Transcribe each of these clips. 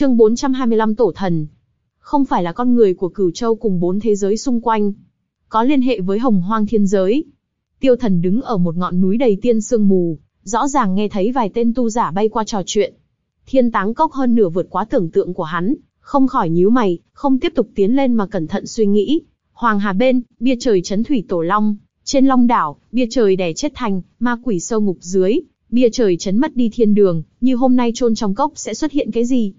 Chương 425 Tổ thần. Không phải là con người của Cửu Châu cùng bốn thế giới xung quanh, có liên hệ với Hồng Hoang thiên giới. Tiêu Thần đứng ở một ngọn núi đầy tiên sương mù, rõ ràng nghe thấy vài tên tu giả bay qua trò chuyện. Thiên Táng Cốc hơn nửa vượt quá tưởng tượng của hắn, không khỏi nhíu mày, không tiếp tục tiến lên mà cẩn thận suy nghĩ. Hoàng Hà bên, bia trời chấn thủy tổ long, trên long đảo, bia trời đè chết thành, ma quỷ sâu ngục dưới, bia trời chấn mất đi thiên đường, như hôm nay chôn trong cốc sẽ xuất hiện cái gì?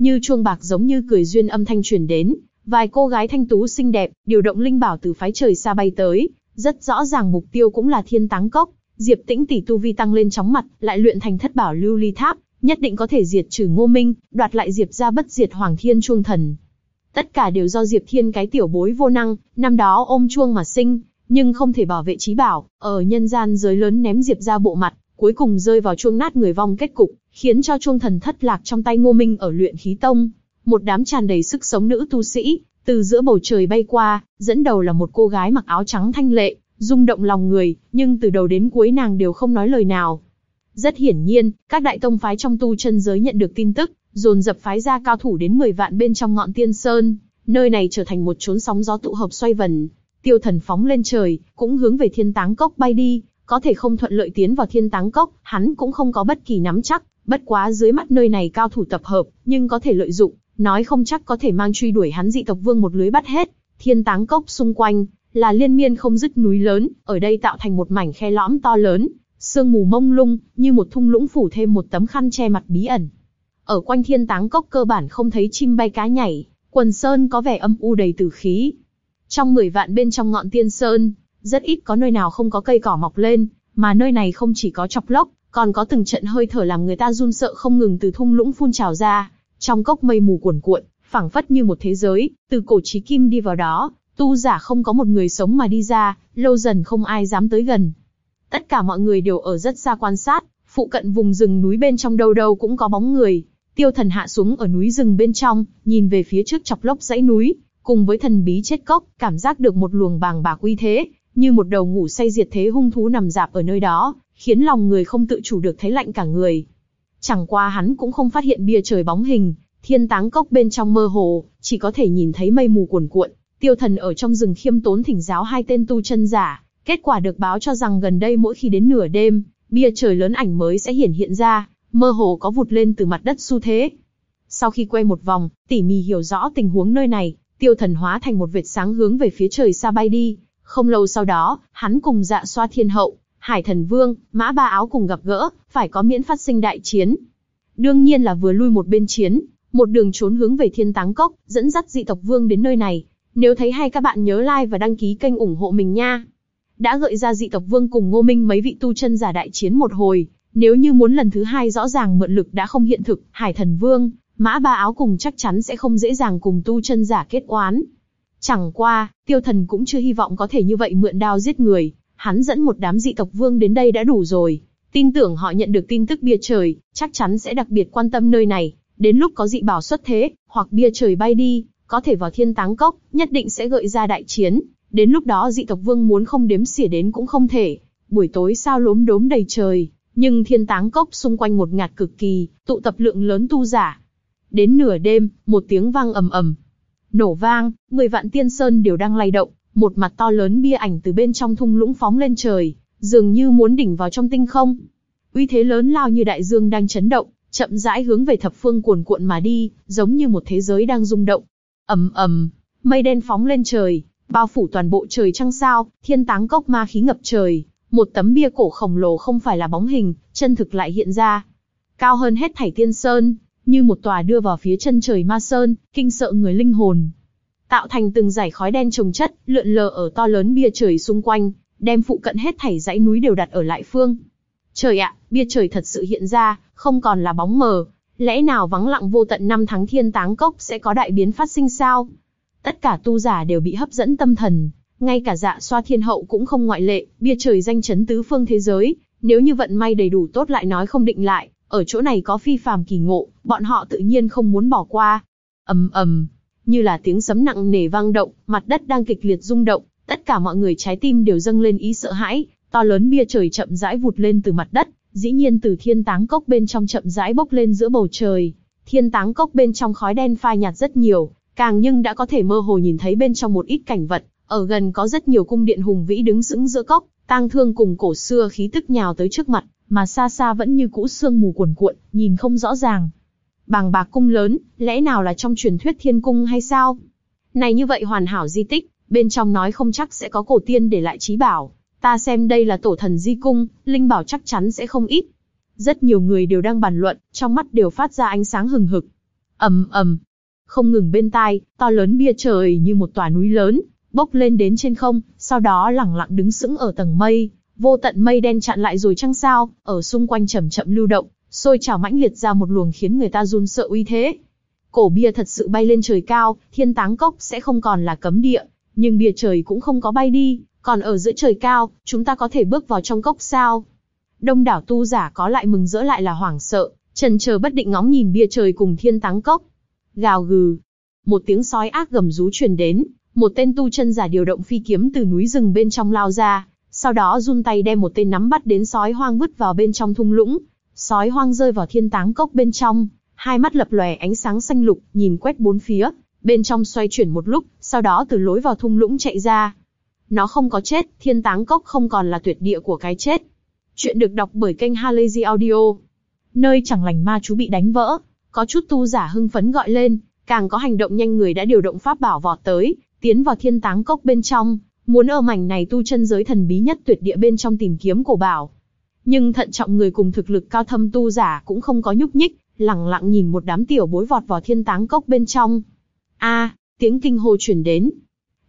Như chuông bạc giống như cười duyên âm thanh truyền đến, vài cô gái thanh tú xinh đẹp, điều động linh bảo từ phái trời xa bay tới, rất rõ ràng mục tiêu cũng là thiên táng cốc. Diệp Tĩnh tỷ tu vi tăng lên chóng mặt, lại luyện thành thất bảo lưu ly tháp, nhất định có thể diệt trừ Ngô Minh, đoạt lại Diệp gia bất diệt Hoàng Thiên Chuông Thần. Tất cả đều do Diệp Thiên cái tiểu bối vô năng, năm đó ôm chuông mà sinh, nhưng không thể bảo vệ trí bảo, ở nhân gian giới lớn ném Diệp ra bộ mặt, cuối cùng rơi vào chuông nát người vong kết cục, khiến cho chuông thần thất lạc trong tay Ngô Minh ở luyện khí tông. Một đám tràn đầy sức sống nữ tu sĩ, từ giữa bầu trời bay qua, dẫn đầu là một cô gái mặc áo trắng thanh lệ, rung động lòng người, nhưng từ đầu đến cuối nàng đều không nói lời nào. Rất hiển nhiên, các đại tông phái trong tu chân giới nhận được tin tức, dồn dập phái ra cao thủ đến 10 vạn bên trong ngọn tiên sơn, nơi này trở thành một chốn sóng gió tụ hợp xoay vần. Tiêu thần phóng lên trời, cũng hướng về thiên táng cốc bay đi, có thể không thuận lợi tiến vào thiên táng cốc, hắn cũng không có bất kỳ nắm chắc, bất quá dưới mắt nơi này cao thủ tập hợp, nhưng có thể lợi dụng, nói không chắc có thể mang truy đuổi hắn dị tộc vương một lưới bắt hết. Thiên táng cốc xung quanh, là liên miên không dứt núi lớn, ở đây tạo thành một mảnh khe lõm to lớn, sương mù mông lung, như một thung lũng phủ thêm một tấm khăn che mặt bí ẩn. Ở quanh thiên táng cốc cơ bản không thấy chim bay cá nhảy, quần sơn có vẻ âm u đầy tử khí. Trong 10 vạn bên trong ngọn tiên sơn, rất ít có nơi nào không có cây cỏ mọc lên, mà nơi này không chỉ có chọc lốc, còn có từng trận hơi thở làm người ta run sợ không ngừng từ thung lũng phun trào ra. Trong cốc mây mù cuồn cuộn, phảng phất như một thế giới, từ cổ chí kim đi vào đó, tu giả không có một người sống mà đi ra, lâu dần không ai dám tới gần. Tất cả mọi người đều ở rất xa quan sát, phụ cận vùng rừng núi bên trong đâu đâu cũng có bóng người. Tiêu thần hạ xuống ở núi rừng bên trong, nhìn về phía trước chọc lốc dãy núi, cùng với thần bí chết cốc, cảm giác được một luồng bàng bạc uy thế, như một đầu ngủ say diệt thế hung thú nằm dạp ở nơi đó, khiến lòng người không tự chủ được thấy lạnh cả người. Chẳng qua hắn cũng không phát hiện bia trời bóng hình, thiên táng cốc bên trong mơ hồ, chỉ có thể nhìn thấy mây mù cuồn cuộn. Tiêu thần ở trong rừng khiêm tốn thỉnh giáo hai tên tu chân giả, kết quả được báo cho rằng gần đây mỗi khi đến nửa đêm, bia trời lớn ảnh mới sẽ hiển hiện ra, mơ hồ có vụt lên từ mặt đất xu thế. Sau khi quay một vòng, tỉ mỉ hiểu rõ tình huống nơi này, tiêu thần hóa thành một vệt sáng hướng về phía trời xa bay đi. Không lâu sau đó, hắn cùng dạ xoa thiên hậu, hải thần vương, mã ba áo cùng gặp gỡ, phải có miễn phát sinh đại chiến. Đương nhiên là vừa lui một bên chiến, một đường trốn hướng về thiên táng cốc, dẫn dắt dị tộc vương đến nơi này. Nếu thấy hay các bạn nhớ like và đăng ký kênh ủng hộ mình nha. Đã gợi ra dị tộc vương cùng ngô minh mấy vị tu chân giả đại chiến một hồi, nếu như muốn lần thứ hai rõ ràng mượn lực đã không hiện thực, hải thần vương, mã ba áo cùng chắc chắn sẽ không dễ dàng cùng tu chân giả kết oán. Chẳng qua, tiêu thần cũng chưa hy vọng có thể như vậy mượn đao giết người, hắn dẫn một đám dị tộc vương đến đây đã đủ rồi. Tin tưởng họ nhận được tin tức bia trời, chắc chắn sẽ đặc biệt quan tâm nơi này, đến lúc có dị bảo xuất thế, hoặc bia trời bay đi, có thể vào thiên táng cốc, nhất định sẽ gợi ra đại chiến, đến lúc đó dị tộc vương muốn không đếm xỉa đến cũng không thể. Buổi tối sao lốm đốm đầy trời, nhưng thiên táng cốc xung quanh một ngạt cực kỳ, tụ tập lượng lớn tu giả. Đến nửa đêm, một tiếng vang ầm ầm, nổ vang, mười vạn tiên sơn đều đang lay động, một mặt to lớn bia ảnh từ bên trong thung lũng phóng lên trời, dường như muốn đỉnh vào trong tinh không. Uy thế lớn lao như đại dương đang chấn động, chậm rãi hướng về thập phương cuồn cuộn mà đi, giống như một thế giới đang rung động. ầm ầm, mây đen phóng lên trời, bao phủ toàn bộ trời trăng sao, thiên táng cốc ma khí ngập trời, một tấm bia cổ khổng lồ không phải là bóng hình, chân thực lại hiện ra. Cao hơn hết thảy tiên sơn, như một tòa đưa vào phía chân trời ma sơn, kinh sợ người linh hồn. Tạo thành từng dải khói đen trồng chất, lượn lờ ở to lớn bia trời xung quanh, đem phụ cận hết thảy dãy núi đều đặt ở lại phương. Trời ạ, bia trời thật sự hiện ra, không còn là bóng mờ, lẽ nào vắng lặng vô tận năm tháng thiên táng cốc sẽ có đại biến phát sinh sao? Tất cả tu giả đều bị hấp dẫn tâm thần, ngay cả dạ xoa thiên hậu cũng không ngoại lệ, bia trời danh chấn tứ phương thế giới, nếu như vận may đầy đủ tốt lại nói không định lại, ở chỗ này có phi phàm kỳ ngộ, bọn họ tự nhiên không muốn bỏ qua. ầm ầm, như là tiếng sấm nặng nề vang động, mặt đất đang kịch liệt rung động, tất cả mọi người trái tim đều dâng lên ý sợ hãi, to lớn bia trời chậm rãi vụt lên từ mặt đất, dĩ nhiên từ thiên táng cốc bên trong chậm rãi bốc lên giữa bầu trời. thiên táng cốc bên trong khói đen phai nhạt rất nhiều, càng nhưng đã có thể mơ hồ nhìn thấy bên trong một ít cảnh vật, ở gần có rất nhiều cung điện hùng vĩ đứng sững giữa cốc, tang thương cùng cổ xưa khí tức nhào tới trước mặt, mà xa xa vẫn như cũ sương mù cuồn cuộn, nhìn không rõ ràng. Bàng bạc cung lớn, lẽ nào là trong truyền thuyết thiên cung hay sao? Này như vậy hoàn hảo di tích, bên trong nói không chắc sẽ có cổ tiên để lại trí bảo. Ta xem đây là tổ thần di cung, linh bảo chắc chắn sẽ không ít. Rất nhiều người đều đang bàn luận, trong mắt đều phát ra ánh sáng hừng hực. ầm ầm, không ngừng bên tai, to lớn bia trời như một tòa núi lớn, bốc lên đến trên không, sau đó lẳng lặng đứng sững ở tầng mây, vô tận mây đen chặn lại rồi chăng sao, ở xung quanh chậm chậm lưu động, sôi trào mãnh liệt ra một luồng khiến người ta run sợ uy thế. Cổ bia thật sự bay lên trời cao, thiên táng cốc sẽ không còn là cấm địa, nhưng bia trời cũng không có bay đi, còn ở giữa trời cao, chúng ta có thể bước vào trong cốc sao? Đông đảo tu giả có lại mừng rỡ lại là hoảng sợ, trần chờ bất định ngóng nhìn bia trời cùng thiên táng cốc. Gào gừ, một tiếng sói ác gầm rú truyền đến, một tên tu chân giả điều động phi kiếm từ núi rừng bên trong lao ra, sau đó run tay đem một tên nắm bắt đến sói hoang vứt vào bên trong thung lũng. Sói hoang rơi vào thiên táng cốc bên trong, hai mắt lập lòe ánh sáng xanh lục, nhìn quét bốn phía, bên trong xoay chuyển một lúc, sau đó từ lối vào thung lũng chạy ra. Nó không có chết, thiên táng cốc không còn là tuyệt địa của cái chết. Chuyện được đọc bởi kênh Halazy Audio. Nơi chẳng lành ma chú bị đánh vỡ, có chút tu giả hưng phấn gọi lên, càng có hành động nhanh người đã điều động pháp bảo vọt tới, tiến vào thiên táng cốc bên trong, muốn ở mảnh này tu chân giới thần bí nhất tuyệt địa bên trong tìm kiếm cổ bảo. Nhưng thận trọng người cùng thực lực cao thâm tu giả cũng không có nhúc nhích, lặng lặng nhìn một đám tiểu bối vọt vào thiên táng cốc bên trong. A, tiếng kinh hô truyền đến.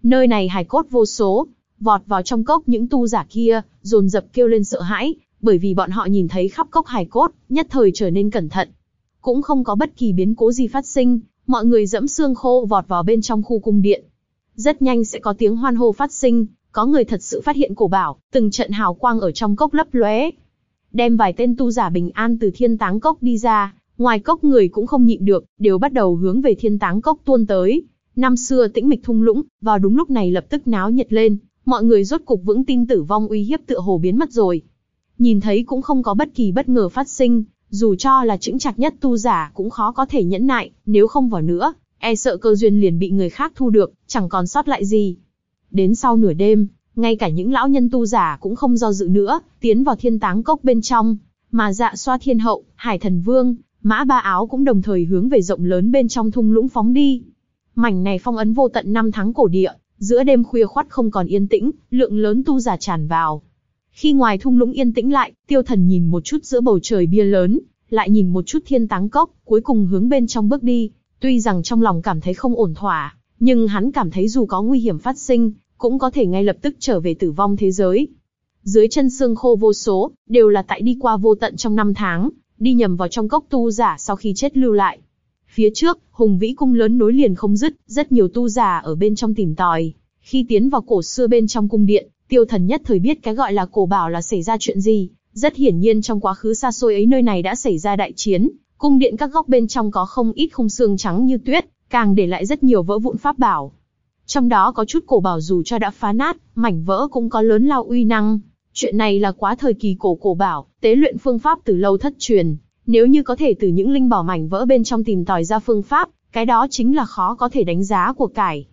Nơi này hài cốt vô số, vọt vào trong cốc những tu giả kia, dồn dập kêu lên sợ hãi, bởi vì bọn họ nhìn thấy khắp cốc hài cốt, nhất thời trở nên cẩn thận. Cũng không có bất kỳ biến cố gì phát sinh, mọi người dẫm xương khô vọt vào bên trong khu cung điện. Rất nhanh sẽ có tiếng hoan hô phát sinh, có người thật sự phát hiện cổ bảo, từng trận hào quang ở trong cốc lấp lóe. Đem vài tên tu giả bình an từ thiên táng cốc đi ra, ngoài cốc người cũng không nhịn được, đều bắt đầu hướng về thiên táng cốc tuôn tới. Năm xưa tĩnh mịch thung lũng, vào đúng lúc này lập tức náo nhiệt lên, mọi người rốt cục vững tin tử vong uy hiếp tựa hồ biến mất rồi. Nhìn thấy cũng không có bất kỳ bất ngờ phát sinh, dù cho là chững chặt nhất tu giả cũng khó có thể nhẫn nại, nếu không vào nữa, e sợ cơ duyên liền bị người khác thu được, chẳng còn sót lại gì. Đến sau nửa đêm, ngay cả những lão nhân tu giả cũng không do dự nữa, tiến vào thiên táng cốc bên trong, mà dạ xoa thiên hậu, hải thần vương, mã ba áo cũng đồng thời hướng về rộng lớn bên trong thung lũng phóng đi. Mảnh này phong ấn vô tận năm tháng cổ địa, giữa đêm khuya khoắt không còn yên tĩnh, lượng lớn tu giả tràn vào. Khi ngoài thung lũng yên tĩnh lại, tiêu thần nhìn một chút giữa bầu trời bia lớn, lại nhìn một chút thiên táng cốc, cuối cùng hướng bên trong bước đi, Tuy rằng trong lòng cảm thấy không ổn thỏa, nhưng hắn cảm thấy dù có nguy hiểm phát sinh, cũng có thể ngay lập tức trở về tử vong thế giới. Dưới chân xương khô vô số, đều là tại đi qua vô tận trong năm tháng, đi nhầm vào trong cốc tu giả sau khi chết lưu lại. Phía trước, hùng vĩ cung lớn nối liền không dứt, rất nhiều tu giả ở bên trong tìm tòi. Khi tiến vào cổ xưa bên trong cung điện, tiêu thần nhất thời biết cái gọi là cổ bảo là xảy ra chuyện gì. Rất hiển nhiên trong quá khứ xa xôi ấy nơi này đã xảy ra đại chiến, Cung điện các góc bên trong có không ít khung xương trắng như tuyết, càng để lại rất nhiều vỡ vụn pháp bảo. Trong đó có chút cổ bảo dù cho đã phá nát, mảnh vỡ cũng có lớn lao uy năng. Chuyện này là quá thời kỳ cổ cổ bảo, tế luyện phương pháp từ lâu thất truyền. Nếu như có thể từ những linh bảo mảnh vỡ bên trong tìm tòi ra phương pháp, cái đó chính là khó có thể đánh giá của cải.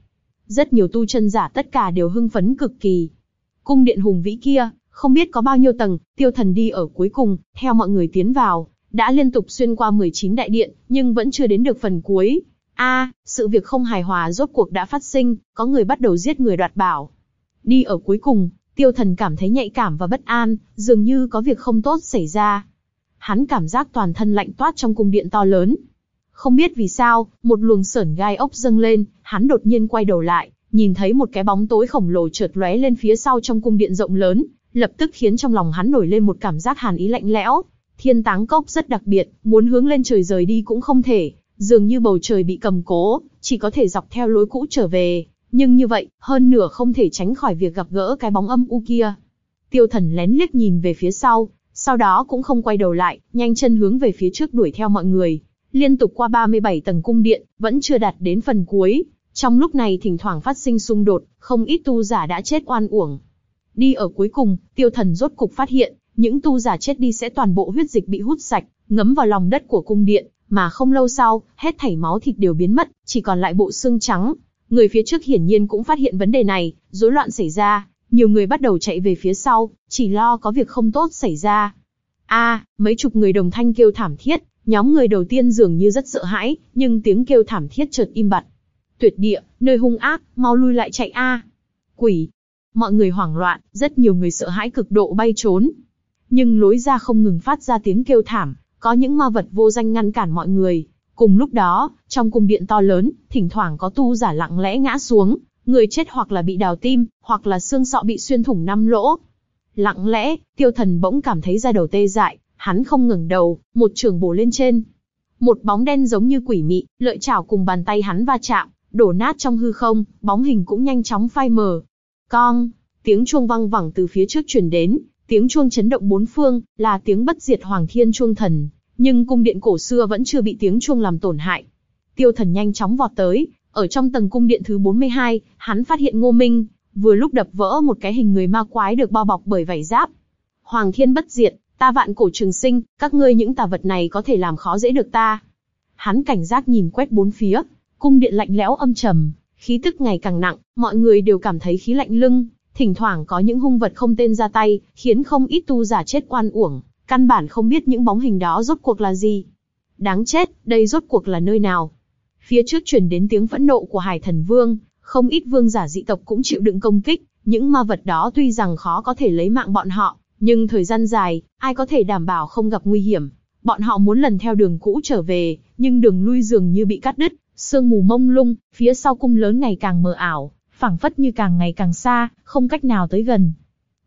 Rất nhiều tu chân giả tất cả đều hưng phấn cực kỳ. Cung điện hùng vĩ kia, không biết có bao nhiêu tầng, tiêu thần đi ở cuối cùng, theo mọi người tiến vào, đã liên tục xuyên qua 19 đại điện, nhưng vẫn chưa đến được phần cuối. A, sự việc không hài hòa rốt cuộc đã phát sinh, có người bắt đầu giết người đoạt bảo. Đi ở cuối cùng, tiêu thần cảm thấy nhạy cảm và bất an, dường như có việc không tốt xảy ra. Hắn cảm giác toàn thân lạnh toát trong cung điện to lớn. Không biết vì sao, một luồng sởn gai ốc dâng lên, hắn đột nhiên quay đầu lại, nhìn thấy một cái bóng tối khổng lồ trượt lóe lên phía sau trong cung điện rộng lớn, lập tức khiến trong lòng hắn nổi lên một cảm giác hàn ý lạnh lẽo, Thiên táng cốc rất đặc biệt, muốn hướng lên trời rời đi cũng không thể, dường như bầu trời bị cầm cố, chỉ có thể dọc theo lối cũ trở về. Nhưng như vậy, hơn nửa không thể tránh khỏi việc gặp gỡ cái bóng âm u kia. Tiêu thần lén liếc nhìn về phía sau, sau đó cũng không quay đầu lại, nhanh chân hướng về phía trước đuổi theo mọi người. Liên tục qua 37 tầng cung điện, vẫn chưa đạt đến phần cuối. Trong lúc này thỉnh thoảng phát sinh xung đột, không ít tu giả đã chết oan uổng. Đi ở cuối cùng, tiêu thần rốt cục phát hiện, những tu giả chết đi sẽ toàn bộ huyết dịch bị hút sạch, ngấm vào lòng đất của cung điện, Mà không lâu sau, hết thảy máu thịt đều biến mất, chỉ còn lại bộ xương trắng. Người phía trước hiển nhiên cũng phát hiện vấn đề này, rối loạn xảy ra, nhiều người bắt đầu chạy về phía sau, chỉ lo có việc không tốt xảy ra. A, mấy chục người đồng thanh kêu thảm thiết, nhóm người đầu tiên dường như rất sợ hãi, nhưng tiếng kêu thảm thiết chợt im bặt. Tuyệt địa, nơi hung ác, mau lui lại chạy a. Quỷ. Mọi người hoảng loạn, rất nhiều người sợ hãi cực độ bay trốn. Nhưng lối ra không ngừng phát ra tiếng kêu thảm, có những ma vật vô danh ngăn cản mọi người. Cùng lúc đó, trong cung điện to lớn, thỉnh thoảng có tu giả lặng lẽ ngã xuống, người chết hoặc là bị đào tim, hoặc là xương sọ bị xuyên thủng năm lỗ. Lặng lẽ, tiêu thần bỗng cảm thấy da đầu tê dại, hắn không ngừng đầu, một trường bổ lên trên. Một bóng đen giống như quỷ mị, lợi chảo cùng bàn tay hắn va chạm, đổ nát trong hư không, bóng hình cũng nhanh chóng phai mờ. Con, tiếng chuông vang vẳng từ phía trước truyền đến, tiếng chuông chấn động bốn phương, là tiếng bất diệt hoàng thiên chuông thần. Nhưng cung điện cổ xưa vẫn chưa bị tiếng chuông làm tổn hại. Tiêu thần nhanh chóng vọt tới, ở trong tầng cung điện thứ 42, hắn phát hiện Ngô Minh, vừa lúc đập vỡ một cái hình người ma quái được bao bọc bởi vảy giáp. Hoàng thiên bất diệt, ta vạn cổ trường sinh, các ngươi những tà vật này có thể làm khó dễ được ta. Hắn cảnh giác nhìn quét bốn phía, cung điện lạnh lẽo âm trầm, khí tức ngày càng nặng, mọi người đều cảm thấy khí lạnh lưng, thỉnh thoảng có những hung vật không tên ra tay, khiến không ít tu giả chết quan uổng, căn bản không biết những bóng hình đó rốt cuộc là gì. Đáng chết, đây rốt cuộc là nơi nào? Phía trước truyền đến tiếng phẫn nộ của Hải Thần Vương, không ít vương giả dị tộc cũng chịu đựng công kích, những ma vật đó tuy rằng khó có thể lấy mạng bọn họ, nhưng thời gian dài, ai có thể đảm bảo không gặp nguy hiểm. Bọn họ muốn lần theo đường cũ trở về, nhưng đường lui dường như bị cắt đứt, sương mù mông lung, phía sau cung lớn ngày càng mờ ảo, phảng phất như càng ngày càng xa, không cách nào tới gần.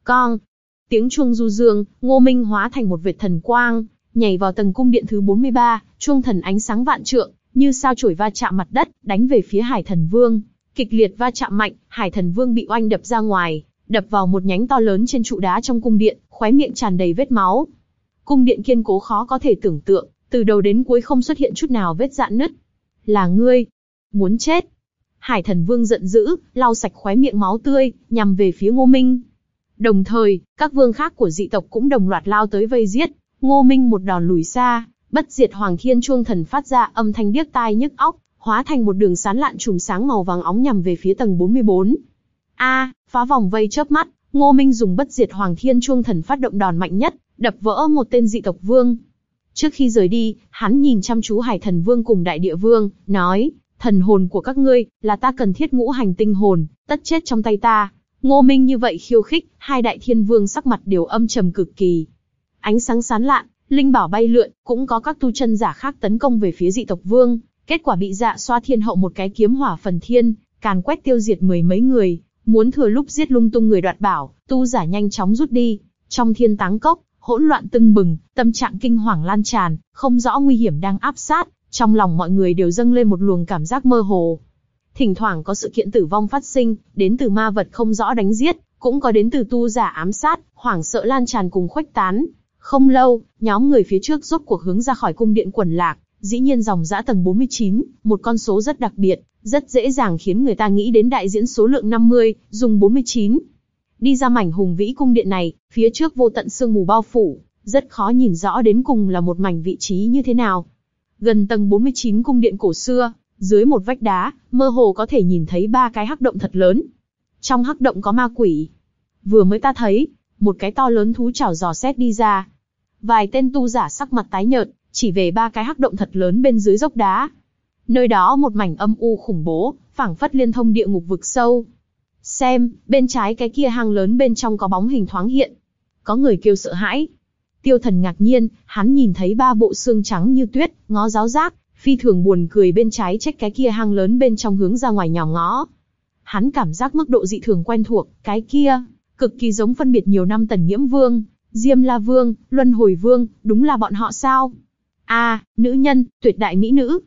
Con! Tiếng chuông du dương, ngô minh hóa thành một vệt thần quang, nhảy vào tầng cung điện thứ 43, chuông thần ánh sáng vạn trượng, như sao chổi va chạm mặt đất, đánh về phía Hải Thần Vương. Kịch liệt va chạm mạnh, Hải Thần Vương bị oanh đập ra ngoài, đập vào một nhánh to lớn trên trụ đá trong cung điện, khóe miệng tràn đầy vết máu. Cung điện kiên cố khó có thể tưởng tượng, từ đầu đến cuối không xuất hiện chút nào vết dạn nứt. Là ngươi, muốn chết. Hải Thần Vương giận dữ, lau sạch khóe miệng máu tươi, nhằm về phía Ngô Minh. Đồng thời, các vương khác của dị tộc cũng đồng loạt lao tới vây giết, Ngô Minh một đòn lùi xa, bất diệt hoàng thiên chuông thần phát ra âm thanh điếc tai nhức óc, hóa thành một đường sán lạn chùm sáng màu vàng óng nhằm về phía tầng 44. A, phá vòng vây chớp mắt, Ngô Minh dùng bất diệt hoàng thiên chuông thần phát động đòn mạnh nhất, đập vỡ một tên dị tộc vương. Trước khi rời đi, hắn nhìn chăm chú Hải Thần Vương cùng Đại Địa Vương, nói, thần hồn của các ngươi, là ta cần thiết ngũ hành tinh hồn, tất chết trong tay ta. Ngô Minh như vậy khiêu khích, hai đại thiên vương sắc mặt đều âm trầm cực kỳ. Ánh sáng sán lạn, linh bảo bay lượn, cũng có các tu chân giả khác tấn công về phía dị tộc vương, kết quả bị dạ xoa thiên hậu một cái kiếm hỏa phần thiên, càn quét tiêu diệt mười mấy người, muốn thừa lúc giết lung tung người đoạt bảo, tu giả nhanh chóng rút đi. Trong thiên táng cốc, hỗn loạn tưng bừng, tâm trạng kinh hoàng lan tràn, không rõ nguy hiểm đang áp sát, trong lòng mọi người đều dâng lên một luồng cảm giác mơ hồ. Thỉnh thoảng có sự kiện tử vong phát sinh, đến từ ma vật không rõ đánh giết, cũng có đến từ tu giả ám sát, hoảng sợ lan tràn cùng khuếch tán. Không lâu, nhóm người phía trước rốt cuộc hướng ra khỏi cung điện quần lạc, dĩ nhiên dòng dã tầng 49, một con số rất đặc biệt, rất dễ dàng khiến người ta nghĩ đến đại diễn số lượng 50, dùng 49. Đi ra mảnh hùng vĩ cung điện này, phía trước vô tận sương mù bao phủ, rất khó nhìn rõ đến cùng là một mảnh vị trí như thế nào. Gần tầng 49 cung điện cổ xưa, dưới một vách đá, mơ hồ có thể nhìn thấy ba cái hắc động thật lớn. Trong hắc động có ma quỷ. Vừa mới ta thấy, một cái to lớn thú chảo giò xét đi ra. Vài tên tu giả sắc mặt tái nhợt, chỉ về ba cái hắc động thật lớn bên dưới dốc đá. Nơi đó một mảnh âm u khủng bố, phảng phất liên thông địa ngục vực sâu. Xem, bên trái cái kia hang lớn bên trong có bóng hình thoáng hiện. Có người kêu sợ hãi. Tiêu thần ngạc nhiên, hắn nhìn thấy ba bộ xương trắng như tuyết, ngó giáo giác, phi thường buồn cười bên trái trách cái kia hang lớn bên trong hướng ra ngoài nhỏ ngó. Hắn cảm giác mức độ dị thường quen thuộc, cái kia, cực kỳ giống phân biệt nhiều năm tần nhiễm vương, diêm la vương, luân hồi vương, đúng là bọn họ sao? a nữ nhân, tuyệt đại mỹ nữ.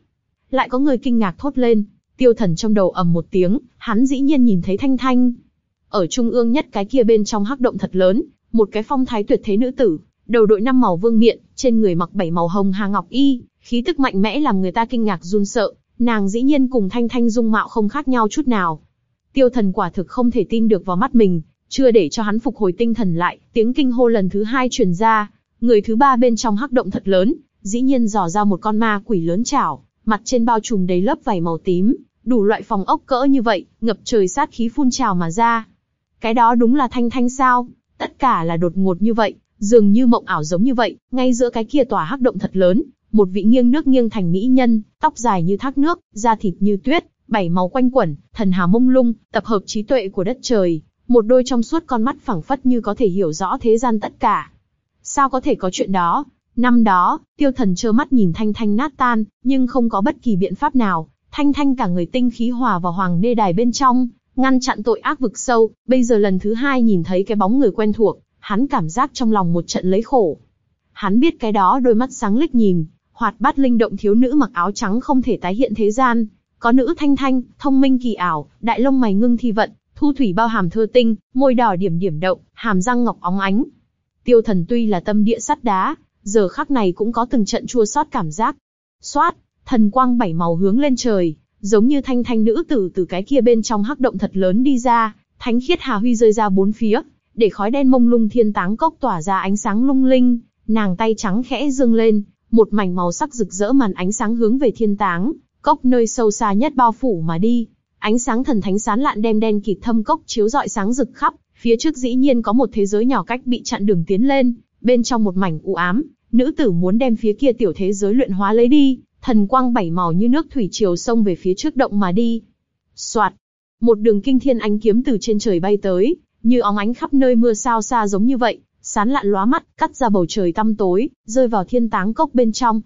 Lại có người kinh ngạc thốt lên, tiêu thần trong đầu ầm một tiếng, hắn dĩ nhiên nhìn thấy thanh thanh. Ở trung ương nhất cái kia bên trong hắc động thật lớn, một cái phong thái tuyệt thế nữ tử, đầu đội năm màu vương miện, trên người mặc bảy màu hồng hà ngọc y, khí tức mạnh mẽ làm người ta kinh ngạc run sợ, nàng dĩ nhiên cùng thanh thanh dung mạo không khác nhau chút nào. Tiêu thần quả thực không thể tin được vào mắt mình, chưa để cho hắn phục hồi tinh thần lại, tiếng kinh hô lần thứ hai truyền ra, người thứ ba bên trong hắc động thật lớn, dĩ nhiên dò ra một con ma quỷ lớn chảo, mặt trên bao trùm đầy lớp vảy màu tím, đủ loại phòng ốc cỡ như vậy, ngập trời sát khí phun trào mà ra. Cái đó đúng là Thanh Thanh sao? Tất cả là đột ngột như vậy, dường như mộng ảo giống như vậy, ngay giữa cái kia tòa hắc động thật lớn, một vị nghiêng nước nghiêng thành mỹ nhân, tóc dài như thác nước, da thịt như tuyết, bảy màu quanh quẩn, thần hà mông lung, tập hợp trí tuệ của đất trời, một đôi trong suốt con mắt phẳng phất như có thể hiểu rõ thế gian tất cả. Sao có thể có chuyện đó? Năm đó, tiêu thần trơ mắt nhìn Thanh Thanh nát tan, nhưng không có bất kỳ biện pháp nào. Thanh Thanh cả người tinh khí hòa vào hoàng đê đài bên trong, ngăn chặn tội ác vực sâu. Bây giờ lần thứ hai nhìn thấy cái bóng người quen thuộc, hắn cảm giác trong lòng một trận lấy khổ. Hắn biết cái đó đôi mắt sáng lích nhìn, hoạt bát linh động thiếu nữ mặc áo trắng không thể tái hiện thế gian. Có nữ thanh thanh, thông minh kỳ ảo, đại lông mày ngưng thi vận, thu thủy bao hàm thơ tinh, môi đỏ điểm điểm động, hàm răng ngọc óng ánh. Tiêu thần tuy là tâm địa sắt đá, giờ khắc này cũng có từng trận chua xót cảm giác. Xoát, thần quang bảy màu hướng lên trời, giống như thanh thanh nữ tử từ cái kia bên trong hắc động thật lớn đi ra, thánh khiết hà huy rơi ra bốn phía, để khói đen mông lung thiên táng cốc tỏa ra ánh sáng lung linh, nàng tay trắng khẽ dương lên, một mảnh màu sắc rực rỡ màn ánh sáng hướng về thiên táng, cốc nơi sâu xa nhất bao phủ mà đi. Ánh sáng thần thánh sán lạn đem đen kịt thâm cốc chiếu rọi sáng rực khắp, phía trước dĩ nhiên có một thế giới nhỏ cách bị chặn đường tiến lên, bên trong một mảnh u ám, nữ tử muốn đem phía kia tiểu thế giới luyện hóa lấy đi, thần quang bảy màu như nước thủy triều sông về phía trước động mà đi. Soạt, một đường kinh thiên ánh kiếm từ trên trời bay tới, như óng ánh khắp nơi mưa sao xa giống như vậy, sán lạn lóa mắt, cắt ra bầu trời tăm tối, rơi vào thiên táng cốc bên trong.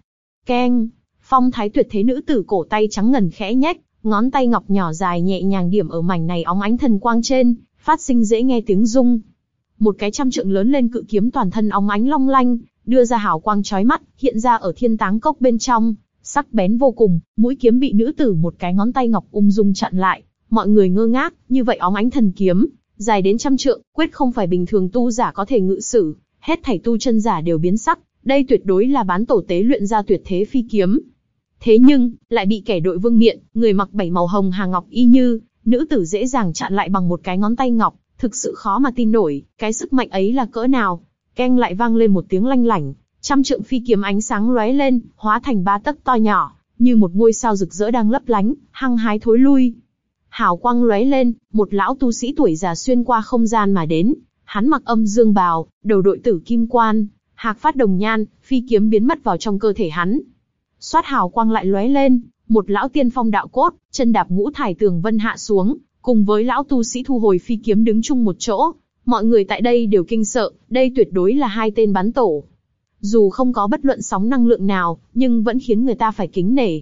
Keng, phong thái tuyệt thế nữ tử cổ tay trắng ngần khẽ nhếch, ngón tay ngọc nhỏ dài nhẹ nhàng điểm ở mảnh này óng ánh thần quang trên, phát sinh dễ nghe tiếng rung. Một cái trăm trượng lớn lên cự kiếm toàn thân óng ánh long lanh, đưa ra hào quang chói mắt, hiện ra ở thiên táng cốc bên trong, sắc bén vô cùng, mũi kiếm bị nữ tử một cái ngón tay ngọc ung dung chặn lại, mọi người ngơ ngác, như vậy óng ánh thần kiếm, dài đến trăm trượng, quyết không phải bình thường tu giả có thể ngự sử, hết thảy tu chân giả đều biến sắc, đây tuyệt đối là bán tổ tế luyện ra tuyệt thế phi kiếm. Thế nhưng, lại bị kẻ đội vương miện, người mặc bảy màu hồng hà ngọc y như, nữ tử dễ dàng chặn lại bằng một cái ngón tay ngọc, thực sự khó mà tin nổi, cái sức mạnh ấy là cỡ nào. Keng lại vang lên một tiếng lanh lảnh, trăm trượng phi kiếm ánh sáng lóe lên, hóa thành ba tấc to nhỏ, như một ngôi sao rực rỡ đang lấp lánh, hăng hái thối lui. Hào quang lóe lên, một lão tu sĩ tuổi già xuyên qua không gian mà đến, hắn mặc âm dương bào, đầu đội tử kim quan, hạc phát đồng nhan, phi kiếm biến mất vào trong cơ thể hắn. Xoát hào quang lại lóe lên, một lão tiên phong đạo cốt, chân đạp ngũ thải tường vân hạ xuống, cùng với lão tu sĩ thu hồi phi kiếm đứng chung một chỗ. Mọi người tại đây đều kinh sợ, đây tuyệt đối là hai tên bắn tổ. Dù không có bất luận sóng năng lượng nào, nhưng vẫn khiến người ta phải kính nể.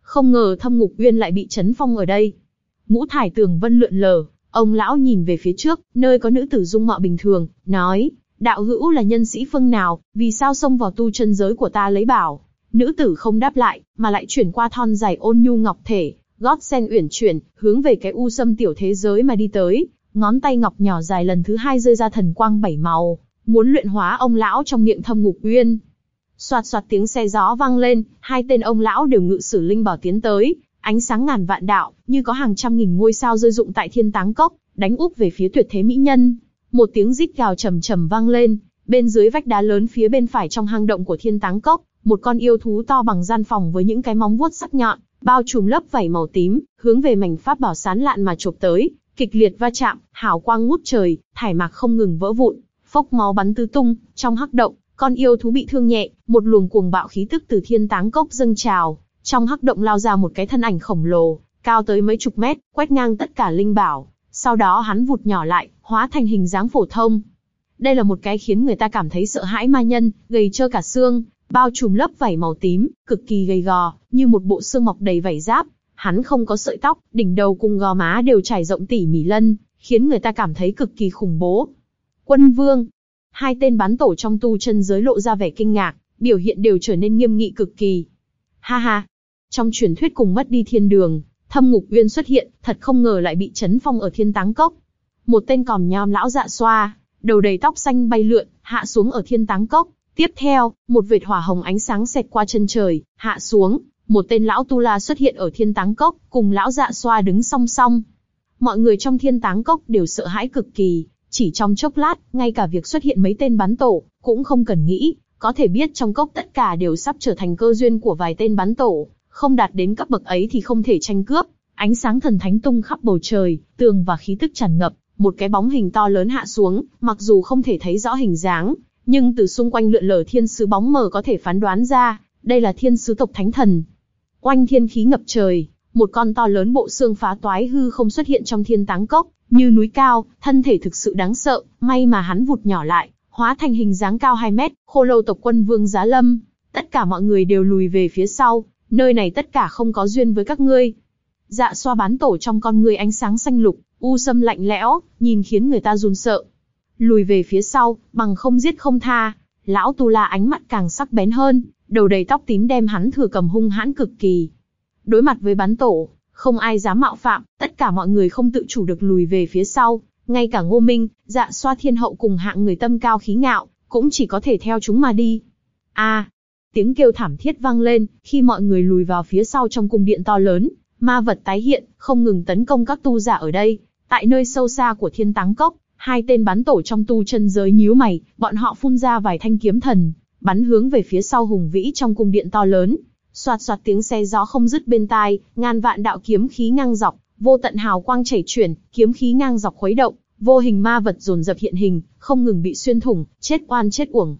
Không ngờ thâm ngục uyên lại bị chấn phong ở đây. Ngũ thải tường vân lượn lờ, ông lão nhìn về phía trước, nơi có nữ tử dung mạo bình thường, nói, đạo hữu là nhân sĩ phương nào, vì sao xông vào tu chân giới của ta lấy bảo. Nữ tử không đáp lại, mà lại chuyển qua thon dài ôn nhu ngọc thể, gót sen uyển chuyển, hướng về cái u sâm tiểu thế giới mà đi tới, ngón tay ngọc nhỏ dài lần thứ hai rơi ra thần quang bảy màu, muốn luyện hóa ông lão trong miệng thâm ngục uyên. Soạt soạt tiếng xe gió vang lên, hai tên ông lão đều ngự sử linh bảo tiến tới, ánh sáng ngàn vạn đạo, như có hàng trăm nghìn ngôi sao rơi rụng tại thiên táng cốc, đánh úp về phía tuyệt thế mỹ nhân. Một tiếng rít gào trầm trầm vang lên, bên dưới vách đá lớn phía bên phải trong hang động của thiên táng cốc, một con yêu thú to bằng gian phòng với những cái móng vuốt sắc nhọn, bao trùm lớp vảy màu tím, hướng về mảnh pháp bảo sán lạn mà chộp tới, kịch liệt va chạm, hào quang ngút trời, thải mạc không ngừng vỡ vụn, phốc máu bắn tứ tung, trong hắc động, con yêu thú bị thương nhẹ, một luồng cuồng bạo khí tức từ thiên táng cốc dâng trào, trong hắc động lao ra một cái thân ảnh khổng lồ, cao tới mấy chục mét, quét ngang tất cả linh bảo, sau đó hắn vụt nhỏ lại, hóa thành hình dáng phổ thông. Đây là một cái khiến người ta cảm thấy sợ hãi ma nhân, gầy trơ cả xương, bao trùm lớp vảy màu tím, cực kỳ gầy gò, như một bộ xương mọc đầy vảy giáp. Hắn không có sợi tóc, đỉnh đầu cùng gò má đều trải rộng tỉ mỉ lân, khiến người ta cảm thấy cực kỳ khủng bố. Quân Vương, hai tên bán tổ trong tu chân giới lộ ra vẻ kinh ngạc, biểu hiện đều trở nên nghiêm nghị cực kỳ. Ha ha, trong truyền thuyết cùng mất đi thiên đường, thâm ngục uyên xuất hiện, thật không ngờ lại bị chấn phong ở thiên táng cốc. Một tên còm nhom lão dạ xoa, đầu đầy tóc xanh bay lượn, hạ xuống ở thiên táng cốc. Tiếp theo, một vệt hỏa hồng ánh sáng xẹt qua chân trời, hạ xuống, một tên lão tu la xuất hiện ở thiên táng cốc, cùng lão dạ xoa đứng song song. Mọi người trong thiên táng cốc đều sợ hãi cực kỳ, chỉ trong chốc lát, ngay cả việc xuất hiện mấy tên bắn tổ, cũng không cần nghĩ, có thể biết trong cốc tất cả đều sắp trở thành cơ duyên của vài tên bắn tổ, không đạt đến cấp bậc ấy thì không thể tranh cướp. Ánh sáng thần thánh tung khắp bầu trời, tường và khí tức tràn ngập, một cái bóng hình to lớn hạ xuống, mặc dù không thể thấy rõ hình dáng, nhưng từ xung quanh lượn lờ thiên sứ bóng mờ có thể phán đoán ra, đây là thiên sứ tộc thánh thần. Oanh thiên khí ngập trời, một con to lớn bộ xương phá toái hư không xuất hiện trong thiên táng cốc, như núi cao, thân thể thực sự đáng sợ, may mà hắn vụt nhỏ lại, hóa thành hình dáng cao 2 mét, khô lâu tộc quân vương giá lâm. Tất cả mọi người đều lùi về phía sau, nơi này tất cả không có duyên với các ngươi. Dạ xoa bán tổ trong con người ánh sáng xanh lục, u sâm lạnh lẽo, nhìn khiến người ta run sợ. Lùi về phía sau, bằng không giết không tha. Lão Tu La ánh mắt càng sắc bén hơn, đầu đầy tóc tím đem hắn thừa cầm hung hãn cực kỳ. Đối mặt với bán tổ, không ai dám mạo phạm, tất cả mọi người không tự chủ được lùi về phía sau, ngay cả Ngô Minh, Dạ Xoa Thiên Hậu cùng hạng người tâm cao khí ngạo, cũng chỉ có thể theo chúng mà đi. A, tiếng kêu thảm thiết vang lên, khi mọi người lùi vào phía sau trong cung điện to lớn, ma vật tái hiện, không ngừng tấn công các tu giả ở đây. Tại nơi sâu xa của Thiên Táng Cốc, hai tên bắn tổ trong tu chân giới nhíu mày, bọn họ phun ra vài thanh kiếm thần, bắn hướng về phía sau hùng vĩ trong cung điện to lớn. Soạt soạt tiếng xe gió không dứt bên tai, ngàn vạn đạo kiếm khí ngang dọc, vô tận hào quang chảy chuyển, kiếm khí ngang dọc khuấy động, vô hình ma vật dồn dập hiện hình, không ngừng bị xuyên thủng, chết oan chết uổng.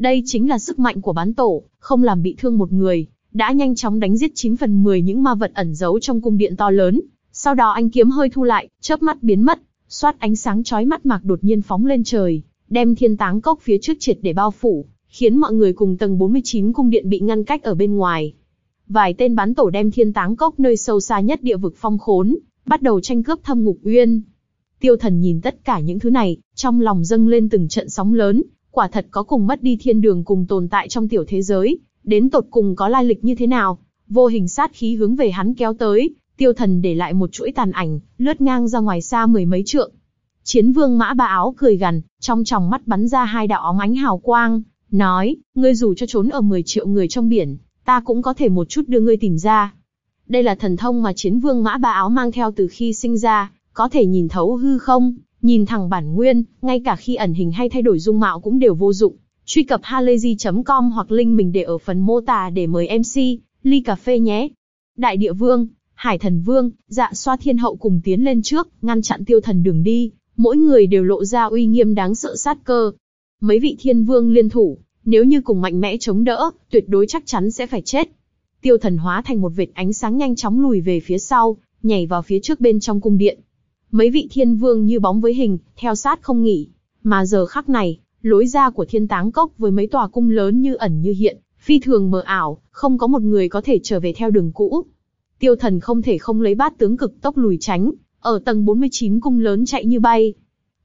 Đây chính là sức mạnh của bán tổ, không làm bị thương một người, đã nhanh chóng đánh giết 9 phần 10 những ma vật ẩn giấu trong cung điện to lớn. Sau đó anh kiếm hơi thu lại, chớp mắt biến mất, xoát ánh sáng chói mắt mạc đột nhiên phóng lên trời, đem thiên táng cốc phía trước triệt để bao phủ, khiến mọi người cùng tầng 49 cung điện bị ngăn cách ở bên ngoài. Vài tên bán tổ đem thiên táng cốc nơi sâu xa nhất địa vực phong khốn, bắt đầu tranh cướp thâm ngục uyên. Tiêu thần nhìn tất cả những thứ này, trong lòng dâng lên từng trận sóng lớn, quả thật có cùng mất đi thiên đường cùng tồn tại trong tiểu thế giới, đến tột cùng có lai lịch như thế nào. Vô hình sát khí hướng về hắn kéo tới, tiêu thần để lại một chuỗi tàn ảnh, lướt ngang ra ngoài xa mười mấy trượng. Chiến vương mã ba áo cười gằn, trong tròng mắt bắn ra hai đạo óng ánh hào quang, nói, ngươi dù cho trốn ở 10 triệu người trong biển, ta cũng có thể một chút đưa ngươi tìm ra. Đây là thần thông mà chiến vương mã ba áo mang theo từ khi sinh ra, có thể nhìn thấu hư không, nhìn thẳng bản nguyên, ngay cả khi ẩn hình hay thay đổi dung mạo cũng đều vô dụng. Truy cập halayzi.com hoặc link mình để ở phần mô tả để mời MC, ly cà phê nhé. Đại địa vương, hải thần vương, dạ xoa thiên hậu cùng tiến lên trước, ngăn chặn tiêu thần đường đi, mỗi người đều lộ ra uy nghiêm đáng sợ sát cơ. Mấy vị thiên vương liên thủ, nếu như cùng mạnh mẽ chống đỡ, tuyệt đối chắc chắn sẽ phải chết. Tiêu thần hóa thành một vệt ánh sáng nhanh chóng lùi về phía sau, nhảy vào phía trước bên trong cung điện. Mấy vị thiên vương như bóng với hình, theo sát không nghỉ. Mà giờ khắc này, lối ra của thiên táng cốc với mấy tòa cung lớn như ẩn như hiện, phi thường mờ ảo, không có một người có thể trở về theo đường cũ. Tiêu thần không thể không lấy bát tướng cực tốc lùi tránh, ở tầng 49 cung lớn chạy như bay.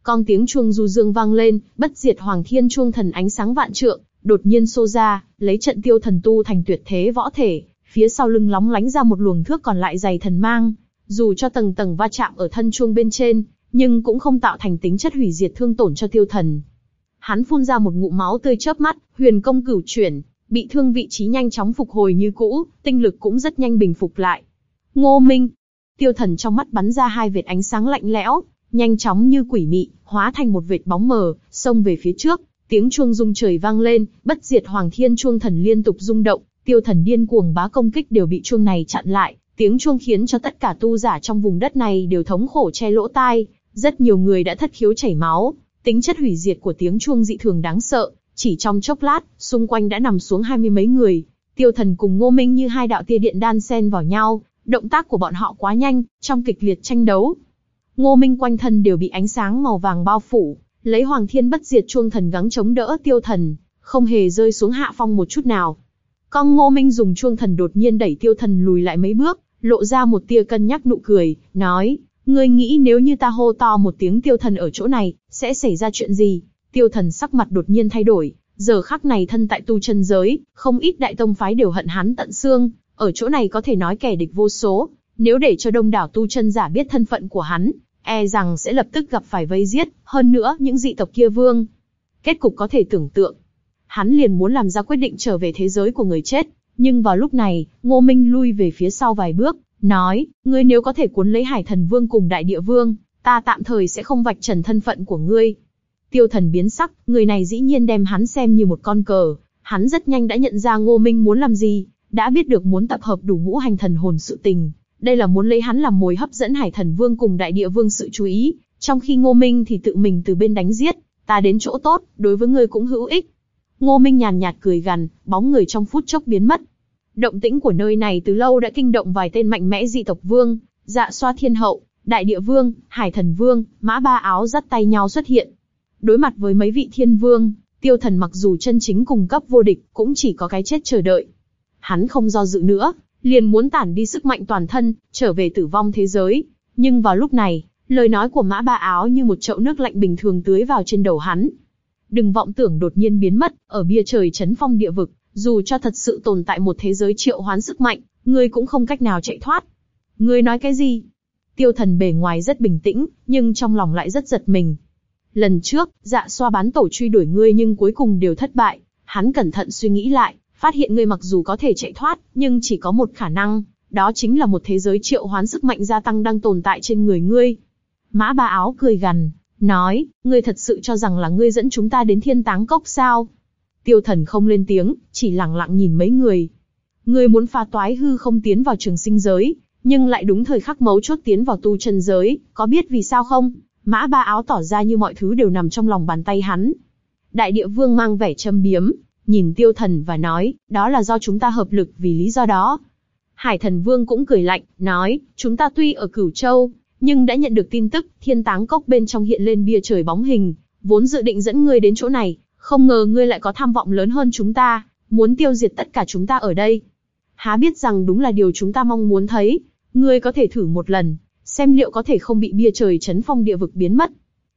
Con tiếng chuông du dương vang lên, bất diệt hoàng thiên chuông thần ánh sáng vạn trượng, đột nhiên xô ra, lấy trận tiêu thần tu thành tuyệt thế võ thể, phía sau lưng lóng lánh ra một luồng thước còn lại dày thần mang, dù cho tầng tầng va chạm ở thân chuông bên trên, nhưng cũng không tạo thành tính chất hủy diệt thương tổn cho tiêu thần. Hắn phun ra một ngụm máu tươi chớp mắt, huyền công cửu chuyển, bị thương vị trí nhanh chóng phục hồi như cũ, tinh lực cũng rất nhanh bình phục lại. Ngô Minh, tiêu thần trong mắt bắn ra hai vệt ánh sáng lạnh lẽo, nhanh chóng như quỷ mị, hóa thành một vệt bóng mờ, xông về phía trước, tiếng chuông rung trời vang lên, bất diệt hoàng thiên chuông thần liên tục rung động, tiêu thần điên cuồng bá công kích đều bị chuông này chặn lại, tiếng chuông khiến cho tất cả tu giả trong vùng đất này đều thống khổ che lỗ tai, rất nhiều người đã thất khiếu chảy máu, tính chất hủy diệt của tiếng chuông dị thường đáng sợ, chỉ trong chốc lát, xung quanh đã nằm xuống hai mươi mấy người, tiêu thần cùng ngô minh như hai đạo tia điện đan xen vào nhau, động tác của bọn họ quá nhanh, trong kịch liệt tranh đấu. Ngô Minh quanh thân đều bị ánh sáng màu vàng bao phủ, lấy Hoàng Thiên bất diệt chuông thần gắng chống đỡ tiêu thần, không hề rơi xuống hạ phong một chút nào. Con Ngô Minh dùng chuông thần đột nhiên đẩy tiêu thần lùi lại mấy bước, lộ ra một tia cân nhắc nụ cười, nói, ngươi nghĩ nếu như ta hô to một tiếng tiêu thần ở chỗ này, sẽ xảy ra chuyện gì? Tiêu thần sắc mặt đột nhiên thay đổi, giờ khắc này thân tại tu chân giới, không ít đại tông phái đều hận hắn tận xương, ở chỗ này có thể nói kẻ địch vô số, nếu để cho đông đảo tu chân giả biết thân phận của hắn, e rằng sẽ lập tức gặp phải vây giết, hơn nữa những dị tộc kia vương. Kết cục có thể tưởng tượng. Hắn liền muốn làm ra quyết định trở về thế giới của người chết, nhưng vào lúc này, Ngô Minh lui về phía sau vài bước, nói, ngươi nếu có thể cuốn lấy Hải Thần Vương cùng Đại Địa Vương, ta tạm thời sẽ không vạch trần thân phận của ngươi. Tiêu thần biến sắc, người này dĩ nhiên đem hắn xem như một con cờ, Hắn rất nhanh đã nhận ra Ngô Minh muốn làm gì, đã biết được muốn tập hợp đủ ngũ hành thần hồn sự tình. Đây là muốn lấy hắn làm mồi hấp dẫn Hải Thần Vương cùng Đại Địa Vương sự chú ý, trong khi Ngô Minh thì tự mình từ bên đánh giết, ta đến chỗ tốt, đối với ngươi cũng hữu ích. Ngô Minh nhàn nhạt cười gằn, bóng người trong phút chốc biến mất. Động tĩnh của nơi này từ lâu đã kinh động vài tên mạnh mẽ dị tộc vương, dạ xoa thiên hậu, đại địa vương, hải thần vương, mã ba áo dắt tay nhau xuất hiện. Đối mặt với mấy vị thiên vương, tiêu thần mặc dù chân chính cùng cấp vô địch, cũng chỉ có cái chết chờ đợi. Hắn không do dự nữa, liền muốn tản đi sức mạnh toàn thân, trở về tử vong thế giới. Nhưng vào lúc này, lời nói của mã ba áo như một chậu nước lạnh bình thường tưới vào trên đầu hắn. Đừng vọng tưởng đột nhiên biến mất, ở bia trời chấn phong địa vực, dù cho thật sự tồn tại một thế giới triệu hoán sức mạnh, ngươi cũng không cách nào chạy thoát. Ngươi nói cái gì? Tiêu thần bề ngoài rất bình tĩnh, nhưng trong lòng lại rất giật mình. Lần trước, dạ xoa bán tổ truy đuổi ngươi nhưng cuối cùng đều thất bại. Hắn cẩn thận suy nghĩ lại, phát hiện ngươi mặc dù có thể chạy thoát, nhưng chỉ có một khả năng, đó chính là một thế giới triệu hoán sức mạnh gia tăng đang tồn tại trên người ngươi. Mã ba áo cười gằn, nói, ngươi thật sự cho rằng là ngươi dẫn chúng ta đến thiên táng cốc sao? Tiêu thần không lên tiếng, chỉ lặng lặng nhìn mấy người. Ngươi muốn pha toái hư không tiến vào trường sinh giới, nhưng lại đúng thời khắc mấu chốt tiến vào tu chân giới, có biết vì sao không? Mã ba áo tỏ ra như mọi thứ đều nằm trong lòng bàn tay hắn. Đại địa vương mang vẻ châm biếm, nhìn tiêu thần và nói, đó là do chúng ta hợp lực vì lý do đó. Hải thần vương cũng cười lạnh, nói, chúng ta tuy ở cửu châu, nhưng đã nhận được tin tức, thiên táng cốc bên trong hiện lên bia trời bóng hình, vốn dự định dẫn ngươi đến chỗ này, không ngờ ngươi lại có tham vọng lớn hơn chúng ta, muốn tiêu diệt tất cả chúng ta ở đây. Há biết rằng đúng là điều chúng ta mong muốn thấy, ngươi có thể thử một lần, xem liệu có thể không bị bia trời chấn phong địa vực biến mất.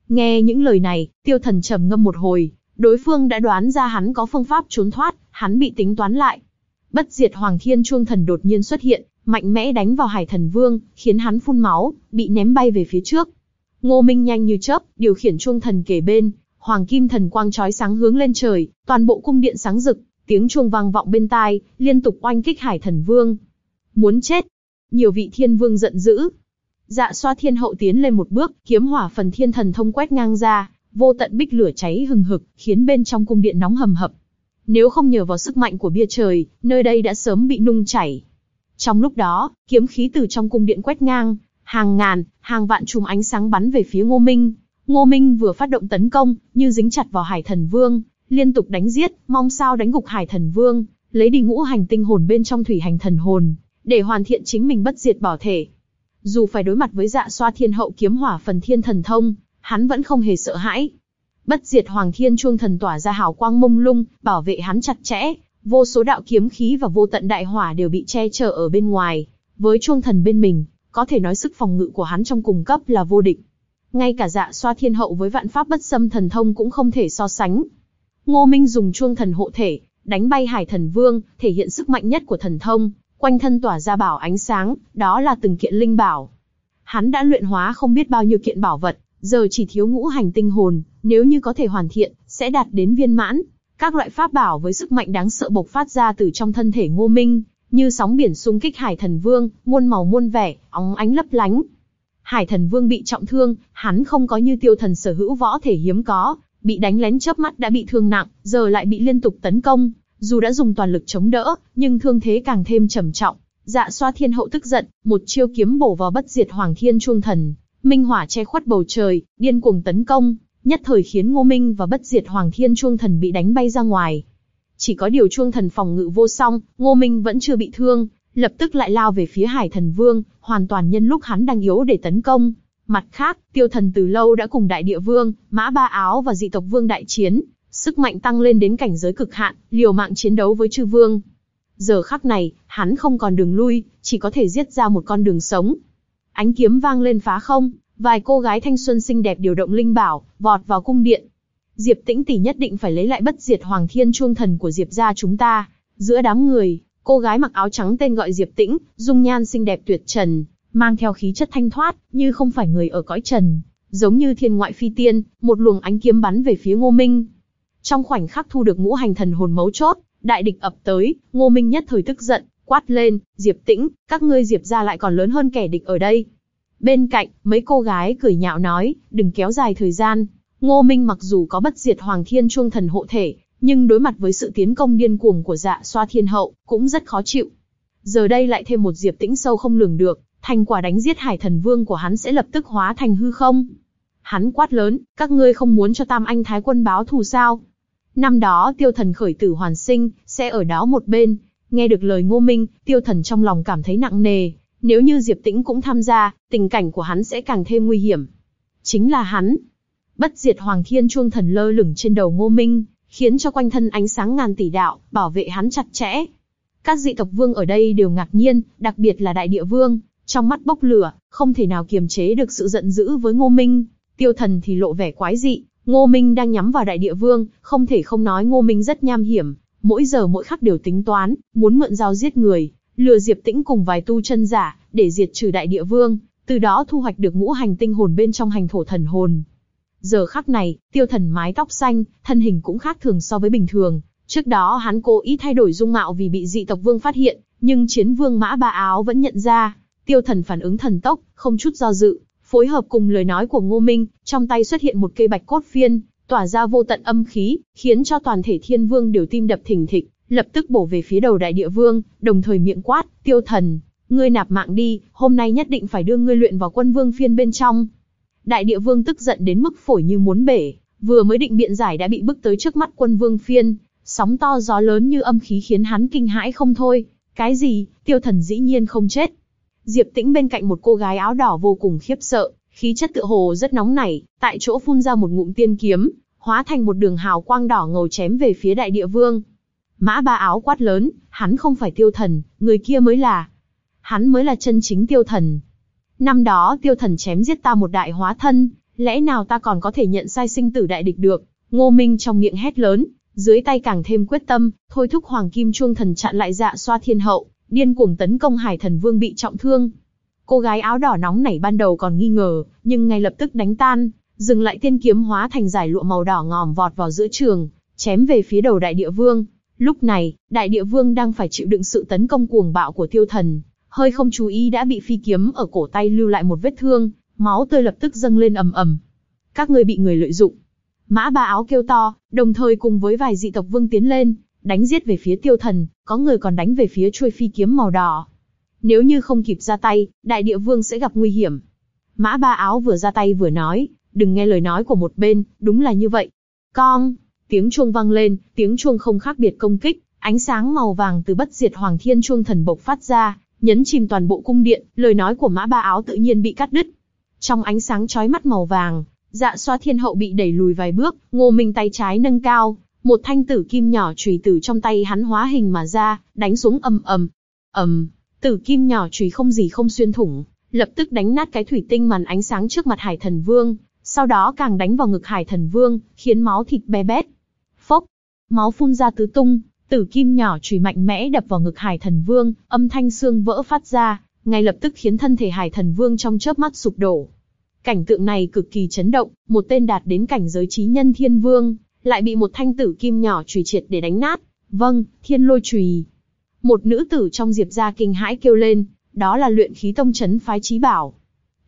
Nghe những lời này, tiêu thần trầm ngâm một hồi, đối phương đã đoán ra hắn có phương pháp trốn thoát, hắn bị tính toán lại. Bất diệt Hoàng Thiên Chuông Thần đột nhiên xuất hiện, mạnh mẽ đánh vào Hải Thần Vương, khiến hắn phun máu, bị ném bay về phía trước. Ngô Minh nhanh như chớp, điều khiển chuông thần kề bên, hoàng kim thần quang chói sáng hướng lên trời, toàn bộ cung điện sáng rực, tiếng chuông vang vọng bên tai, liên tục oanh kích Hải Thần Vương. Muốn chết! Nhiều vị thiên vương giận dữ. Dạ xoa thiên hậu tiến lên một bước, kiếm hỏa phần thiên thần thông quét ngang ra, vô tận bích lửa cháy hừng hực, khiến bên trong cung điện nóng hầm hập. Nếu không nhờ vào sức mạnh của bia trời, nơi đây đã sớm bị nung chảy. Trong lúc đó, kiếm khí từ trong cung điện quét ngang, hàng ngàn, hàng vạn chùm ánh sáng bắn về phía Ngô Minh. Ngô Minh vừa phát động tấn công, như dính chặt vào Hải Thần Vương, liên tục đánh giết, mong sao đánh gục Hải Thần Vương, lấy đi ngũ hành tinh hồn bên trong thủy hành thần hồn, để hoàn thiện chính mình bất diệt bảo thể. Dù phải đối mặt với dạ xoa thiên hậu kiếm hỏa phần thiên thần thông, hắn vẫn không hề sợ hãi. Bất diệt hoàng thiên chuông thần tỏa ra hào quang mông lung, bảo vệ hắn chặt chẽ, vô số đạo kiếm khí và vô tận đại hỏa đều bị che chở ở bên ngoài. Với chuông thần bên mình, có thể nói sức phòng ngự của hắn trong cùng cấp là vô địch. Ngay cả dạ xoa thiên hậu với vạn pháp bất xâm thần thông cũng không thể so sánh. Ngô Minh dùng chuông thần hộ thể, đánh bay hải thần vương, thể hiện sức mạnh nhất của thần thông, quanh thân tỏa ra bảo ánh sáng, đó là từng kiện linh bảo. Hắn đã luyện hóa không biết bao nhiêu kiện bảo vật, giờ chỉ thiếu ngũ hành tinh hồn, nếu như có thể hoàn thiện, sẽ đạt đến viên mãn. Các loại pháp bảo với sức mạnh đáng sợ bộc phát ra từ trong thân thể Ngô Minh, như sóng biển xung kích Hải Thần Vương, muôn màu muôn vẻ, óng ánh lấp lánh. Hải Thần Vương bị trọng thương, hắn không có như Tiêu Thần sở hữu võ thể hiếm có, bị đánh lén chớp mắt đã bị thương nặng, giờ lại bị liên tục tấn công, dù đã dùng toàn lực chống đỡ, nhưng thương thế càng thêm trầm trọng. Dạ xoa thiên hậu tức giận, một chiêu kiếm bổ vào bất diệt hoàng thiên chuông thần, minh hỏa che khuất bầu trời, điên cuồng tấn công, nhất thời khiến Ngô Minh và bất diệt hoàng thiên chuông thần bị đánh bay ra ngoài. Chỉ có điều chuông thần phòng ngự vô song, Ngô Minh vẫn chưa bị thương, lập tức lại lao về phía Hải Thần Vương, hoàn toàn nhân lúc hắn đang yếu để tấn công. Mặt khác, Tiêu Thần từ lâu đã cùng Đại Địa Vương, Mã Ba Áo và Dị tộc Vương đại chiến, sức mạnh tăng lên đến cảnh giới cực hạn, liều mạng chiến đấu với chư vương. Giờ khắc này, hắn không còn đường lui, chỉ có thể giết ra một con đường sống. Ánh kiếm vang lên phá không, vài cô gái thanh xuân xinh đẹp điều động linh bảo, vọt vào cung điện. Diệp Tĩnh tỷ nhất định phải lấy lại bất diệt Hoàng Thiên Chuông Thần của Diệp gia chúng ta. Giữa đám người, cô gái mặc áo trắng tên gọi Diệp Tĩnh, dung nhan xinh đẹp tuyệt trần, mang theo khí chất thanh thoát, như không phải người ở cõi trần, giống như thiên ngoại phi tiên, một luồng ánh kiếm bắn về phía Ngô Minh. Trong khoảnh khắc thu được ngũ hành thần hồn mấu chốt, đại địch ập tới, Ngô Minh nhất thời tức giận, quát lên, Diệp Tĩnh, các ngươi Diệp gia lại còn lớn hơn kẻ địch ở đây. Bên cạnh, mấy cô gái cười nhạo nói, đừng kéo dài thời gian. Ngô Minh mặc dù có bất diệt Hoàng Thiên Chuông Thần hộ thể, nhưng đối mặt với sự tiến công điên cuồng của dạ xoa thiên hậu, cũng rất khó chịu. Giờ đây lại thêm một Diệp Tĩnh sâu không lường được, thành quả đánh giết hải thần vương của hắn sẽ lập tức hóa thành hư không. Hắn quát lớn, các ngươi không muốn cho Tam Anh Thái quân báo thù sao? Năm đó tiêu thần khởi tử hoàn sinh, sẽ ở đó một bên. Nghe được lời ngô minh, tiêu thần trong lòng cảm thấy nặng nề. Nếu như Diệp Tĩnh cũng tham gia, tình cảnh của hắn sẽ càng thêm nguy hiểm. Chính là hắn. Bất diệt hoàng thiên chuông thần lơ lửng trên đầu ngô minh, khiến cho quanh thân ánh sáng ngàn tỷ đạo, bảo vệ hắn chặt chẽ. Các dị tộc vương ở đây đều ngạc nhiên, đặc biệt là đại địa vương, trong mắt bốc lửa, không thể nào kiềm chế được sự giận dữ với ngô minh. Tiêu thần thì lộ vẻ quái dị, Ngô Minh đang nhắm vào đại địa vương, không thể không nói Ngô Minh rất nham hiểm, mỗi giờ mỗi khắc đều tính toán, muốn mượn dao giết người, lừa Diệp Tĩnh cùng vài tu chân giả, để diệt trừ đại địa vương, từ đó thu hoạch được ngũ hành tinh hồn bên trong hành thổ thần hồn. Giờ khắc này, tiêu thần mái tóc xanh, thân hình cũng khác thường so với bình thường. Trước đó hắn cố ý thay đổi dung mạo vì bị dị tộc vương phát hiện, nhưng chiến vương mã ba áo vẫn nhận ra. Tiêu thần phản ứng thần tốc, không chút do dự, phối hợp cùng lời nói của Ngô Minh, trong tay xuất hiện một cây bạch cốt phiên, tỏa ra vô tận âm khí, khiến cho toàn thể thiên vương đều tim đập thình thịch, lập tức bổ về phía đầu đại địa vương, đồng thời miệng quát, tiêu thần, ngươi nạp mạng đi, hôm nay nhất định phải đưa ngươi luyện vào quân vương phiên bên trong. Đại địa vương tức giận đến mức phổi như muốn bể, vừa mới định biện giải đã bị bức tới trước mắt quân vương phiên, sóng to gió lớn như âm khí khiến hắn kinh hãi không thôi. Cái gì, tiêu thần dĩ nhiên không chết, Diệp Tĩnh bên cạnh một cô gái áo đỏ vô cùng khiếp sợ, khí chất tựa hồ rất nóng nảy, tại chỗ phun ra một ngụm tiên kiếm, hóa thành một đường hào quang đỏ ngầu chém về phía đại địa vương. Mã ba áo quát lớn, hắn không phải tiêu thần, người kia mới là. Hắn mới là chân chính tiêu thần. Năm đó tiêu thần chém giết ta một đại hóa thân, lẽ nào ta còn có thể nhận sai sinh tử đại địch được? Ngô Minh trong miệng hét lớn, dưới tay càng thêm quyết tâm, thôi thúc hoàng kim chuông thần chặn lại dạ xoa thiên hậu, điên cuồng tấn công Hải Thần Vương bị trọng thương. Cô gái áo đỏ nóng nảy ban đầu còn nghi ngờ, nhưng ngay lập tức đánh tan, dừng lại tiên kiếm hóa thành giải lụa màu đỏ ngòm vọt vào giữa trường, chém về phía đầu đại địa vương. Lúc này, đại địa vương đang phải chịu đựng sự tấn công cuồng bạo của tiêu thần, hơi không chú ý đã bị phi kiếm ở cổ tay lưu lại một vết thương, máu tươi lập tức dâng lên ầm ầm. Các ngươi bị người lợi dụng. Mã ba áo kêu to, đồng thời cùng với vài dị tộc vương tiến lên, đánh giết về phía tiêu thần, có người còn đánh về phía chuôi phi kiếm màu đỏ. Nếu như không kịp ra tay, đại địa vương sẽ gặp nguy hiểm. Mã ba áo vừa ra tay vừa nói, đừng nghe lời nói của một bên, đúng là như vậy. Con, tiếng chuông vang lên, tiếng chuông không khác biệt công kích, ánh sáng màu vàng từ bất diệt hoàng thiên chuông thần bộc phát ra, nhấn chìm toàn bộ cung điện, lời nói của mã ba áo tự nhiên bị cắt đứt. Trong ánh sáng chói mắt màu vàng, dạ xoa thiên hậu bị đẩy lùi vài bước, ngô minh tay trái nâng cao, một thanh tử kim nhỏ chùy tử trong tay hắn hóa hình mà ra, đánh xuống ầm ầm, ầm, tử kim nhỏ chùy không gì không xuyên thủng, lập tức đánh nát cái thủy tinh màn ánh sáng trước mặt Hải Thần Vương, sau đó càng đánh vào ngực Hải Thần Vương, khiến máu thịt be bét. Máu phun ra tứ tung, tử kim nhỏ chùy mạnh mẽ đập vào ngực Hải Thần Vương, âm thanh xương vỡ phát ra, ngay lập tức khiến thân thể Hải Thần Vương trong chớp mắt sụp đổ. Cảnh tượng này cực kỳ chấn động, một tên đạt đến cảnh giới trí nhân thiên vương, lại bị một thanh tử kim nhỏ chùy triệt để đánh nát. Vâng, thiên lôi chùy. Một nữ tử trong diệp gia kinh hãi kêu lên, đó là luyện khí tông chấn phái trí bảo.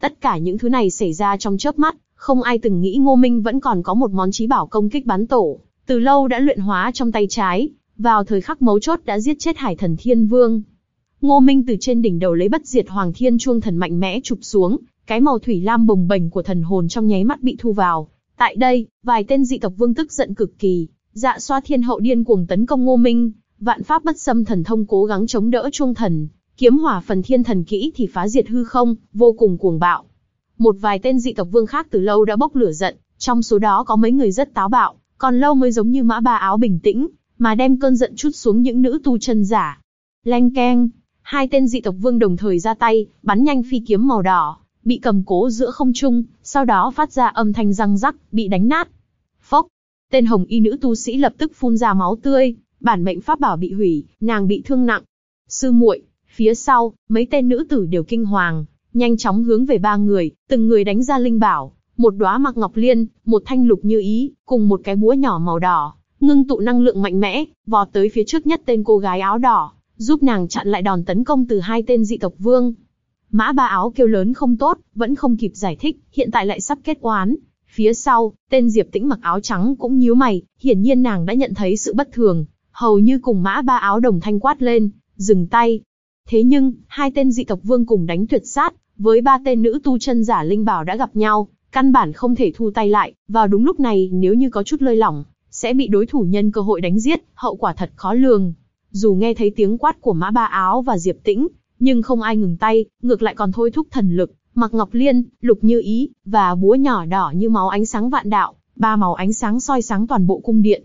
Tất cả những thứ này xảy ra trong chớp mắt, không ai từng nghĩ Ngô Minh vẫn còn có một món trí bảo công kích bắn tổ, từ lâu đã luyện hóa trong tay trái, vào thời khắc mấu chốt đã giết chết Hải Thần Thiên Vương. Ngô Minh từ trên đỉnh đầu lấy bất diệt Hoàng Thiên chuông thần mạnh mẽ chụp xuống, cái màu thủy lam bồng bềnh của thần hồn trong nháy mắt bị thu vào, Tại đây, vài tên dị tộc vương tức giận cực kỳ, dạ xoa thiên hậu điên cuồng tấn công Ngô Minh, vạn pháp bất xâm thần thông cố gắng chống đỡ chuông thần, kiếm hỏa phần thiên thần kỹ thì phá diệt hư không, vô cùng cuồng bạo. Một vài tên dị tộc vương khác từ lâu đã bốc lửa giận, trong số đó có mấy người rất táo bạo, còn lâu mới giống như mã ba áo bình tĩnh, mà đem cơn giận chút xuống những nữ tu chân giả. Leng keng, hai tên dị tộc vương đồng thời ra tay, bắn nhanh phi kiếm màu đỏ, bị cầm cố giữa không trung, sau đó phát ra âm thanh răng rắc, bị đánh nát. Phốc, tên hồng y nữ tu sĩ lập tức phun ra máu tươi, bản mệnh pháp bảo bị hủy, nàng bị thương nặng. Sư muội, phía sau, mấy tên nữ tử đều kinh hoàng, nhanh chóng hướng về ba người, từng người đánh ra linh bảo, một đóa mặc ngọc liên, một thanh lục như ý, cùng một cái búa nhỏ màu đỏ, ngưng tụ năng lượng mạnh mẽ, vọt tới phía trước nhất tên cô gái áo đỏ, giúp nàng chặn lại đòn tấn công từ hai tên dị tộc vương. Mã ba áo kêu lớn không tốt, vẫn không kịp giải thích, hiện tại lại sắp kết oán. Phía sau, tên Diệp Tĩnh mặc áo trắng cũng nhíu mày, hiển nhiên nàng đã nhận thấy sự bất thường, hầu như cùng mã ba áo đồng thanh quát lên, dừng tay. Thế nhưng, hai tên dị tộc vương cùng đánh tuyệt sát, với ba tên nữ tu chân giả linh bảo đã gặp nhau, căn bản không thể thu tay lại, vào đúng lúc này nếu như có chút lơi lỏng, sẽ bị đối thủ nhân cơ hội đánh giết, hậu quả thật khó lường. Dù nghe thấy tiếng quát của Mã Ba Áo và Diệp Tĩnh, nhưng không ai ngừng tay, ngược lại còn thôi thúc thần lực, mặc ngọc liên, lục như ý, và búa nhỏ đỏ như máu ánh sáng vạn đạo, ba màu ánh sáng soi sáng toàn bộ cung điện.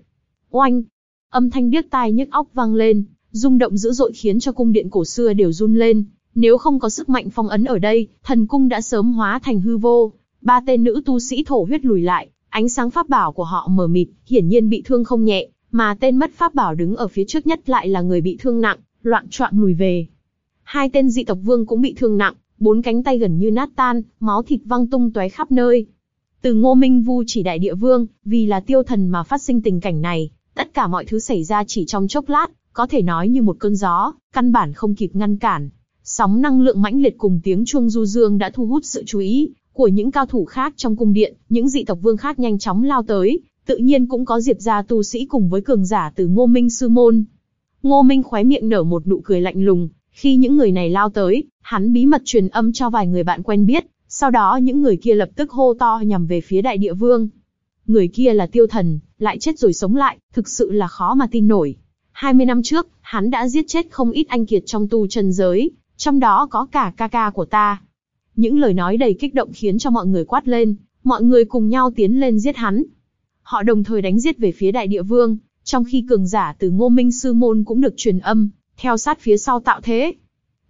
Oanh! Âm thanh điếc tai nhức óc vang lên, rung động dữ dội khiến cho cung điện cổ xưa đều run lên. Nếu không có sức mạnh phong ấn ở đây, thần cung đã sớm hóa thành hư vô. Ba tên nữ tu sĩ thổ huyết lùi lại, ánh sáng pháp bảo của họ mờ mịt, hiển nhiên bị thương không nhẹ, mà tên mất pháp bảo đứng ở phía trước nhất lại là người bị thương nặng, loạn choạng lùi về. Hai tên dị tộc vương cũng bị thương nặng, bốn cánh tay gần như nát tan, máu thịt văng tung tóe khắp nơi. Từ Ngô Minh Vu chỉ đại địa vương, vì là tiêu thần mà phát sinh tình cảnh này, tất cả mọi thứ xảy ra chỉ trong chốc lát, có thể nói như một cơn gió, căn bản không kịp ngăn cản. Sóng năng lượng mãnh liệt cùng tiếng chuông du dương đã thu hút sự chú ý của những cao thủ khác trong cung điện, những dị tộc vương khác nhanh chóng lao tới, tự nhiên cũng có diệp gia tu sĩ cùng với cường giả từ Ngô Minh sư môn. Ngô Minh khóe miệng nở một nụ cười lạnh lùng, khi những người này lao tới, hắn bí mật truyền âm cho vài người bạn quen biết, sau đó những người kia lập tức hô to nhằm về phía đại địa vương. Người kia là tiêu thần, lại chết rồi sống lại, thực sự là khó mà tin nổi. 20 năm trước, hắn đã giết chết không ít anh kiệt trong tu chân giới, trong đó có cả ca ca của ta. Những lời nói đầy kích động khiến cho mọi người quát lên, mọi người cùng nhau tiến lên giết hắn. Họ đồng thời đánh giết về phía đại địa vương, trong khi cường giả từ ngô minh sư môn cũng được truyền âm, theo sát phía sau tạo thế.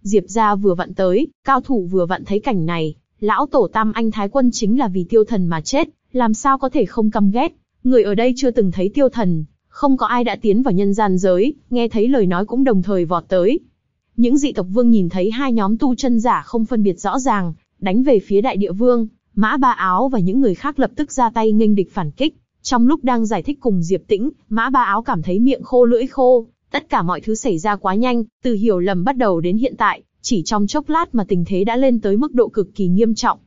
Diệp gia vừa vặn tới, cao thủ vừa vặn thấy cảnh này, lão tổ tam anh thái quân chính là vì tiêu thần mà chết, làm sao có thể không căm ghét. Người ở đây chưa từng thấy tiêu thần, không có ai đã tiến vào nhân gian giới, nghe thấy lời nói cũng đồng thời vọt tới. Những dị tộc vương nhìn thấy hai nhóm tu chân giả không phân biệt rõ ràng, đánh về phía đại địa vương, Mã Ba Áo và những người khác lập tức ra tay nghênh địch phản kích. Trong lúc đang giải thích cùng Diệp Tĩnh, Mã Ba Áo cảm thấy miệng khô lưỡi khô, tất cả mọi thứ xảy ra quá nhanh, từ hiểu lầm bắt đầu đến hiện tại, chỉ trong chốc lát mà tình thế đã lên tới mức độ cực kỳ nghiêm trọng.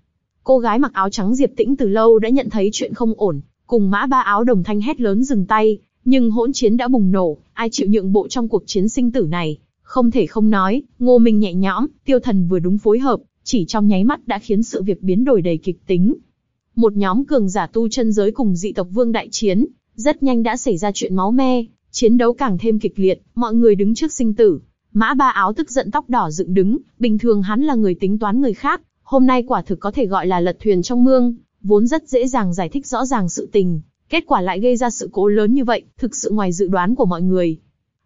Cô gái mặc áo trắng Diệp Tĩnh từ lâu đã nhận thấy chuyện không ổn, cùng Mã Ba Áo đồng thanh hét lớn dừng tay, nhưng hỗn chiến đã bùng nổ, ai chịu nhượng bộ trong cuộc chiến sinh tử này, không thể không nói, Ngô Minh nhẹ nhõm, Tiêu Thần vừa đúng phối hợp, chỉ trong nháy mắt đã khiến sự việc biến đổi đầy kịch tính. Một nhóm cường giả tu chân giới cùng dị tộc vương đại chiến, rất nhanh đã xảy ra chuyện máu me, chiến đấu càng thêm kịch liệt, mọi người đứng trước sinh tử. Mã ba áo tức giận tóc đỏ dựng đứng, bình thường hắn là người tính toán người khác, hôm nay quả thực có thể gọi là lật thuyền trong mương, vốn rất dễ dàng giải thích rõ ràng sự tình, kết quả lại gây ra sự cố lớn như vậy, thực sự ngoài dự đoán của mọi người.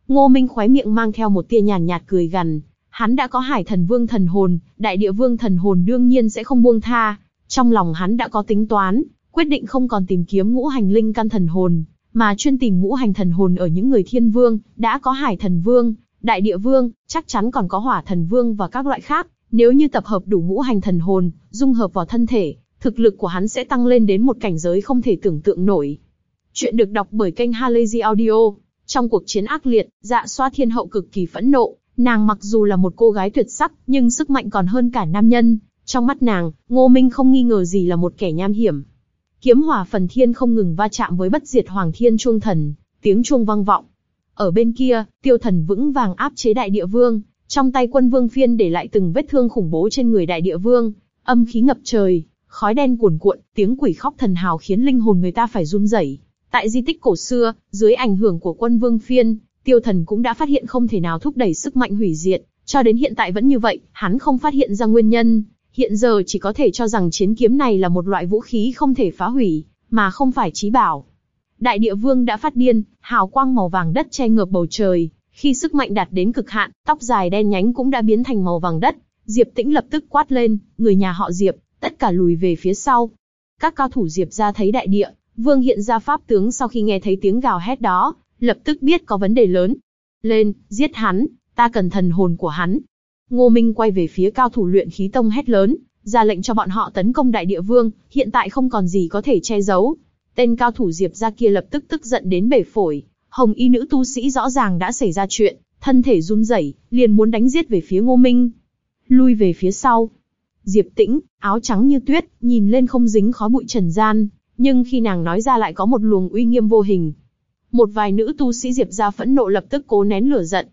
Ngô Minh khóe miệng mang theo một tia nhàn nhạt cười gằn, hắn đã có hải thần vương thần hồn, đại địa vương thần hồn đương nhiên sẽ không buông tha. Trong lòng hắn đã có tính toán, quyết định không còn tìm kiếm ngũ hành linh căn thần hồn, mà chuyên tìm ngũ hành thần hồn ở những người thiên vương, đã có hải thần vương, đại địa vương, chắc chắn còn có hỏa thần vương và các loại khác. Nếu như tập hợp đủ ngũ hành thần hồn, dung hợp vào thân thể, thực lực của hắn sẽ tăng lên đến một cảnh giới không thể tưởng tượng nổi. Chuyện được đọc bởi kênh Halazy Audio. Trong cuộc chiến ác liệt, dạ xoa thiên hậu cực kỳ phẫn nộ, Nàng mặc dù là một cô gái tuyệt sắc, nhưng sức mạnh còn hơn cả nam nhân. Trong mắt nàng, Ngô Minh không nghi ngờ gì là một kẻ nham hiểm. Kiếm hỏa phần thiên không ngừng va chạm với bất diệt hoàng thiên chuông thần, tiếng chuông vang vọng. Ở bên kia, tiêu thần vững vàng áp chế đại địa vương, trong tay quân vương phiên để lại từng vết thương khủng bố trên người đại địa vương, âm khí ngập trời, khói đen cuồn cuộn, tiếng quỷ khóc thần hào khiến linh hồn người ta phải run rẩy. Tại di tích cổ xưa, dưới ảnh hưởng của quân vương phiên, Tiêu Thần cũng đã phát hiện không thể nào thúc đẩy sức mạnh hủy diệt, cho đến hiện tại vẫn như vậy, hắn không phát hiện ra nguyên nhân. Hiện giờ chỉ có thể cho rằng chiến kiếm này là một loại vũ khí không thể phá hủy, mà không phải trí bảo. Đại địa vương đã phát điên, hào quang màu vàng đất che ngược bầu trời. Khi sức mạnh đạt đến cực hạn, tóc dài đen nhánh cũng đã biến thành màu vàng đất. Diệp Tĩnh lập tức quát lên, người nhà họ Diệp, tất cả lùi về phía sau. Các cao thủ Diệp ra thấy đại địa, vương hiện ra pháp tướng sau khi nghe thấy tiếng gào hét đó, lập tức biết có vấn đề lớn. Lên, giết hắn, ta cần thần hồn của hắn. Ngô Minh quay về phía cao thủ luyện khí tông hét lớn, ra lệnh cho bọn họ tấn công đại địa vương, hiện tại không còn gì có thể che giấu. Tên cao thủ Diệp ra kia lập tức tức giận đến bể phổi, hồng y nữ tu sĩ rõ ràng đã xảy ra chuyện, thân thể run rẩy, liền muốn đánh giết về phía Ngô Minh. Lui về phía sau. Diệp Tĩnh, áo trắng như tuyết, nhìn lên không dính khói bụi trần gian, nhưng khi nàng nói ra lại có một luồng uy nghiêm vô hình. Một vài nữ tu sĩ Diệp gia phẫn nộ lập tức cố nén lửa giận.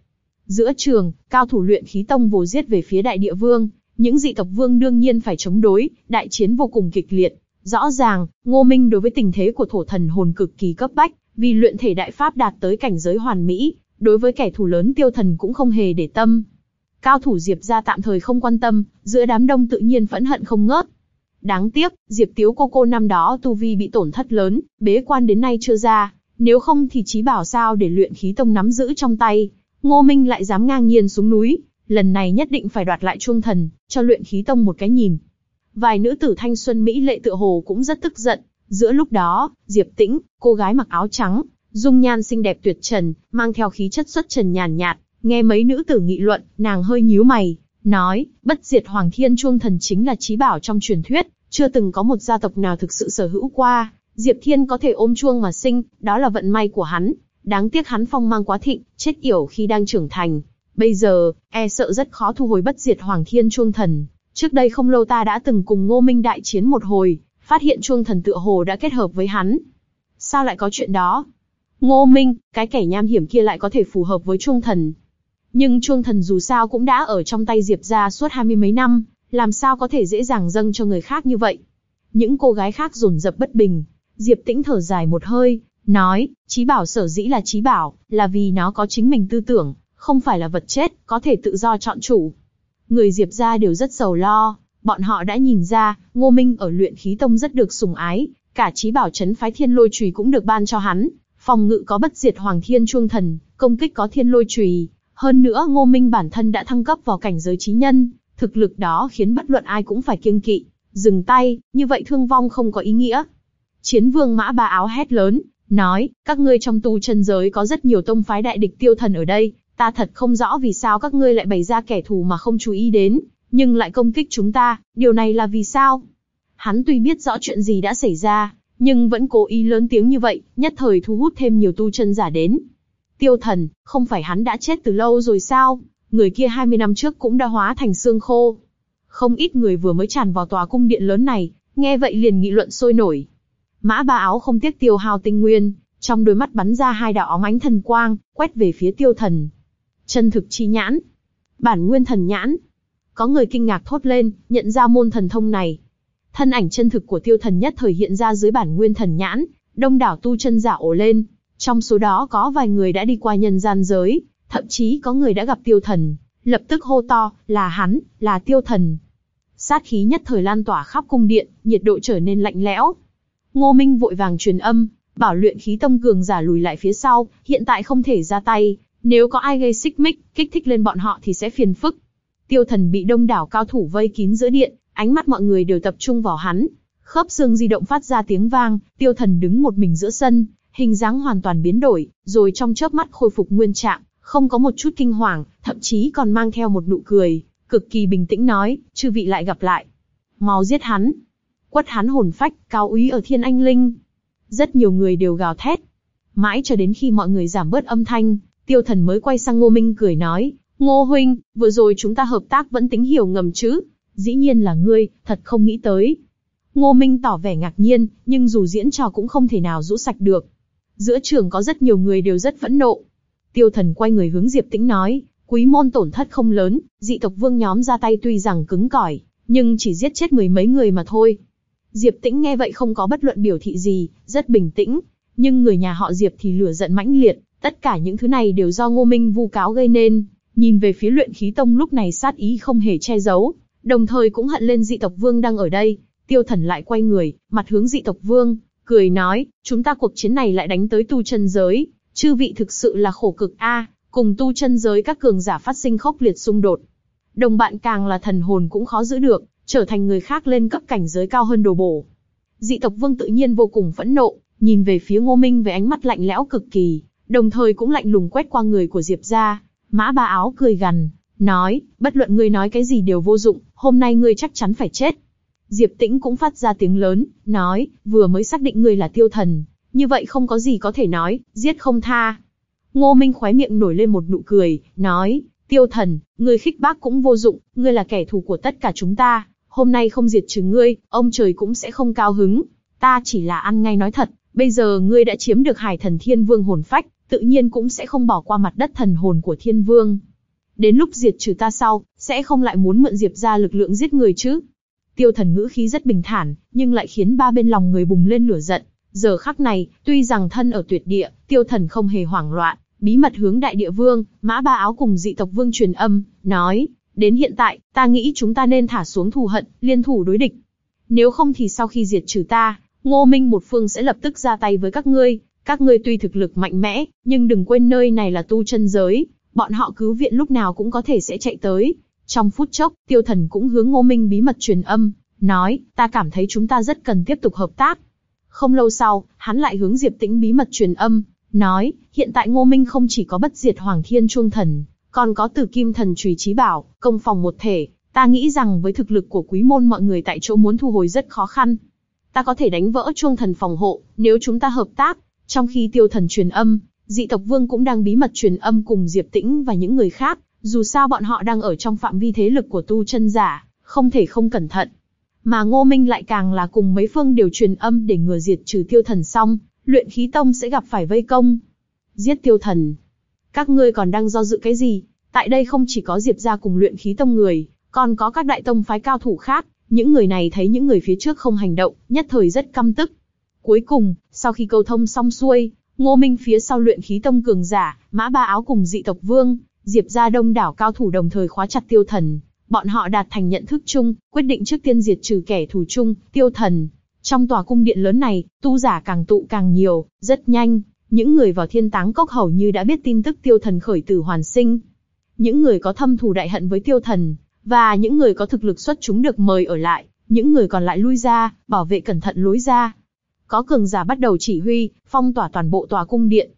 Giữa trường, cao thủ luyện khí tông vồ giết về phía đại địa vương, những dị tộc vương đương nhiên phải chống đối, đại chiến vô cùng kịch liệt. Rõ ràng, Ngô Minh đối với tình thế của thổ thần hồn cực kỳ cấp bách, vì luyện thể đại pháp đạt tới cảnh giới hoàn mỹ, đối với kẻ thù lớn tiêu thần cũng không hề để tâm. Cao thủ Diệp gia tạm thời không quan tâm, giữa đám đông tự nhiên phẫn hận không ngớt. Đáng tiếc, Diệp Tiếu cô cô năm đó tu vi bị tổn thất lớn, bế quan đến nay chưa ra, nếu không thì trí bảo sao để luyện khí tông nắm giữ trong tay. Ngô Minh lại dám ngang nhiên xuống núi, lần này nhất định phải đoạt lại chuông thần, cho luyện khí tông một cái nhìn. Vài nữ tử thanh xuân Mỹ lệ tựa hồ cũng rất tức giận. Giữa lúc đó, Diệp Tĩnh, cô gái mặc áo trắng, dung nhan xinh đẹp tuyệt trần, mang theo khí chất xuất trần nhàn nhạt, nghe mấy nữ tử nghị luận, nàng hơi nhíu mày, nói, bất diệt Hoàng Thiên Chuông Thần chính là trí bảo trong truyền thuyết, chưa từng có một gia tộc nào thực sự sở hữu qua. Diệp Thiên có thể ôm chuông mà sinh, đó là vận may của hắn. Đáng tiếc hắn phong mang quá thịnh, chết yểu khi đang trưởng thành. Bây giờ, e sợ rất khó thu hồi bất diệt Hoàng Thiên Chuông Thần. Trước đây không lâu ta đã từng cùng Ngô Minh đại chiến một hồi, phát hiện Chuông Thần tựa hồ đã kết hợp với hắn. Sao lại có chuyện đó? Ngô Minh, cái kẻ nham hiểm kia lại có thể phù hợp với Chuông Thần. Nhưng Chuông Thần dù sao cũng đã ở trong tay Diệp gia suốt hai mươi mấy năm, làm sao có thể dễ dàng dâng cho người khác như vậy? Những cô gái khác rồn rập bất bình. Diệp Tĩnh thở dài một hơi, nói, trí bảo sở dĩ là trí bảo, là vì nó có chính mình tư tưởng, không phải là vật chết, có thể tự do chọn chủ. Người Diệp gia đều rất giàu lo, bọn họ đã nhìn ra, Ngô Minh ở luyện khí tông rất được sủng ái, cả trí bảo chấn phái thiên lôi chùy cũng được ban cho hắn, phòng ngự có bất diệt hoàng thiên chuông thần, công kích có thiên lôi chùy. Hơn nữa Ngô Minh bản thân đã thăng cấp vào cảnh giới trí nhân, Thực lực đó khiến bất luận ai cũng phải kiêng kỵ, dừng tay, như vậy thương vong không có ý nghĩa. Chiến vương mã ba áo hét lớn, nói, các ngươi trong tu chân giới có rất nhiều tông phái đại địch tiêu thần ở đây, ta thật không rõ vì sao các ngươi lại bày ra kẻ thù mà không chú ý đến, nhưng lại công kích chúng ta, điều này là vì sao? Hắn tuy biết rõ chuyện gì đã xảy ra, nhưng vẫn cố ý lớn tiếng như vậy, nhất thời thu hút thêm nhiều tu chân giả đến. Tiêu thần, không phải hắn đã chết từ lâu rồi sao? người kia 20 năm trước cũng đã hóa thành xương khô. Không ít người vừa mới tràn vào tòa cung điện lớn này, nghe vậy liền nghị luận sôi nổi. Mã ba áo không tiếc tiêu hao tinh nguyên, trong đôi mắt bắn ra hai đạo óng ánh thần quang, quét về phía tiêu thần. Chân thực chi nhãn. Bản nguyên thần nhãn. Có người kinh ngạc thốt lên, nhận ra môn thần thông này. Thân ảnh chân thực của tiêu thần nhất thời hiện ra dưới bản nguyên thần nhãn, đông đảo tu chân giả ổ lên. Trong số đó có vài người đã đi qua nhân gian giới, Thậm chí có người đã gặp tiêu thần, lập tức hô to, là hắn, là tiêu thần. Sát khí nhất thời lan tỏa khắp cung điện, nhiệt độ trở nên lạnh lẽo. Ngô Minh vội vàng truyền âm, bảo luyện khí tông cường giả lùi lại phía sau, hiện tại không thể ra tay, nếu có ai gây xích mích, kích thích lên bọn họ thì sẽ phiền phức. Tiêu thần bị đông đảo cao thủ vây kín giữa điện, ánh mắt mọi người đều tập trung vào hắn. Khớp xương di động phát ra tiếng vang, tiêu thần đứng một mình giữa sân, hình dáng hoàn toàn biến đổi, rồi trong chớp mắt khôi phục nguyên trạng, không có một chút kinh hoàng, thậm chí còn mang theo một nụ cười, cực kỳ bình tĩnh nói, chư vị lại gặp lại. Mau giết hắn. Quất hắn hồn phách, cao úy ở thiên anh linh. Rất nhiều người đều gào thét. Mãi cho đến khi mọi người giảm bớt âm thanh, tiêu thần mới quay sang Ngô Minh cười nói, Ngô Huynh, vừa rồi chúng ta hợp tác vẫn tính hiểu ngầm chứ. Dĩ nhiên là ngươi, thật không nghĩ tới. Ngô Minh tỏ vẻ ngạc nhiên, nhưng dù diễn trò cũng không thể nào rũ sạch được. Giữa trường có rất nhiều người đều rất phẫn nộ, Tiêu thần quay người hướng Diệp Tĩnh nói, quý môn tổn thất không lớn, dị tộc vương nhóm ra tay tuy rằng cứng cỏi, nhưng chỉ giết chết mười mấy người mà thôi. Diệp Tĩnh nghe vậy không có bất luận biểu thị gì, rất bình tĩnh, nhưng người nhà họ Diệp thì lửa giận mãnh liệt, tất cả những thứ này đều do Ngô Minh vu cáo gây nên. Nhìn về phía luyện khí tông lúc này sát ý không hề che giấu, đồng thời cũng hận lên dị tộc vương đang ở đây. Tiêu thần lại quay người, mặt hướng dị tộc vương, cười nói, chúng ta cuộc chiến này lại đánh tới tu chân giới, Chư vị thực sự là khổ cực a, cùng tu chân giới các cường giả phát sinh khốc liệt xung đột. Đồng bạn càng là thần hồn cũng khó giữ được, trở thành người khác lên cấp cảnh giới cao hơn đồ bổ. Dị tộc vương tự nhiên vô cùng phẫn nộ, nhìn về phía Ngô Minh với ánh mắt lạnh lẽo cực kỳ, đồng thời cũng lạnh lùng quét qua người của Diệp gia. Mã Ba Áo cười gằn, nói, bất luận ngươi nói cái gì đều vô dụng, hôm nay ngươi chắc chắn phải chết. Diệp Tĩnh cũng phát ra tiếng lớn, nói, vừa mới xác định ngươi là tiêu thần, như vậy không có gì có thể nói, giết không tha. Ngô Minh khóe miệng nổi lên một nụ cười, nói, tiêu thần, ngươi khích bác cũng vô dụng, ngươi là kẻ thù của tất cả chúng ta, hôm nay không diệt trừ ngươi, ông trời cũng sẽ không cao hứng. ta chỉ là ăn ngay nói thật, bây giờ ngươi đã chiếm được hải thần thiên vương hồn phách, tự nhiên cũng sẽ không bỏ qua mặt đất thần hồn của thiên vương. Đến lúc diệt trừ ta sau, sẽ không lại muốn mượn diệp ra lực lượng giết người chứ. Tiêu thần ngữ khí rất bình thản, nhưng lại khiến ba bên lòng người bùng lên lửa giận. Giờ khắc này, tuy rằng thân ở tuyệt địa, tiêu thần không hề hoảng loạn, bí mật hướng đại địa vương, mã ba áo cùng dị tộc vương truyền âm, nói, đến hiện tại, ta nghĩ chúng ta nên thả xuống thù hận, liên thủ đối địch. Nếu không thì sau khi diệt trừ ta, Ngô Minh một phương sẽ lập tức ra tay với các ngươi, các ngươi tuy thực lực mạnh mẽ, nhưng đừng quên nơi này là tu chân giới, bọn họ cứu viện lúc nào cũng có thể sẽ chạy tới. Trong phút chốc, tiêu thần cũng hướng Ngô Minh bí mật truyền âm, nói, ta cảm thấy chúng ta rất cần tiếp tục hợp tác. Không lâu sau, hắn lại hướng Diệp Tĩnh bí mật truyền âm, nói, hiện tại Ngô Minh không chỉ có bất diệt Hoàng Thiên Chuông Thần, còn có Tử Kim Thần Trùy Trí Bảo, công phòng một thể, ta nghĩ rằng với thực lực của quý môn mọi người tại chỗ muốn thu hồi rất khó khăn. Ta có thể đánh vỡ Chuông Thần phòng hộ, nếu chúng ta hợp tác, trong khi Tiêu Thần truyền âm, dị tộc Vương cũng đang bí mật truyền âm cùng Diệp Tĩnh và những người khác, dù sao bọn họ đang ở trong phạm vi thế lực của tu chân giả, không thể không cẩn thận. Mà Ngô Minh lại càng là cùng mấy phương đều truyền âm để ngừa diệt trừ tiêu thần xong, luyện khí tông sẽ gặp phải vây công. Giết tiêu thần. Các ngươi còn đang do dự cái gì? Tại đây không chỉ có Diệp gia cùng luyện khí tông người, còn có các đại tông phái cao thủ khác. Những người này thấy những người phía trước không hành động, nhất thời rất căm tức. Cuối cùng, sau khi câu thông xong xuôi, Ngô Minh phía sau luyện khí tông cường giả, mã ba áo cùng dị tộc vương, Diệp gia đông đảo cao thủ đồng thời khóa chặt tiêu thần, Bọn họ đạt thành nhận thức chung, quyết định trước tiên diệt trừ kẻ thù chung, tiêu thần. Trong tòa cung điện lớn này, tu giả càng tụ càng nhiều, rất nhanh, những người vào thiên táng cốc hầu như đã biết tin tức tiêu thần khởi tử hoàn sinh. Những người có thâm thù đại hận với tiêu thần, và những người có thực lực xuất chúng được mời ở lại, những người còn lại lui ra, bảo vệ cẩn thận lối ra. Có cường giả bắt đầu chỉ huy, phong tỏa toàn bộ tòa cung điện.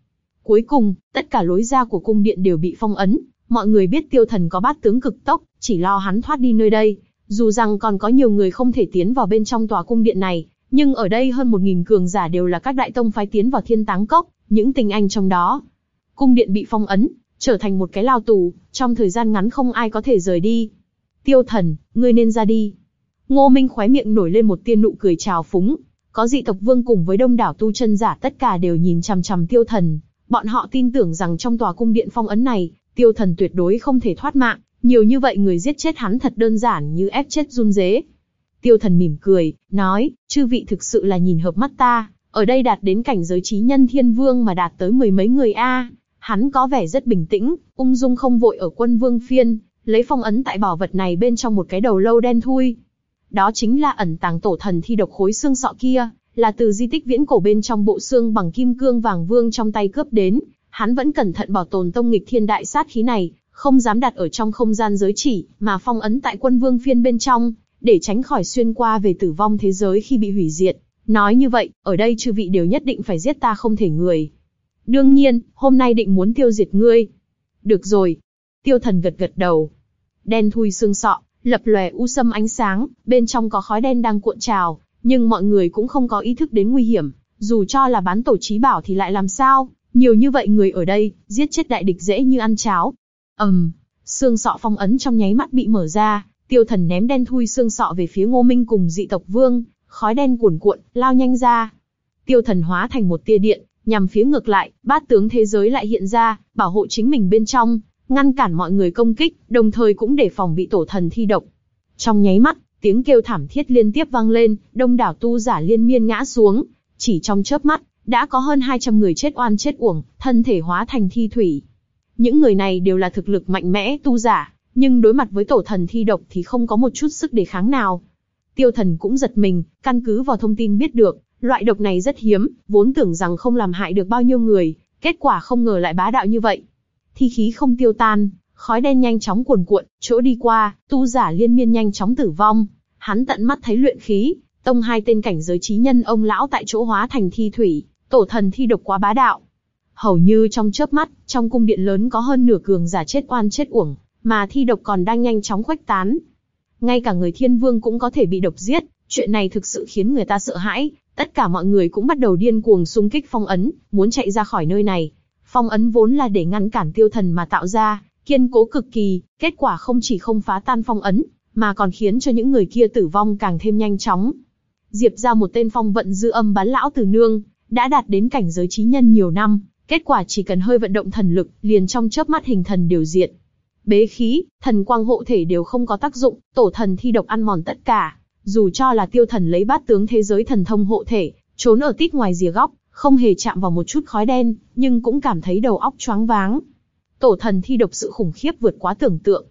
Cuối cùng, tất cả lối ra của cung điện đều bị phong ấn, Mọi người biết tiêu thần có bát tướng cực tốc, chỉ lo hắn thoát đi nơi đây. Dù rằng còn có nhiều người không thể tiến vào bên trong tòa cung điện này, nhưng ở đây hơn một nghìn cường giả đều là các đại tông phái tiến vào thiên táng cốc, những tình anh trong đó. Cung điện bị phong ấn, trở thành một cái lao tù, trong thời gian ngắn không ai có thể rời đi. Tiêu thần, ngươi nên ra đi. Ngô Minh khóe miệng nổi lên một tiên nụ cười trào phúng. Có dị tộc vương cùng với đông đảo tu chân giả tất cả đều nhìn chằm chằm tiêu thần. Bọn họ tin tưởng rằng trong tòa cung điện phong ấn này, tiêu thần tuyệt đối không thể thoát mạng, nhiều như vậy người giết chết hắn thật đơn giản như ép chết run dế. Tiêu thần mỉm cười, nói, chư vị thực sự là nhìn hợp mắt ta, ở đây đạt đến cảnh giới trí nhân thiên vương mà đạt tới mười mấy người a. Hắn có vẻ rất bình tĩnh, ung dung không vội ở quân vương phiên, lấy phong ấn tại bảo vật này bên trong một cái đầu lâu đen thui. Đó chính là ẩn tàng tổ thần thi độc khối xương sọ kia, là từ di tích viễn cổ bên trong bộ xương bằng kim cương vàng vương trong tay cướp đến, hắn vẫn cẩn thận bảo tồn tông nghịch thiên đại sát khí này, không dám đặt ở trong không gian giới chỉ, mà phong ấn tại quân vương phiên bên trong, để tránh khỏi xuyên qua về tử vong thế giới khi bị hủy diệt. Nói như vậy, ở đây chư vị đều nhất định phải giết ta không thể người. Đương nhiên, hôm nay định muốn tiêu diệt ngươi. Được rồi. Tiêu thần gật gật đầu. Đen thui xương sọ, lập lòe u sâm ánh sáng, bên trong có khói đen đang cuộn trào, nhưng mọi người cũng không có ý thức đến nguy hiểm, dù cho là bán tổ trí bảo thì lại làm sao, nhiều như vậy người ở đây, giết chết đại địch dễ như ăn cháo. ầm, um, xương sọ phong ấn trong nháy mắt bị mở ra, tiêu thần ném đen thui xương sọ về phía ngô minh cùng dị tộc vương, khói đen cuồn cuộn, lao nhanh ra. Tiêu thần hóa thành một tia điện, nhằm phía ngược lại, bát tướng thế giới lại hiện ra, bảo hộ chính mình bên trong, ngăn cản mọi người công kích, đồng thời cũng để phòng bị tổ thần thi độc. Trong nháy mắt, tiếng kêu thảm thiết liên tiếp vang lên, đông đảo tu giả liên miên ngã xuống, chỉ trong chớp mắt, đã có hơn 200 người chết oan chết uổng, thân thể hóa thành thi thủy. Những người này đều là thực lực mạnh mẽ tu giả, nhưng đối mặt với tổ thần thi độc thì không có một chút sức đề kháng nào. Tiêu thần cũng giật mình, căn cứ vào thông tin biết được, loại độc này rất hiếm, vốn tưởng rằng không làm hại được bao nhiêu người, kết quả không ngờ lại bá đạo như vậy. Thi khí không tiêu tan, khói đen nhanh chóng cuồn cuộn, chỗ đi qua, tu giả liên miên nhanh chóng tử vong. Hắn tận mắt thấy luyện khí, tông hai tên cảnh giới trí nhân ông lão tại chỗ hóa thành thi thủy, tổ thần thi độc quá bá đạo. Hầu như trong chớp mắt, trong cung điện lớn có hơn nửa cường giả chết oan chết uổng, mà thi độc còn đang nhanh chóng khuếch tán. Ngay cả người thiên vương cũng có thể bị độc giết, chuyện này thực sự khiến người ta sợ hãi, tất cả mọi người cũng bắt đầu điên cuồng xung kích phong ấn, muốn chạy ra khỏi nơi này. Phong ấn vốn là để ngăn cản tiêu thần mà tạo ra, kiên cố cực kỳ, kết quả không chỉ không phá tan phong ấn, mà còn khiến cho những người kia tử vong càng thêm nhanh chóng. Diệp ra một tên phong vận dư âm bán lão từ nương, đã đạt đến cảnh giới trí nhân nhiều năm, kết quả chỉ cần hơi vận động thần lực, liền trong chớp mắt hình thần điều diện. Bế khí, thần quang hộ thể đều không có tác dụng, tổ thần thi độc ăn mòn tất cả. Dù cho là tiêu thần lấy bát tướng thế giới thần thông hộ thể, trốn ở tít ngoài rìa góc, không hề chạm vào một chút khói đen, nhưng cũng cảm thấy đầu óc choáng váng. Tổ thần thi độc sự khủng khiếp vượt quá tưởng tượng.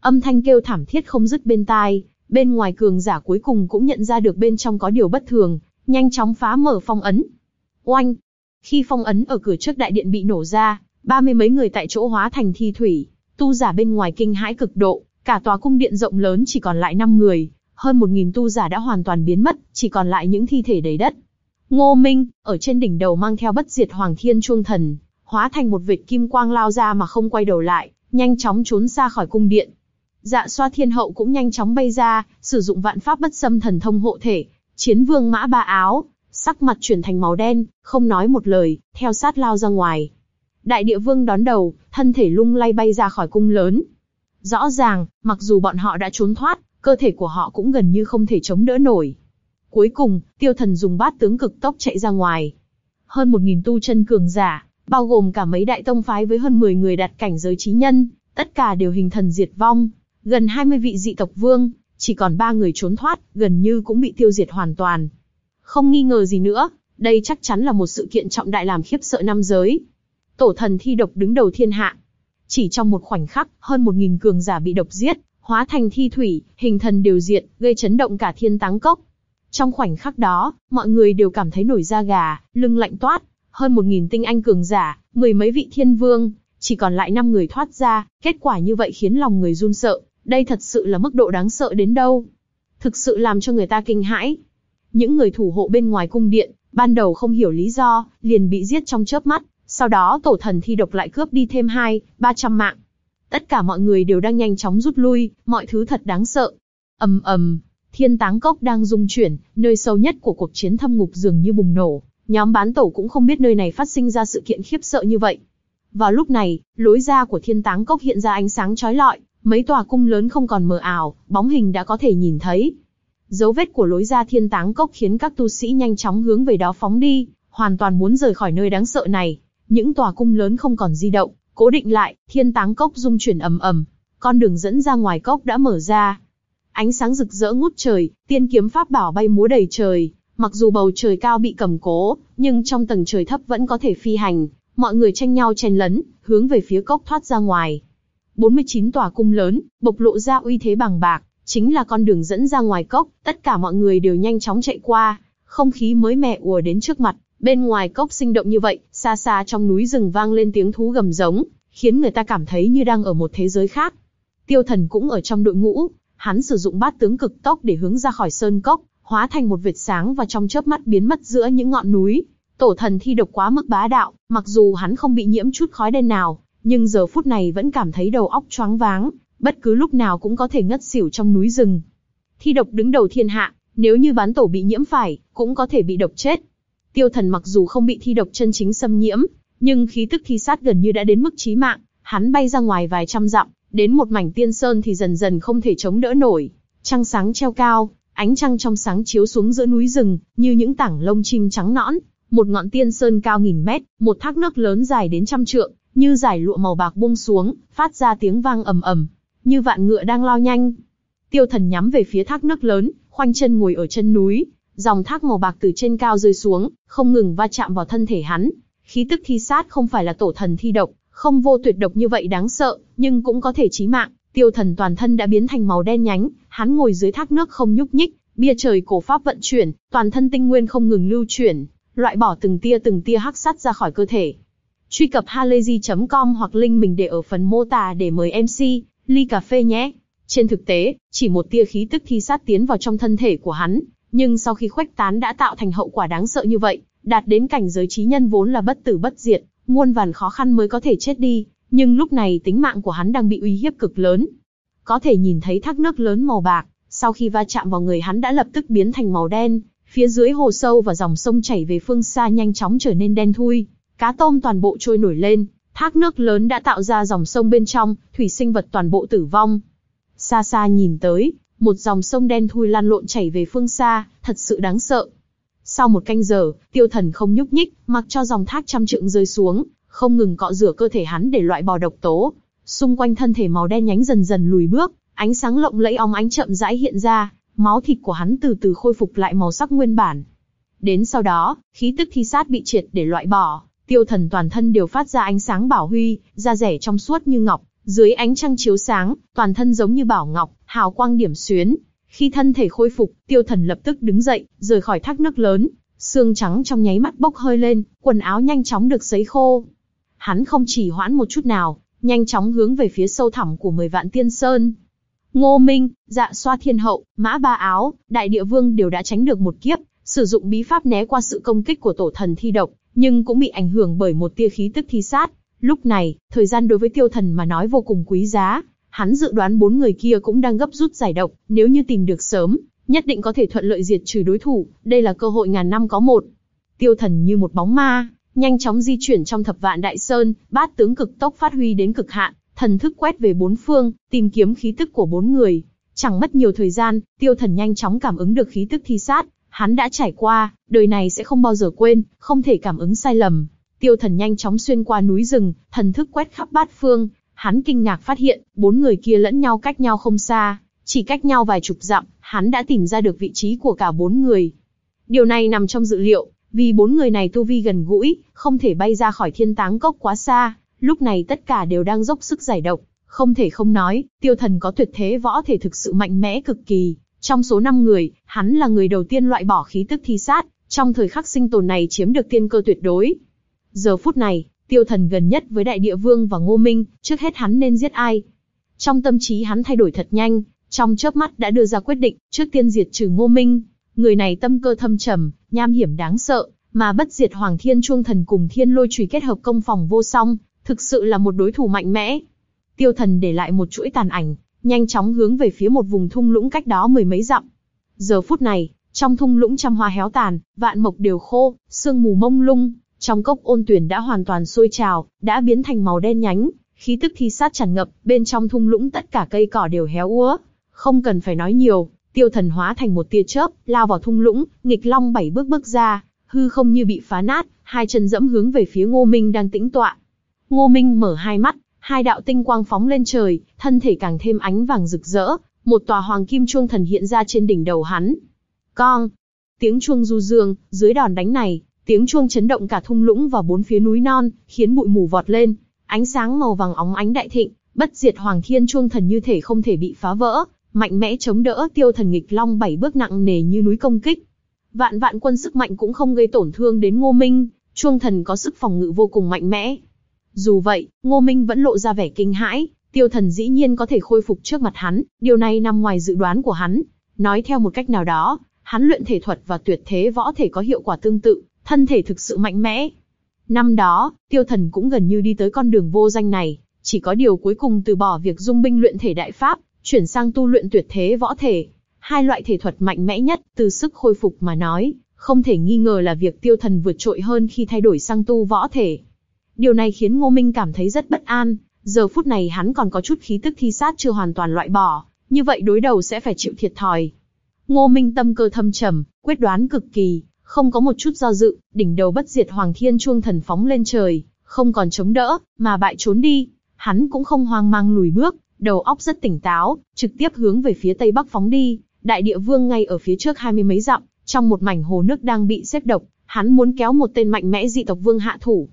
Âm thanh kêu thảm thiết không dứt bên tai, bên ngoài cường giả cuối cùng cũng nhận ra được bên trong có điều bất thường, nhanh chóng phá mở phong ấn. Oanh! Khi phong ấn ở cửa trước đại điện bị nổ ra, ba mươi mấy người tại chỗ hóa thành thi thủy, tu giả bên ngoài kinh hãi cực độ, cả tòa cung điện rộng lớn chỉ còn lại năm người, hơn một nghìn tu giả đã hoàn toàn biến mất, chỉ còn lại những thi thể đầy đất. Ngô Minh, ở trên đỉnh đầu mang theo bất diệt Hoàng Thiên Chuông Thần, hóa thành một vệt kim quang lao ra mà không quay đầu lại, nhanh chóng trốn xa khỏi cung điện. Dạ xoa thiên hậu cũng nhanh chóng bay ra, sử dụng vạn pháp bất xâm thần thông hộ thể, chiến vương mã ba áo, sắc mặt chuyển thành màu đen, không nói một lời, theo sát lao ra ngoài. Đại địa vương đón đầu, thân thể lung lay bay ra khỏi cung lớn. Rõ ràng, mặc dù bọn họ đã trốn thoát, cơ thể của họ cũng gần như không thể chống đỡ nổi. Cuối cùng, tiêu thần dùng bát tướng cực tốc chạy ra ngoài. Hơn một nghìn tu chân cường giả, bao gồm cả mấy đại tông phái với hơn 10 người đặt cảnh giới trí nhân, tất cả đều hình thần diệt vong. Gần 20 vị dị tộc vương, chỉ còn ba người trốn thoát, gần như cũng bị tiêu diệt hoàn toàn. Không nghi ngờ gì nữa, đây chắc chắn là một sự kiện trọng đại làm khiếp sợ nam giới. Tổ thần thi độc đứng đầu thiên hạ. Chỉ trong một khoảnh khắc, hơn một nghìn cường giả bị độc giết, hóa thành thi thủy, hình thần đều diện, gây chấn động cả thiên táng cốc. Trong khoảnh khắc đó, mọi người đều cảm thấy nổi da gà, lưng lạnh toát, hơn một nghìn tinh anh cường giả, mười mấy vị thiên vương, chỉ còn lại năm người thoát ra, kết quả như vậy khiến lòng người run sợ, đây thật sự là mức độ đáng sợ đến đâu. Thực sự làm cho người ta kinh hãi. Những người thủ hộ bên ngoài cung điện, ban đầu không hiểu lý do, liền bị giết trong chớp mắt, sau đó tổ thần thi độc lại cướp đi thêm hai, ba trăm mạng. Tất cả mọi người đều đang nhanh chóng rút lui, mọi thứ thật đáng sợ. ầm ầm, thiên táng cốc đang rung chuyển, nơi sâu nhất của cuộc chiến thâm ngục dường như bùng nổ. Nhóm bán tổ cũng không biết nơi này phát sinh ra sự kiện khiếp sợ như vậy. Vào lúc này, lối ra của thiên táng cốc hiện ra ánh sáng chói lọi, mấy tòa cung lớn không còn mờ ảo, bóng hình đã có thể nhìn thấy. Dấu vết của lối ra thiên táng cốc khiến các tu sĩ nhanh chóng hướng về đó phóng đi, hoàn toàn muốn rời khỏi nơi đáng sợ này. Những tòa cung lớn không còn di động, cố định lại, thiên táng cốc rung chuyển ầm ầm, con đường dẫn ra ngoài cốc đã mở ra. Ánh sáng rực rỡ ngút trời, tiên kiếm pháp bảo bay múa đầy trời, mặc dù bầu trời cao bị cầm cố, nhưng trong tầng trời thấp vẫn có thể phi hành, mọi người tranh nhau chen lấn, hướng về phía cốc thoát ra ngoài. 49 tòa cung lớn, bộc lộ ra uy thế bằng bạc, chính là con đường dẫn ra ngoài cốc, tất cả mọi người đều nhanh chóng chạy qua, không khí mới mẻ ùa đến trước mặt, bên ngoài cốc sinh động như vậy, xa xa trong núi rừng vang lên tiếng thú gầm giống, khiến người ta cảm thấy như đang ở một thế giới khác. Tiêu thần cũng ở trong đội ngũ, hắn sử dụng bát tướng cực tốc để hướng ra khỏi sơn cốc, hóa thành một vệt sáng và trong chớp mắt biến mất giữa những ngọn núi. Tổ thần thi độc quá mức bá đạo, mặc dù hắn không bị nhiễm chút khói đen nào, nhưng giờ phút này vẫn cảm thấy đầu óc choáng váng, bất cứ lúc nào cũng có thể ngất xỉu trong núi rừng. Thi độc đứng đầu thiên hạ, nếu như bán tổ bị nhiễm phải, cũng có thể bị độc chết. Tiêu thần mặc dù không bị thi độc chân chính xâm nhiễm, nhưng khí tức thi sát gần như đã đến mức chí mạng, hắn bay ra ngoài vài trăm dặm, đến một mảnh tiên sơn thì dần dần không thể chống đỡ nổi. Trăng sáng treo cao, ánh trăng trong sáng chiếu xuống giữa núi rừng, như những tảng lông chim trắng nõn. Một ngọn tiên sơn cao nghìn mét, một thác nước lớn dài đến trăm trượng, như giải lụa màu bạc buông xuống, phát ra tiếng vang ầm ầm, như vạn ngựa đang lao nhanh. Tiêu thần nhắm về phía thác nước lớn, khoanh chân ngồi ở chân núi, dòng thác màu bạc từ trên cao rơi xuống, không ngừng va chạm vào thân thể hắn. Khí tức thi sát không phải là tổ thần thi độc, không vô tuyệt độc như vậy đáng sợ, nhưng cũng có thể chí mạng. Tiêu thần toàn thân đã biến thành màu đen nhánh, hắn ngồi dưới thác nước không nhúc nhích, bia trời cổ pháp vận chuyển, toàn thân tinh nguyên không ngừng lưu chuyển, loại bỏ từng tia từng tia hắc sắt ra khỏi cơ thể. Truy cập halayzi.com hoặc link mình để ở phần mô tả để mời MC, ly cà phê nhé. Trên thực tế, chỉ một tia khí tức thi sát tiến vào trong thân thể của hắn, nhưng sau khi khuếch tán đã tạo thành hậu quả đáng sợ như vậy, đạt đến cảnh giới trí nhân vốn là bất tử bất diệt, muôn vàn khó khăn mới có thể chết đi, nhưng lúc này tính mạng của hắn đang bị uy hiếp cực lớn. Có thể nhìn thấy thác nước lớn màu bạc, sau khi va chạm vào người hắn đã lập tức biến thành màu đen, phía dưới hồ sâu và dòng sông chảy về phương xa nhanh chóng trở nên đen thui, cá tôm toàn bộ trôi nổi lên, thác nước lớn đã tạo ra dòng sông bên trong, thủy sinh vật toàn bộ tử vong. Xa xa nhìn tới, một dòng sông đen thui lan lộn chảy về phương xa, thật sự đáng sợ. Sau một canh giờ, tiêu thần không nhúc nhích, mặc cho dòng thác trăm trượng rơi xuống, không ngừng cọ rửa cơ thể hắn để loại bỏ độc tố. Xung quanh thân thể màu đen nhánh dần dần lùi bước, ánh sáng lộng lẫy óng ánh chậm rãi hiện ra, máu thịt của hắn từ từ khôi phục lại màu sắc nguyên bản. Đến sau đó, khí tức thi sát bị triệt để loại bỏ, tiêu thần toàn thân đều phát ra ánh sáng bảo huy, da rẻ trong suốt như ngọc, dưới ánh trăng chiếu sáng, toàn thân giống như bảo ngọc, hào quang điểm xuyến. Khi thân thể khôi phục, tiêu thần lập tức đứng dậy, rời khỏi thác nước lớn, xương trắng trong nháy mắt bốc hơi lên, quần áo nhanh chóng được sấy khô. Hắn không chỉ hoãn một chút nào, nhanh chóng hướng về phía sâu thẳm của mười vạn tiên sơn. Ngô Minh, dạ xoa thiên hậu, mã ba áo, đại địa vương đều đã tránh được một kiếp, sử dụng bí pháp né qua sự công kích của tổ thần thi độc, nhưng cũng bị ảnh hưởng bởi một tia khí tức thi sát. Lúc này, thời gian đối với tiêu thần mà nói vô cùng quý giá, hắn dự đoán bốn người kia cũng đang gấp rút giải độc, nếu như tìm được sớm, nhất định có thể thuận lợi diệt trừ đối thủ, đây là cơ hội ngàn năm có một. Tiêu thần như một bóng ma, nhanh chóng di chuyển trong thập vạn đại sơn, bát tướng cực tốc phát huy đến cực hạn, thần thức quét về bốn phương, tìm kiếm khí tức của bốn người. Chẳng mất nhiều thời gian, tiêu thần nhanh chóng cảm ứng được khí tức thi sát, hắn đã trải qua, đời này sẽ không bao giờ quên, không thể cảm ứng sai lầm. Tiêu thần nhanh chóng xuyên qua núi rừng, thần thức quét khắp bát phương, hắn kinh ngạc phát hiện, bốn người kia lẫn nhau cách nhau không xa, chỉ cách nhau vài chục dặm, hắn đã tìm ra được vị trí của cả bốn người. Điều này nằm trong dự liệu, vì bốn người này tu vi gần gũi, không thể bay ra khỏi thiên táng cốc quá xa, lúc này tất cả đều đang dốc sức giải độc. Không thể không nói, tiêu thần có tuyệt thế võ thể thực sự mạnh mẽ cực kỳ. Trong số 5 người, hắn là người đầu tiên loại bỏ khí tức thi sát, trong thời khắc sinh tồn này chiếm được tiên cơ tuyệt đối. Giờ phút này, tiêu thần gần nhất với đại địa vương và ngô minh, trước hết hắn nên giết ai. Trong tâm trí hắn thay đổi thật nhanh, trong chớp mắt đã đưa ra quyết định, trước tiên diệt trừ ngô minh. Người này tâm cơ thâm trầm, nham hiểm đáng sợ, mà bất diệt hoàng thiên chuông thần cùng thiên lôi chùy kết hợp công phòng vô song, thực sự là một đối thủ mạnh mẽ. Tiêu thần để lại một chuỗi tàn ảnh, nhanh chóng hướng về phía một vùng thung lũng cách đó mười mấy dặm. Giờ phút này, trong thung lũng trăm hoa héo tàn, vạn mộc đều khô, sương mù mông lung, trong cốc ôn tuyển đã hoàn toàn sôi trào, đã biến thành màu đen nhánh, khí tức thi sát tràn ngập, bên trong thung lũng tất cả cây cỏ đều héo úa. Không cần phải nói nhiều, tiêu thần hóa thành một tia chớp, lao vào thung lũng, nghịch long bảy bước bước ra, hư không như bị phá nát, hai chân dẫm hướng về phía Ngô Minh đang tĩnh tọa. Ngô Minh mở hai mắt, hai đạo tinh quang phóng lên trời, thân thể càng thêm ánh vàng rực rỡ, một tòa hoàng kim chuông thần hiện ra trên đỉnh đầu hắn. Con! Tiếng chuông du dương, dưới đòn đánh này, tiếng chuông chấn động cả thung lũng và bốn phía núi non, khiến bụi mù vọt lên, ánh sáng màu vàng óng ánh đại thịnh, bất diệt hoàng thiên chuông thần như thể không thể bị phá vỡ, mạnh mẽ chống đỡ tiêu thần nghịch long bảy bước nặng nề như núi công kích. Vạn vạn quân sức mạnh cũng không gây tổn thương đến Ngô Minh, chuông thần có sức phòng ngự vô cùng mạnh mẽ. Dù vậy, Ngô Minh vẫn lộ ra vẻ kinh hãi, tiêu thần dĩ nhiên có thể khôi phục trước mặt hắn, điều này nằm ngoài dự đoán của hắn. Nói theo một cách nào đó, hắn luyện thể thuật và tuyệt thế võ thể có hiệu quả tương tự, thân thể thực sự mạnh mẽ. Năm đó, tiêu thần cũng gần như đi tới con đường vô danh này, chỉ có điều cuối cùng từ bỏ việc dung binh luyện thể đại pháp, chuyển sang tu luyện tuyệt thế võ thể. Hai loại thể thuật mạnh mẽ nhất, từ sức khôi phục mà nói, không thể nghi ngờ là việc tiêu thần vượt trội hơn khi thay đổi sang tu võ thể. Điều này khiến Ngô Minh cảm thấy rất bất an, giờ phút này hắn còn có chút khí tức thi sát chưa hoàn toàn loại bỏ, như vậy đối đầu sẽ phải chịu thiệt thòi. Ngô Minh tâm cơ thâm trầm, quyết đoán cực kỳ, không có một chút do dự, đỉnh đầu bất diệt hoàng thiên chuông thần phóng lên trời, không còn chống đỡ, mà bại trốn đi. Hắn cũng không hoang mang lùi bước, đầu óc rất tỉnh táo, trực tiếp hướng về phía tây bắc phóng đi. Đại địa vương ngay ở phía trước hai mươi mấy dặm, trong một mảnh hồ nước đang bị xếp độc, hắn muốn kéo một tên mạnh mẽ dị tộc vương hạ thủ.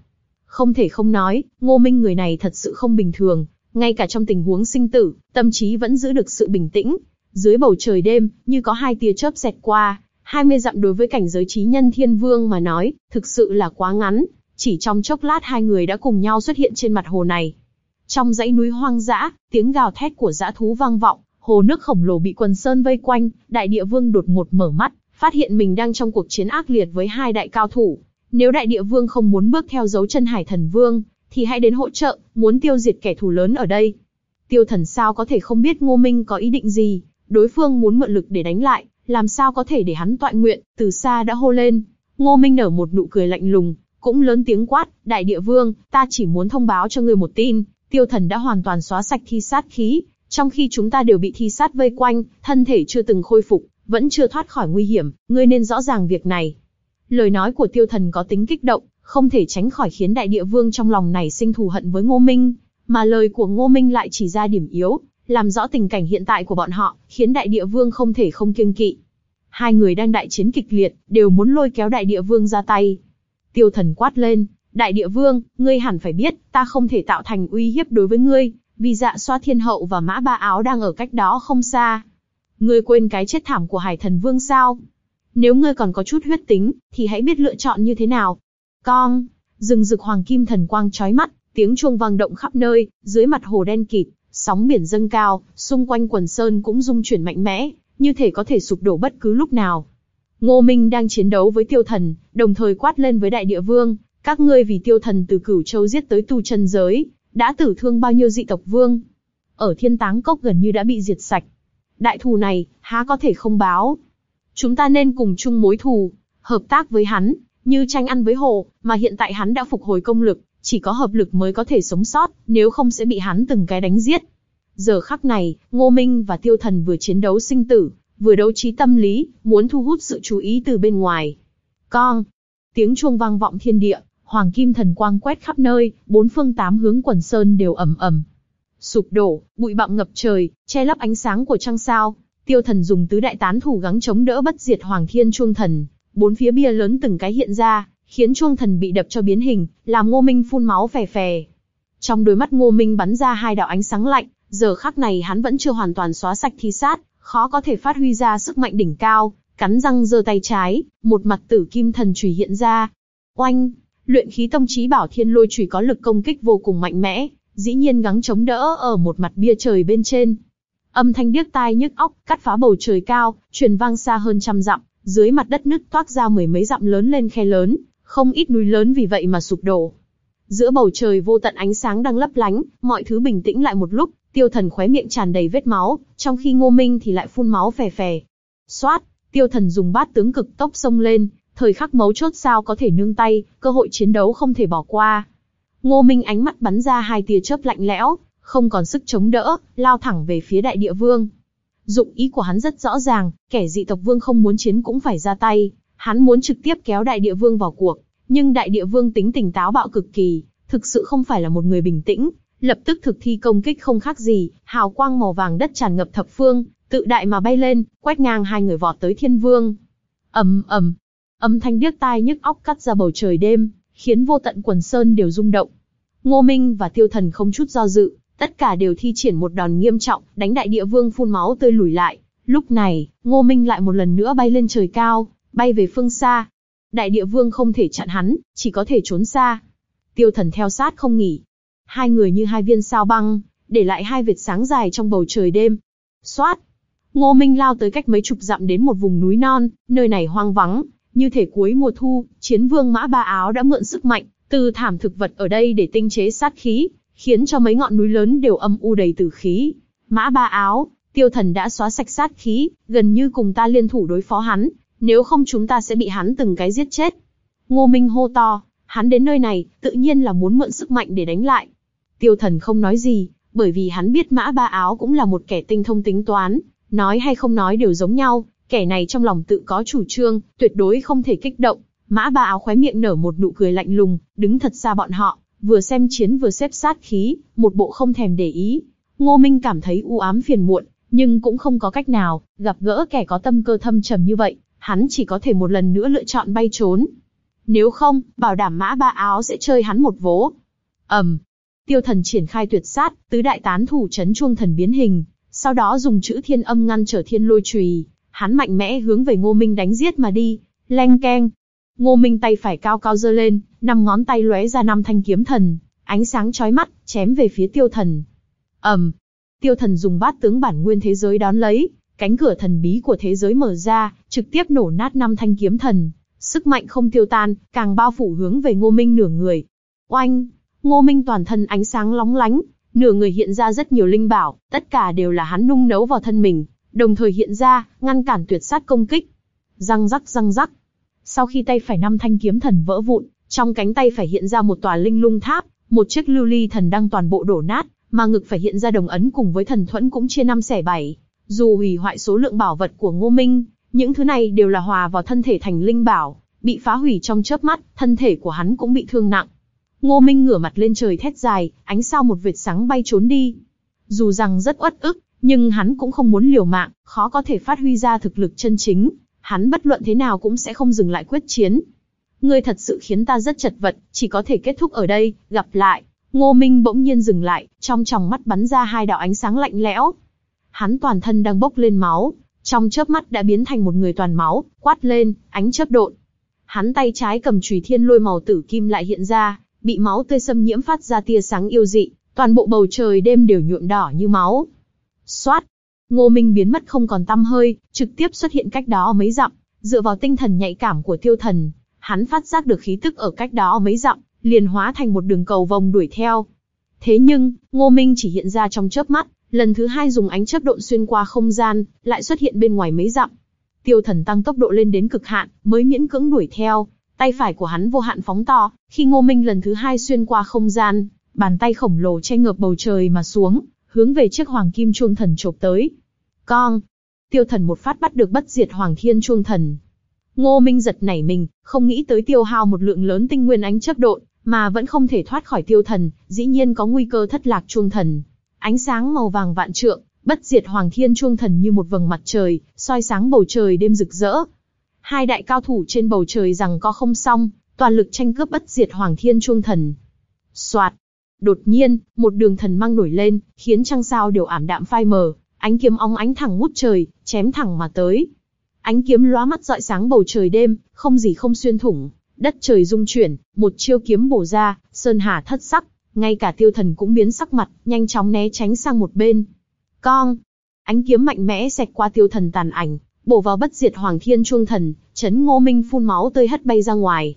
Không thể không nói, Ngô Minh người này thật sự không bình thường, ngay cả trong tình huống sinh tử, tâm trí vẫn giữ được sự bình tĩnh. Dưới bầu trời đêm, như có hai tia chớp xẹt qua, 20 dặm đối với cảnh giới trí nhân thiên vương mà nói, thực sự là quá ngắn. Chỉ trong chốc lát hai người đã cùng nhau xuất hiện trên mặt hồ này. Trong dãy núi hoang dã, tiếng gào thét của dã thú vang vọng, hồ nước khổng lồ bị quần sơn vây quanh, đại địa vương đột ngột mở mắt, phát hiện mình đang trong cuộc chiến ác liệt với hai đại cao thủ. Nếu đại địa vương không muốn bước theo dấu chân hải thần vương, thì hãy đến hỗ trợ, muốn tiêu diệt kẻ thù lớn ở đây. Tiêu thần sao có thể không biết ngô minh có ý định gì, đối phương muốn mượn lực để đánh lại, làm sao có thể để hắn tọa nguyện, từ xa đã hô lên. Ngô Minh nở một nụ cười lạnh lùng, cũng lớn tiếng quát, đại địa vương, ta chỉ muốn thông báo cho ngươi một tin, tiêu thần đã hoàn toàn xóa sạch thi sát khí, Trong khi chúng ta đều bị thi sát vây quanh, thân thể chưa từng khôi phục, vẫn chưa thoát khỏi nguy hiểm, ngươi nên rõ ràng việc này. Lời nói của tiêu thần có tính kích động, không thể tránh khỏi khiến đại địa vương trong lòng này sinh thù hận với Ngô Minh, mà lời của Ngô Minh lại chỉ ra điểm yếu, làm rõ tình cảnh hiện tại của bọn họ, khiến đại địa vương không thể không kiêng kỵ. Hai người đang đại chiến kịch liệt, đều muốn lôi kéo đại địa vương ra tay. Tiêu thần quát lên, đại địa vương, ngươi hẳn phải biết, ta không thể tạo thành uy hiếp đối với ngươi, vì dạ xoa thiên hậu và mã ba áo đang ở cách đó không xa. Ngươi quên cái chết thảm của hải thần vương sao? Nếu ngươi còn có chút huyết tính, thì hãy biết lựa chọn như thế nào. Con, rừng rực hoàng kim thần quang chói mắt, tiếng chuông vang động khắp nơi, dưới mặt hồ đen kịt, sóng biển dâng cao, xung quanh quần sơn cũng rung chuyển mạnh mẽ, như thể có thể sụp đổ bất cứ lúc nào. Ngô Minh đang chiến đấu với tiêu thần, đồng thời quát lên với đại địa vương, các ngươi vì tiêu thần từ cửu châu giết tới tu chân giới, đã tử thương bao nhiêu dị tộc vương. Ở thiên táng cốc gần như đã bị diệt sạch. Đại thù này, há có thể không báo. Chúng ta nên cùng chung mối thù, hợp tác với hắn, như tranh ăn với hồ, mà hiện tại hắn đã phục hồi công lực, chỉ có hợp lực mới có thể sống sót, nếu không sẽ bị hắn từng cái đánh giết. Giờ khắc này, Ngô Minh và Tiêu Thần vừa chiến đấu sinh tử, vừa đấu trí tâm lý, muốn thu hút sự chú ý từ bên ngoài. Con! Tiếng chuông vang vọng thiên địa, hoàng kim thần quang quét khắp nơi, bốn phương tám hướng quần sơn đều ầm ầm. Sụp đổ, bụi bặm ngập trời, che lấp ánh sáng của trăng sao. Tiêu thần dùng tứ đại tán thủ gắng chống đỡ bất diệt hoàng thiên chuông thần, bốn phía bia lớn từng cái hiện ra, khiến chuông thần bị đập cho biến hình, làm Ngô Minh phun máu phè phè. Trong đôi mắt Ngô Minh bắn ra hai đạo ánh sáng lạnh, giờ khắc này hắn vẫn chưa hoàn toàn xóa sạch thi sát, khó có thể phát huy ra sức mạnh đỉnh cao, cắn răng giơ tay trái, một mặt tử kim thần chủy hiện ra. Oanh, luyện khí tông trí bảo thiên lôi chùy có lực công kích vô cùng mạnh mẽ, dĩ nhiên gắng chống đỡ ở một mặt bia trời bên trên. Âm thanh điếc tai nhức óc, cắt phá bầu trời cao, truyền vang xa hơn trăm dặm, dưới mặt đất nứt toác ra mười mấy dặm lớn lên khe lớn, không ít núi lớn vì vậy mà sụp đổ. Giữa bầu trời vô tận ánh sáng đang lấp lánh, mọi thứ bình tĩnh lại một lúc, tiêu thần khóe miệng tràn đầy vết máu, trong khi ngô minh thì lại phun máu phè phè. Xoát, tiêu thần dùng bát tướng cực tốc xông lên, thời khắc mấu chốt sao có thể nương tay, cơ hội chiến đấu không thể bỏ qua. Ngô Minh ánh mắt bắn ra hai tia chớp lạnh lẽo, không còn sức chống đỡ, lao thẳng về phía đại địa vương. Dụng ý của hắn rất rõ ràng, kẻ dị tộc vương không muốn chiến cũng phải ra tay, hắn muốn trực tiếp kéo đại địa vương vào cuộc, nhưng đại địa vương tính tình táo bạo cực kỳ, thực sự không phải là một người bình tĩnh, lập tức thực thi công kích không khác gì, hào quang màu vàng đất tràn ngập thập phương, tự đại mà bay lên, quét ngang hai người vọt tới thiên vương. ầm ầm, âm thanh điếc tai nhức óc cắt ra bầu trời đêm, khiến vô tận quần sơn đều rung động. Ngô Minh và Tiêu Thần không chút do dự, tất cả đều thi triển một đòn nghiêm trọng, đánh đại địa vương phun máu tươi lùi lại. Lúc này, Ngô Minh lại một lần nữa bay lên trời cao, bay về phương xa. Đại địa vương không thể chặn hắn, chỉ có thể trốn xa. Tiêu thần theo sát không nghỉ. Hai người như hai viên sao băng, để lại hai vệt sáng dài trong bầu trời đêm. Xoát! Ngô Minh lao tới cách mấy chục dặm đến một vùng núi non, nơi này hoang vắng, như thể cuối mùa thu, chiến vương mã ba áo đã mượn sức mạnh, từ thảm thực vật ở đây để tinh chế sát khí, khiến cho mấy ngọn núi lớn đều âm u đầy tử khí. Mã ba áo, tiêu thần đã xóa sạch sát khí, gần như cùng ta liên thủ đối phó hắn, nếu không chúng ta sẽ bị hắn từng cái giết chết. Ngô Minh hô to, hắn đến nơi này, tự nhiên là muốn mượn sức mạnh để đánh lại. Tiêu thần không nói gì, bởi vì hắn biết mã ba áo cũng là một kẻ tinh thông tính toán, nói hay không nói đều giống nhau, kẻ này trong lòng tự có chủ trương, tuyệt đối không thể kích động. Mã ba áo khóe miệng nở một nụ cười lạnh lùng, đứng thật xa bọn họ, vừa xem chiến vừa xếp sát khí, một bộ không thèm để ý. Ngô Minh cảm thấy u ám phiền muộn, nhưng cũng không có cách nào, gặp gỡ kẻ có tâm cơ thâm trầm như vậy, hắn chỉ có thể một lần nữa lựa chọn bay trốn. Nếu không, bảo đảm mã ba áo sẽ chơi hắn một vố. ầm, tiêu thần triển khai tuyệt sát, tứ đại tán thủ chấn chuông thần biến hình, sau đó dùng chữ thiên âm ngăn trở thiên lôi chùy, hắn mạnh mẽ hướng về Ngô Minh đánh giết mà đi, leng keng. Ngô Minh tay phải cao cao giơ lên, năm ngón tay lóe ra năm thanh kiếm thần, ánh sáng chói mắt, chém về phía tiêu thần. ầm, tiêu thần dùng bát tướng bản nguyên thế giới đón lấy, cánh cửa thần bí của thế giới mở ra, trực tiếp nổ nát năm thanh kiếm thần, sức mạnh không tiêu tan, càng bao phủ hướng về Ngô Minh nửa người. Oanh! Ngô Minh toàn thân ánh sáng lóng lánh, nửa người hiện ra rất nhiều linh bảo, tất cả đều là hắn nung nấu vào thân mình, đồng thời hiện ra, ngăn cản tuyệt sát công kích. Răng rắc răng rắc. Sau khi tay phải năm thanh kiếm thần vỡ vụn, trong cánh tay phải hiện ra một tòa linh lung tháp, một chiếc lưu ly thần đang toàn bộ đổ nát, mà ngực phải hiện ra đồng ấn cùng với thần thuẫn cũng chia năm xẻ bảy. Dù hủy hoại số lượng bảo vật của Ngô Minh, những thứ này đều là hòa vào thân thể thành linh bảo, bị phá hủy trong chớp mắt, thân thể của hắn cũng bị thương nặng. Ngô Minh ngửa mặt lên trời thét dài, ánh sao một vệt sáng bay trốn đi. Dù rằng rất uất ức, nhưng hắn cũng không muốn liều mạng, khó có thể phát huy ra thực lực chân chính. Hắn bất luận thế nào cũng sẽ không dừng lại quyết chiến. Ngươi thật sự khiến ta rất chật vật, chỉ có thể kết thúc ở đây, gặp lại. Ngô Minh bỗng nhiên dừng lại, trong tròng mắt bắn ra hai đạo ánh sáng lạnh lẽo. Hắn toàn thân đang bốc lên máu, trong chớp mắt đã biến thành một người toàn máu, quát lên, ánh chớp độn. Hắn tay trái cầm chùy thiên lôi màu tử kim lại hiện ra, bị máu tươi xâm nhiễm phát ra tia sáng yêu dị, toàn bộ bầu trời đêm đều nhuộm đỏ như máu. Xoát, Ngô Minh biến mất không còn tăm hơi, trực tiếp xuất hiện cách đó mấy dặm, dựa vào tinh thần nhạy cảm của tiêu thần, hắn phát giác được khí tức ở cách đó mấy dặm, liền hóa thành một đường cầu vòng đuổi theo. Thế nhưng, Ngô Minh chỉ hiện ra trong chớp mắt, lần thứ hai dùng ánh chớp độn xuyên qua không gian, lại xuất hiện bên ngoài mấy dặm. Tiêu thần tăng tốc độ lên đến cực hạn, mới miễn cưỡng đuổi theo, tay phải của hắn vô hạn phóng to, khi Ngô Minh lần thứ hai xuyên qua không gian, bàn tay khổng lồ che ngược bầu trời mà xuống, hướng về chiếc hoàng kim chuông thần chộp tới. Con! Tiêu thần một phát bắt được bất diệt hoàng thiên chuông thần. Ngô Minh giật nảy mình, không nghĩ tới tiêu hao một lượng lớn tinh nguyên ánh chấp độn, mà vẫn không thể thoát khỏi tiêu thần, dĩ nhiên có nguy cơ thất lạc chuông thần. Ánh sáng màu vàng vạn trượng, bất diệt hoàng thiên chuông thần như một vầng mặt trời, soi sáng bầu trời đêm rực rỡ. Hai đại cao thủ trên bầu trời rằng có không xong, toàn lực tranh cướp bất diệt hoàng thiên chuông thần. Soạt, Đột nhiên, một đường thần mang nổi lên, khiến trăng sao đều ảm đạm phai mờ, ánh kiếm óng ánh thẳng ngút trời, chém thẳng mà tới. Ánh kiếm lóa mắt dọi sáng bầu trời đêm, không gì không xuyên thủng, đất trời rung chuyển, một chiêu kiếm bổ ra, sơn hà thất sắc, ngay cả tiêu thần cũng biến sắc mặt, nhanh chóng né tránh sang một bên. Con! Ánh kiếm mạnh mẽ xẹt qua tiêu thần tàn ảnh, bổ vào bất diệt hoàng thiên chuông thần, chấn ngô minh phun máu tươi hất bay ra ngoài.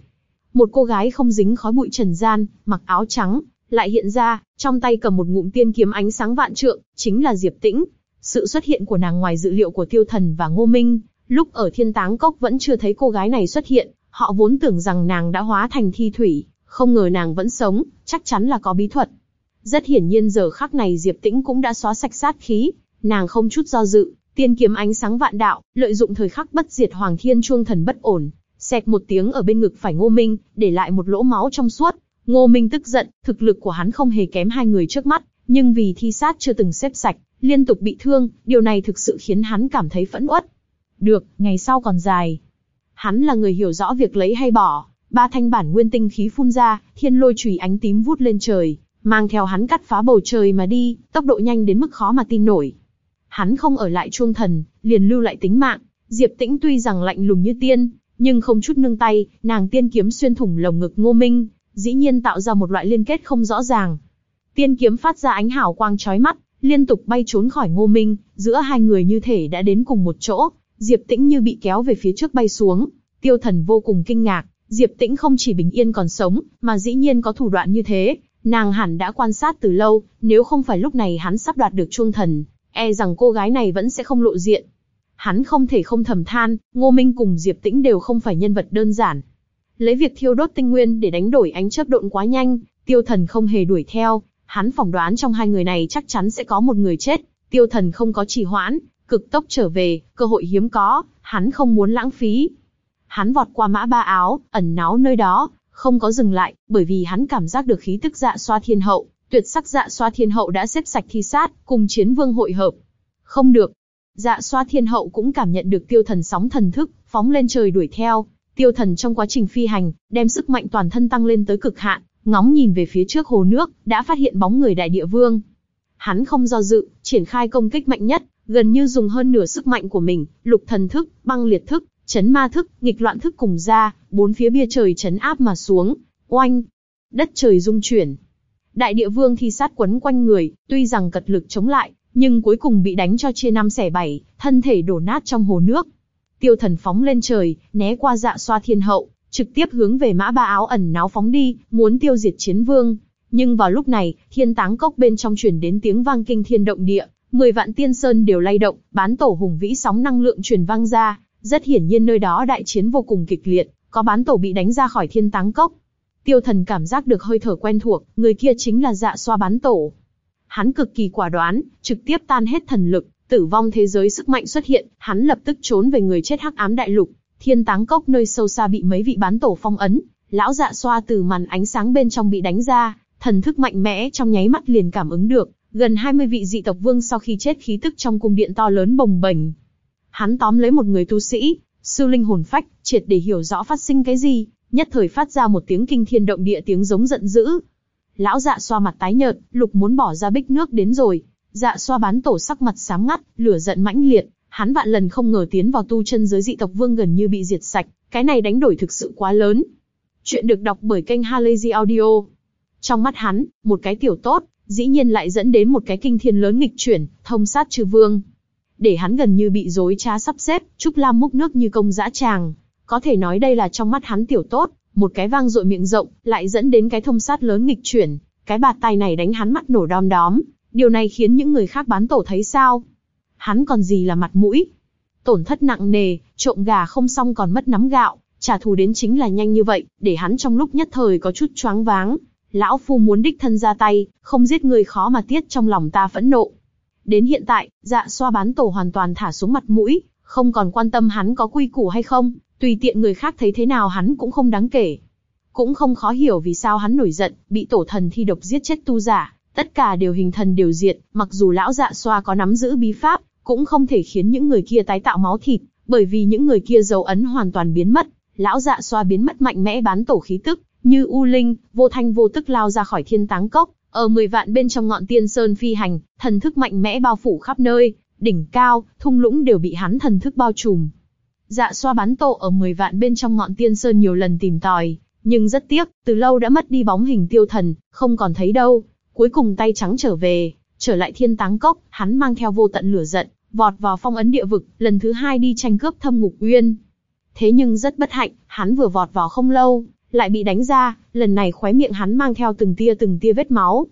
Một cô gái không dính khói bụi trần gian, mặc áo trắng, lại hiện ra, trong tay cầm một ngụm tiên kiếm ánh sáng vạn trượng, chính là Diệp Tĩnh. Sự xuất hiện của nàng ngoài dự liệu của Tiêu Thần và Ngô Minh, lúc ở Thiên Táng Cốc vẫn chưa thấy cô gái này xuất hiện, họ vốn tưởng rằng nàng đã hóa thành thi thủy, không ngờ nàng vẫn sống, chắc chắn là có bí thuật. Rất hiển nhiên giờ khắc này Diệp Tĩnh cũng đã xóa sạch sát khí, nàng không chút do dự, tiên kiếm ánh sáng vạn đạo, lợi dụng thời khắc bất diệt Hoàng Thiên Chuông Thần bất ổn, xẹt một tiếng ở bên ngực phải Ngô Minh, để lại một lỗ máu trong suốt, Ngô Minh tức giận, thực lực của hắn không hề kém hai người trước mắt, nhưng vì thi sát chưa từng xếp sạch, liên tục bị thương, điều này thực sự khiến hắn cảm thấy phẫn uất. Được, ngày sau còn dài. Hắn là người hiểu rõ việc lấy hay bỏ, ba thanh bản nguyên tinh khí phun ra, thiên lôi chùy ánh tím vút lên trời, mang theo hắn cắt phá bầu trời mà đi, tốc độ nhanh đến mức khó mà tin nổi. Hắn không ở lại chuông thần, liền lưu lại tính mạng, Diệp Tĩnh tuy rằng lạnh lùng như tiên, nhưng không chút nương tay, nàng tiên kiếm xuyên thủng lồng ngực Ngô Minh, dĩ nhiên tạo ra một loại liên kết không rõ ràng. Tiên kiếm phát ra ánh hào quang chói mắt, liên tục bay trốn khỏi Ngô Minh, giữa hai người như thể đã đến cùng một chỗ, Diệp Tĩnh như bị kéo về phía trước bay xuống. Tiêu Thần vô cùng kinh ngạc, Diệp Tĩnh không chỉ bình yên còn sống, mà dĩ nhiên có thủ đoạn như thế, nàng hẳn đã quan sát từ lâu, nếu không phải lúc này hắn sắp đoạt được chuông thần, e rằng cô gái này vẫn sẽ không lộ diện. Hắn không thể không thầm than, Ngô Minh cùng Diệp Tĩnh đều không phải nhân vật đơn giản, Lấy việc thiêu đốt tinh nguyên để đánh đổi ánh chớp độn quá nhanh, tiêu thần không hề đuổi theo, hắn phỏng đoán trong hai người này chắc chắn sẽ có một người chết, tiêu thần không có trì hoãn, cực tốc trở về, cơ hội hiếm có, hắn không muốn lãng phí. Hắn vọt qua mã ba áo, ẩn náu nơi đó, không có dừng lại, bởi vì hắn cảm giác được khí tức dạ xoa thiên hậu, tuyệt sắc dạ xoa thiên hậu đã xếp sạch thi sát, cùng chiến vương hội hợp. Không được. Dạ xoa thiên hậu cũng cảm nhận được tiêu thần sóng thần thức, phóng lên trời đuổi theo, Tiêu Thần trong quá trình phi hành, đem sức mạnh toàn thân tăng lên tới cực hạn, ngóng nhìn về phía trước hồ nước, đã phát hiện bóng người đại địa vương. Hắn không do dự, triển khai công kích mạnh nhất, gần như dùng hơn nửa sức mạnh của mình, lục thần thức, băng liệt thức, chấn ma thức, nghịch loạn thức cùng ra, bốn phía bia trời chấn áp mà xuống, oanh, đất trời rung chuyển. Đại địa vương thi sát quấn quanh người, tuy rằng cật lực chống lại, nhưng cuối cùng bị đánh cho chia năm xẻ bảy, thân thể đổ nát trong hồ nước. Tiêu thần phóng lên trời, né qua dạ xoa thiên hậu, trực tiếp hướng về mã ba áo ẩn náo phóng đi, muốn tiêu diệt chiến vương. Nhưng vào lúc này, thiên táng cốc bên trong truyền đến tiếng vang kinh thiên động địa, mười vạn tiên sơn đều lay động, bán tổ hùng vĩ sóng năng lượng truyền vang ra, rất hiển nhiên nơi đó đại chiến vô cùng kịch liệt, có bán tổ bị đánh ra khỏi thiên táng cốc. Tiêu thần cảm giác được hơi thở quen thuộc, người kia chính là dạ xoa bán tổ. Hắn cực kỳ quả đoán, trực tiếp tan hết thần lực, tử vong thế giới sức mạnh xuất hiện, hắn lập tức trốn về người chết hắc ám đại lục, thiên táng cốc nơi sâu xa bị mấy vị bán tổ phong ấn, lão dạ xoa từ màn ánh sáng bên trong bị đánh ra, thần thức mạnh mẽ trong nháy mắt liền cảm ứng được, gần 20 vị dị tộc vương sau khi chết khí tức trong cung điện to lớn bồng bềnh. Hắn tóm lấy một người tu sĩ, sư linh hồn phách, triệt để hiểu rõ phát sinh cái gì, nhất thời phát ra một tiếng kinh thiên động địa tiếng giống giận dữ. Lão dạ xoa mặt tái nhợt, lục muốn bỏ ra bích nước đến rồi. Dạ xoa bán tổ sắc mặt sám ngắt, lửa giận mãnh liệt, hắn vạn lần không ngờ tiến vào tu chân giới dị tộc vương gần như bị diệt sạch, cái này đánh đổi thực sự quá lớn. Chuyện được đọc bởi kênh Halazy Audio. Trong mắt hắn, một cái tiểu tốt, dĩ nhiên lại dẫn đến một cái kinh thiên lớn nghịch chuyển, thông sát trừ vương. Để hắn gần như bị dối trá sắp xếp, Trúc Lam múc nước như công dã tràng. Có thể nói đây là trong mắt hắn tiểu tốt, một cái vang dội miệng rộng, lại dẫn đến cái thông sát lớn nghịch chuyển. Cái bạt tay này đánh hắn mắt nổ đom đóm, điều này khiến những người khác bán tổ thấy sao? Hắn còn gì là mặt mũi? Tổn thất nặng nề, trộm gà không xong còn mất nắm gạo, trả thù đến chính là nhanh như vậy, để hắn trong lúc nhất thời có chút choáng váng. Lão Phu muốn đích thân ra tay, không giết người khó mà tiết trong lòng ta phẫn nộ. Đến hiện tại, dạ xoa bán tổ hoàn toàn thả xuống mặt mũi, không còn quan tâm hắn có quy củ hay không, tùy tiện người khác thấy thế nào hắn cũng không đáng kể. Cũng không khó hiểu vì sao hắn nổi giận, bị tổ thần thi độc giết chết tu giả, tất cả đều hình thần đều diệt, mặc dù lão dạ xoa có nắm giữ bí pháp, cũng không thể khiến những người kia tái tạo máu thịt, bởi vì những người kia dấu ấn hoàn toàn biến mất, lão dạ xoa biến mất mạnh mẽ bán tổ khí tức, như u linh, vô thanh vô tức lao ra khỏi thiên táng cốc, ở 10 vạn bên trong ngọn tiên sơn phi hành, thần thức mạnh mẽ bao phủ khắp nơi, đỉnh cao, thung lũng đều bị hắn thần thức bao trùm. Dạ xoa bán tổ ở 10 vạn bên trong ngọn tiên sơn nhiều lần tìm tòi, nhưng rất tiếc, từ lâu đã mất đi bóng hình tiêu thần, không còn thấy đâu. Cuối cùng tay trắng trở về, trở lại thiên táng cốc, hắn mang theo vô tận lửa giận, vọt vào phong ấn địa vực, lần thứ hai đi tranh cướp thâm ngục uyên. Thế nhưng rất bất hạnh, hắn vừa vọt vào không lâu, lại bị đánh ra, lần này khóe miệng hắn mang theo từng tia từng tia vết máu.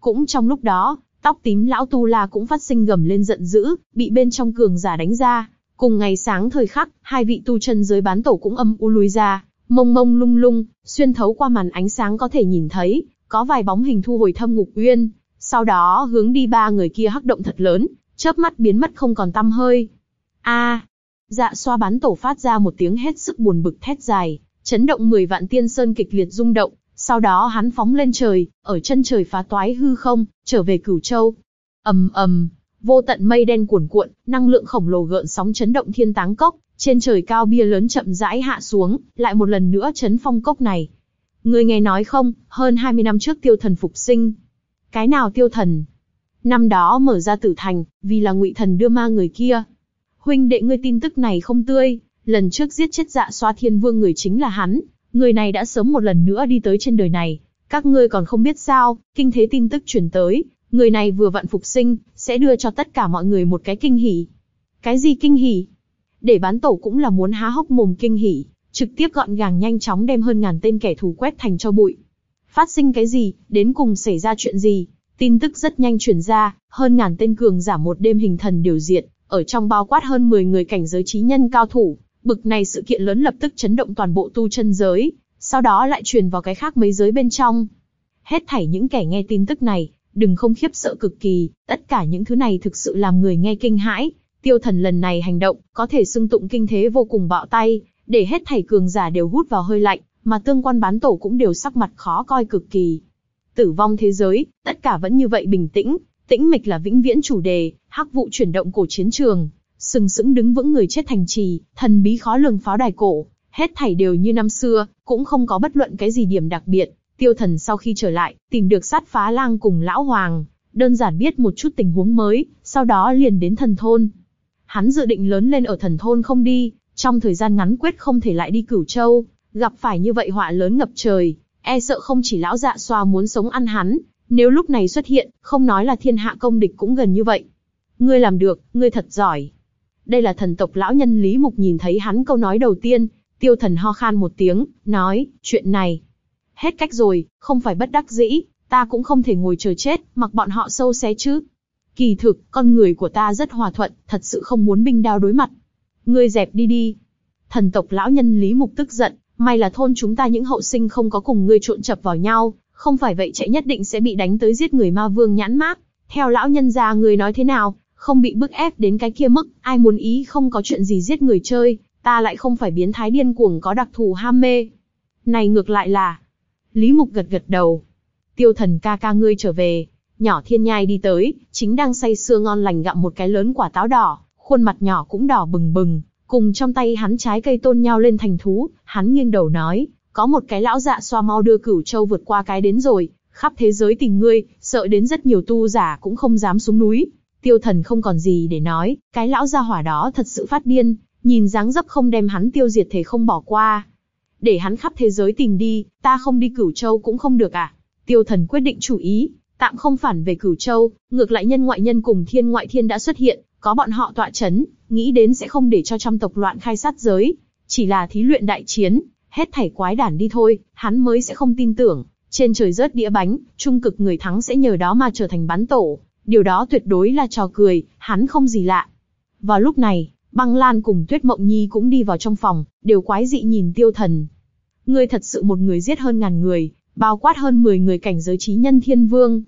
Cũng trong lúc đó, tóc tím lão tu la cũng phát sinh gầm lên giận dữ, bị bên trong cường giả đánh ra. Cùng ngày sáng thời khắc, hai vị tu chân giới bán tổ cũng âm u lùi ra, mông mông lung lung, xuyên thấu qua màn ánh sáng có thể nhìn thấy, có vài bóng hình thu hồi thâm ngục uyên, sau đó hướng đi ba người kia hắc động thật lớn, chớp mắt biến mất không còn tăm hơi. A, dạ xoa bán tổ phát ra một tiếng hết sức buồn bực thét dài, chấn động 10 vạn tiên sơn kịch liệt rung động, sau đó hắn phóng lên trời, ở chân trời phá toái hư không, trở về cửu châu. ầm ầm, vô tận mây đen cuồn cuộn, năng lượng khổng lồ gợn sóng chấn động thiên táng cốc, trên trời cao bia lớn chậm rãi hạ xuống, lại một lần nữa chấn phong cốc này. Người nghe nói không, hơn 20 năm trước tiêu thần phục sinh. Cái nào tiêu thần? Năm đó mở ra tử thành, vì là ngụy thần đưa ma người kia. Huynh đệ ngươi tin tức này không tươi, lần trước giết chết dạ xoa thiên vương người chính là hắn, người này đã sớm một lần nữa đi tới trên đời này. Các ngươi còn không biết sao, kinh thế tin tức truyền tới, người này vừa vặn phục sinh, sẽ đưa cho tất cả mọi người một cái kinh hỉ. Cái gì kinh hỉ? Để bán tổ cũng là muốn há hốc mồm kinh hỉ, trực tiếp gọn gàng nhanh chóng đem hơn ngàn tên kẻ thù quét thành cho bụi. Phát sinh cái gì, đến cùng xảy ra chuyện gì? Tin tức rất nhanh truyền ra, hơn ngàn tên cường giả một đêm hình thần điều diệt, ở trong bao quát hơn 10 người cảnh giới trí nhân cao thủ, Bực này sự kiện lớn lập tức chấn động toàn bộ tu chân giới, sau đó lại truyền vào cái khác mấy giới bên trong. Hết thảy những kẻ nghe tin tức này, đừng không khiếp sợ cực kỳ, tất cả những thứ này thực sự làm người nghe kinh hãi. Tiêu thần lần này hành động, có thể xưng tụng kinh thế vô cùng bạo tay, để hết thảy cường giả đều hút vào hơi lạnh, mà tương quan bán tổ cũng đều sắc mặt khó coi cực kỳ. Tử vong thế giới, tất cả vẫn như vậy bình tĩnh, tĩnh mịch là vĩnh viễn chủ đề, hắc vụ chuyển động cổ chiến trường, sừng sững đứng vững người chết thành trì, thần bí khó lường pháo đài cổ, hết thảy đều như năm xưa, cũng không có bất luận cái gì điểm đặc biệt. Tiêu thần sau khi trở lại, tìm được sát phá lang cùng lão hoàng, đơn giản biết một chút tình huống mới, sau đó liền đến thần thôn. Hắn dự định lớn lên ở thần thôn không đi, trong thời gian ngắn quyết không thể lại đi cửu châu, gặp phải như vậy họa lớn ngập trời, e sợ không chỉ lão dạ xoa muốn sống ăn hắn, nếu lúc này xuất hiện, không nói là thiên hạ công địch cũng gần như vậy. Ngươi làm được, ngươi thật giỏi. Đây là thần tộc lão nhân Lý Mục nhìn thấy hắn câu nói đầu tiên, tiêu thần ho khan một tiếng, nói, chuyện này. Hết cách rồi, không phải bất đắc dĩ, ta cũng không thể ngồi chờ chết, mặc bọn họ sâu xé chứ. Kỳ thực, con người của ta rất hòa thuận, thật sự không muốn binh đao đối mặt. Ngươi dẹp đi đi. Thần tộc lão nhân Lý Mục tức giận, may là thôn chúng ta những hậu sinh không có cùng ngươi trộn chập vào nhau, không phải vậy chạy nhất định sẽ bị đánh tới giết người ma vương nhãn mát. Theo lão nhân gia người nói thế nào, không bị bức ép đến cái kia mức, ai muốn ý không có chuyện gì giết người chơi, ta lại không phải biến thái điên cuồng có đặc thù ham mê. Này ngược lại là... Lý Mục gật gật đầu. Tiêu thần ca ca ngươi trở về, nhỏ thiên nhai đi tới, chính đang say sưa ngon lành gặm một cái lớn quả táo đỏ, khuôn mặt nhỏ cũng đỏ bừng bừng, cùng trong tay hắn trái cây tôn nhau lên thành thú, hắn nghiêng đầu nói, có một cái lão dạ xoa mau đưa cửu châu vượt qua cái đến rồi, khắp thế giới tình ngươi, sợ đến rất nhiều tu giả cũng không dám xuống núi. Tiêu thần không còn gì để nói, cái lão gia hỏa đó thật sự phát điên, nhìn dáng dấp không đem hắn tiêu diệt thế không bỏ qua. Để hắn khắp thế giới tìm đi, ta không đi cửu châu cũng không được à. Tiêu thần quyết định chủ ý, tạm không phản về cửu châu, ngược lại nhân ngoại nhân cùng thiên ngoại thiên đã xuất hiện, có bọn họ tọa chấn, nghĩ đến sẽ không để cho trăm tộc loạn khai sát giới. Chỉ là thí luyện đại chiến, hết thảy quái đản đi thôi, hắn mới sẽ không tin tưởng. Trên trời rớt đĩa bánh, trung cực người thắng sẽ nhờ đó mà trở thành bắn tổ. Điều đó tuyệt đối là trò cười, hắn không gì lạ. Vào lúc này, băng lan cùng tuyết mộng nhi cũng đi vào trong phòng, đều quái dị nhìn tiêu thần. Ngươi thật sự một người giết hơn ngàn người, bao quát hơn 10 người cảnh giới trí nhân thiên vương.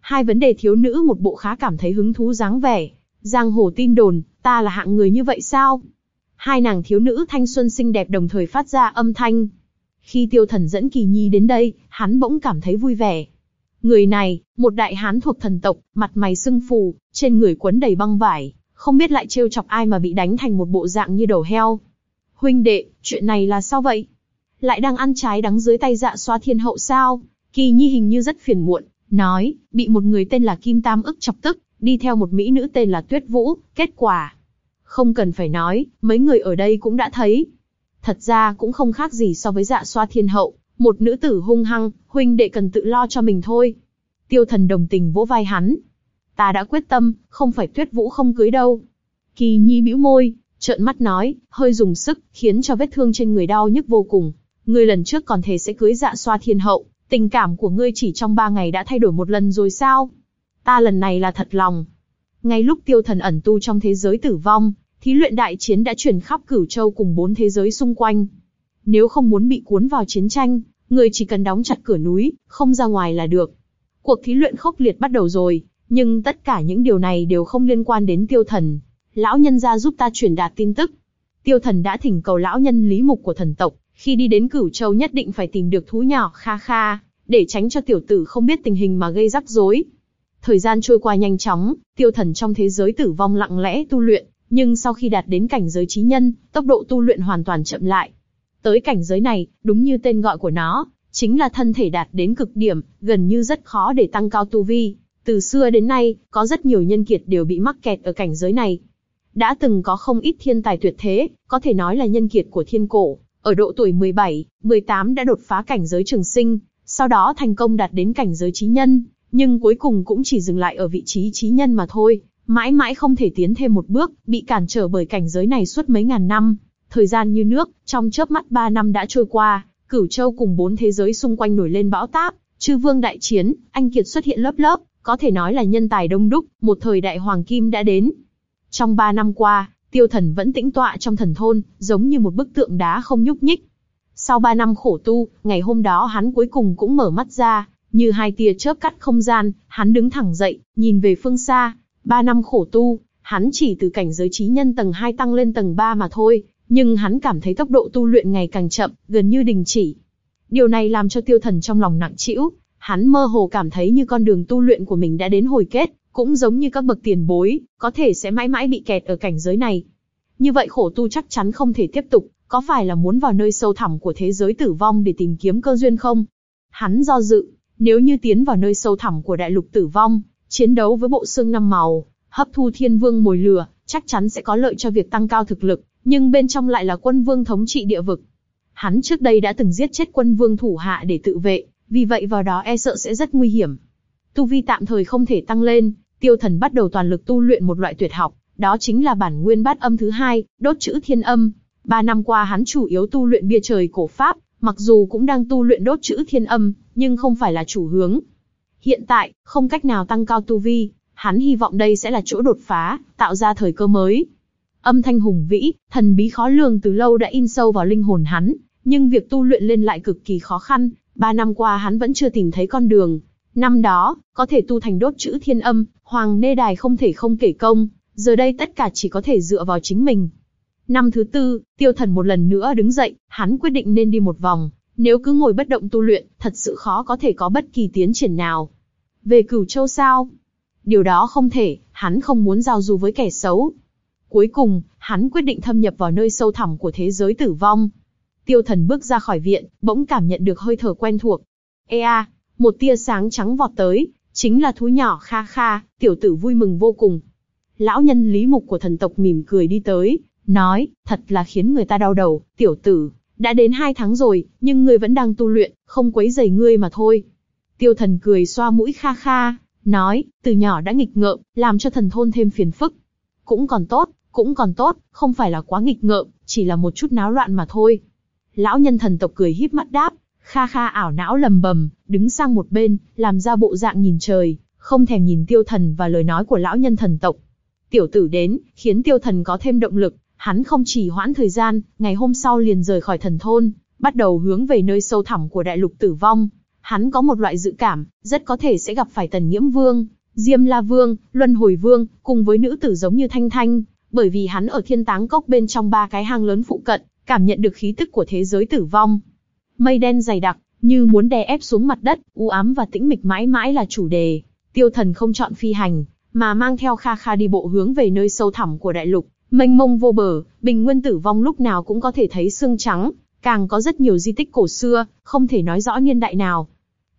Hai vấn đề thiếu nữ một bộ khá cảm thấy hứng thú dáng vẻ. Giang hồ tin đồn, ta là hạng người như vậy sao? Hai nàng thiếu nữ thanh xuân xinh đẹp đồng thời phát ra âm thanh. Khi tiêu thần dẫn kỳ nhi đến đây, hắn bỗng cảm thấy vui vẻ. Người này, một đại hán thuộc thần tộc, mặt mày sưng phù, trên người quấn đầy băng vải, không biết lại trêu chọc ai mà bị đánh thành một bộ dạng như đầu heo. Huynh đệ, chuyện này là sao vậy? Lại đang ăn trái đắng dưới tay dạ xoa thiên hậu sao? Kỳ nhi hình như rất phiền muộn, nói, bị một người tên là Kim Tam ức chọc tức, đi theo một mỹ nữ tên là Tuyết Vũ, kết quả. Không cần phải nói, mấy người ở đây cũng đã thấy. Thật ra cũng không khác gì so với dạ xoa thiên hậu, một nữ tử hung hăng, huynh đệ cần tự lo cho mình thôi. Tiêu thần đồng tình vỗ vai hắn. Ta đã quyết tâm, không phải Tuyết Vũ không cưới đâu. Kỳ nhi bĩu môi, trợn mắt nói, hơi dùng sức, khiến cho vết thương trên người đau nhức vô cùng. Ngươi lần trước còn thể sẽ cưới dạ xoa thiên hậu, tình cảm của ngươi chỉ trong ba ngày đã thay đổi một lần rồi sao? Ta lần này là thật lòng. Ngay lúc tiêu thần ẩn tu trong thế giới tử vong, thí luyện đại chiến đã chuyển khắp cửu châu cùng bốn thế giới xung quanh. Nếu không muốn bị cuốn vào chiến tranh, người chỉ cần đóng chặt cửa núi, không ra ngoài là được. Cuộc thí luyện khốc liệt bắt đầu rồi, nhưng tất cả những điều này đều không liên quan đến tiêu thần. Lão nhân ra giúp ta truyền đạt tin tức. Tiêu thần đã thỉnh cầu lão nhân lý mục của thần tộc, khi đi đến cửu châu nhất định phải tìm được thú nhỏ kha kha, để tránh cho tiểu tử không biết tình hình mà gây rắc rối. Thời gian trôi qua nhanh chóng, tiêu thần trong thế giới tử vong lặng lẽ tu luyện, nhưng sau khi đạt đến cảnh giới trí nhân, tốc độ tu luyện hoàn toàn chậm lại. Tới cảnh giới này, đúng như tên gọi của nó, chính là thân thể đạt đến cực điểm, gần như rất khó để tăng cao tu vi. Từ xưa đến nay, có rất nhiều nhân kiệt đều bị mắc kẹt ở cảnh giới này. Đã từng có không ít thiên tài tuyệt thế, có thể nói là nhân kiệt của thiên cổ, ở độ tuổi 17, 18 đã đột phá cảnh giới trường sinh, sau đó thành công đạt đến cảnh giới trí nhân, nhưng cuối cùng cũng chỉ dừng lại ở vị trí trí nhân mà thôi, mãi mãi không thể tiến thêm một bước, bị cản trở bởi cảnh giới này suốt mấy ngàn năm. Thời gian như nước, trong chớp mắt ba năm đã trôi qua, cửu châu cùng bốn thế giới xung quanh nổi lên bão táp, chư vương đại chiến, anh kiệt xuất hiện lớp lớp, có thể nói là nhân tài đông đúc, một thời đại hoàng kim đã đến. Trong ba năm qua, tiêu thần vẫn tĩnh tọa trong thần thôn, giống như một bức tượng đá không nhúc nhích. Sau ba năm khổ tu, ngày hôm đó hắn cuối cùng cũng mở mắt ra, như hai tia chớp cắt không gian, hắn đứng thẳng dậy, nhìn về phương xa. Ba năm khổ tu, hắn chỉ từ cảnh giới trí nhân tầng 2 tăng lên tầng 3 mà thôi, nhưng hắn cảm thấy tốc độ tu luyện ngày càng chậm, gần như đình chỉ. Điều này làm cho tiêu thần trong lòng nặng trĩu, hắn mơ hồ cảm thấy như con đường tu luyện của mình đã đến hồi kết, cũng giống như các bậc tiền bối, có thể sẽ mãi mãi bị kẹt ở cảnh giới này. Như vậy khổ tu chắc chắn không thể tiếp tục, có phải là muốn vào nơi sâu thẳm của thế giới tử vong để tìm kiếm cơ duyên không? Hắn do dự, nếu như tiến vào nơi sâu thẳm của đại lục tử vong, chiến đấu với bộ xương năm màu, hấp thu thiên vương mồi lửa, chắc chắn sẽ có lợi cho việc tăng cao thực lực, nhưng bên trong lại là quân vương thống trị địa vực. Hắn trước đây đã từng giết chết quân vương thủ hạ để tự vệ, vì vậy vào đó e sợ sẽ rất nguy hiểm. Tu vi tạm thời không thể tăng lên, tiêu thần bắt đầu toàn lực tu luyện một loại tuyệt học, đó chính là bản nguyên bát âm thứ hai, đốt chữ thiên âm. Ba năm qua hắn chủ yếu tu luyện bia trời cổ pháp, mặc dù cũng đang tu luyện đốt chữ thiên âm, nhưng không phải là chủ hướng. Hiện tại, không cách nào tăng cao tu vi, hắn hy vọng đây sẽ là chỗ đột phá, tạo ra thời cơ mới. Âm thanh hùng vĩ, thần bí khó lường từ lâu đã in sâu vào linh hồn hắn, nhưng việc tu luyện lên lại cực kỳ khó khăn, ba năm qua hắn vẫn chưa tìm thấy con đường. Năm đó, có thể tu thành đốt chữ thiên âm, hoàng nê đài không thể không kể công, giờ đây tất cả chỉ có thể dựa vào chính mình. Năm thứ tư, tiêu thần một lần nữa đứng dậy, hắn quyết định nên đi một vòng, nếu cứ ngồi bất động tu luyện, thật sự khó có thể có bất kỳ tiến triển nào. Về cửu châu sao? Điều đó không thể, hắn không muốn giao du với kẻ xấu. Cuối cùng, hắn quyết định thâm nhập vào nơi sâu thẳm của thế giới tử vong. Tiêu thần bước ra khỏi viện, bỗng cảm nhận được hơi thở quen thuộc. Ea, một tia sáng trắng vọt tới, chính là thú nhỏ Kha Kha, tiểu tử vui mừng vô cùng. Lão nhân lý mục của thần tộc mỉm cười đi tới, nói, thật là khiến người ta đau đầu, tiểu tử, đã đến hai tháng rồi, nhưng ngươi vẫn đang tu luyện, không quấy rầy ngươi mà thôi. Tiêu thần cười xoa mũi Kha Kha, nói, từ nhỏ đã nghịch ngợm, làm cho thần thôn thêm phiền phức. Cũng còn tốt, cũng còn tốt, không phải là quá nghịch ngợm, chỉ là một chút náo loạn mà thôi. Lão nhân thần tộc cười híp mắt đáp, Kha Kha ảo não lầm bầm, đứng sang một bên, làm ra bộ dạng nhìn trời, không thèm nhìn tiêu thần và lời nói của lão nhân thần tộc. Tiểu tử đến, khiến tiêu thần có thêm động lực, hắn không chỉ hoãn thời gian, ngày hôm sau liền rời khỏi thần thôn, bắt đầu hướng về nơi sâu thẳm của đại lục tử vong. Hắn có một loại dự cảm, rất có thể sẽ gặp phải tần nhiễm vương, diêm la vương, luân hồi vương, cùng với nữ tử giống như Thanh Thanh, bởi vì hắn ở thiên táng cốc bên trong ba cái hang lớn phụ cận, cảm nhận được khí tức của thế giới tử vong. Mây đen dày đặc, như muốn đè ép xuống mặt đất, u ám và tĩnh mịch mãi mãi là chủ đề. Tiêu thần không chọn phi hành, mà mang theo Kha Kha đi bộ hướng về nơi sâu thẳm của đại lục, mênh mông vô bờ, bình nguyên tử vong lúc nào cũng có thể thấy xương trắng, càng có rất nhiều di tích cổ xưa, không thể nói rõ niên đại nào.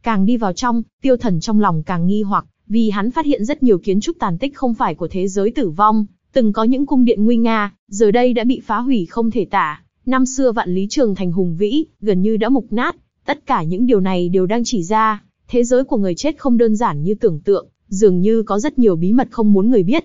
Càng đi vào trong, tiêu thần trong lòng càng nghi hoặc, vì hắn phát hiện rất nhiều kiến trúc tàn tích không phải của thế giới tử vong, từng có những cung điện nguy nga, giờ đây đã bị phá hủy không thể tả. Năm xưa vạn lý trường thành hùng vĩ, gần như đã mục nát, tất cả những điều này đều đang chỉ ra, thế giới của người chết không đơn giản như tưởng tượng, dường như có rất nhiều bí mật không muốn người biết.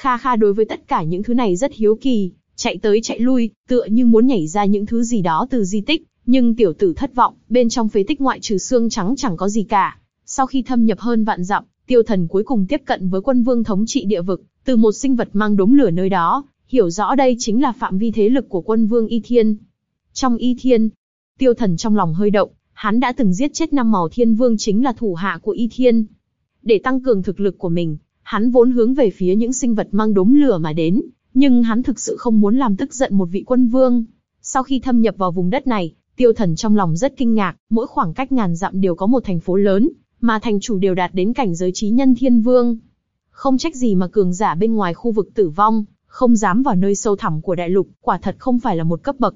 Kha Kha đối với tất cả những thứ này rất hiếu kỳ, chạy tới chạy lui, tựa như muốn nhảy ra những thứ gì đó từ di tích, nhưng tiểu tử thất vọng, bên trong phế tích ngoại trừ xương trắng chẳng có gì cả. Sau khi thâm nhập hơn vạn dặm, tiêu thần cuối cùng tiếp cận với quân vương thống trị địa vực, từ một sinh vật mang đốm lửa nơi đó, hiểu rõ đây chính là phạm vi thế lực của quân vương Y Thiên. Trong Y Thiên, tiêu thần trong lòng hơi động, hắn đã từng giết chết năm màu thiên vương chính là thủ hạ của Y Thiên. Để tăng cường thực lực của mình, hắn vốn hướng về phía những sinh vật mang đốm lửa mà đến, nhưng hắn thực sự không muốn làm tức giận một vị quân vương. Sau khi thâm nhập vào vùng đất này, tiêu thần trong lòng rất kinh ngạc, mỗi khoảng cách ngàn dặm đều có một thành phố lớn, mà thành chủ đều đạt đến cảnh giới trí nhân thiên vương. Không trách gì mà cường giả bên ngoài khu vực tử vong, không dám vào nơi sâu thẳm của đại lục, quả thật không phải là một cấp bậc.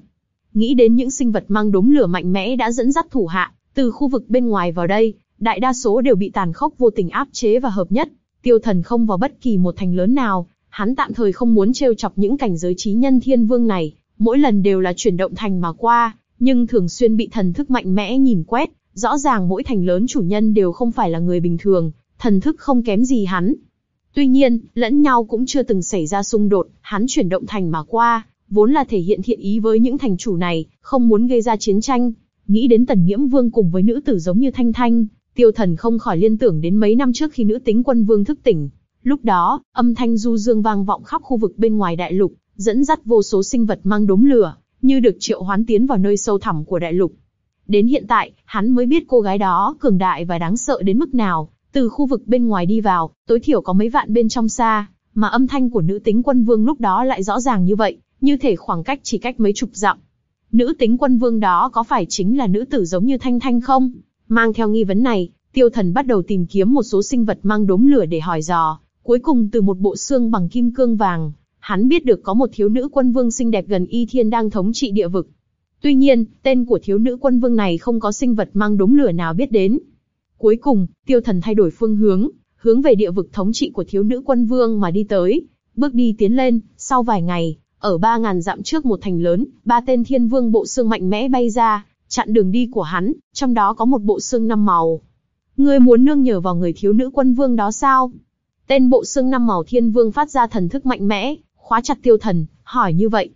Nghĩ đến những sinh vật mang đốm lửa mạnh mẽ đã dẫn dắt thủ hạ, từ khu vực bên ngoài vào đây, đại đa số đều bị tàn khốc vô tình áp chế và hợp nhất. Tiêu thần không vào bất kỳ một thành lớn nào, hắn tạm thời không muốn trêu chọc những cảnh giới trí nhân thiên vương này, mỗi lần đều là chuyển động thành mà qua, nhưng thường xuyên bị thần thức mạnh mẽ nhìn quét, rõ ràng mỗi thành lớn chủ nhân đều không phải là người bình thường, thần thức không kém gì hắn. Tuy nhiên, lẫn nhau cũng chưa từng xảy ra xung đột, hắn chuyển động thành mà qua, vốn là thể hiện thiện ý với những thành chủ này, không muốn gây ra chiến tranh. Nghĩ đến tần Nghiễm vương cùng với nữ tử giống như Thanh Thanh, tiêu thần không khỏi liên tưởng đến mấy năm trước khi nữ tính quân vương thức tỉnh. Lúc đó, âm thanh du dương vang vọng khắp khu vực bên ngoài đại lục, dẫn dắt vô số sinh vật mang đốm lửa, như được triệu hoán tiến vào nơi sâu thẳm của đại lục. Đến hiện tại, hắn mới biết cô gái đó cường đại và đáng sợ đến mức nào, từ khu vực bên ngoài đi vào, tối thiểu có mấy vạn bên trong xa, mà âm thanh của nữ tính quân vương lúc đó lại rõ ràng như vậy, như thể khoảng cách chỉ cách mấy chục dặm. Nữ tính quân vương đó có phải chính là nữ tử giống như Thanh Thanh không? Mang theo nghi vấn này, tiêu thần bắt đầu tìm kiếm một số sinh vật mang đốm lửa để hỏi dò. Cuối cùng từ một bộ xương bằng kim cương vàng, hắn biết được có một thiếu nữ quân vương xinh đẹp gần Y Thiên đang thống trị địa vực. Tuy nhiên, tên của thiếu nữ quân vương này không có sinh vật mang đốm lửa nào biết đến. Cuối cùng, tiêu thần thay đổi phương hướng, hướng về địa vực thống trị của thiếu nữ quân vương mà đi tới. Bước đi tiến lên, sau vài ngày, ở ba ngàn dặm trước một thành lớn, ba tên thiên vương bộ xương mạnh mẽ bay ra, chặn đường đi của hắn, trong đó có một bộ xương năm màu. Ngươi muốn nương nhờ vào người thiếu nữ quân vương đó sao? Tên bộ xương năm màu thiên vương phát ra thần thức mạnh mẽ, khóa chặt tiêu thần, hỏi như vậy.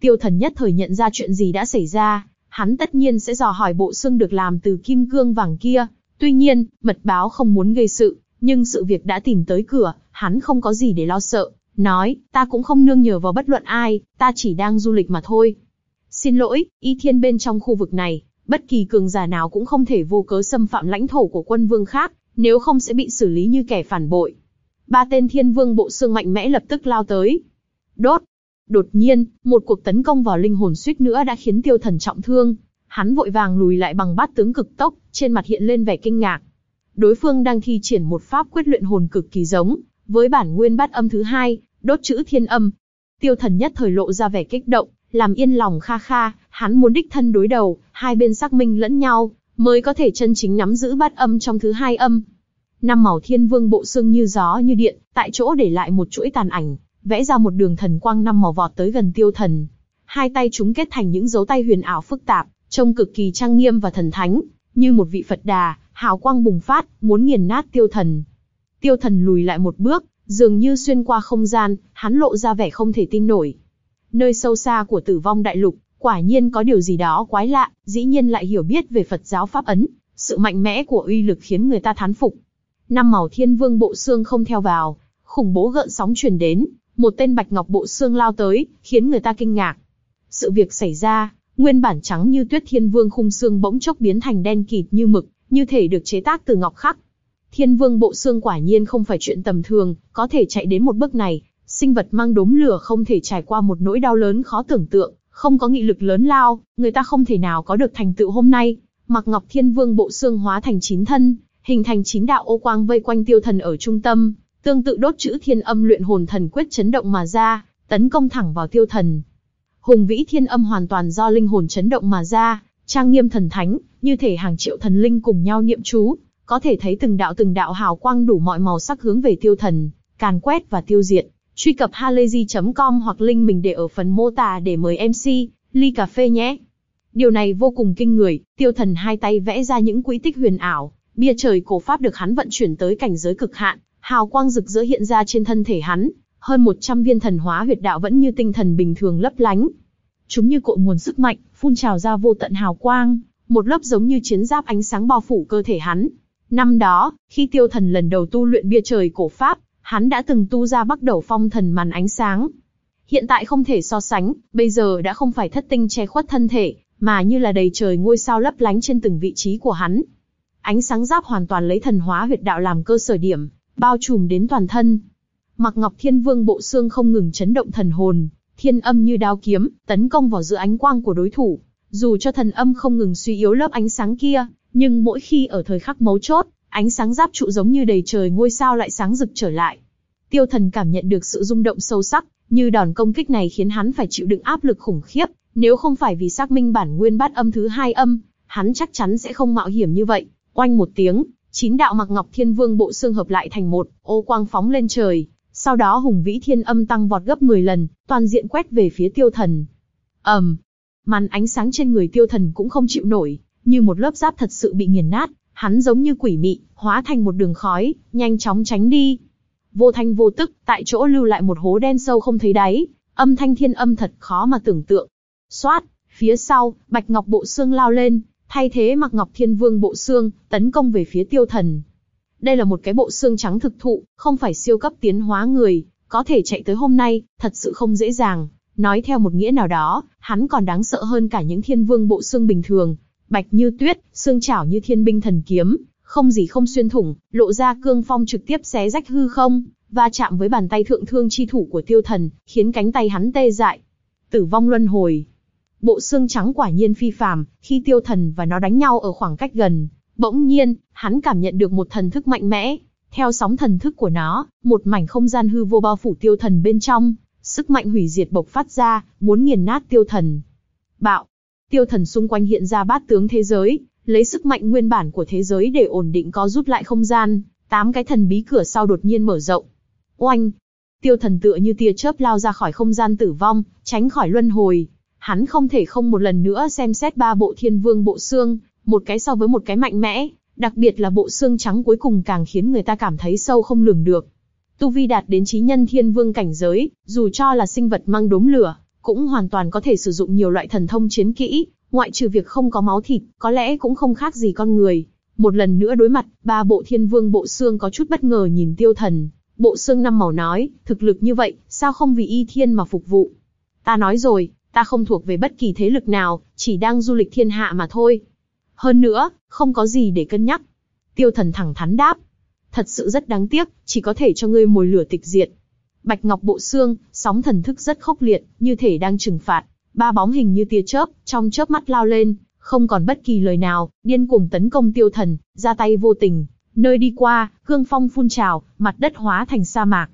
Tiêu thần nhất thời nhận ra chuyện gì đã xảy ra, hắn tất nhiên sẽ dò hỏi bộ xương được làm từ kim cương vàng kia. Tuy nhiên, mật báo không muốn gây sự, nhưng sự việc đã tìm tới cửa, hắn không có gì để lo sợ, nói, ta cũng không nương nhờ vào bất luận ai, ta chỉ đang du lịch mà thôi. Xin lỗi, y thiên bên trong khu vực này, bất kỳ cường giả nào cũng không thể vô cớ xâm phạm lãnh thổ của quân vương khác, nếu không sẽ bị xử lý như kẻ phản bội. Ba tên thiên vương bộ xương mạnh mẽ lập tức lao tới. Đốt! Đột nhiên, một cuộc tấn công vào linh hồn suýt nữa đã khiến tiêu thần trọng thương. Hắn vội vàng lùi lại bằng bát tướng cực tốc, trên mặt hiện lên vẻ kinh ngạc. Đối phương đang thi triển một pháp quyết luyện hồn cực kỳ giống, với bản nguyên bát âm thứ hai, đốt chữ thiên âm. Tiêu thần nhất thời lộ ra vẻ kích động, làm yên lòng kha kha, hắn muốn đích thân đối đầu, hai bên xác minh lẫn nhau, mới có thể chân chính nắm giữ bát âm trong thứ hai âm. Năm màu thiên vương bộ xương như gió như điện, tại chỗ để lại một chuỗi tàn ảnh, vẽ ra một đường thần quang năm màu vọt tới gần tiêu thần. Hai tay chúng kết thành những dấu tay huyền ảo phức tạp, trông cực kỳ trang nghiêm và thần thánh, như một vị Phật đà, hào quang bùng phát, muốn nghiền nát tiêu thần. Tiêu thần lùi lại một bước, dường như xuyên qua không gian, hắn lộ ra vẻ không thể tin nổi. Nơi sâu xa của tử vong đại lục, quả nhiên có điều gì đó quái lạ, dĩ nhiên lại hiểu biết về Phật giáo Pháp Ấn, sự mạnh mẽ của uy lực khiến người ta thán phục. Năm màu thiên vương bộ xương không theo vào, khủng bố gợn sóng truyền đến, một tên bạch ngọc bộ xương lao tới, khiến người ta kinh ngạc. Sự việc xảy ra, nguyên bản trắng như tuyết thiên vương khung xương bỗng chốc biến thành đen kịt như mực, như thể được chế tác từ ngọc khắc. Thiên vương bộ xương quả nhiên không phải chuyện tầm thường, có thể chạy đến một bước này, sinh vật mang đốm lửa không thể trải qua một nỗi đau lớn khó tưởng tượng, không có nghị lực lớn lao, người ta không thể nào có được thành tựu hôm nay. Mặc Ngọc Thiên Vương bộ xương hóa thành chín thân, hình thành chín đạo ô quang vây quanh tiêu thần ở trung tâm, tương tự đốt chữ thiên âm luyện hồn thần quyết chấn động mà ra, tấn công thẳng vào tiêu thần. Hùng vĩ thiên âm hoàn toàn do linh hồn chấn động mà ra, trang nghiêm thần thánh, như thể hàng triệu thần linh cùng nhau niệm chú, có thể thấy từng đạo từng đạo hào quang đủ mọi màu sắc hướng về tiêu thần, càn quét và tiêu diệt. Truy cập halayzi.com hoặc link mình để ở phần mô tả để mời MC, ly cà phê nhé. Điều này vô cùng kinh người, tiêu thần hai tay vẽ ra những quỹ tích huyền ảo, bia trời cổ pháp được hắn vận chuyển tới cảnh giới cực hạn, hào quang rực rỡ hiện ra trên thân thể hắn, hơn 100 viên thần hóa huyệt đạo vẫn như tinh thần bình thường lấp lánh. Chúng như cội nguồn sức mạnh, phun trào ra vô tận hào quang, một lớp giống như chiến giáp ánh sáng bao phủ cơ thể hắn. Năm đó, khi tiêu thần lần đầu tu luyện bia trời cổ pháp, hắn đã từng tu ra bắt đầu phong thần màn ánh sáng. Hiện tại không thể so sánh, bây giờ đã không phải thất tinh che khuất thân thể, mà như là đầy trời ngôi sao lấp lánh trên từng vị trí của hắn. Ánh sáng giáp hoàn toàn lấy thần hóa huyệt đạo làm cơ sở điểm, bao trùm đến toàn thân. Mặc Ngọc Thiên Vương bộ xương không ngừng chấn động thần hồn, thiên âm như đao kiếm, tấn công vào giữa ánh quang của đối thủ. Dù cho thần âm không ngừng suy yếu lớp ánh sáng kia, nhưng mỗi khi ở thời khắc mấu chốt, ánh sáng giáp trụ giống như đầy trời ngôi sao lại sáng rực trở lại. Tiêu thần cảm nhận được sự rung động sâu sắc, như đòn công kích này khiến hắn phải chịu đựng áp lực khủng khiếp, nếu không phải vì xác minh bản nguyên bát âm thứ hai âm, hắn chắc chắn sẽ không mạo hiểm như vậy. Oanh một tiếng, chín đạo mặc ngọc thiên vương bộ xương hợp lại thành một, ô quang phóng lên trời, sau đó hùng vĩ thiên âm tăng vọt gấp 10 lần, toàn diện quét về phía tiêu thần. ầm, um, màn ánh sáng trên người tiêu thần cũng không chịu nổi, như một lớp giáp thật sự bị nghiền nát, hắn giống như quỷ mị, hóa thành một đường khói, nhanh chóng tránh đi. Vô thanh vô tức, tại chỗ lưu lại một hố đen sâu không thấy đáy, âm thanh thiên âm thật khó mà tưởng tượng. Xoát, phía sau, bạch ngọc bộ xương lao lên, thay thế mặc ngọc thiên vương bộ xương, tấn công về phía tiêu thần. Đây là một cái bộ xương trắng thực thụ, không phải siêu cấp tiến hóa người, có thể chạy tới hôm nay, thật sự không dễ dàng. Nói theo một nghĩa nào đó, hắn còn đáng sợ hơn cả những thiên vương bộ xương bình thường, bạch như tuyết, xương chảo như thiên binh thần kiếm, không gì không xuyên thủng, lộ ra cương phong trực tiếp xé rách hư không, và chạm với bàn tay thượng thương chi thủ của tiêu thần, khiến cánh tay hắn tê dại. Tử vong luân hồi. Bộ xương trắng quả nhiên phi phàm, khi tiêu thần và nó đánh nhau ở khoảng cách gần, bỗng nhiên, hắn cảm nhận được một thần thức mạnh mẽ. Theo sóng thần thức của nó, một mảnh không gian hư vô bao phủ tiêu thần bên trong, sức mạnh hủy diệt bộc phát ra, muốn nghiền nát tiêu thần. Bạo, Tiêu thần xung quanh hiện ra bát tướng thế giới, lấy sức mạnh nguyên bản của thế giới để ổn định có rút lại không gian, tám cái thần bí cửa sau đột nhiên mở rộng. Oanh! Tiêu thần tựa như tia chớp lao ra khỏi không gian tử vong, tránh khỏi luân hồi. Hắn không thể không một lần nữa xem xét ba bộ thiên vương bộ xương, một cái so với một cái mạnh mẽ, đặc biệt là bộ xương trắng cuối cùng càng khiến người ta cảm thấy sâu không lường được. Tu vi đạt đến trí nhân thiên vương cảnh giới, dù cho là sinh vật mang đốm lửa, cũng hoàn toàn có thể sử dụng nhiều loại thần thông chiến kỹ, ngoại trừ việc không có máu thịt, có lẽ cũng không khác gì con người. Một lần nữa đối mặt, ba bộ thiên vương bộ xương có chút bất ngờ nhìn tiêu thần. Bộ xương năm màu nói, thực lực như vậy, sao không vì y thiên mà phục vụ? Ta nói rồi, ta không thuộc về bất kỳ thế lực nào, chỉ đang du lịch thiên hạ mà thôi. Hơn nữa, không có gì để cân nhắc. Tiêu thần thẳng thắn đáp, thật sự rất đáng tiếc, chỉ có thể cho ngươi mồi lửa tịch diệt. Bạch Ngọc Bộ Xương, sóng thần thức rất khốc liệt, như thể đang trừng phạt. Ba bóng hình như tia chớp, trong chớp mắt lao lên, không còn bất kỳ lời nào, điên cuồng tấn công tiêu thần, ra tay vô tình. Nơi đi qua, cương phong phun trào, mặt đất hóa thành sa mạc.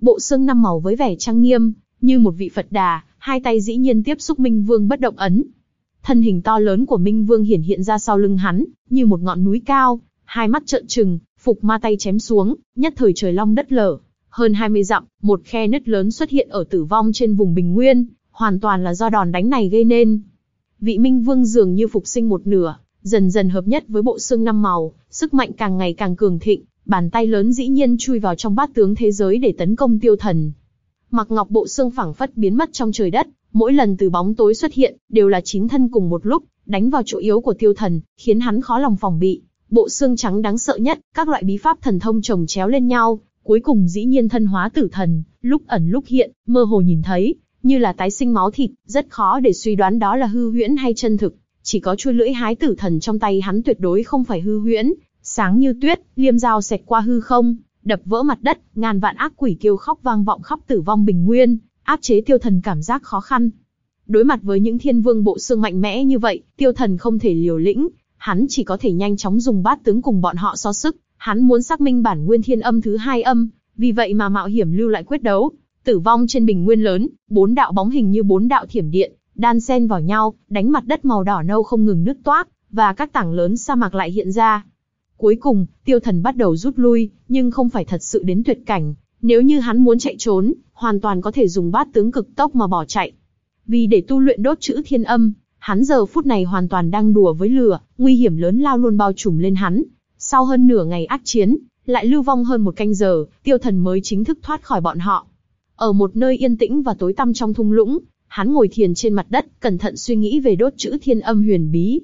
Bộ xương năm màu với vẻ trang nghiêm, như một vị Phật đà, hai tay dĩ nhiên tiếp xúc Minh Vương bất động ấn. Thân hình to lớn của Minh Vương hiển hiện ra sau lưng hắn, như một ngọn núi cao, hai mắt trợn trừng, phục ma tay chém xuống, nhất thời trời long đất lở. Hơn 20 dặm, một khe nứt lớn xuất hiện ở tử vong trên vùng bình nguyên, hoàn toàn là do đòn đánh này gây nên. Vị Minh Vương dường như phục sinh một nửa, dần dần hợp nhất với bộ xương năm màu, sức mạnh càng ngày càng cường thịnh, bàn tay lớn dĩ nhiên chui vào trong bát tướng thế giới để tấn công tiêu thần. Mặc ngọc bộ xương phẳng phất biến mất trong trời đất, mỗi lần từ bóng tối xuất hiện, đều là chín thân cùng một lúc, đánh vào chỗ yếu của tiêu thần, khiến hắn khó lòng phòng bị. Bộ xương trắng đáng sợ nhất, các loại bí pháp thần thông chồng chéo lên nhau, cuối cùng dĩ nhiên thân hóa tử thần, lúc ẩn lúc hiện, mơ hồ nhìn thấy, như là tái sinh máu thịt, rất khó để suy đoán đó là hư huyễn hay chân thực. Chỉ có chuôi lưỡi hái tử thần trong tay hắn tuyệt đối không phải hư huyễn, sáng như tuyết, liêm dao xẹt qua hư không, đập vỡ mặt đất, ngàn vạn ác quỷ kêu khóc vang vọng khắp tử vong bình nguyên, áp chế tiêu thần cảm giác khó khăn. Đối mặt với những thiên vương bộ xương mạnh mẽ như vậy, tiêu thần không thể liều lĩnh, hắn chỉ có thể nhanh chóng dùng bát tướng cùng bọn họ so sức, hắn muốn xác minh bản nguyên thiên âm thứ hai âm, vì vậy mà mạo hiểm lưu lại quyết đấu. Tử vong trên bình nguyên lớn, bốn đạo bóng hình như bốn đạo thiểm điện, đan xen vào nhau, đánh mặt đất màu đỏ nâu không ngừng nứt toác, và các tảng lớn sa mạc lại hiện ra. Cuối cùng, tiêu thần bắt đầu rút lui, nhưng không phải thật sự đến tuyệt cảnh. Nếu như hắn muốn chạy trốn, hoàn toàn có thể dùng bát tướng cực tốc mà bỏ chạy. Vì để tu luyện đốt chữ thiên âm, hắn giờ phút này hoàn toàn đang đùa với lửa, nguy hiểm lớn lao luôn bao trùm lên hắn. Sau hơn nửa ngày ác chiến, lại lưu vong hơn một canh giờ, tiêu thần mới chính thức thoát khỏi bọn họ. Ở một nơi yên tĩnh và tối tăm trong thung lũng, hắn ngồi thiền trên mặt đất, cẩn thận suy nghĩ về đốt chữ thiên âm huyền bí.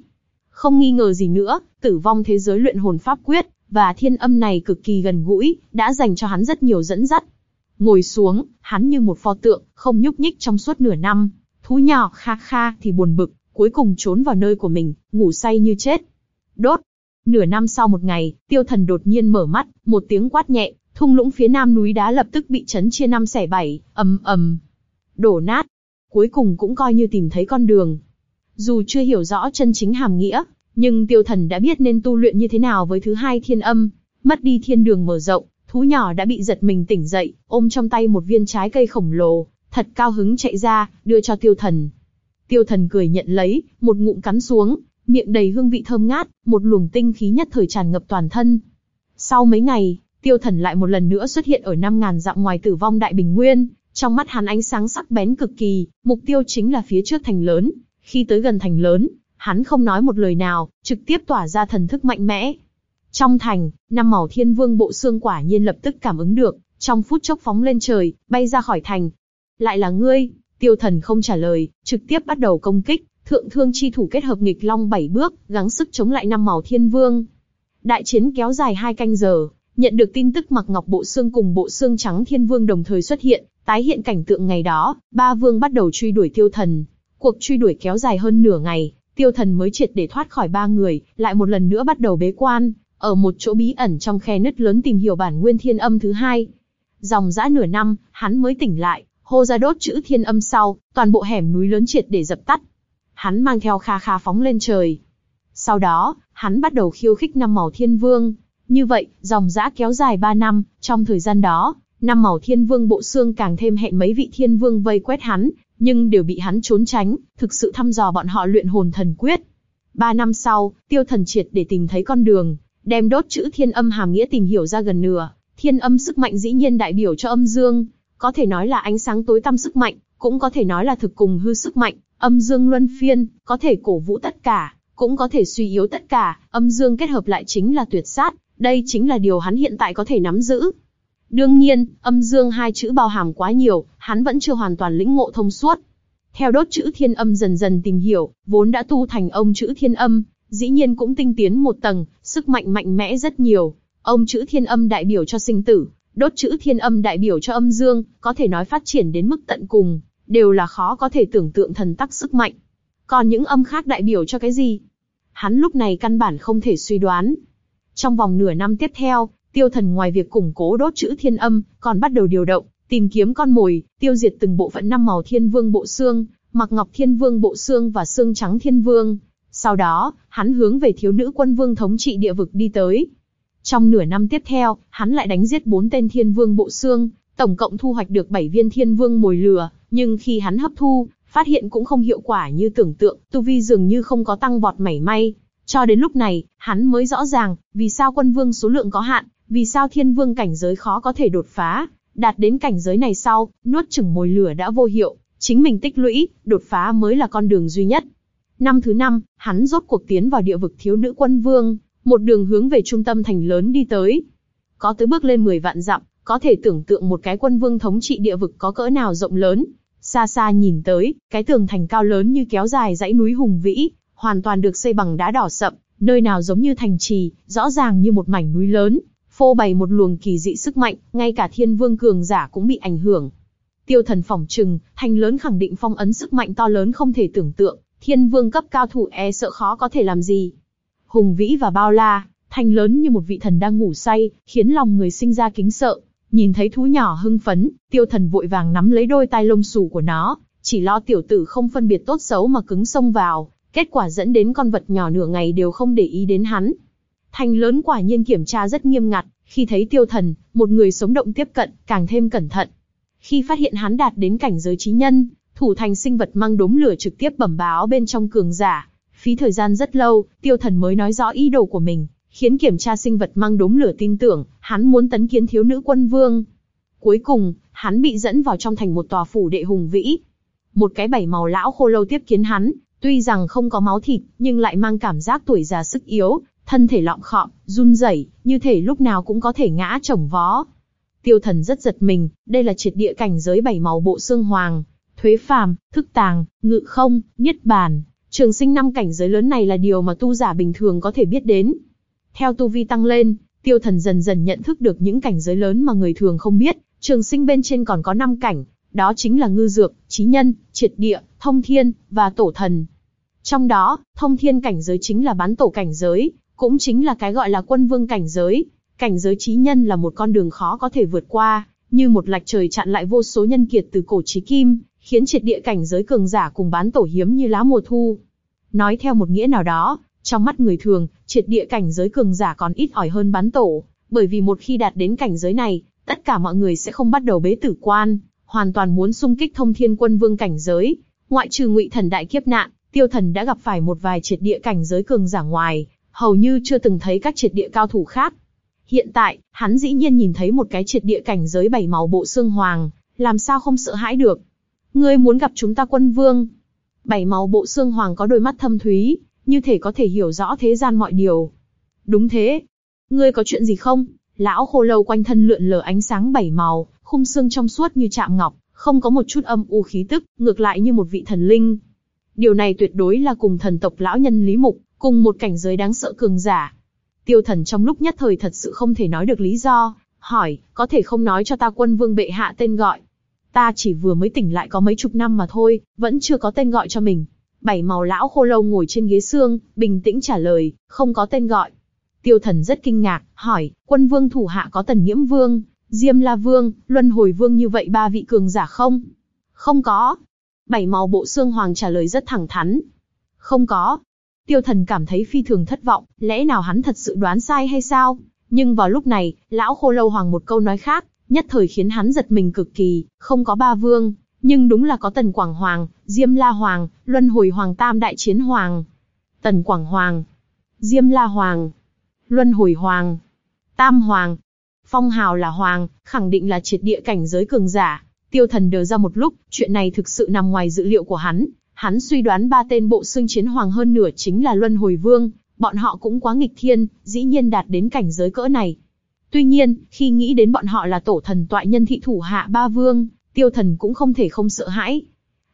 Không nghi ngờ gì nữa, tử vong thế giới luyện hồn pháp quyết, và thiên âm này cực kỳ gần gũi, đã dành cho hắn rất nhiều dẫn dắt. Ngồi xuống, hắn như một pho tượng, không nhúc nhích trong suốt nửa năm. Thú nhỏ kha kha thì buồn bực, cuối cùng trốn vào nơi của mình, ngủ say như chết. Đốt. Nửa năm sau một ngày, tiêu thần đột nhiên mở mắt, một tiếng quát nhẹ, thung lũng phía nam núi đá lập tức bị chấn chia năm xẻ bảy, ầm ầm, đổ nát. Cuối cùng cũng coi như tìm thấy con đường. Dù chưa hiểu rõ chân chính hàm nghĩa, nhưng tiêu thần đã biết nên tu luyện như thế nào với thứ hai thiên âm, mất đi thiên đường mở rộng, thú nhỏ đã bị giật mình tỉnh dậy, ôm trong tay một viên trái cây khổng lồ, thật cao hứng chạy ra, đưa cho tiêu thần. Tiêu thần cười nhận lấy, một ngụm cắn xuống, miệng đầy hương vị thơm ngát, một luồng tinh khí nhất thời tràn ngập toàn thân. Sau mấy ngày, tiêu thần lại một lần nữa xuất hiện ở năm ngàn dặm ngoài tử vong đại bình nguyên, trong mắt hắn ánh sáng sắc bén cực kỳ, mục tiêu chính là phía trước thành lớn. Khi tới gần thành lớn, hắn không nói một lời nào, trực tiếp tỏa ra thần thức mạnh mẽ. Trong thành, năm màu thiên vương bộ xương quả nhiên lập tức cảm ứng được, trong phút chốc phóng lên trời, bay ra khỏi thành. Lại là ngươi, tiêu thần không trả lời, trực tiếp bắt đầu công kích, thượng thương chi thủ kết hợp nghịch long bảy bước, gắng sức chống lại năm màu thiên vương. Đại chiến kéo dài hai canh giờ, nhận được tin tức mặc ngọc bộ xương cùng bộ xương trắng thiên vương đồng thời xuất hiện, tái hiện cảnh tượng ngày đó, ba vương bắt đầu truy đuổi tiêu thần. Cuộc truy đuổi kéo dài hơn nửa ngày, tiêu thần mới triệt để thoát khỏi ba người, lại một lần nữa bắt đầu bế quan, ở một chỗ bí ẩn trong khe nứt lớn tìm hiểu bản nguyên thiên âm thứ hai. Dòng dã nửa năm, hắn mới tỉnh lại, hô ra đốt chữ thiên âm sau, toàn bộ hẻm núi lớn triệt để dập tắt. Hắn mang theo kha kha phóng lên trời. Sau đó, hắn bắt đầu khiêu khích năm màu thiên vương. Như vậy, dòng dã kéo dài ba năm, trong thời gian đó, năm màu thiên vương bộ xương càng thêm hẹn mấy vị thiên vương vây quét hắn, nhưng đều bị hắn trốn tránh, thực sự thăm dò bọn họ luyện hồn thần quyết. Ba năm sau, tiêu thần triệt để tìm thấy con đường, đem đốt chữ thiên âm hàm nghĩa tìm hiểu ra gần nửa. Thiên âm sức mạnh dĩ nhiên đại biểu cho âm dương, có thể nói là ánh sáng tối tăm sức mạnh, cũng có thể nói là thực cùng hư sức mạnh, âm dương luân phiên, có thể cổ vũ tất cả, cũng có thể suy yếu tất cả, âm dương kết hợp lại chính là tuyệt sát, đây chính là điều hắn hiện tại có thể nắm giữ. Đương nhiên, âm dương hai chữ bao hàm quá nhiều, hắn vẫn chưa hoàn toàn lĩnh ngộ thông suốt. Theo đốt chữ thiên âm dần dần tìm hiểu, vốn đã tu thành ông chữ thiên âm, dĩ nhiên cũng tinh tiến một tầng, sức mạnh mạnh mẽ rất nhiều. Ông chữ thiên âm đại biểu cho sinh tử, đốt chữ thiên âm đại biểu cho âm dương, có thể nói phát triển đến mức tận cùng, đều là khó có thể tưởng tượng thần tắc sức mạnh. Còn những âm khác đại biểu cho cái gì? Hắn lúc này căn bản không thể suy đoán. Trong vòng nửa năm tiếp theo, Tiêu thần ngoài việc củng cố đốt chữ thiên âm, còn bắt đầu điều động, tìm kiếm con mồi, tiêu diệt từng bộ phận năm màu thiên vương bộ xương, mặc ngọc thiên vương bộ xương và xương trắng thiên vương. Sau đó, hắn hướng về thiếu nữ quân vương thống trị địa vực đi tới. Trong nửa năm tiếp theo, hắn lại đánh giết bốn tên thiên vương bộ xương, tổng cộng thu hoạch được 7 viên thiên vương mồi lửa, nhưng khi hắn hấp thu, phát hiện cũng không hiệu quả như tưởng tượng, tu vi dường như không có tăng vọt mảy may. Cho đến lúc này, hắn mới rõ ràng, vì sao quân vương số lượng có hạn, vì sao thiên vương cảnh giới khó có thể đột phá, đạt đến cảnh giới này sau, nuốt chửng mồi lửa đã vô hiệu, chính mình tích lũy, đột phá mới là con đường duy nhất. Năm thứ năm, hắn rốt cuộc tiến vào địa vực thiếu nữ quân vương, một đường hướng về trung tâm thành lớn đi tới. Có tới bước lên 10 vạn dặm, có thể tưởng tượng một cái quân vương thống trị địa vực có cỡ nào rộng lớn. Xa xa nhìn tới, cái tường thành cao lớn như kéo dài dãy núi hùng vĩ, hoàn toàn được xây bằng đá đỏ sậm, nơi nào giống như thành trì, rõ ràng như một mảnh núi lớn, phô bày một luồng kỳ dị sức mạnh, ngay cả thiên vương cường giả cũng bị ảnh hưởng. Tiêu thần phỏng trừng, thành lớn khẳng định phong ấn sức mạnh to lớn không thể tưởng tượng, thiên vương cấp cao thủ e sợ khó có thể làm gì. Hùng vĩ và bao la, thành lớn như một vị thần đang ngủ say, khiến lòng người sinh ra kính sợ. Nhìn thấy thú nhỏ hưng phấn, tiêu thần vội vàng nắm lấy đôi tai lông xù của nó, chỉ lo tiểu tử không phân biệt tốt xấu mà cứng xông vào, kết quả dẫn đến con vật nhỏ nửa ngày đều không để ý đến hắn. Thành lớn quả nhiên kiểm tra rất nghiêm ngặt, khi thấy tiêu thần, một người sống động tiếp cận, càng thêm cẩn thận. Khi phát hiện hắn đạt đến cảnh giới trí nhân, thủ thành sinh vật mang đốm lửa trực tiếp bẩm báo bên trong cường giả. Phí thời gian rất lâu, tiêu thần mới nói rõ ý đồ của mình, khiến kiểm tra sinh vật mang đốm lửa tin tưởng, hắn muốn tấn kiến thiếu nữ quân vương. Cuối cùng, hắn bị dẫn vào trong thành một tòa phủ đệ hùng vĩ. Một cái bảy màu lão khô lâu tiếp kiến hắn, tuy rằng không có máu thịt, nhưng lại mang cảm giác tuổi già sức yếu, thân thể lọng khọm, run rẩy, như thể lúc nào cũng có thể ngã chồng vó. Tiêu thần rất giật mình, đây là triệt địa cảnh giới bảy màu bộ xương hoàng, thuế phàm, thức tàng, ngự không, nhất bàn. Trường sinh năm cảnh giới lớn này là điều mà tu giả bình thường có thể biết đến. Theo tu vi tăng lên, tiêu thần dần dần nhận thức được những cảnh giới lớn mà người thường không biết. Trường sinh bên trên còn có 5 cảnh, đó chính là ngư dược, trí nhân, triệt địa, thông thiên, và tổ thần. Trong đó, thông thiên cảnh giới chính là bán tổ cảnh giới, cũng chính là cái gọi là quân vương cảnh giới. Cảnh giới trí nhân là một con đường khó có thể vượt qua, như một lạch trời chặn lại vô số nhân kiệt từ cổ chí kim, khiến triệt địa cảnh giới cường giả cùng bán tổ hiếm như lá mùa thu. Nói theo một nghĩa nào đó, trong mắt người thường, triệt địa cảnh giới cường giả còn ít ỏi hơn bán tổ, bởi vì một khi đạt đến cảnh giới này, tất cả mọi người sẽ không bắt đầu bế tử quan, hoàn toàn muốn xung kích thông thiên quân vương cảnh giới. Ngoại trừ ngụy thần đại kiếp nạn, tiêu thần đã gặp phải một vài triệt địa cảnh giới cường giả ngoài, hầu như chưa từng thấy các triệt địa cao thủ khác. Hiện tại, hắn dĩ nhiên nhìn thấy một cái triệt địa cảnh giới bảy màu bộ xương hoàng, làm sao không sợ hãi được. Ngươi muốn gặp chúng ta quân vương. Bảy màu bộ xương hoàng có đôi mắt thâm thúy, như thể có thể hiểu rõ thế gian mọi điều. Đúng thế. Ngươi có chuyện gì không? Lão khô lâu quanh thân lượn lờ ánh sáng bảy màu, khung xương trong suốt như chạm ngọc, không có một chút âm u khí tức, ngược lại như một vị thần linh. Điều này tuyệt đối là cùng thần tộc lão nhân Lý Mục, cùng một cảnh giới đáng sợ cường giả. Tiêu thần trong lúc nhất thời thật sự không thể nói được lý do, hỏi, có thể không nói cho ta quân vương bệ hạ tên gọi. Ta chỉ vừa mới tỉnh lại có mấy chục năm mà thôi, vẫn chưa có tên gọi cho mình. Bảy màu lão khô lâu ngồi trên ghế xương, bình tĩnh trả lời, không có tên gọi. Tiêu thần rất kinh ngạc, hỏi, quân vương thủ hạ có tần nhiễm vương, diêm la vương, luân hồi vương như vậy ba vị cường giả không? Không có. Bảy màu bộ xương hoàng trả lời rất thẳng thắn. Không có, Tiêu thần cảm thấy phi thường thất vọng, lẽ nào hắn thật sự đoán sai hay sao? Nhưng vào lúc này, lão khô lâu hoàng một câu nói khác, nhất thời khiến hắn giật mình cực kỳ, không có ba vương, nhưng đúng là có tần quảng hoàng, diêm la hoàng, luân hồi hoàng tam đại chiến hoàng. Tần quảng hoàng, diêm la hoàng, luân hồi hoàng, tam hoàng, phong hào là hoàng, khẳng định là triệt địa cảnh giới cường giả. Tiêu thần đờ ra một lúc, chuyện này thực sự nằm ngoài dự liệu của hắn, Hắn suy đoán ba tên bộ xương chiến hoàng hơn nửa chính là Luân Hồi Vương, bọn họ cũng quá nghịch thiên, dĩ nhiên đạt đến cảnh giới cỡ này. Tuy nhiên, khi nghĩ đến bọn họ là tổ thần Tọa nhân thị thủ hạ ba vương, tiêu thần cũng không thể không sợ hãi.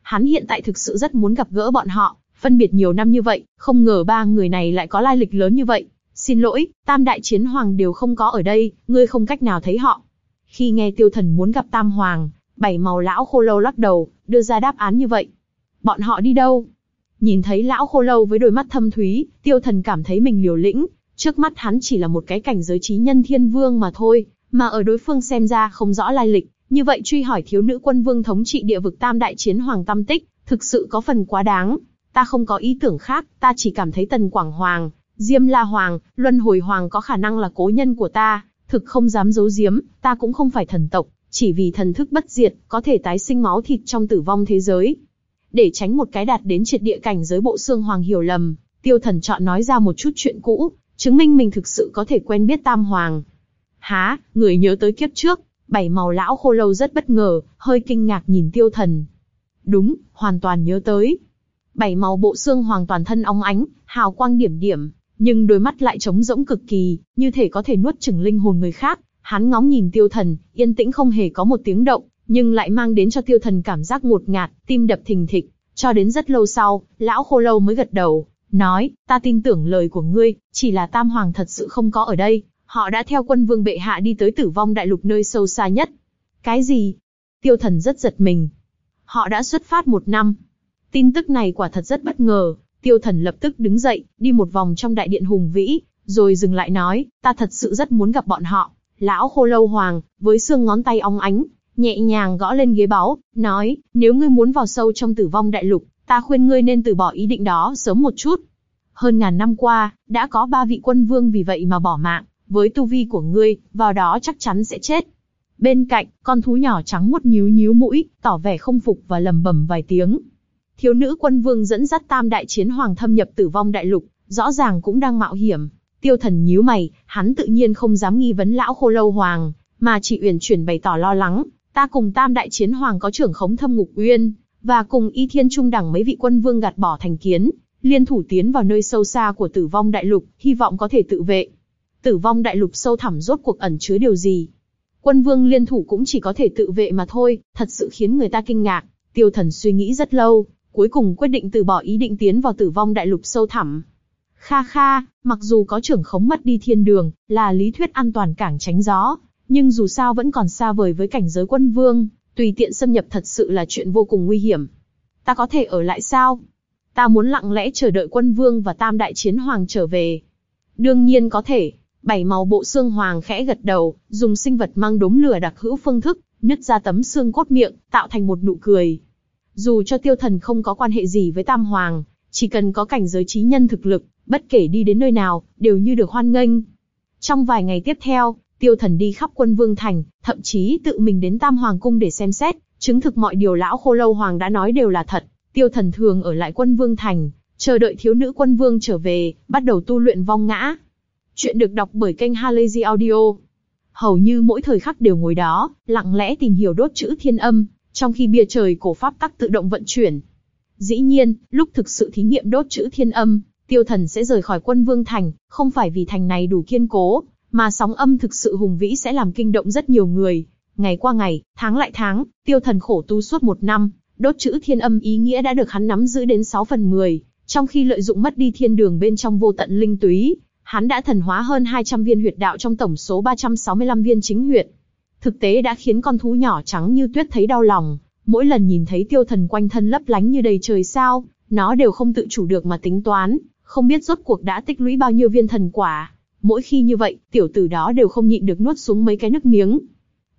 Hắn hiện tại thực sự rất muốn gặp gỡ bọn họ, phân biệt nhiều năm như vậy, không ngờ ba người này lại có lai lịch lớn như vậy. Xin lỗi, tam đại chiến hoàng đều không có ở đây, ngươi không cách nào thấy họ. Khi nghe tiêu thần muốn gặp tam hoàng, bảy màu lão khô lâu lắc đầu, đưa ra đáp án như vậy. Bọn họ đi đâu? Nhìn thấy lão khô lâu với đôi mắt thâm thúy, tiêu thần cảm thấy mình liều lĩnh, Trước mắt hắn chỉ là một cái cảnh giới trí nhân thiên vương mà thôi, mà ở đối phương xem ra không rõ lai lịch, như vậy truy hỏi thiếu nữ quân vương thống trị địa vực tam đại chiến hoàng tam tích, thực sự có phần quá đáng. Ta không có ý tưởng khác, ta chỉ cảm thấy Tần Quảng Hoàng, Diêm La Hoàng, Luân Hồi Hoàng có khả năng là cố nhân của ta, thực không dám giấu giếm, ta cũng không phải thần tộc, chỉ vì thần thức bất diệt, có thể tái sinh máu thịt trong tử vong thế giới. Để tránh một cái đạt đến triệt địa cảnh giới bộ xương hoàng hiểu lầm, tiêu thần chọn nói ra một chút chuyện cũ, chứng minh mình thực sự có thể quen biết tam hoàng. Há, người nhớ tới kiếp trước, bảy màu lão khô lâu rất bất ngờ, hơi kinh ngạc nhìn tiêu thần. Đúng, hoàn toàn nhớ tới. Bảy màu bộ xương hoàng toàn thân óng ánh, hào quang điểm điểm, nhưng đôi mắt lại trống rỗng cực kỳ, như thể có thể nuốt chửng linh hồn người khác. Hắn ngóng nhìn tiêu thần, yên tĩnh không hề có một tiếng động, nhưng lại mang đến cho tiêu thần cảm giác ngột ngạt, tim đập thình thịch. Cho đến rất lâu sau, lão khô lâu mới gật đầu, nói, ta tin tưởng lời của ngươi, chỉ là Tam Hoàng thật sự không có ở đây, họ đã theo quân vương bệ hạ đi tới tử vong đại lục nơi sâu xa nhất. Cái gì? Tiêu thần rất giật mình. Họ đã xuất phát một năm. Tin tức này quả thật rất bất ngờ, tiêu thần lập tức đứng dậy, đi một vòng trong đại điện hùng vĩ, rồi dừng lại nói, ta thật sự rất muốn gặp bọn họ. Lão khô lâu hoàng, với xương ngón tay óng ánh, nhẹ nhàng gõ lên ghế báu, nói, nếu ngươi muốn vào sâu trong tử vong đại lục, ta khuyên ngươi nên từ bỏ ý định đó sớm một chút. Hơn ngàn năm qua, đã có ba vị quân vương vì vậy mà bỏ mạng, với tu vi của ngươi, vào đó chắc chắn sẽ chết. Bên cạnh, con thú nhỏ trắng một nhíu nhíu mũi, tỏ vẻ không phục và lầm bầm vài tiếng. Thiếu nữ quân vương dẫn dắt tam đại chiến hoàng thâm nhập tử vong đại lục, rõ ràng cũng đang mạo hiểm. Tiêu thần nhíu mày, hắn tự nhiên không dám nghi vấn lão khô lâu hoàng, mà chỉ uyển chuyển bày tỏ lo lắng. Ta cùng tam đại chiến hoàng có trưởng khống thâm ngục uyên, và cùng y thiên trung đẳng mấy vị quân vương gạt bỏ thành kiến, liên thủ tiến vào nơi sâu xa của tử vong đại lục, hy vọng có thể tự vệ. Tử vong đại lục sâu thẳm rốt cuộc ẩn chứa điều gì? Quân vương liên thủ cũng chỉ có thể tự vệ mà thôi, thật sự khiến người ta kinh ngạc. Tiêu thần suy nghĩ rất lâu, cuối cùng quyết định từ bỏ ý định tiến vào tử vong đại lục sâu thẳm. Kha kha, mặc dù có trưởng khống mất đi thiên đường, là lý thuyết an toàn cảng tránh gió, nhưng dù sao vẫn còn xa vời với cảnh giới quân vương, tùy tiện xâm nhập thật sự là chuyện vô cùng nguy hiểm. Ta có thể ở lại sao? Ta muốn lặng lẽ chờ đợi quân vương và tam đại chiến hoàng trở về. Đương nhiên có thể. Bảy màu bộ xương hoàng khẽ gật đầu, dùng sinh vật mang đốm lửa đặc hữu phương thức, nứt ra tấm xương cốt miệng, tạo thành một nụ cười. Dù cho tiêu thần không có quan hệ gì với tam hoàng, chỉ cần có cảnh giới trí nhân thực lực, bất kể đi đến nơi nào, đều như được hoan nghênh. Trong vài ngày tiếp theo, tiêu thần đi khắp quân vương thành, thậm chí tự mình đến tam hoàng cung để xem xét, chứng thực mọi điều lão khô lâu hoàng đã nói đều là thật. Tiêu thần thường ở lại quân vương thành, chờ đợi thiếu nữ quân vương trở về, bắt đầu tu luyện vong ngã. Chuyện được đọc bởi kênh Halazy Audio. Hầu như mỗi thời khắc đều ngồi đó, lặng lẽ tìm hiểu đốt chữ thiên âm, trong khi bia trời cổ pháp tắc tự động vận chuyển. Dĩ nhiên, lúc thực sự thí nghiệm đốt chữ thiên âm, tiêu thần sẽ rời khỏi quân vương thành, không phải vì thành này đủ kiên cố, mà sóng âm thực sự hùng vĩ sẽ làm kinh động rất nhiều người. Ngày qua ngày, tháng lại tháng, tiêu thần khổ tu suốt một năm, đốt chữ thiên âm ý nghĩa đã được hắn nắm giữ đến 6 phần 10, trong khi lợi dụng mất đi thiên đường bên trong vô tận linh túy, hắn đã thần hóa hơn 200 viên huyệt đạo trong tổng số 365 viên chính huyệt. Thực tế đã khiến con thú nhỏ trắng như tuyết thấy đau lòng, mỗi lần nhìn thấy tiêu thần quanh thân lấp lánh như đầy trời sao, nó đều không tự chủ được mà tính toán, không biết rốt cuộc đã tích lũy bao nhiêu viên thần quả. Mỗi khi như vậy, tiểu tử đó đều không nhịn được nuốt xuống mấy cái nước miếng.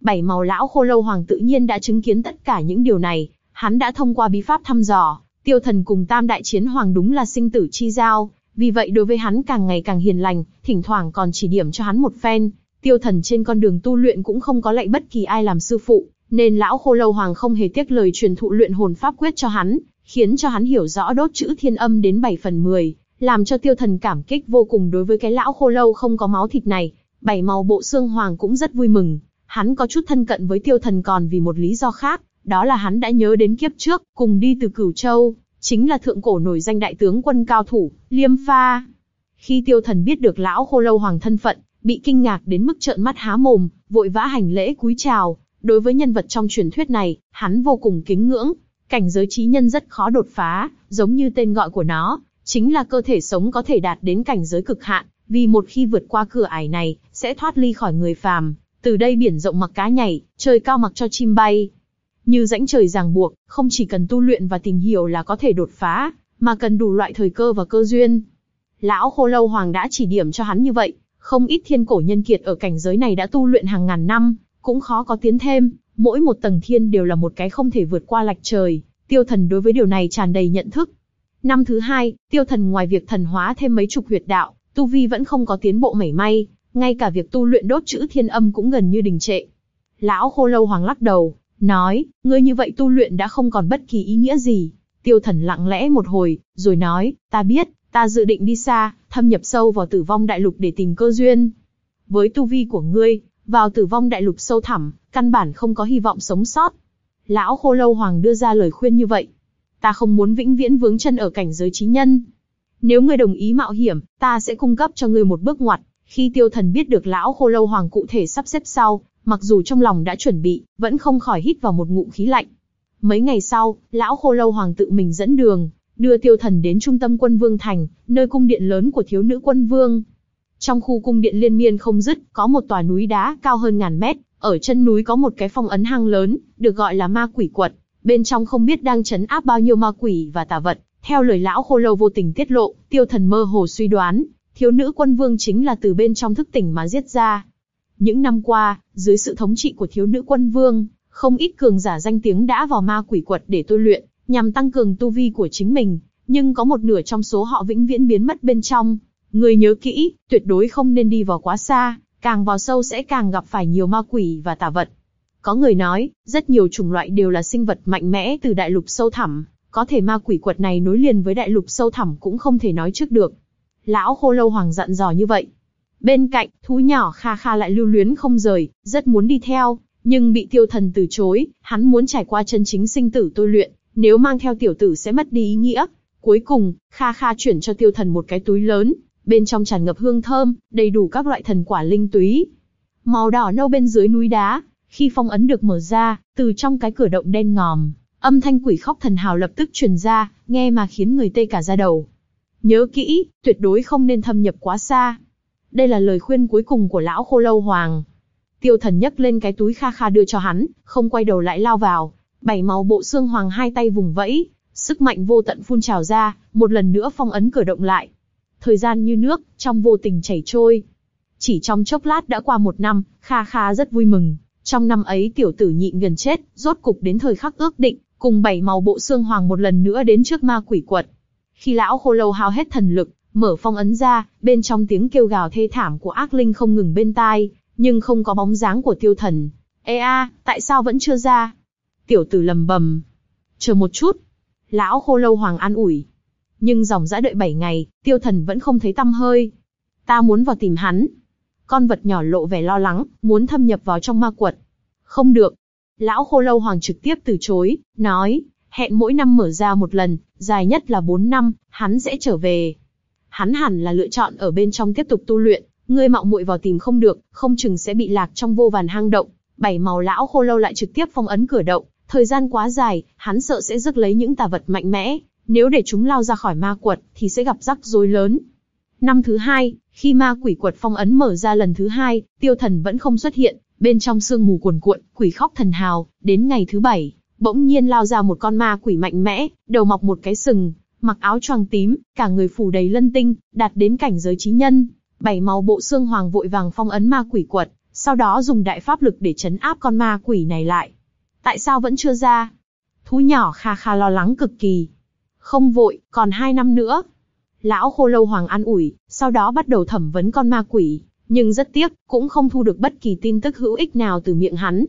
Bảy màu lão khô lâu hoàng tự nhiên đã chứng kiến tất cả những điều này, hắn đã thông qua bí pháp thăm dò, tiêu thần cùng tam đại chiến hoàng đúng là sinh tử chi giao, vì vậy đối với hắn càng ngày càng hiền lành, thỉnh thoảng còn chỉ điểm cho hắn một phen. Tiêu thần trên con đường tu luyện cũng không có lạy bất kỳ ai làm sư phụ, nên lão khô lâu hoàng không hề tiếc lời truyền thụ luyện hồn pháp quyết cho hắn, khiến cho hắn hiểu rõ đốt chữ thiên âm đến 7 phần 10, làm cho tiêu thần cảm kích vô cùng đối với cái lão khô lâu không có máu thịt này. Bảy màu bộ xương hoàng cũng rất vui mừng, hắn có chút thân cận với tiêu thần còn vì một lý do khác, đó là hắn đã nhớ đến kiếp trước, cùng đi từ Cửu Châu, chính là thượng cổ nổi danh đại tướng quân cao thủ, Liêm Pha. Khi tiêu thần biết được lão khô lâu hoàng thân phận, bị kinh ngạc đến mức trợn mắt há mồm, vội vã hành lễ cúi chào. Đối với nhân vật trong truyền thuyết này, hắn vô cùng kính ngưỡng. Cảnh giới trí nhân rất khó đột phá, giống như tên gọi của nó, chính là cơ thể sống có thể đạt đến cảnh giới cực hạn, vì một khi vượt qua cửa ải này, sẽ thoát ly khỏi người phàm. Từ đây biển rộng mặc cá nhảy, trời cao mặc cho chim bay. Như rãnh trời ràng buộc, không chỉ cần tu luyện và tìm hiểu là có thể đột phá, mà cần đủ loại thời cơ và cơ duyên. Lão khô lâu hoàng đã chỉ điểm cho hắn như vậy, không ít thiên cổ nhân kiệt ở cảnh giới này đã tu luyện hàng ngàn năm, cũng khó có tiến thêm, mỗi một tầng thiên đều là một cái không thể vượt qua lạch trời, tiêu thần đối với điều này tràn đầy nhận thức. Năm thứ hai, tiêu thần ngoài việc thần hóa thêm mấy chục huyệt đạo, tu vi vẫn không có tiến bộ mảy may, ngay cả việc tu luyện đốt chữ thiên âm cũng gần như đình trệ. Lão khô lâu hoàng lắc đầu, nói, ngươi như vậy tu luyện đã không còn bất kỳ ý nghĩa gì. Tiêu thần lặng lẽ một hồi, rồi nói, ta biết, ta dự định đi xa, thâm nhập sâu vào tử vong đại lục để tìm cơ duyên. Với tu vi của ngươi, vào tử vong đại lục sâu thẳm, căn bản không có hy vọng sống sót. Lão khô lâu hoàng đưa ra lời khuyên như vậy. Ta không muốn vĩnh viễn vướng chân ở cảnh giới trí nhân. Nếu ngươi đồng ý mạo hiểm, ta sẽ cung cấp cho ngươi một bước ngoặt. Khi tiêu thần biết được lão khô lâu hoàng cụ thể sắp xếp sau, mặc dù trong lòng đã chuẩn bị, vẫn không khỏi hít vào một ngụm khí lạnh. Mấy ngày sau, lão khô lâu hoàng tự mình dẫn đường, đưa tiêu thần đến trung tâm quân vương thành, nơi cung điện lớn của thiếu nữ quân vương. Trong khu cung điện liên miên không dứt, có một tòa núi đá cao hơn ngàn mét, ở chân núi có một cái phong ấn hang lớn, được gọi là ma quỷ quật. Bên trong không biết đang chấn áp bao nhiêu ma quỷ và tà vật. Theo lời lão khô lâu vô tình tiết lộ, tiêu thần mơ hồ suy đoán, thiếu nữ quân vương chính là từ bên trong thức tỉnh mà giết ra. Những năm qua, dưới sự thống trị của thiếu nữ quân vương, không ít cường giả danh tiếng đã vào ma quỷ quật để tu luyện, nhằm tăng cường tu vi của chính mình, nhưng có một nửa trong số họ vĩnh viễn biến mất bên trong. Người nhớ kỹ, tuyệt đối không nên đi vào quá xa, càng vào sâu sẽ càng gặp phải nhiều ma quỷ và tà vật. Có người nói, rất nhiều chủng loại đều là sinh vật mạnh mẽ từ đại lục sâu thẳm, có thể ma quỷ quật này nối liền với đại lục sâu thẳm cũng không thể nói trước được. Lão khô lâu hoàng dặn dò như vậy. Bên cạnh, thú nhỏ kha kha lại lưu luyến không rời, rất muốn đi theo, nhưng bị tiêu thần từ chối, hắn muốn trải qua chân chính sinh tử tôi luyện, nếu mang theo tiểu tử sẽ mất đi ý nghĩa. Cuối cùng, Kha Kha chuyển cho tiêu thần một cái túi lớn, bên trong tràn ngập hương thơm, đầy đủ các loại thần quả linh túy. Màu đỏ nâu bên dưới núi đá, khi phong ấn được mở ra, từ trong cái cửa động đen ngòm, âm thanh quỷ khóc thần hào lập tức truyền ra, nghe mà khiến người tê cả da đầu. Nhớ kỹ, tuyệt đối không nên thâm nhập quá xa. Đây là lời khuyên cuối cùng của lão khô lâu hoàng. Tiêu thần nhấc lên cái túi kha kha đưa cho hắn, không quay đầu lại lao vào. Bảy màu bộ xương hoàng hai tay vùng vẫy, sức mạnh vô tận phun trào ra, một lần nữa phong ấn cửa động lại. Thời gian như nước, trong vô tình chảy trôi. Chỉ trong chốc lát đã qua một năm, Kha Kha rất vui mừng. Trong năm ấy tiểu tử nhịn gần chết, rốt cục đến thời khắc ước định, cùng bảy màu bộ xương hoàng một lần nữa đến trước ma quỷ quật. Khi lão khô lâu hao hết thần lực, mở phong ấn ra, bên trong tiếng kêu gào thê thảm của ác linh không ngừng bên tai, nhưng không có bóng dáng của tiêu thần. Ê a, tại sao vẫn chưa ra? Tiểu tử lầm bầm. Chờ một chút. Lão khô lâu hoàng an ủi. Nhưng dòng dã đợi 7 ngày, tiêu thần vẫn không thấy tâm hơi. Ta muốn vào tìm hắn. Con vật nhỏ lộ vẻ lo lắng, muốn thâm nhập vào trong ma quật. Không được. Lão khô lâu hoàng trực tiếp từ chối, nói, hẹn mỗi năm mở ra một lần, dài nhất là 4 năm, hắn sẽ trở về. Hắn hẳn là lựa chọn ở bên trong tiếp tục tu luyện, ngươi mạo muội vào tìm không được, không chừng sẽ bị lạc trong vô vàn hang động. Bảy màu lão khô lâu lại trực tiếp phong ấn cửa động, thời gian quá dài, hắn sợ sẽ rước lấy những tà vật mạnh mẽ, nếu để chúng lao ra khỏi ma quật, thì sẽ gặp rắc rối lớn. Năm thứ hai, khi ma quỷ quật phong ấn mở ra lần thứ hai, tiêu thần vẫn không xuất hiện, bên trong sương mù cuồn cuộn, quỷ khóc thần hào, đến ngày thứ bảy, bỗng nhiên lao ra một con ma quỷ mạnh mẽ, đầu mọc một cái sừng, mặc áo choàng tím, cả người phủ đầy lân tinh, đạt đến cảnh giới trí nhân. Bảy màu bộ xương hoàng vội vàng phong ấn ma quỷ quật, sau đó dùng đại pháp lực để chấn áp con ma quỷ này lại. Tại sao vẫn chưa ra? Thú nhỏ kha kha lo lắng cực kỳ. Không vội, còn hai năm nữa. Lão khô lâu hoàng an ủi, sau đó bắt đầu thẩm vấn con ma quỷ, nhưng rất tiếc, cũng không thu được bất kỳ tin tức hữu ích nào từ miệng hắn.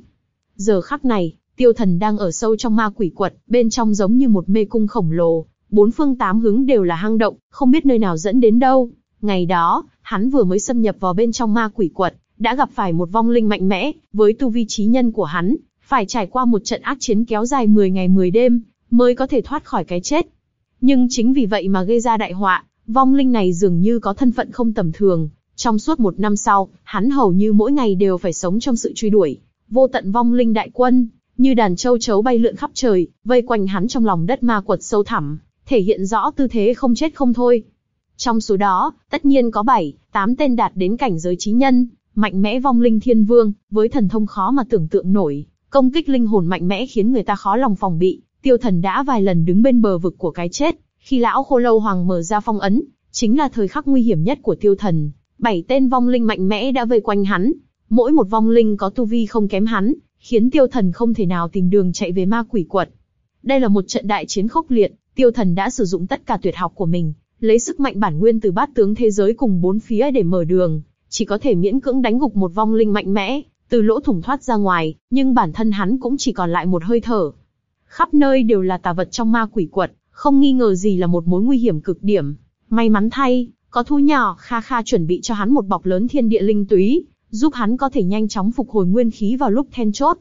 Giờ khắc này, tiêu thần đang ở sâu trong ma quỷ quật, bên trong giống như một mê cung khổng lồ, bốn phương tám hướng đều là hang động, không biết nơi nào dẫn đến đâu. Ngày đó, hắn vừa mới xâm nhập vào bên trong ma quỷ quật, đã gặp phải một vong linh mạnh mẽ, với tu vi trí nhân của hắn, phải trải qua một trận ác chiến kéo dài 10 ngày 10 đêm, mới có thể thoát khỏi cái chết. Nhưng chính vì vậy mà gây ra đại họa, vong linh này dường như có thân phận không tầm thường. Trong suốt một năm sau, hắn hầu như mỗi ngày đều phải sống trong sự truy đuổi. Vô tận vong linh đại quân, như đàn châu chấu bay lượn khắp trời, vây quanh hắn trong lòng đất ma quật sâu thẳm, thể hiện rõ tư thế không chết không thôi. Trong số đó, tất nhiên có 7, 8 tên đạt đến cảnh giới trí nhân, mạnh mẽ vong linh thiên vương, với thần thông khó mà tưởng tượng nổi, công kích linh hồn mạnh mẽ khiến người ta khó lòng phòng bị. Tiêu thần đã vài lần đứng bên bờ vực của cái chết, khi lão khô lâu hoàng mở ra phong ấn, Chính là thời khắc nguy hiểm nhất của tiêu thần, bảy tên vong linh mạnh mẽ đã vây quanh hắn, mỗi một vong linh có tu vi không kém hắn, khiến tiêu thần không thể nào tìm đường chạy về ma quỷ quật. Đây là một trận đại chiến khốc liệt, tiêu thần đã sử dụng tất cả tuyệt học của mình, lấy sức mạnh bản nguyên từ bát tướng thế giới cùng bốn phía để mở đường, chỉ có thể miễn cưỡng đánh gục một vong linh mạnh mẽ, từ lỗ thủng thoát ra ngoài, nhưng bản thân hắn cũng chỉ còn lại một hơi thở. Khắp nơi đều là tà vật trong ma quỷ quật, không nghi ngờ gì là một mối nguy hiểm cực điểm. May mắn thay, có thu nhỏ kha kha chuẩn bị cho hắn một bọc lớn thiên địa linh túy, giúp hắn có thể nhanh chóng phục hồi nguyên khí vào lúc then chốt.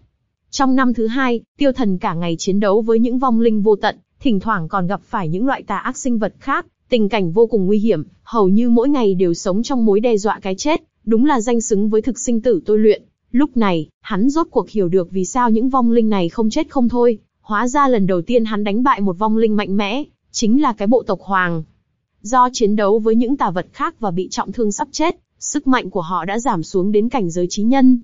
Trong năm thứ hai, tiêu thần cả ngày chiến đấu với những vong linh vô tận, thỉnh thoảng còn gặp phải những loại tà ác sinh vật khác, tình cảnh vô cùng nguy hiểm, hầu như mỗi ngày đều sống trong mối đe dọa cái chết, đúng là danh xứng với thực sinh tử tôi luyện. Lúc này, hắn rốt cuộc hiểu được vì sao những vong linh này không chết không thôi, hóa ra lần đầu tiên hắn đánh bại một vong linh mạnh mẽ, chính là cái bộ tộc hoàng. Do chiến đấu với những tà vật khác và bị trọng thương sắp chết, sức mạnh của họ đã giảm xuống đến cảnh giới trí nhân.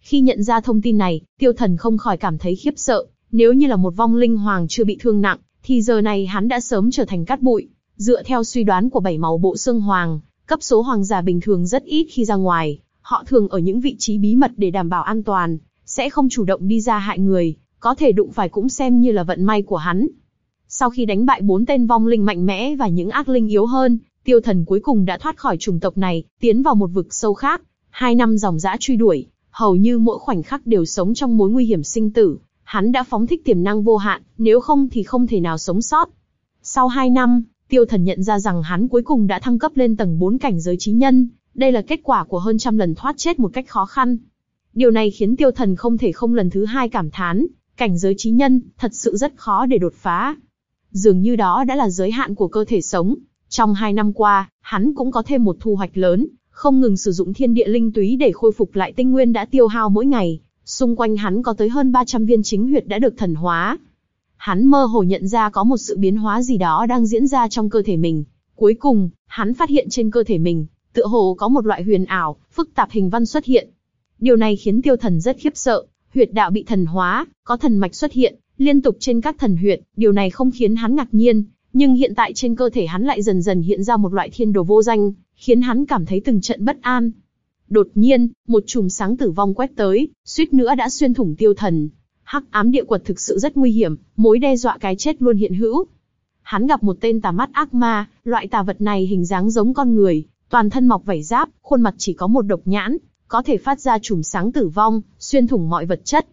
Khi nhận ra thông tin này, tiêu thần không khỏi cảm thấy khiếp sợ, nếu như là một vong linh hoàng chưa bị thương nặng, thì giờ này hắn đã sớm trở thành cát bụi. Dựa theo suy đoán của bảy màu bộ xương hoàng, cấp số hoàng giả bình thường rất ít khi ra ngoài, họ thường ở những vị trí bí mật để đảm bảo an toàn, sẽ không chủ động đi ra hại người, có thể đụng phải cũng xem như là vận may của hắn. Sau khi đánh bại bốn tên vong linh mạnh mẽ và những ác linh yếu hơn, tiêu thần cuối cùng đã thoát khỏi chủng tộc này, tiến vào một vực sâu khác. Hai năm dòng dã truy đuổi, hầu như mỗi khoảnh khắc đều sống trong mối nguy hiểm sinh tử. Hắn đã phóng thích tiềm năng vô hạn, nếu không thì không thể nào sống sót. Sau hai năm, tiêu thần nhận ra rằng hắn cuối cùng đã thăng cấp lên tầng 4 cảnh giới trí nhân. Đây là kết quả của hơn trăm lần thoát chết một cách khó khăn. Điều này khiến tiêu thần không thể không lần thứ hai cảm thán, cảnh giới trí nhân, thật sự rất khó để đột phá. Dường như đó đã là giới hạn của cơ thể sống. Trong hai năm qua, hắn cũng có thêm một thu hoạch lớn, không ngừng sử dụng thiên địa linh túy để khôi phục lại tinh nguyên đã tiêu hao mỗi ngày. Xung quanh hắn có tới hơn 300 viên chính huyệt đã được thần hóa. Hắn mơ hồ nhận ra có một sự biến hóa gì đó đang diễn ra trong cơ thể mình. Cuối cùng, hắn phát hiện trên cơ thể mình, tựa hồ có một loại huyền ảo, phức tạp hình văn xuất hiện. Điều này khiến tiêu thần rất khiếp sợ, huyệt đạo bị thần hóa, có thần mạch xuất hiện, liên tục trên các thần huyệt, điều này không khiến hắn ngạc nhiên, nhưng hiện tại trên cơ thể hắn lại dần dần hiện ra một loại thiên đồ vô danh, khiến hắn cảm thấy từng trận bất an. Đột nhiên, một chùm sáng tử vong quét tới, suýt nữa đã xuyên thủng tiêu thần. Hắc ám địa quật thực sự rất nguy hiểm, mối đe dọa cái chết luôn hiện hữu. Hắn gặp một tên tà mắt ác ma, loại tà vật này hình dáng giống con người, toàn thân mọc vảy giáp, khuôn mặt chỉ có một độc nhãn, có thể phát ra chùm sáng tử vong, xuyên thủng mọi vật chất.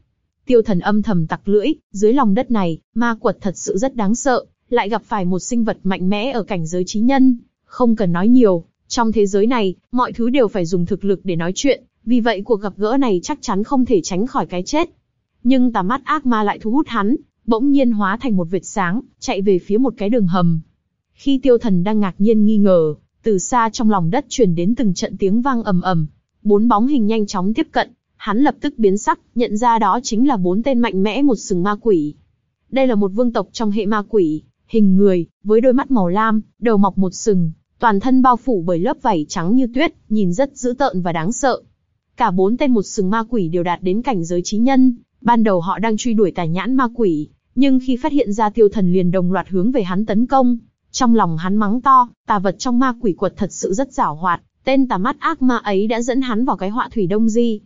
Tiêu thần âm thầm tặc lưỡi, dưới lòng đất này, ma quật thật sự rất đáng sợ, lại gặp phải một sinh vật mạnh mẽ ở cảnh giới trí nhân. Không cần nói nhiều, trong thế giới này, mọi thứ đều phải dùng thực lực để nói chuyện, vì vậy cuộc gặp gỡ này chắc chắn không thể tránh khỏi cái chết. Nhưng tà mắt ác ma lại thu hút hắn, bỗng nhiên hóa thành một vệt sáng, chạy về phía một cái đường hầm. Khi tiêu thần đang ngạc nhiên nghi ngờ, từ xa trong lòng đất truyền đến từng trận tiếng vang ầm ầm, bốn bóng hình nhanh chóng tiếp cận, hắn lập tức biến sắc, nhận ra đó chính là bốn tên mạnh mẽ một sừng ma quỷ. Đây là một vương tộc trong hệ ma quỷ, hình người, với đôi mắt màu lam, đầu mọc một sừng, toàn thân bao phủ bởi lớp vảy trắng như tuyết, nhìn rất dữ tợn và đáng sợ. Cả bốn tên một sừng ma quỷ đều đạt đến cảnh giới trí nhân, ban đầu họ đang truy đuổi tà nhãn ma quỷ, nhưng khi phát hiện ra tiêu thần liền đồng loạt hướng về hắn tấn công. Trong lòng hắn mắng to, tà vật trong ma quỷ quật thật sự rất giảo hoạt, tên tà mắt ác ma ấy đã dẫn hắn vào cái họa thủy đông di.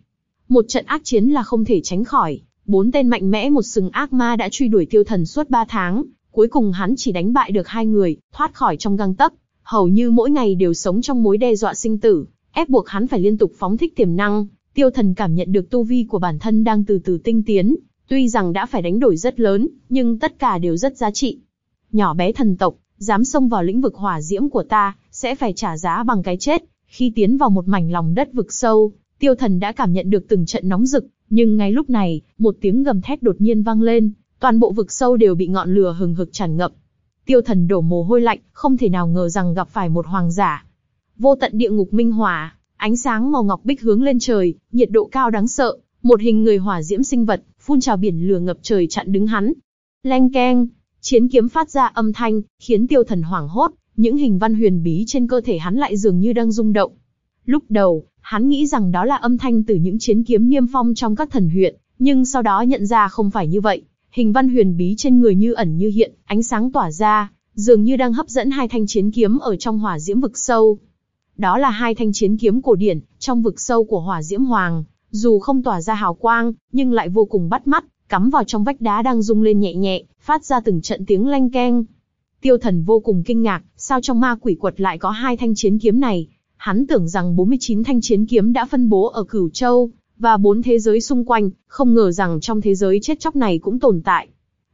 Một trận ác chiến là không thể tránh khỏi, bốn tên mạnh mẽ một sừng ác ma đã truy đuổi tiêu thần suốt ba tháng, cuối cùng hắn chỉ đánh bại được hai người, thoát khỏi trong găng tấc, hầu như mỗi ngày đều sống trong mối đe dọa sinh tử, ép buộc hắn phải liên tục phóng thích tiềm năng. Tiêu Thần cảm nhận được tu vi của bản thân đang từ từ tinh tiến, tuy rằng đã phải đánh đổi rất lớn, nhưng tất cả đều rất giá trị. Nhỏ bé thần tộc, dám xông vào lĩnh vực hỏa diễm của ta, sẽ phải trả giá bằng cái chết. Khi tiến vào một mảnh lòng đất vực sâu, Tiêu Thần đã cảm nhận được từng trận nóng rực, nhưng ngay lúc này, một tiếng gầm thét đột nhiên vang lên, toàn bộ vực sâu đều bị ngọn lửa hừng hực tràn ngập. Tiêu Thần đổ mồ hôi lạnh, không thể nào ngờ rằng gặp phải một hoàng giả. Vô tận địa ngục minh hỏa, ánh sáng màu ngọc bích hướng lên trời, nhiệt độ cao đáng sợ, một hình người hỏa diễm sinh vật, phun trào biển lửa ngập trời chặn đứng hắn. Leng keng, chiến kiếm phát ra âm thanh, khiến Tiêu Thần hoảng hốt, những hình văn huyền bí trên cơ thể hắn lại dường như đang rung động. Lúc đầu, hắn nghĩ rằng đó là âm thanh từ những chiến kiếm niêm phong trong các thần huyện, nhưng sau đó nhận ra không phải như vậy. Hình văn huyền bí trên người như ẩn như hiện, ánh sáng tỏa ra, dường như đang hấp dẫn hai thanh chiến kiếm ở trong hỏa diễm vực sâu. Đó là hai thanh chiến kiếm cổ điển, trong vực sâu của hỏa diễm hoàng, dù không tỏa ra hào quang, nhưng lại vô cùng bắt mắt, cắm vào trong vách đá đang rung lên nhẹ nhẹ, phát ra từng trận tiếng leng keng. Tiêu thần vô cùng kinh ngạc, sao trong ma quỷ quật lại có hai thanh chiến kiếm này? Hắn tưởng rằng 49 thanh chiến kiếm đã phân bố ở Cửu Châu, và bốn thế giới xung quanh, không ngờ rằng trong thế giới chết chóc này cũng tồn tại.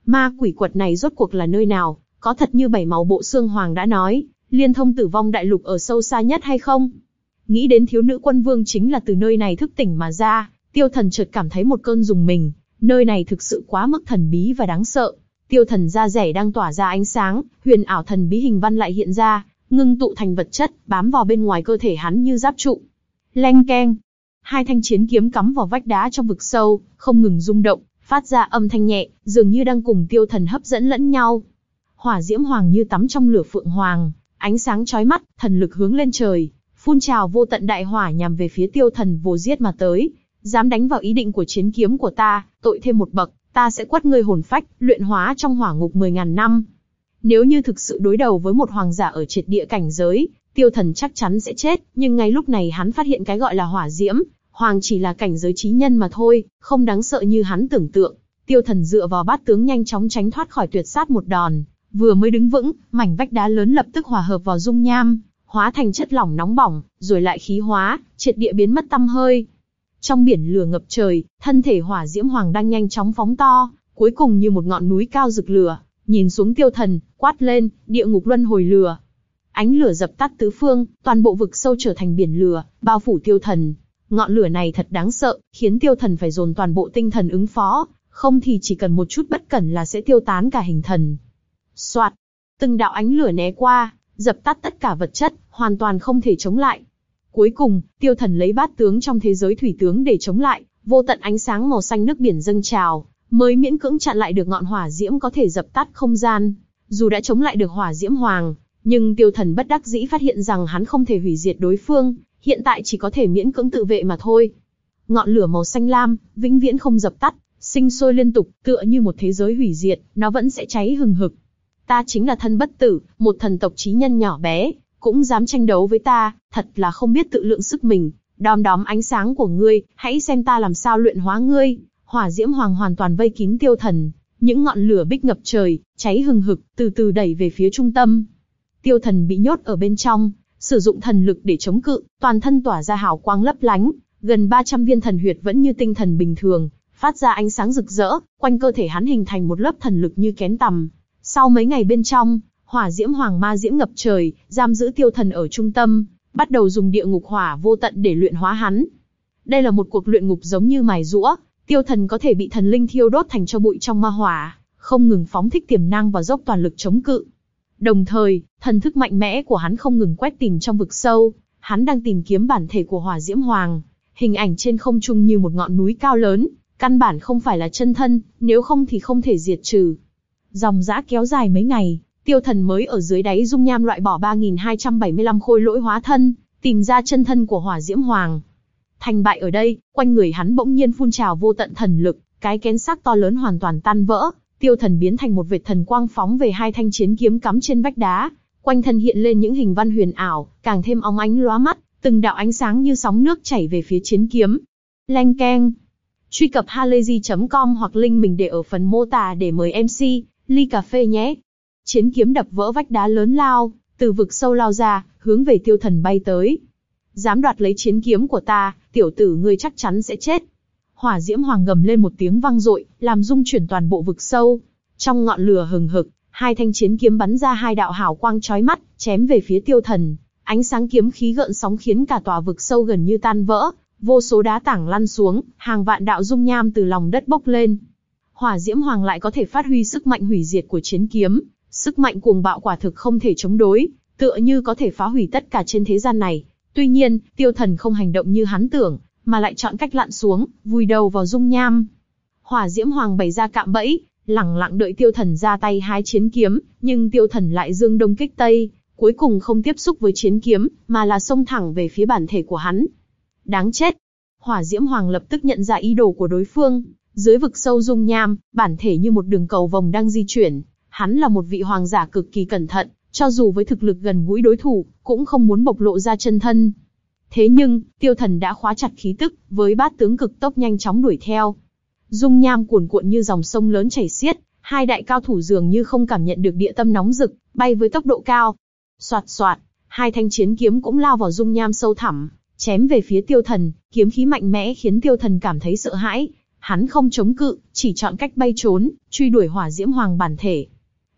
Ma quỷ quật này rốt cuộc là nơi nào, có thật như bảy màu bộ xương hoàng đã nói, liên thông tử vong đại lục ở sâu xa nhất hay không? Nghĩ đến thiếu nữ quân vương chính là từ nơi này thức tỉnh mà ra, tiêu thần chợt cảm thấy một cơn dùng mình, nơi này thực sự quá mức thần bí và đáng sợ. Tiêu thần da rẻ đang tỏa ra ánh sáng, huyền ảo thần bí hình văn lại hiện ra, ngưng tụ thành vật chất, bám vào bên ngoài cơ thể hắn như giáp trụ. Leng keng, hai thanh chiến kiếm cắm vào vách đá trong vực sâu, không ngừng rung động, phát ra âm thanh nhẹ, dường như đang cùng tiêu thần hấp dẫn lẫn nhau. Hỏa diễm hoàng như tắm trong lửa phượng hoàng, ánh sáng chói mắt, thần lực hướng lên trời, phun trào vô tận đại hỏa nhằm về phía tiêu thần vô giết mà tới, dám đánh vào ý định của chiến kiếm của ta, tội thêm một bậc, ta sẽ quất ngươi hồn phách, luyện hóa trong hỏa ngục 10.000 năm. Nếu như thực sự đối đầu với một hoàng giả ở triệt địa cảnh giới, tiêu thần chắc chắn sẽ chết, nhưng ngay lúc này hắn phát hiện cái gọi là hỏa diễm, hoàng chỉ là cảnh giới trí nhân mà thôi, không đáng sợ như hắn tưởng tượng. Tiêu thần dựa vào bát tướng nhanh chóng tránh thoát khỏi tuyệt sát một đòn, vừa mới đứng vững, mảnh vách đá lớn lập tức hòa hợp vào dung nham, hóa thành chất lỏng nóng bỏng, rồi lại khí hóa, triệt địa biến mất tăm hơi. Trong biển lửa ngập trời, thân thể hỏa diễm hoàng đang nhanh chóng phóng to, cuối cùng như một ngọn núi cao rực lửa, nhìn xuống tiêu thần, quát lên, địa ngục luân hồi lửa. Ánh lửa dập tắt tứ phương, toàn bộ vực sâu trở thành biển lửa, bao phủ tiêu thần. Ngọn lửa này thật đáng sợ, khiến tiêu thần phải dồn toàn bộ tinh thần ứng phó, không thì chỉ cần một chút bất cẩn là sẽ tiêu tán cả hình thần. Soạt, từng đạo ánh lửa né qua, dập tắt tất cả vật chất, hoàn toàn không thể chống lại. Cuối cùng, tiêu thần lấy bát tướng trong thế giới thủy tướng để chống lại, vô tận ánh sáng màu xanh nước biển dâng trào, mới miễn cưỡng chặn lại được ngọn hỏa diễm có thể dập tắt không gian. Dù đã chống lại được hỏa diễm hoàng, nhưng tiêu thần bất đắc dĩ phát hiện rằng hắn không thể hủy diệt đối phương, hiện tại chỉ có thể miễn cưỡng tự vệ mà thôi. Ngọn lửa màu xanh lam, vĩnh viễn không dập tắt, sinh sôi liên tục, tựa như một thế giới hủy diệt, nó vẫn sẽ cháy hừng hực. Ta chính là thân bất tử, một thần tộc trí nhân nhỏ bé, cũng dám tranh đấu với ta, thật là không biết tự lượng sức mình. Đom đóm ánh sáng của ngươi, hãy xem ta làm sao luyện hóa ngươi. Hỏa diễm hoàng hoàn toàn vây kín tiêu thần, những ngọn lửa bích ngập trời, cháy hừng hực, từ từ đẩy về phía trung tâm. Tiêu thần bị nhốt ở bên trong, sử dụng thần lực để chống cự, toàn thân tỏa ra hào quang lấp lánh, gần 300 viên thần huyệt vẫn như tinh thần bình thường, phát ra ánh sáng rực rỡ, quanh cơ thể hắn hình thành một lớp thần lực như kén tầm. Sau mấy ngày bên trong, hỏa diễm hoàng ma diễm ngập trời, giam giữ tiêu thần ở trung tâm, bắt đầu dùng địa ngục hỏa vô tận để luyện hóa hắn. Đây là một cuộc luyện ngục giống như mài rũa, tiêu thần có thể bị thần linh thiêu đốt thành cho bụi trong ma hỏa, không ngừng phóng thích tiềm năng và dốc toàn lực chống cự. Đồng thời, thần thức mạnh mẽ của hắn không ngừng quét tìm trong vực sâu, hắn đang tìm kiếm bản thể của hỏa diễm hoàng. Hình ảnh trên không trung như một ngọn núi cao lớn, căn bản không phải là chân thân, nếu không thì không thể diệt trừ. Dòng dã kéo dài mấy ngày, tiêu thần mới ở dưới đáy dung nham loại bỏ 3.275 khôi lỗi hóa thân, tìm ra chân thân của hỏa diễm hoàng. Thành bại ở đây, quanh người hắn bỗng nhiên phun trào vô tận thần lực, cái kén xác to lớn hoàn toàn tan vỡ, tiêu thần biến thành một vệt thần quang phóng về hai thanh chiến kiếm cắm trên vách đá, quanh thân hiện lên những hình văn huyền ảo, càng thêm óng ánh lóa mắt, từng đạo ánh sáng như sóng nước chảy về phía chiến kiếm. Leng keng. Truy cập halayzi.com hoặc link mình để ở phần mô tả để mời MC, ly cà phê nhé. Chiến kiếm đập vỡ vách đá lớn lao, từ vực sâu lao ra, hướng về tiêu thần bay tới. Dám đoạt lấy chiến kiếm của ta, tiểu tử ngươi chắc chắn sẽ chết. Hỏa diễm hoàng gầm lên một tiếng vang dội, làm rung chuyển toàn bộ vực sâu. Trong ngọn lửa hừng hực, hai thanh chiến kiếm bắn ra hai đạo hào quang chói mắt, chém về phía tiêu thần. Ánh sáng kiếm khí gợn sóng khiến cả tòa vực sâu gần như tan vỡ, vô số đá tảng lăn xuống, hàng vạn đạo dung nham từ lòng đất bốc lên. Hỏa Diễm Hoàng lại có thể phát huy sức mạnh hủy diệt của chiến kiếm, sức mạnh cuồng bạo quả thực không thể chống đối, tựa như có thể phá hủy tất cả trên thế gian này. Tuy nhiên, Tiêu Thần không hành động như hắn tưởng, mà lại chọn cách lặn xuống, vùi đầu vào dung nham. Hỏa Diễm Hoàng bày ra cạm bẫy, lẳng lặng đợi Tiêu Thần ra tay hái chiến kiếm, nhưng Tiêu Thần lại dương đông kích tây, cuối cùng không tiếp xúc với chiến kiếm, mà là xông thẳng về phía bản thể của hắn. Đáng chết! Hỏa Diễm Hoàng lập tức nhận ra ý đồ của đối phương, dưới vực sâu dung nham, bản thể như một đường cầu vòng đang di chuyển, Hắn là một vị hoàng giả cực kỳ cẩn thận, cho dù với thực lực gần gũi đối thủ, cũng không muốn bộc lộ ra chân thân. Thế nhưng, tiêu thần đã khóa chặt khí tức, với bát tướng cực tốc nhanh chóng đuổi theo. Dung nham cuồn cuộn như dòng sông lớn chảy xiết, hai đại cao thủ dường như không cảm nhận được địa tâm nóng rực, bay với tốc độ cao. Soạt soạt, hai thanh chiến kiếm cũng lao vào dung nham sâu thẳm, chém về phía tiêu thần, kiếm khí mạnh mẽ khiến tiêu thần cảm thấy sợ hãi. Hắn không chống cự, chỉ chọn cách bay trốn, truy đuổi hỏa diễm hoàng bản thể.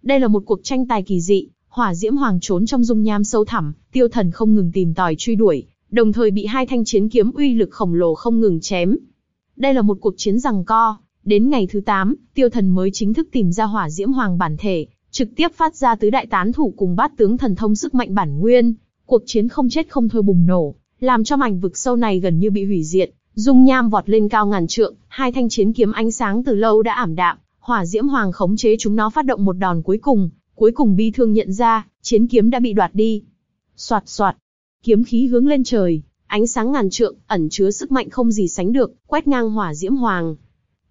Đây là một cuộc tranh tài kỳ dị, hỏa diễm hoàng trốn trong dung nham sâu thẳm, tiêu thần không ngừng tìm tòi truy đuổi, đồng thời bị hai thanh chiến kiếm uy lực khổng lồ không ngừng chém. Đây là một cuộc chiến rằng co, đến ngày thứ 8, tiêu thần mới chính thức tìm ra hỏa diễm hoàng bản thể, trực tiếp phát ra tứ đại tán thủ cùng bát tướng thần thông sức mạnh bản nguyên, cuộc chiến không chết không thôi bùng nổ, làm cho mảnh vực sâu này gần như bị hủy diệt, dung nham vọt lên cao ngàn trượng, hai thanh chiến kiếm ánh sáng từ lâu đã ảm đạm, hỏa diễm hoàng khống chế chúng nó phát động một đòn cuối cùng, cuối cùng bi thương nhận ra, chiến kiếm đã bị đoạt đi. Soạt soạt, kiếm khí hướng lên trời, ánh sáng ngàn trượng, ẩn chứa sức mạnh không gì sánh được, quét ngang hỏa diễm hoàng.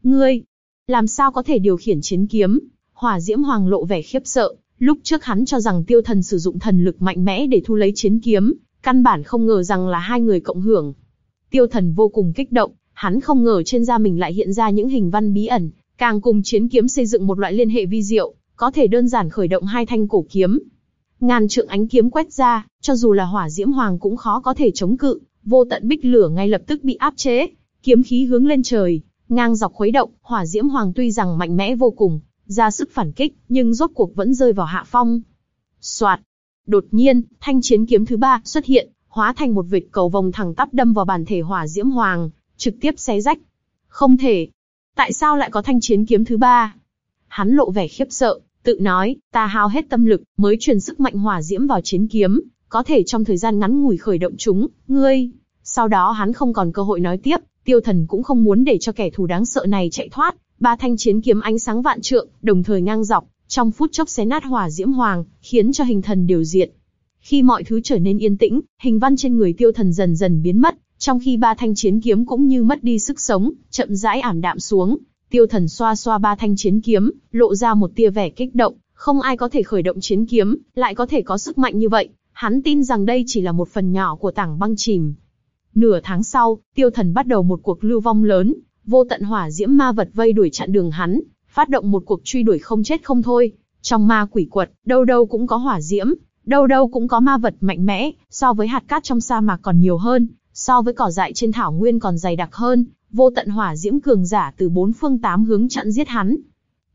Ngươi, làm sao có thể điều khiển chiến kiếm? Hỏa diễm hoàng lộ vẻ khiếp sợ, lúc trước hắn cho rằng tiêu thần sử dụng thần lực mạnh mẽ để thu lấy chiến kiếm, căn bản không ngờ rằng là hai người cộng hưởng. Tiêu thần vô cùng kích động, hắn không ngờ trên da mình lại hiện ra những hình văn bí ẩn, càng cùng chiến kiếm xây dựng một loại liên hệ vi diệu, có thể đơn giản khởi động hai thanh cổ kiếm. Ngàn trượng ánh kiếm quét ra, cho dù là hỏa diễm hoàng cũng khó có thể chống cự, vô tận bích lửa ngay lập tức bị áp chế, kiếm khí hướng lên trời, ngang dọc khuấy động, hỏa diễm hoàng tuy rằng mạnh mẽ vô cùng, ra sức phản kích, nhưng rốt cuộc vẫn rơi vào hạ phong. Soạt. Đột nhiên, thanh chiến kiếm thứ ba xuất hiện, hóa thành một vệt cầu vòng thẳng tắp đâm vào bản thể hỏa diễm hoàng, trực tiếp xé rách. Không thể. Tại sao lại có thanh chiến kiếm thứ ba? Hắn lộ vẻ khiếp sợ, tự nói, ta hao hết tâm lực, mới truyền sức mạnh hỏa diễm vào chiến kiếm, có thể trong thời gian ngắn ngủi khởi động chúng, ngươi. Sau đó hắn không còn cơ hội nói tiếp, tiêu thần cũng không muốn để cho kẻ thù đáng sợ này chạy thoát, ba thanh chiến kiếm ánh sáng vạn trượng, đồng thời ngang dọc, trong phút chốc xé nát hỏa diễm hoàng, khiến cho hình thần đều diệt. Khi mọi thứ trở nên yên tĩnh, hình văn trên người tiêu thần dần dần biến mất, trong khi ba thanh chiến kiếm cũng như mất đi sức sống, chậm rãi ảm đạm xuống. Tiêu thần xoa xoa ba thanh chiến kiếm, lộ ra một tia vẻ kích động, không ai có thể khởi động chiến kiếm, lại có thể có sức mạnh như vậy. Hắn tin rằng đây chỉ là một phần nhỏ của tảng băng chìm. Nửa tháng sau, tiêu thần bắt đầu một cuộc lưu vong lớn, vô tận hỏa diễm ma vật vây đuổi chặn đường hắn, phát động một cuộc truy đuổi không chết không thôi. Trong ma quỷ quật, đâu đâu cũng có hỏa diễm, đâu đâu cũng có ma vật mạnh mẽ, so với hạt cát trong sa mạc còn nhiều hơn, so với cỏ dại trên thảo nguyên còn dày đặc hơn, vô tận hỏa diễm cường giả từ bốn phương tám hướng chặn giết hắn.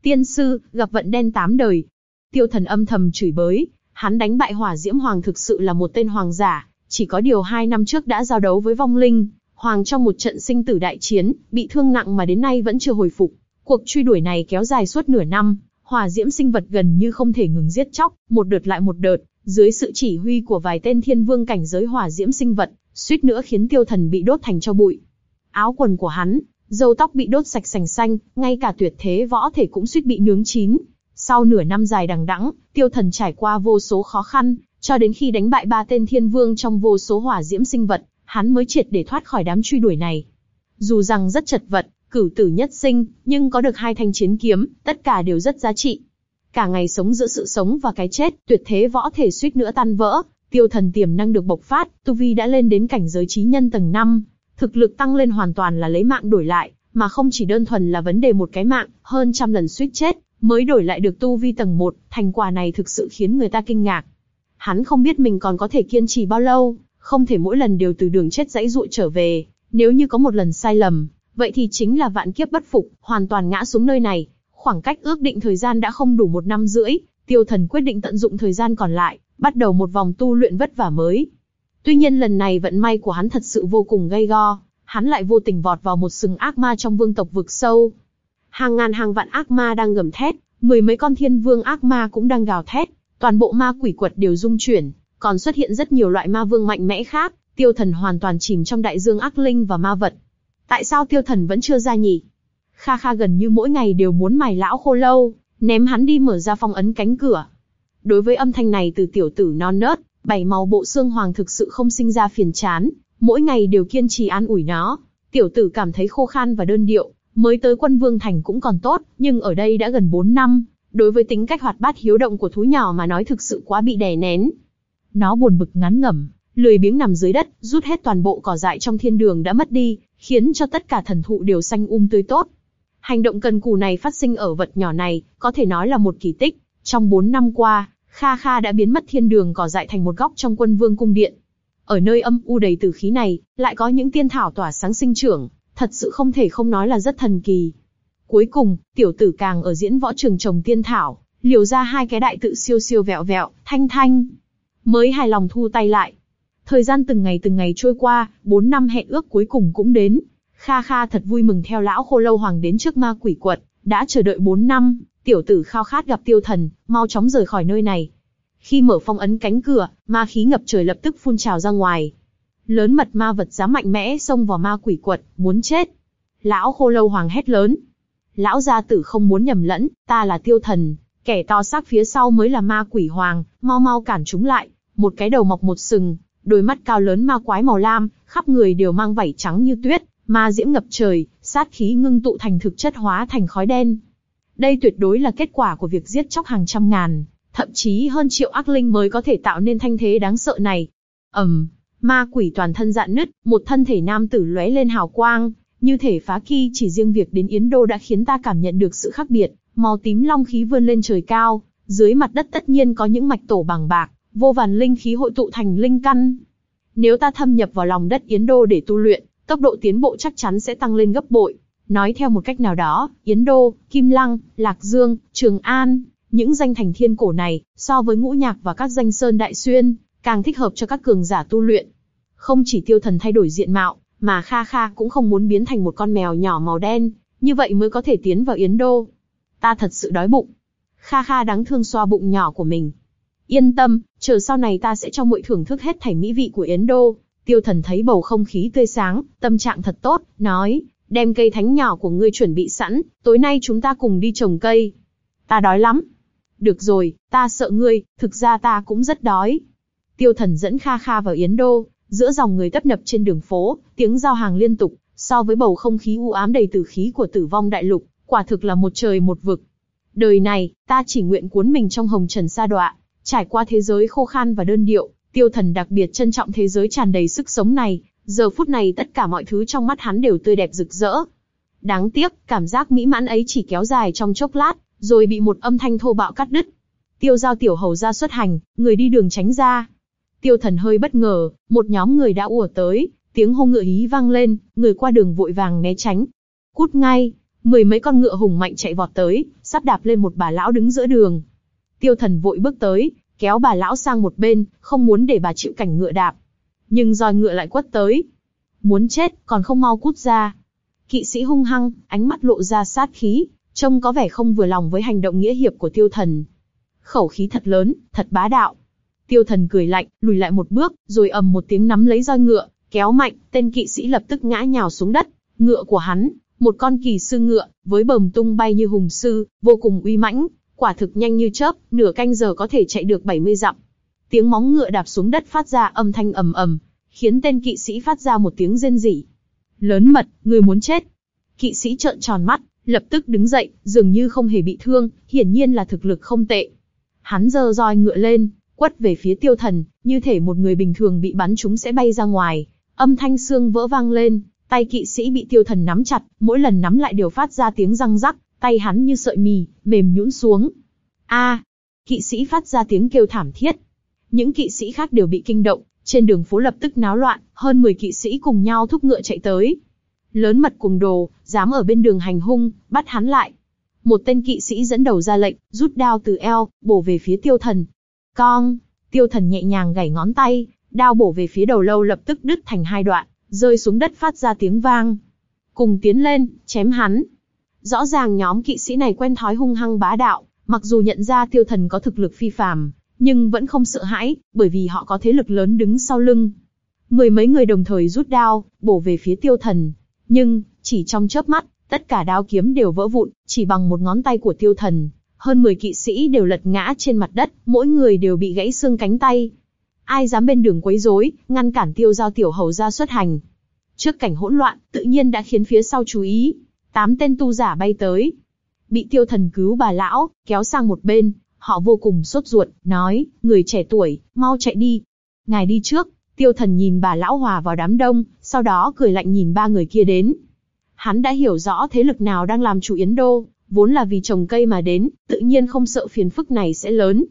Tiên sư, gặp vận đen tám đời. Tiêu thần âm thầm chửi bới, hắn đánh bại hỏa diễm hoàng thực sự là một tên hoàng giả, chỉ có điều hai năm trước đã giao đấu với vong linh, hoàng trong một trận sinh tử đại chiến, bị thương nặng mà đến nay vẫn chưa hồi phục. Cuộc truy đuổi này kéo dài suốt nửa năm, hỏa diễm sinh vật gần như không thể ngừng giết chóc, một đợt lại một đợt, dưới sự chỉ huy của vài tên thiên vương cảnh giới hỏa diễm sinh vật, suýt nữa khiến tiêu thần bị đốt thành cho bụi. Áo quần của hắn, râu tóc bị đốt sạch sành xanh, ngay cả tuyệt thế võ thể cũng suýt bị nướng chín. Sau nửa năm dài đằng đẵng, tiêu thần trải qua vô số khó khăn, cho đến khi đánh bại ba tên thiên vương trong vô số hỏa diễm sinh vật, hắn mới triệt để thoát khỏi đám truy đuổi này. Dù rằng rất chật vật, cửu tử nhất sinh, nhưng có được hai thanh chiến kiếm, tất cả đều rất giá trị. Cả ngày sống giữa sự sống và cái chết, tuyệt thế võ thể suýt nữa tan vỡ, tiêu thần tiềm năng được bộc phát, tu vi đã lên đến cảnh giới trí nhân tầng 5. Thực lực tăng lên hoàn toàn là lấy mạng đổi lại, mà không chỉ đơn thuần là vấn đề một cái mạng, hơn trăm lần suýt chết, mới đổi lại được tu vi tầng 1, thành quả này thực sự khiến người ta kinh ngạc. Hắn không biết mình còn có thể kiên trì bao lâu, không thể mỗi lần đều từ đường chết dãy dụa trở về, nếu như có một lần sai lầm, vậy thì chính là vạn kiếp bất phục, hoàn toàn ngã xuống nơi này. Khoảng cách ước định thời gian đã không đủ một năm rưỡi, tiêu thần quyết định tận dụng thời gian còn lại, bắt đầu một vòng tu luyện vất vả mới. Tuy nhiên lần này vận may của hắn thật sự vô cùng gây go, hắn lại vô tình vọt vào một sừng ác ma trong vương tộc vực sâu. Hàng ngàn hàng vạn ác ma đang gầm thét, mười mấy con thiên vương ác ma cũng đang gào thét, toàn bộ ma quỷ quật đều rung chuyển, còn xuất hiện rất nhiều loại ma vương mạnh mẽ khác, tiêu thần hoàn toàn chìm trong đại dương ác linh và ma vật. Tại sao tiêu thần vẫn chưa ra nhỉ? Kha Kha gần như mỗi ngày đều muốn mài lão khô lâu, ném hắn đi mở ra phong ấn cánh cửa. Đối với âm thanh này từ tiểu tử non nớt, bảy màu bộ xương hoàng thực sự không sinh ra phiền chán, mỗi ngày đều kiên trì an ủi nó. Tiểu tử cảm thấy khô khan và đơn điệu, mới tới quân vương thành cũng còn tốt, nhưng ở đây đã gần 4 năm, đối với tính cách hoạt bát hiếu động của thú nhỏ mà nói thực sự quá bị đè nén. Nó buồn bực ngán ngẩm, lười biếng nằm dưới đất, rút hết toàn bộ cỏ dại trong thiên đường đã mất đi, khiến cho tất cả thần thụ đều xanh um tươi tốt. Hành động cần cù này phát sinh ở vật nhỏ này, có thể nói là một kỳ tích. Trong 4 năm qua, Kha Kha đã biến mất thiên đường cỏ dại thành một góc trong quân vương cung điện. Ở nơi âm u đầy tử khí này, lại có những tiên thảo tỏa sáng sinh trưởng, thật sự không thể không nói là rất thần kỳ. Cuối cùng, tiểu tử càng ở diễn võ trường trồng tiên thảo, liều ra hai cái đại tự siêu siêu vẹo vẹo, thanh thanh. Mới hài lòng thu tay lại. Thời gian từng ngày từng ngày trôi qua, bốn năm hẹn ước cuối cùng cũng đến. Kha Kha thật vui mừng theo lão khô lâu hoàng đến trước ma quỷ quật, đã chờ đợi bốn năm, tiểu tử khao khát gặp tiêu thần, mau chóng rời khỏi nơi này. Khi mở phong ấn cánh cửa, ma khí ngập trời lập tức phun trào ra ngoài. Lớn mật ma vật dám mạnh mẽ xông vào ma quỷ quật, muốn chết. Lão khô lâu hoàng hét lớn. Lão gia tử không muốn nhầm lẫn, ta là tiêu thần, kẻ to xác phía sau mới là ma quỷ hoàng, mau mau cản chúng lại. Một cái đầu mọc một sừng, đôi mắt cao lớn ma quái màu lam, khắp người đều mang vảy trắng như tuyết, ma diễm ngập trời, sát khí ngưng tụ thành thực chất hóa thành khói đen. Đây tuyệt đối là kết quả của việc giết chóc hàng trăm ngàn, thậm chí hơn triệu ác linh mới có thể tạo nên thanh thế đáng sợ này. ầm, um, ma quỷ toàn thân dạn nứt, một thân thể nam tử lóe lên hào quang, như thể phá kỳ chỉ riêng việc đến Yến Đô đã khiến ta cảm nhận được sự khác biệt, màu tím long khí vươn lên trời cao, dưới mặt đất tất nhiên có những mạch tổ bằng bạc, vô vàn linh khí hội tụ thành linh căn. Nếu ta thâm nhập vào lòng đất Yến Đô để tu luyện, tốc độ tiến bộ chắc chắn sẽ tăng lên gấp bội. Nói theo một cách nào đó, Yến Đô, Kim Lăng, Lạc Dương, Trường An, những danh thành thiên cổ này, so với ngũ nhạc và các danh sơn đại xuyên, càng thích hợp cho các cường giả tu luyện. Không chỉ tiêu thần thay đổi diện mạo, mà Kha Kha cũng không muốn biến thành một con mèo nhỏ màu đen, như vậy mới có thể tiến vào Yến Đô. Ta thật sự đói bụng. Kha Kha đáng thương xoa bụng nhỏ của mình. Yên tâm, chờ sau này ta sẽ cho muội thưởng thức hết thảy mỹ vị của Yến Đô. Tiêu thần thấy bầu không khí tươi sáng, tâm trạng thật tốt, nói, đem cây thánh nhỏ của ngươi chuẩn bị sẵn, tối nay chúng ta cùng đi trồng cây. Ta đói lắm. Được rồi, ta sợ ngươi, thực ra ta cũng rất đói. Tiêu thần dẫn Kha Kha vào Yến Đô, giữa dòng người tấp nập trên đường phố, tiếng giao hàng liên tục, so với bầu không khí u ám đầy tử khí của tử vong đại lục, quả thực là một trời một vực. Đời này, ta chỉ nguyện cuốn mình trong hồng trần sa đọa, trải qua thế giới khô khan và đơn điệu, tiêu thần đặc biệt trân trọng thế giới tràn đầy sức sống này, giờ phút này tất cả mọi thứ trong mắt hắn đều tươi đẹp rực rỡ. Đáng tiếc, cảm giác mỹ mãn ấy chỉ kéo dài trong chốc lát, rồi bị một âm thanh thô bạo cắt đứt. Tiêu giao tiểu hầu ra xuất hành, người đi đường tránh ra. Tiêu thần hơi bất ngờ, một nhóm người đã ùa tới, tiếng hô ngựa hí vang lên, người qua đường vội vàng né tránh. Cút ngay, mười mấy con ngựa hùng mạnh chạy vọt tới, sắp đạp lên một bà lão đứng giữa đường. Tiêu thần vội bước tới, kéo bà lão sang một bên, không muốn để bà chịu cảnh ngựa đạp. Nhưng roi ngựa lại quất tới. Muốn chết, còn không mau cút ra. Kỵ sĩ hung hăng, ánh mắt lộ ra sát khí, trông có vẻ không vừa lòng với hành động nghĩa hiệp của tiêu thần. Khẩu khí thật lớn, thật bá đạo. Tiêu thần cười lạnh, lùi lại một bước, rồi ầm một tiếng nắm lấy roi ngựa, kéo mạnh, tên kỵ sĩ lập tức ngã nhào xuống đất. Ngựa của hắn, một con kỳ sư ngựa, với bờm tung bay như hùng sư, vô cùng uy mãnh, quả thực nhanh như chớp, nửa canh giờ có thể chạy được 70 dặm. Tiếng móng ngựa đạp xuống đất phát ra âm thanh ầm ầm, khiến tên kỵ sĩ phát ra một tiếng rên rỉ. Lớn mật, người muốn chết. Kỵ sĩ trợn tròn mắt, lập tức đứng dậy, dường như không hề bị thương, hiển nhiên là thực lực không tệ. Hắn giơ roi ngựa lên, quất về phía tiêu thần, như thể một người bình thường bị bắn chúng sẽ bay ra ngoài. Âm thanh xương vỡ vang lên, tay kỵ sĩ bị tiêu thần nắm chặt, mỗi lần nắm lại đều phát ra tiếng răng rắc, tay hắn như sợi mì, mềm nhũn xuống. A! kỵ sĩ phát ra tiếng kêu thảm thiết. Những kỵ sĩ khác đều bị kinh động, trên đường phố lập tức náo loạn, hơn 10 kỵ sĩ cùng nhau thúc ngựa chạy tới. Lớn mật cùng đồ, dám ở bên đường hành hung, bắt hắn lại. Một tên kỵ sĩ dẫn đầu ra lệnh, rút đao từ eo, bổ về phía tiêu thần. Con, tiêu thần nhẹ nhàng gảy ngón tay, đao bổ về phía đầu lâu lập tức đứt thành hai đoạn, rơi xuống đất phát ra tiếng vang. Cùng tiến lên, chém hắn. Rõ ràng nhóm kỵ sĩ này quen thói hung hăng bá đạo, mặc dù nhận ra tiêu thần có thực lực phi phàm, nhưng vẫn không sợ hãi, bởi vì họ có thế lực lớn đứng sau lưng. Mười mấy người đồng thời rút đao, bổ về phía tiêu thần. Nhưng, chỉ trong chớp mắt, tất cả đao kiếm đều vỡ vụn, chỉ bằng một ngón tay của tiêu thần. Hơn 10 kỵ sĩ đều lật ngã trên mặt đất, mỗi người đều bị gãy xương cánh tay. Ai dám bên đường quấy rối, ngăn cản tiêu giao tiểu hầu ra xuất hành. Trước cảnh hỗn loạn, tự nhiên đã khiến phía sau chú ý. Tám tên tu giả bay tới. bị tiêu thần cứu bà lão, kéo sang một bên, họ vô cùng sốt ruột, nói, người trẻ tuổi, mau chạy đi. Ngài đi trước, tiêu thần nhìn bà lão hòa vào đám đông, sau đó cười lạnh nhìn ba người kia đến. Hắn đã hiểu rõ thế lực nào đang làm chủ Yến Đô, vốn là vì trồng cây mà đến, tự nhiên không sợ phiền phức này sẽ lớn.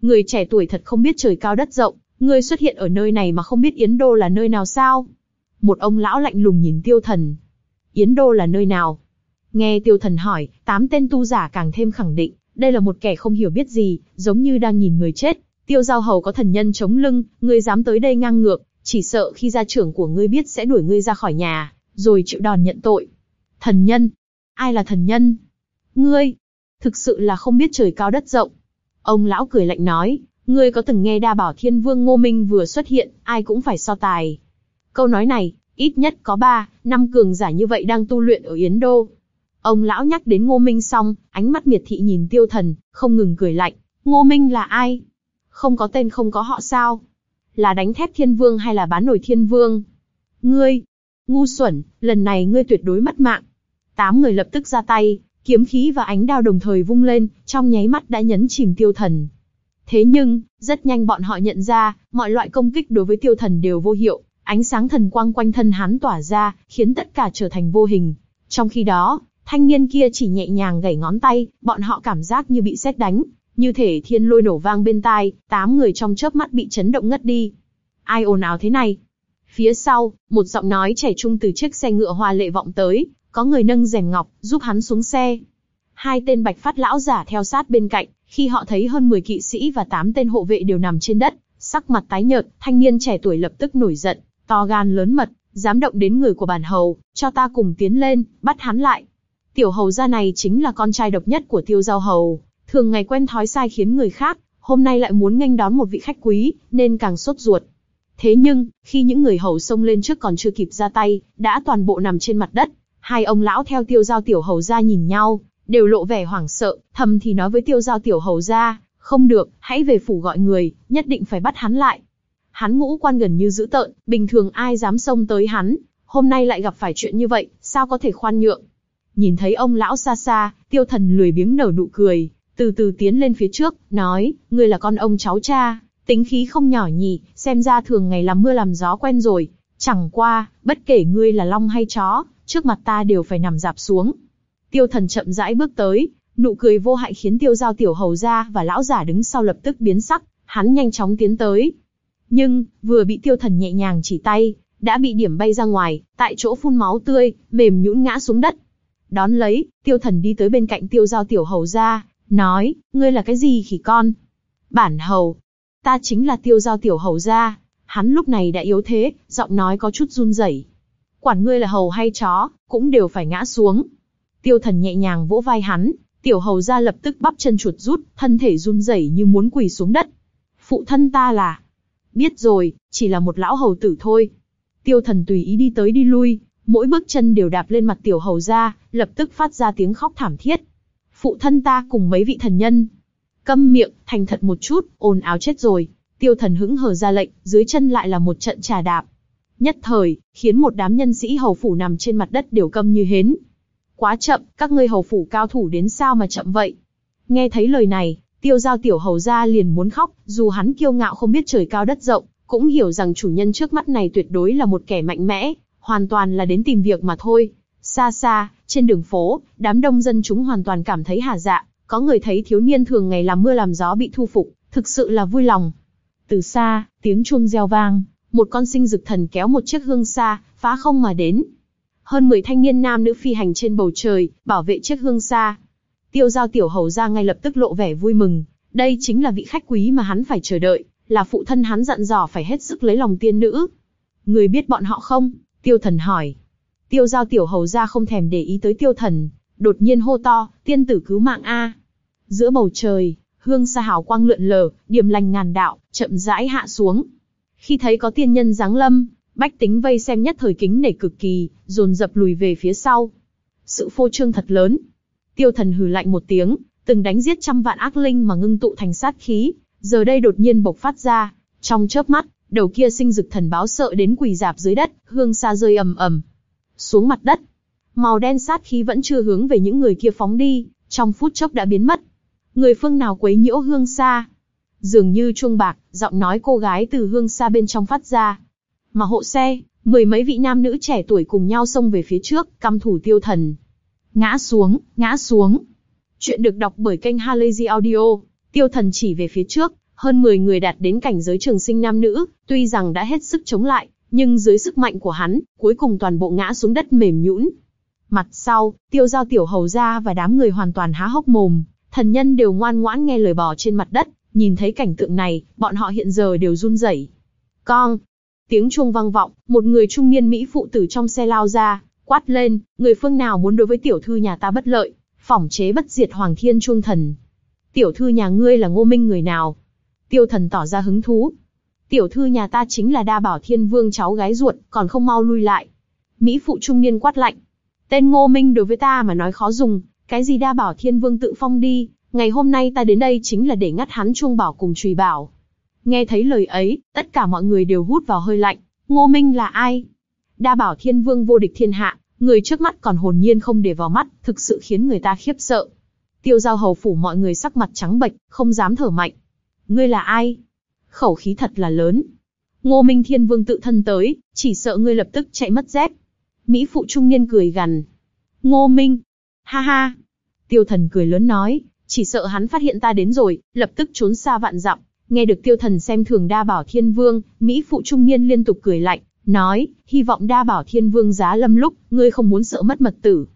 Người trẻ tuổi thật không biết trời cao đất rộng, người xuất hiện ở nơi này mà không biết Yến Đô là nơi nào sao? Một ông lão lạnh lùng nhìn tiêu thần. Yến Đô là nơi nào? Nghe tiêu thần hỏi, tám tên tu giả càng thêm khẳng định, đây là một kẻ không hiểu biết gì, giống như đang nhìn người chết. Tiêu giao hầu có thần nhân chống lưng, ngươi dám tới đây ngang ngược, chỉ sợ khi gia trưởng của ngươi biết sẽ đuổi ngươi ra khỏi nhà, rồi chịu đòn nhận tội. Thần nhân? Ai là thần nhân? Ngươi? Thực sự là không biết trời cao đất rộng. Ông lão cười lạnh nói, ngươi có từng nghe đa bảo thiên vương ngô minh vừa xuất hiện, ai cũng phải so tài. Câu nói này, ít nhất có ba, năm cường giả như vậy đang tu luyện ở Yến Đô. Ông lão nhắc đến Ngô Minh xong, ánh mắt miệt thị nhìn tiêu thần, không ngừng cười lạnh. Ngô Minh là ai? Không có tên không có họ sao? Là đánh thép thiên vương hay là bán nổi thiên vương? Ngươi! Ngu xuẩn, lần này ngươi tuyệt đối mất mạng. Tám người lập tức ra tay, kiếm khí và ánh đao đồng thời vung lên, trong nháy mắt đã nhấn chìm tiêu thần. Thế nhưng, rất nhanh bọn họ nhận ra, mọi loại công kích đối với tiêu thần đều vô hiệu, ánh sáng thần quang quanh thân hắn tỏa ra, khiến tất cả trở thành vô hình. Trong khi đó, thanh niên kia chỉ nhẹ nhàng gảy ngón tay, bọn họ cảm giác như bị sét đánh, như thể thiên lôi nổ vang bên tai, tám người trong chớp mắt bị chấn động ngất đi. Ai ồn ào thế này? Phía sau, một giọng nói trẻ trung từ chiếc xe ngựa hoa lệ vọng tới, có người nâng rèm ngọc, giúp hắn xuống xe. Hai tên bạch phát lão giả theo sát bên cạnh, khi họ thấy hơn 10 kỵ sĩ và 8 tên hộ vệ đều nằm trên đất, sắc mặt tái nhợt, thanh niên trẻ tuổi lập tức nổi giận, to gan lớn mật, dám động đến người của bản hầu, cho ta cùng tiến lên, bắt hắn lại. Tiểu hầu gia này chính là con trai độc nhất của tiêu giao hầu, thường ngày quen thói sai khiến người khác, hôm nay lại muốn nghênh đón một vị khách quý, nên càng sốt ruột. Thế nhưng, khi những người hầu xông lên trước còn chưa kịp ra tay, đã toàn bộ nằm trên mặt đất, hai ông lão theo tiêu giao tiểu hầu gia nhìn nhau, đều lộ vẻ hoảng sợ, thầm thì nói với tiêu giao tiểu hầu gia, không được, hãy về phủ gọi người, nhất định phải bắt hắn lại. Hắn ngũ quan gần như dữ tợn, bình thường ai dám xông tới hắn, hôm nay lại gặp phải chuyện như vậy, sao có thể khoan nhượng. Nhìn thấy ông lão xa xa, tiêu thần lười biếng nở nụ cười, từ từ tiến lên phía trước, nói, ngươi là con ông cháu cha, tính khí không nhỏ nhỉ, xem ra thường ngày làm mưa làm gió quen rồi. Chẳng qua, bất kể ngươi là long hay chó, trước mặt ta đều phải nằm dạp xuống. Tiêu thần chậm rãi bước tới, nụ cười vô hại khiến tiêu giao tiểu hầu ra và lão giả đứng sau lập tức biến sắc, hắn nhanh chóng tiến tới. Nhưng, vừa bị tiêu thần nhẹ nhàng chỉ tay, đã bị điểm bay ra ngoài, tại chỗ phun máu tươi, mềm nhũn ngã xuống đất. Đón lấy, tiêu thần đi tới bên cạnh tiêu giao tiểu hầu ra, nói, ngươi là cái gì khỉ con? Bản hầu. Ta chính là tiêu giao tiểu hầu ra. Hắn lúc này đã yếu thế, giọng nói có chút run rẩy. Quản ngươi là hầu hay chó, cũng đều phải ngã xuống. Tiêu thần nhẹ nhàng vỗ vai hắn, tiểu hầu ra lập tức bắp chân chuột rút, thân thể run rẩy như muốn quỳ xuống đất. Phụ thân ta là... Biết rồi, chỉ là một lão hầu tử thôi. Tiêu thần tùy ý đi tới đi lui, mỗi bước chân đều đạp lên mặt tiểu hầu ra, lập tức phát ra tiếng khóc thảm thiết. Phụ thân ta cùng mấy vị thần nhân. Câm miệng, thành thật một chút, ồn áo chết rồi. Tiêu thần hững hờ ra lệnh, dưới chân lại là một trận trà đạp. Nhất thời, khiến một đám nhân sĩ hầu phủ nằm trên mặt đất đều câm như hến. Quá chậm, các ngươi hầu phủ cao thủ đến sao mà chậm vậy? Nghe thấy lời này, tiêu giao tiểu hầu ra liền muốn khóc, dù hắn kiêu ngạo không biết trời cao đất rộng, cũng hiểu rằng chủ nhân trước mắt này tuyệt đối là một kẻ mạnh mẽ, hoàn toàn là đến tìm việc mà thôi. Xa xa, trên đường phố, đám đông dân chúng hoàn toàn cảm thấy hà dạ, có người thấy thiếu niên thường ngày làm mưa làm gió bị thu phục, thực sự là vui lòng. Từ xa, tiếng chuông reo vang, một con sinh dực thần kéo một chiếc hương xa, phá không mà đến. Hơn 10 thanh niên nam nữ phi hành trên bầu trời, bảo vệ chiếc hương xa. Tiêu giao tiểu hầu ra ngay lập tức lộ vẻ vui mừng, đây chính là vị khách quý mà hắn phải chờ đợi, là phụ thân hắn dặn dò phải hết sức lấy lòng tiên nữ. Người biết bọn họ không? Tiêu thần hỏi. Tiêu giao tiểu hầu ra không thèm để ý tới tiêu thần, đột nhiên hô to, tiên tử cứu mạng A. Giữa bầu trời, hương sa hào quang lượn lờ, điểm lành ngàn đạo, chậm rãi hạ xuống. Khi thấy có tiên nhân giáng lâm, bách tính vây xem nhất thời kính nể cực kỳ, dồn dập lùi về phía sau. Sự phô trương thật lớn. Tiêu thần hừ lạnh một tiếng, từng đánh giết trăm vạn ác linh mà ngưng tụ thành sát khí, giờ đây đột nhiên bộc phát ra, trong chớp mắt, đầu kia sinh dực thần báo sợ đến quỳ dạp dưới đất, hương xa rơi ầm ầm xuống mặt đất. Màu đen sát khí vẫn chưa hướng về những người kia phóng đi, trong phút chốc đã biến mất. Người phương nào quấy nhiễu hương xa? Dường như chuông bạc, giọng nói cô gái từ hương xa bên trong phát ra. Mà hộ xe, mười mấy vị nam nữ trẻ tuổi cùng nhau xông về phía trước, căm thủ tiêu thần. Ngã xuống, ngã xuống. Chuyện được đọc bởi kênh Halazy Audio. Tiêu thần chỉ về phía trước, hơn 10 người đạt đến cảnh giới trường sinh nam nữ, tuy rằng đã hết sức chống lại, nhưng dưới sức mạnh của hắn, cuối cùng toàn bộ ngã xuống đất mềm nhũn. Mặt sau, tiêu giao tiểu hầu ra và đám người hoàn toàn há hốc mồm, thần nhân đều ngoan ngoãn nghe lời bò trên mặt đất, nhìn thấy cảnh tượng này, bọn họ hiện giờ đều run rẩy. Con! Tiếng chuông vang vọng, một người trung niên Mỹ phụ tử trong xe lao ra, quát lên, người phương nào muốn đối với tiểu thư nhà ta bất lợi, phỏng chế bất diệt hoàng thiên chuông thần. Tiểu thư nhà ngươi là ngô minh người nào? Tiêu thần tỏ ra hứng thú. Tiểu thư nhà ta chính là đa bảo thiên vương cháu gái ruột, còn không mau lui lại. Mỹ phụ trung niên quát lạnh. Tên ngô minh đối với ta mà nói khó dùng, cái gì đa bảo thiên vương tự phong đi, ngày hôm nay ta đến đây chính là để ngắt hắn chuông bảo cùng trùy bảo. Nghe thấy lời ấy, tất cả mọi người đều hút vào hơi lạnh, ngô minh là ai? Đa bảo thiên vương vô địch thiên hạ, người trước mắt còn hồn nhiên không để vào mắt, thực sự khiến người ta khiếp sợ. Tiêu giao hầu phủ mọi người sắc mặt trắng bệch, không dám thở mạnh. Ngươi là ai? Khẩu khí thật là lớn. Ngô Minh Thiên Vương tự thân tới, chỉ sợ ngươi lập tức chạy mất dép. Mỹ phụ trung niên cười gằn. Ngô Minh. Ha ha. Tiêu thần cười lớn nói, chỉ sợ hắn phát hiện ta đến rồi, lập tức trốn xa vạn dặm. Nghe được tiêu thần xem thường đa bảo thiên vương, Mỹ phụ trung niên liên tục cười lạnh, nói, hy vọng đa bảo thiên vương giá lâm lúc, ngươi không muốn sợ mất mật tử.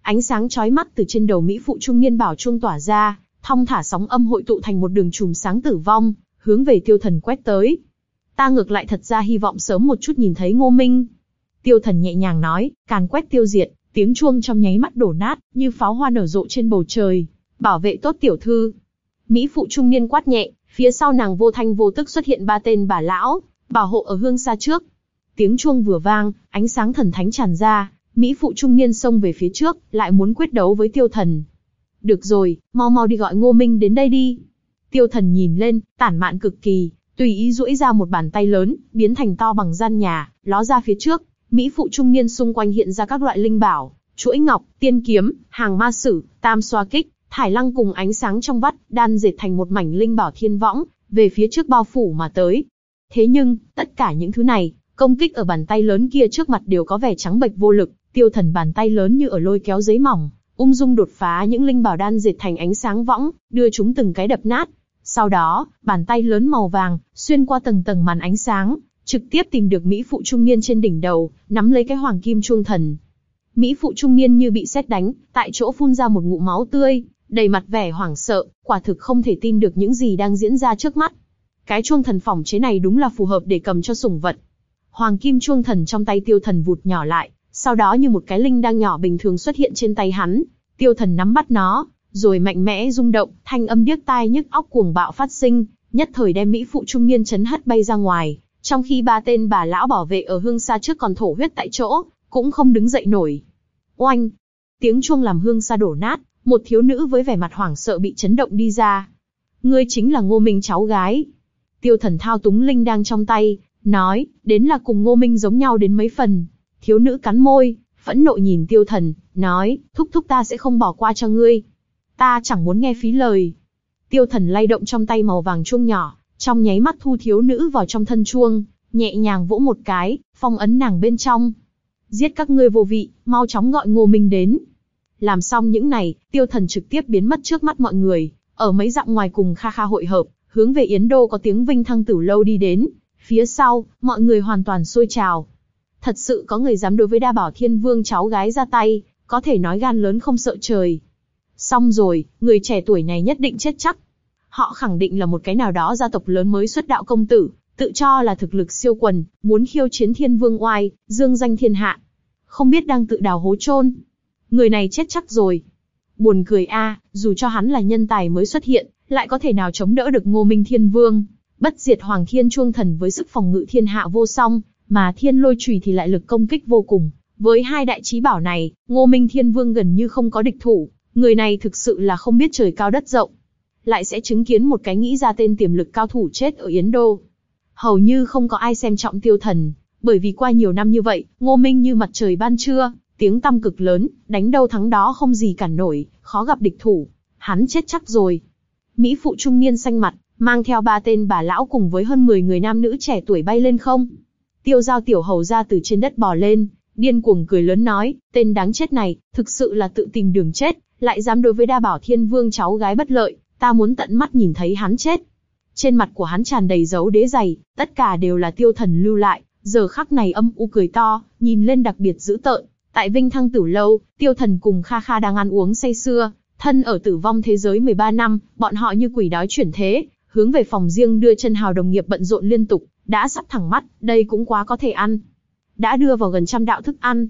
Ánh sáng chói mắt từ trên đầu Mỹ phụ trung niên bảo chuông tỏa ra, thong thả sóng âm hội tụ thành một đường chùm sáng tử vong, hướng về tiêu thần quét tới. Ta ngược lại thật ra hy vọng sớm một chút nhìn thấy ngô minh. Tiêu thần nhẹ nhàng nói, càn quét tiêu diệt, tiếng chuông trong nháy mắt đổ nát, như pháo hoa nở rộ trên bầu trời. Bảo vệ tốt tiểu thư. Mỹ phụ trung niên quát nhẹ, phía sau nàng vô thanh vô tức xuất hiện ba tên bà lão, bảo hộ ở hương xa trước. Tiếng chuông vừa vang, ánh sáng thần thánh tràn ra, Mỹ phụ trung niên xông về phía trước, lại muốn quyết đấu với tiêu thần. Được rồi, mau mau đi gọi Ngô Minh đến đây đi. Tiêu thần nhìn lên, tản mạn cực kỳ, tùy ý duỗi ra một bàn tay lớn, biến thành to bằng gian nhà, ló ra phía trước. Mỹ phụ trung niên xung quanh hiện ra các loại linh bảo, chuỗi ngọc, tiên kiếm, hàng ma sử, tam xoa kích, thải lăng cùng ánh sáng trong vắt, đan dệt thành một mảnh linh bảo thiên võng, về phía trước bao phủ mà tới. Thế nhưng, tất cả những thứ này, công kích ở bàn tay lớn kia trước mặt đều có vẻ trắng bệch vô lực, tiêu thần bàn tay lớn như ở lôi kéo giấy mỏng, ung dung đột phá những linh bảo đan dệt thành ánh sáng võng, đưa chúng từng cái đập nát. Sau đó, bàn tay lớn màu vàng, xuyên qua tầng tầng màn ánh sáng, trực tiếp tìm được Mỹ phụ trung niên trên đỉnh đầu, nắm lấy cái hoàng kim chuông thần. Mỹ phụ trung niên như bị xét đánh, tại chỗ phun ra một ngụm máu tươi, đầy mặt vẻ hoảng sợ, quả thực không thể tin được những gì đang diễn ra trước mắt. Cái chuông thần phỏng chế này đúng là phù hợp để cầm cho sủng vật. Hoàng kim chuông thần trong tay tiêu thần vụt nhỏ lại, sau đó như một cái linh đang nhỏ bình thường xuất hiện trên tay hắn, tiêu thần nắm bắt nó, rồi mạnh mẽ rung động, thanh âm điếc tai nhức óc cuồng bạo phát sinh, nhất thời đem mỹ phụ trung niên chấn hất bay ra ngoài, trong khi ba tên bà lão bảo vệ ở hương xa trước còn thổ huyết tại chỗ, cũng không đứng dậy nổi. Oanh! Tiếng chuông làm hương xa đổ nát, một thiếu nữ với vẻ mặt hoảng sợ bị chấn động đi ra. Ngươi chính là Ngô Minh cháu gái. Tiêu thần thao túng linh đang trong tay, nói, đến là cùng Ngô Minh giống nhau đến mấy phần. Thiếu nữ cắn môi, phẫn nộ nhìn tiêu thần, nói, thúc thúc ta sẽ không bỏ qua cho ngươi. Ta chẳng muốn nghe phí lời. Tiêu thần lay động trong tay màu vàng chuông nhỏ, trong nháy mắt thu thiếu nữ vào trong thân chuông, nhẹ nhàng vỗ một cái, phong ấn nàng bên trong. Giết các ngươi vô vị, mau chóng gọi ngô minh đến. Làm xong những này, tiêu thần trực tiếp biến mất trước mắt mọi người, ở mấy dặm ngoài cùng kha kha hội hợp, hướng về Yến Đô có tiếng vinh thăng tử lâu đi đến. Phía sau, mọi người hoàn toàn sôi trào, Thật sự có người dám đối với đa bảo thiên vương cháu gái ra tay, có thể nói gan lớn không sợ trời. Xong rồi, người trẻ tuổi này nhất định chết chắc. Họ khẳng định là một cái nào đó gia tộc lớn mới xuất đạo công tử, tự cho là thực lực siêu quần, muốn khiêu chiến thiên vương oai, dương danh thiên hạ. Không biết đang tự đào hố chôn. Người này chết chắc rồi. Buồn cười a, dù cho hắn là nhân tài mới xuất hiện, lại có thể nào chống đỡ được ngô minh thiên vương. Bất diệt hoàng thiên chuông thần với sức phòng ngự thiên hạ vô song, mà thiên lôi chùy thì lại lực công kích vô cùng. Với hai đại trí bảo này, Ngô Minh Thiên Vương gần như không có địch thủ, người này thực sự là không biết trời cao đất rộng. Lại sẽ chứng kiến một cái nghĩ ra tên tiềm lực cao thủ chết ở Yến Đô. Hầu như không có ai xem trọng tiêu thần, bởi vì qua nhiều năm như vậy, Ngô Minh như mặt trời ban trưa, tiếng tăm cực lớn, đánh đâu thắng đó không gì cản nổi, khó gặp địch thủ. Hắn chết chắc rồi. Mỹ phụ trung niên xanh mặt, mang theo ba tên bà lão cùng với hơn 10 người nam nữ trẻ tuổi bay lên không. Tiêu giao tiểu hầu ra từ trên đất bò lên, điên cuồng cười lớn nói, tên đáng chết này, thực sự là tự tìm đường chết, lại dám đối với đa bảo thiên vương cháu gái bất lợi, ta muốn tận mắt nhìn thấy hắn chết. Trên mặt của hắn tràn đầy dấu đế dày, tất cả đều là tiêu thần lưu lại, giờ khắc này âm u cười to, nhìn lên đặc biệt dữ tợn. Tại Vinh Thăng Tử Lâu, tiêu thần cùng Kha Kha đang ăn uống say sưa, thân ở tử vong thế giới 13 năm, bọn họ như quỷ đói chuyển thế, hướng về phòng riêng đưa chân hào đồng nghiệp bận rộn liên tục, đã sắp thẳng mắt, đây cũng quá có thể ăn. Đã đưa vào gần trăm đạo thức ăn.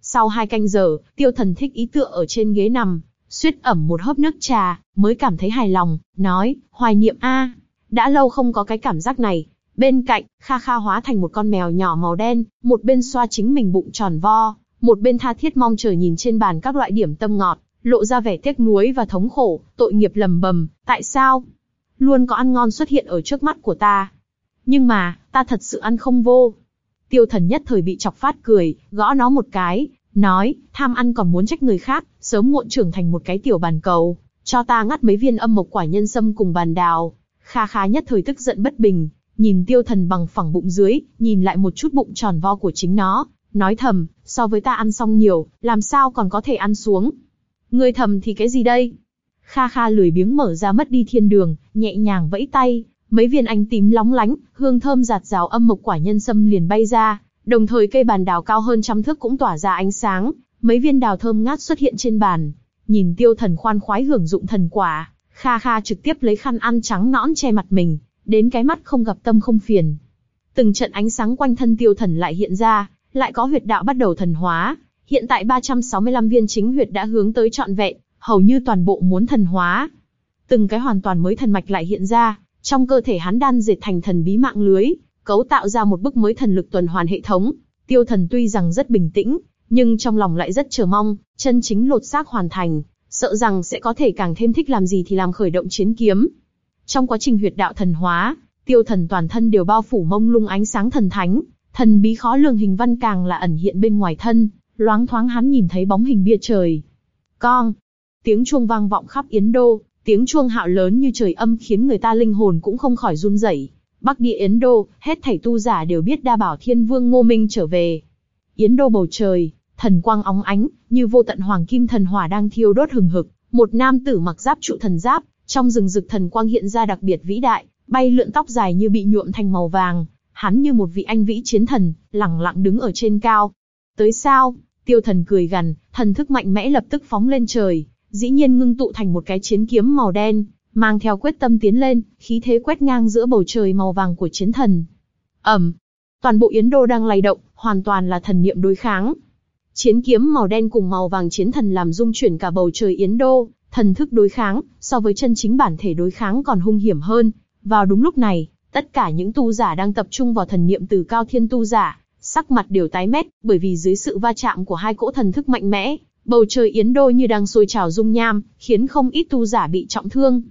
Sau hai canh giờ, tiêu thần thích ý tựa ở trên ghế nằm, suýt ẩm một hớp nước trà, mới cảm thấy hài lòng, nói, hoài niệm a, đã lâu không có cái cảm giác này. Bên cạnh, Kha Kha hóa thành một con mèo nhỏ màu đen, một bên xoa chính mình bụng tròn vo, một bên tha thiết mong chờ nhìn trên bàn các loại điểm tâm ngọt, lộ ra vẻ tiếc nuối và thống khổ, tội nghiệp lầm bầm, tại sao? Luôn có ăn ngon xuất hiện ở trước mắt của ta. Nhưng mà, ta thật sự ăn không vô. Tiêu thần nhất thời bị chọc phát cười, gõ nó một cái, nói, tham ăn còn muốn trách người khác, sớm muộn trưởng thành một cái tiểu bàn cầu, cho ta ngắt mấy viên âm mộc quả nhân sâm cùng bàn đào. Kha khá nhất thời tức giận bất bình, nhìn tiêu thần bằng phẳng bụng dưới, nhìn lại một chút bụng tròn vo của chính nó, nói thầm, so với ta ăn xong nhiều, làm sao còn có thể ăn xuống. Người thầm thì cái gì đây? Kha Kha lười biếng mở ra mất đi thiên đường, nhẹ nhàng vẫy tay, mấy viên ánh tím lóng lánh, hương thơm giạt rào âm mộc quả nhân sâm liền bay ra, đồng thời cây bàn đào cao hơn trăm thước cũng tỏa ra ánh sáng, mấy viên đào thơm ngát xuất hiện trên bàn. Nhìn tiêu thần khoan khoái hưởng dụng thần quả, Kha Kha trực tiếp lấy khăn ăn trắng nõn che mặt mình, đến cái mắt không gặp tâm không phiền. Từng trận ánh sáng quanh thân tiêu thần lại hiện ra, lại có huyệt đạo bắt đầu thần hóa. Hiện tại 365 viên chính huyệt đã hướng tới trọn vẹn, hầu như toàn bộ muốn thần hóa. Từng cái hoàn toàn mới thần mạch lại hiện ra, trong cơ thể hắn đan dệt thành thần bí mạng lưới, cấu tạo ra một bức mới thần lực tuần hoàn hệ thống. Tiêu thần tuy rằng rất bình tĩnh, nhưng trong lòng lại rất chờ mong, chân chính lột xác hoàn thành, sợ rằng sẽ có thể càng thêm thích làm gì thì làm khởi động chiến kiếm. Trong quá trình huyệt đạo thần hóa, tiêu thần toàn thân đều bao phủ mông lung ánh sáng thần thánh, thần bí khó lường hình văn càng là ẩn hiện bên ngoài thân, loáng thoáng hắn nhìn thấy bóng hình bia trời. Con, tiếng chuông vang vọng khắp Yến Đô, tiếng chuông hạo lớn như trời âm khiến người ta linh hồn cũng không khỏi run rẩy. Bắc địa Yến Đô, hết thảy tu giả đều biết đa bảo thiên vương Ngô Minh trở về. Yến Đô bầu trời, thần quang óng ánh, như vô tận hoàng kim thần hỏa đang thiêu đốt hừng hực. Một nam tử mặc giáp trụ thần giáp, trong rừng rực thần quang hiện ra đặc biệt vĩ đại, bay lượn tóc dài như bị nhuộm thành màu vàng. Hắn như một vị anh vĩ chiến thần, lẳng lặng đứng ở trên cao. Tới sao? Tiêu thần cười gằn, thần thức mạnh mẽ lập tức phóng lên trời, dĩ nhiên ngưng tụ thành một cái chiến kiếm màu đen, mang theo quyết tâm tiến lên, khí thế quét ngang giữa bầu trời màu vàng của chiến thần. ầm, toàn bộ Yến Đô đang lay động, hoàn toàn là thần niệm đối kháng. Chiến kiếm màu đen cùng màu vàng chiến thần làm rung chuyển cả bầu trời Yến Đô, thần thức đối kháng, so với chân chính bản thể đối kháng còn hung hiểm hơn. Vào đúng lúc này, tất cả những tu giả đang tập trung vào thần niệm từ cao thiên tu giả, sắc mặt đều tái mét, bởi vì dưới sự va chạm của hai cỗ thần thức mạnh mẽ, bầu trời Yến Đô như đang sôi trào dung nham, khiến không ít tu giả bị trọng thương.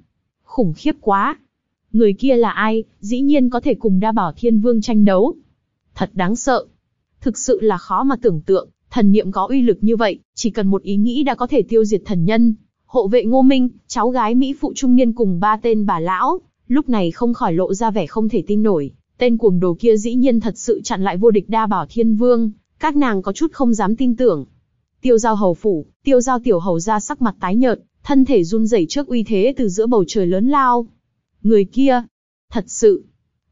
Khủng khiếp quá! Người kia là ai, dĩ nhiên có thể cùng đa bảo thiên vương tranh đấu. Thật đáng sợ. Thực sự là khó mà tưởng tượng, thần niệm có uy lực như vậy, chỉ cần một ý nghĩ đã có thể tiêu diệt thần nhân. Hộ vệ Ngô Minh, cháu gái Mỹ phụ trung niên cùng ba tên bà lão, lúc này không khỏi lộ ra vẻ không thể tin nổi. Tên cuồng đồ kia dĩ nhiên thật sự chặn lại vô địch đa bảo thiên vương, các nàng có chút không dám tin tưởng. Tiêu giao hầu phủ, tiêu giao tiểu hầu ra sắc mặt tái nhợt, thân thể run rẩy trước uy thế từ giữa bầu trời lớn lao. Người kia, thật sự,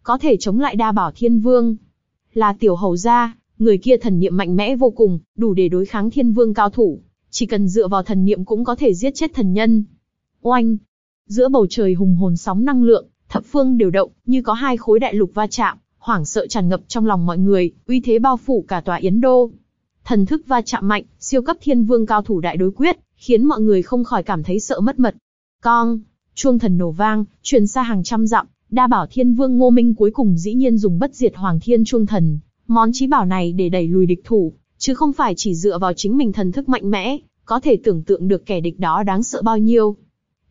có thể chống lại đa bảo thiên vương. Là tiểu hầu gia, người kia thần niệm mạnh mẽ vô cùng, đủ để đối kháng thiên vương cao thủ. Chỉ cần dựa vào thần niệm cũng có thể giết chết thần nhân. Oanh! Giữa bầu trời hùng hồn sóng năng lượng, thập phương đều động, như có hai khối đại lục va chạm, hoảng sợ tràn ngập trong lòng mọi người, uy thế bao phủ cả tòa Yến Đô. Thần thức va chạm mạnh, siêu cấp thiên vương cao thủ đại đối quyết, khiến mọi người không khỏi cảm thấy sợ mất mật. Con, chuông thần nổ vang, truyền xa hàng trăm dặm, đa bảo thiên vương ngô minh cuối cùng dĩ nhiên dùng bất diệt hoàng thiên chuông thần, món trí bảo này để đẩy lùi địch thủ, chứ không phải chỉ dựa vào chính mình thần thức mạnh mẽ, có thể tưởng tượng được kẻ địch đó đáng sợ bao nhiêu.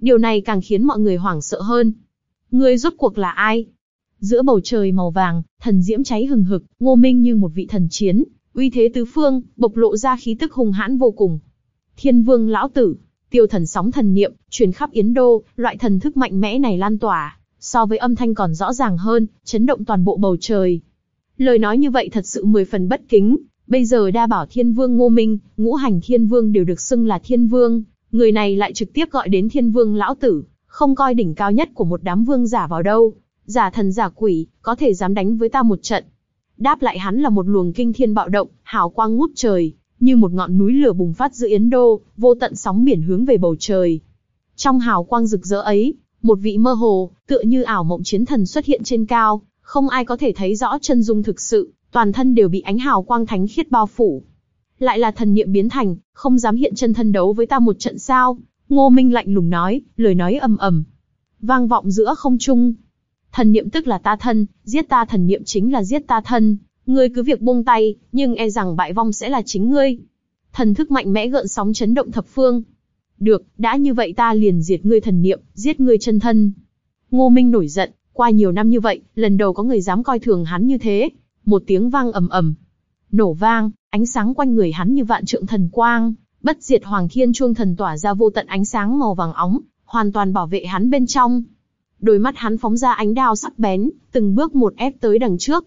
Điều này càng khiến mọi người hoảng sợ hơn. Người rốt cuộc là ai? Giữa bầu trời màu vàng, thần diễm cháy hừng hực, ngô minh như một vị thần chiến, uy thế tứ phương, bộc lộ ra khí tức hùng hãn vô cùng. Thiên Vương lão tử, tiêu thần sóng thần niệm, truyền khắp Yến Đô, loại thần thức mạnh mẽ này lan tỏa, so với âm thanh còn rõ ràng hơn, chấn động toàn bộ bầu trời. Lời nói như vậy thật sự mười phần bất kính, bây giờ đa bảo Thiên Vương Ngô Minh, ngũ hành Thiên Vương đều được xưng là Thiên Vương, người này lại trực tiếp gọi đến Thiên Vương lão tử, không coi đỉnh cao nhất của một đám vương giả vào đâu, giả thần giả quỷ, có thể dám đánh với ta một trận. Đáp lại hắn là một luồng kinh thiên bạo động, hào quang ngút trời, như một ngọn núi lửa bùng phát giữa Yến Đô, vô tận sóng biển hướng về bầu trời. Trong hào quang rực rỡ ấy, một vị mơ hồ, tựa như ảo mộng chiến thần xuất hiện trên cao, không ai có thể thấy rõ chân dung thực sự, toàn thân đều bị ánh hào quang thánh khiết bao phủ. Lại là thần niệm biến thành, không dám hiện chân thân đấu với ta một trận sao? Ngô Minh lạnh lùng nói, lời nói ầm ầm, vang vọng giữa không trung. Thần niệm tức là ta thân, giết ta thần niệm chính là giết ta thân, ngươi cứ việc buông tay, nhưng e rằng bại vong sẽ là chính ngươi. Thần thức mạnh mẽ gợn sóng chấn động thập phương. Được, đã như vậy ta liền diệt ngươi thần niệm, giết ngươi chân thân. Ngô Minh nổi giận, qua nhiều năm như vậy, lần đầu có người dám coi thường hắn như thế. Một tiếng vang ầm ầm, nổ vang, ánh sáng quanh người hắn như vạn trượng thần quang, bất diệt hoàng thiên chuông thần tỏa ra vô tận ánh sáng màu vàng óng, hoàn toàn bảo vệ hắn bên trong. Đôi mắt hắn phóng ra ánh đao sắc bén, từng bước một ép tới đằng trước.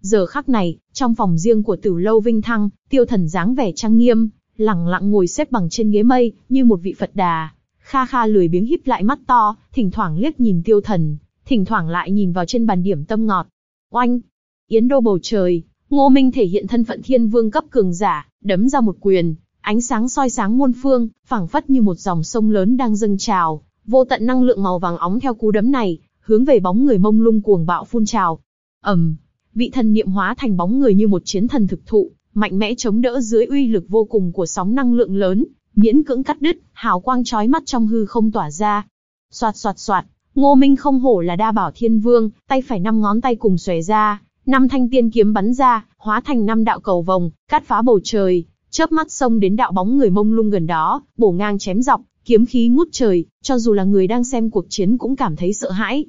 Giờ khắc này, trong phòng riêng của Tử Lâu Vinh Thăng, Tiêu Thần dáng vẻ trang nghiêm, lặng lặng ngồi xếp bằng trên ghế mây, như một vị Phật đà. Kha Kha lười biếng híp lại mắt to, thỉnh thoảng liếc nhìn Tiêu Thần, thỉnh thoảng lại nhìn vào trên bàn điểm tâm ngọt. Oanh! Yến đô bầu trời, Ngô Minh thể hiện thân phận thiên vương cấp cường giả, đấm ra một quyền, ánh sáng soi sáng muôn phương, phảng phất như một dòng sông lớn đang dâng trào, vô tận năng lượng màu vàng óng theo cú đấm này, hướng về bóng người mông lung cuồng bạo phun trào. ầm, vị thần niệm hóa thành bóng người như một chiến thần thực thụ, mạnh mẽ chống đỡ dưới uy lực vô cùng của sóng năng lượng lớn, miễn cưỡng cắt đứt, hào quang chói mắt trong hư không tỏa ra. Soạt soạt soạt, Ngô Minh không hổ là đa bảo thiên vương, tay phải năm ngón tay cùng xòe ra, năm thanh tiên kiếm bắn ra, hóa thành năm đạo cầu vồng, cắt phá bầu trời, chớp mắt xông đến đạo bóng người mông lung gần đó, bổ ngang chém dọc, kiếm khí ngút trời, cho dù là người đang xem cuộc chiến cũng cảm thấy sợ hãi.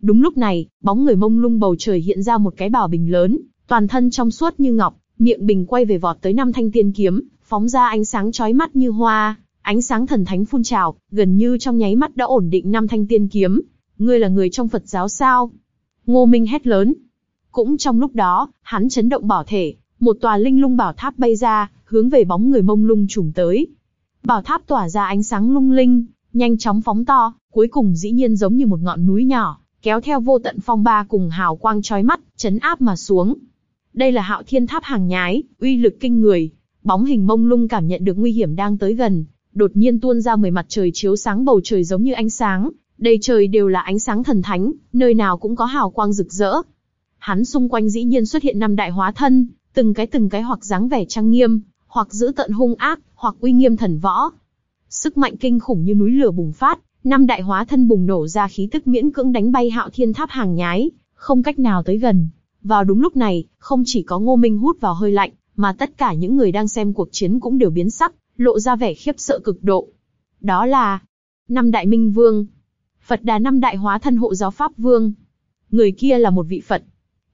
Đúng lúc này, bóng người mông lung bầu trời hiện ra một cái bảo bình lớn, toàn thân trong suốt như ngọc, miệng bình quay về vọt tới năm thanh tiên kiếm, phóng ra ánh sáng chói mắt như hoa, ánh sáng thần thánh phun trào, gần như trong nháy mắt đã ổn định năm thanh tiên kiếm. Ngươi là người trong Phật giáo sao? Ngô Minh hét lớn. Cũng trong lúc đó, hắn chấn động bảo thể, một tòa linh lung bảo tháp bay ra, hướng về bóng người mông lung trùng tới. Bảo tháp tỏa ra ánh sáng lung linh, nhanh chóng phóng to, cuối cùng dĩ nhiên giống như một ngọn núi nhỏ, kéo theo vô tận phong ba cùng hào quang chói mắt, chấn áp mà xuống. Đây là hạo thiên tháp hàng nhái, uy lực kinh người. Bóng hình mông lung cảm nhận được nguy hiểm đang tới gần, đột nhiên tuôn ra mười mặt trời chiếu sáng bầu trời giống như ánh sáng, đầy trời đều là ánh sáng thần thánh, nơi nào cũng có hào quang rực rỡ. Hắn xung quanh dĩ nhiên xuất hiện năm đại hóa thân, từng cái từng cái hoặc dáng vẻ trang nghiêm, hoặc giữ tận hung ác, hoặc uy nghiêm thần võ. Sức mạnh kinh khủng như núi lửa bùng phát, năm đại hóa thân bùng nổ ra khí tức miễn cưỡng đánh bay hạo thiên tháp hàng nhái, không cách nào tới gần. Vào đúng lúc này, không chỉ có Ngô Minh hút vào hơi lạnh, mà tất cả những người đang xem cuộc chiến cũng đều biến sắc, lộ ra vẻ khiếp sợ cực độ. Đó là năm đại minh vương, Phật đà năm đại hóa thân hộ giáo pháp vương. Người kia là một vị Phật.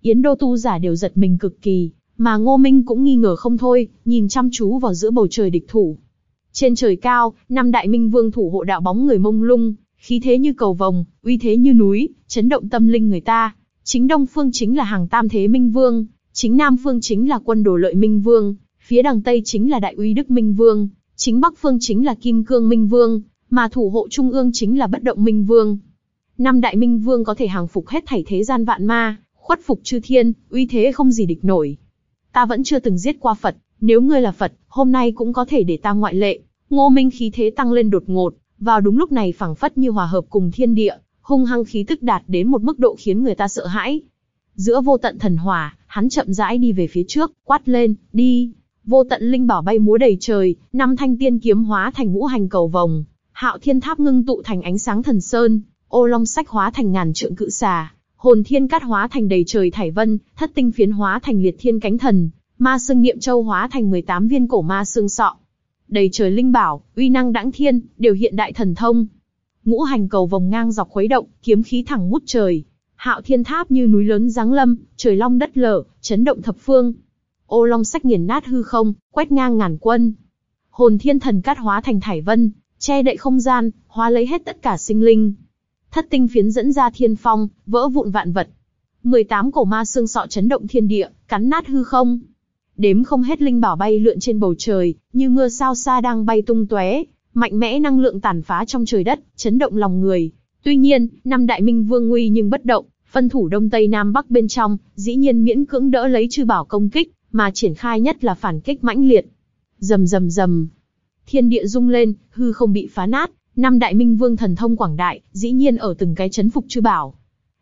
Yến đô tu giả đều giật mình cực kỳ, mà Ngô Minh cũng nghi ngờ không thôi, nhìn chăm chú vào giữa bầu trời địch thủ. Trên trời cao, năm đại minh vương thủ hộ đạo bóng người mông lung, khí thế như cầu vồng, uy thế như núi, chấn động tâm linh người ta. Chính đông phương chính là hàng tam thế minh vương, chính nam phương chính là quân đồ lợi minh vương, phía đằng tây chính là đại uy đức minh vương, chính bắc phương chính là kim cương minh vương, mà thủ hộ trung ương chính là bất động minh vương. Năm đại minh vương có thể hàng phục hết thảy thế gian vạn ma, khuất phục chư thiên, uy thế không gì địch nổi ta vẫn chưa từng giết qua Phật, nếu ngươi là Phật, hôm nay cũng có thể để ta ngoại lệ. Ngô Minh khí thế tăng lên đột ngột, vào đúng lúc này phảng phất như hòa hợp cùng thiên địa, hung hăng khí tức đạt đến một mức độ khiến người ta sợ hãi. Giữa vô tận thần hỏa, hắn chậm rãi đi về phía trước, quát lên, đi. Vô tận linh bảo bay múa đầy trời, năm thanh tiên kiếm hóa thành ngũ hành cầu vồng, hạo thiên tháp ngưng tụ thành ánh sáng thần sơn, ô long sách hóa thành ngàn trượng cự xà, hồn thiên cát hóa thành đầy trời thải vân, thất tinh phiến hóa thành liệt thiên cánh thần, ma xương niệm châu hóa thành 18 viên cổ ma xương sọ. Đầy trời linh bảo, uy năng đãng thiên, đều hiện đại thần thông. Ngũ hành cầu vòng ngang dọc khuấy động, kiếm khí thẳng ngút trời. Hạo thiên tháp như núi lớn giáng lâm, trời long đất lở, chấn động thập phương. ô long sách nghiền nát hư không, quét ngang ngàn quân. Hồn thiên thần cát hóa thành thải vân, che đậy không gian, hóa lấy hết tất cả sinh linh. Thất tinh phiến dẫn ra thiên phong, vỡ vụn vạn vật. 18 cổ ma xương sọ chấn động thiên địa, cắn nát hư không. Đếm không hết linh bảo bay lượn trên bầu trời, như mưa sao xa đang bay tung tóe, mạnh mẽ năng lượng tàn phá trong trời đất, chấn động lòng người. Tuy nhiên, năm đại minh vương nguy nhưng bất động, phân thủ đông tây nam bắc bên trong, dĩ nhiên miễn cưỡng đỡ lấy chư bảo công kích, mà triển khai nhất là phản kích mãnh liệt. Rầm rầm rầm, thiên địa rung lên, hư không bị phá nát, năm đại minh vương thần thông quảng đại, dĩ nhiên ở từng cái chấn phục chư bảo.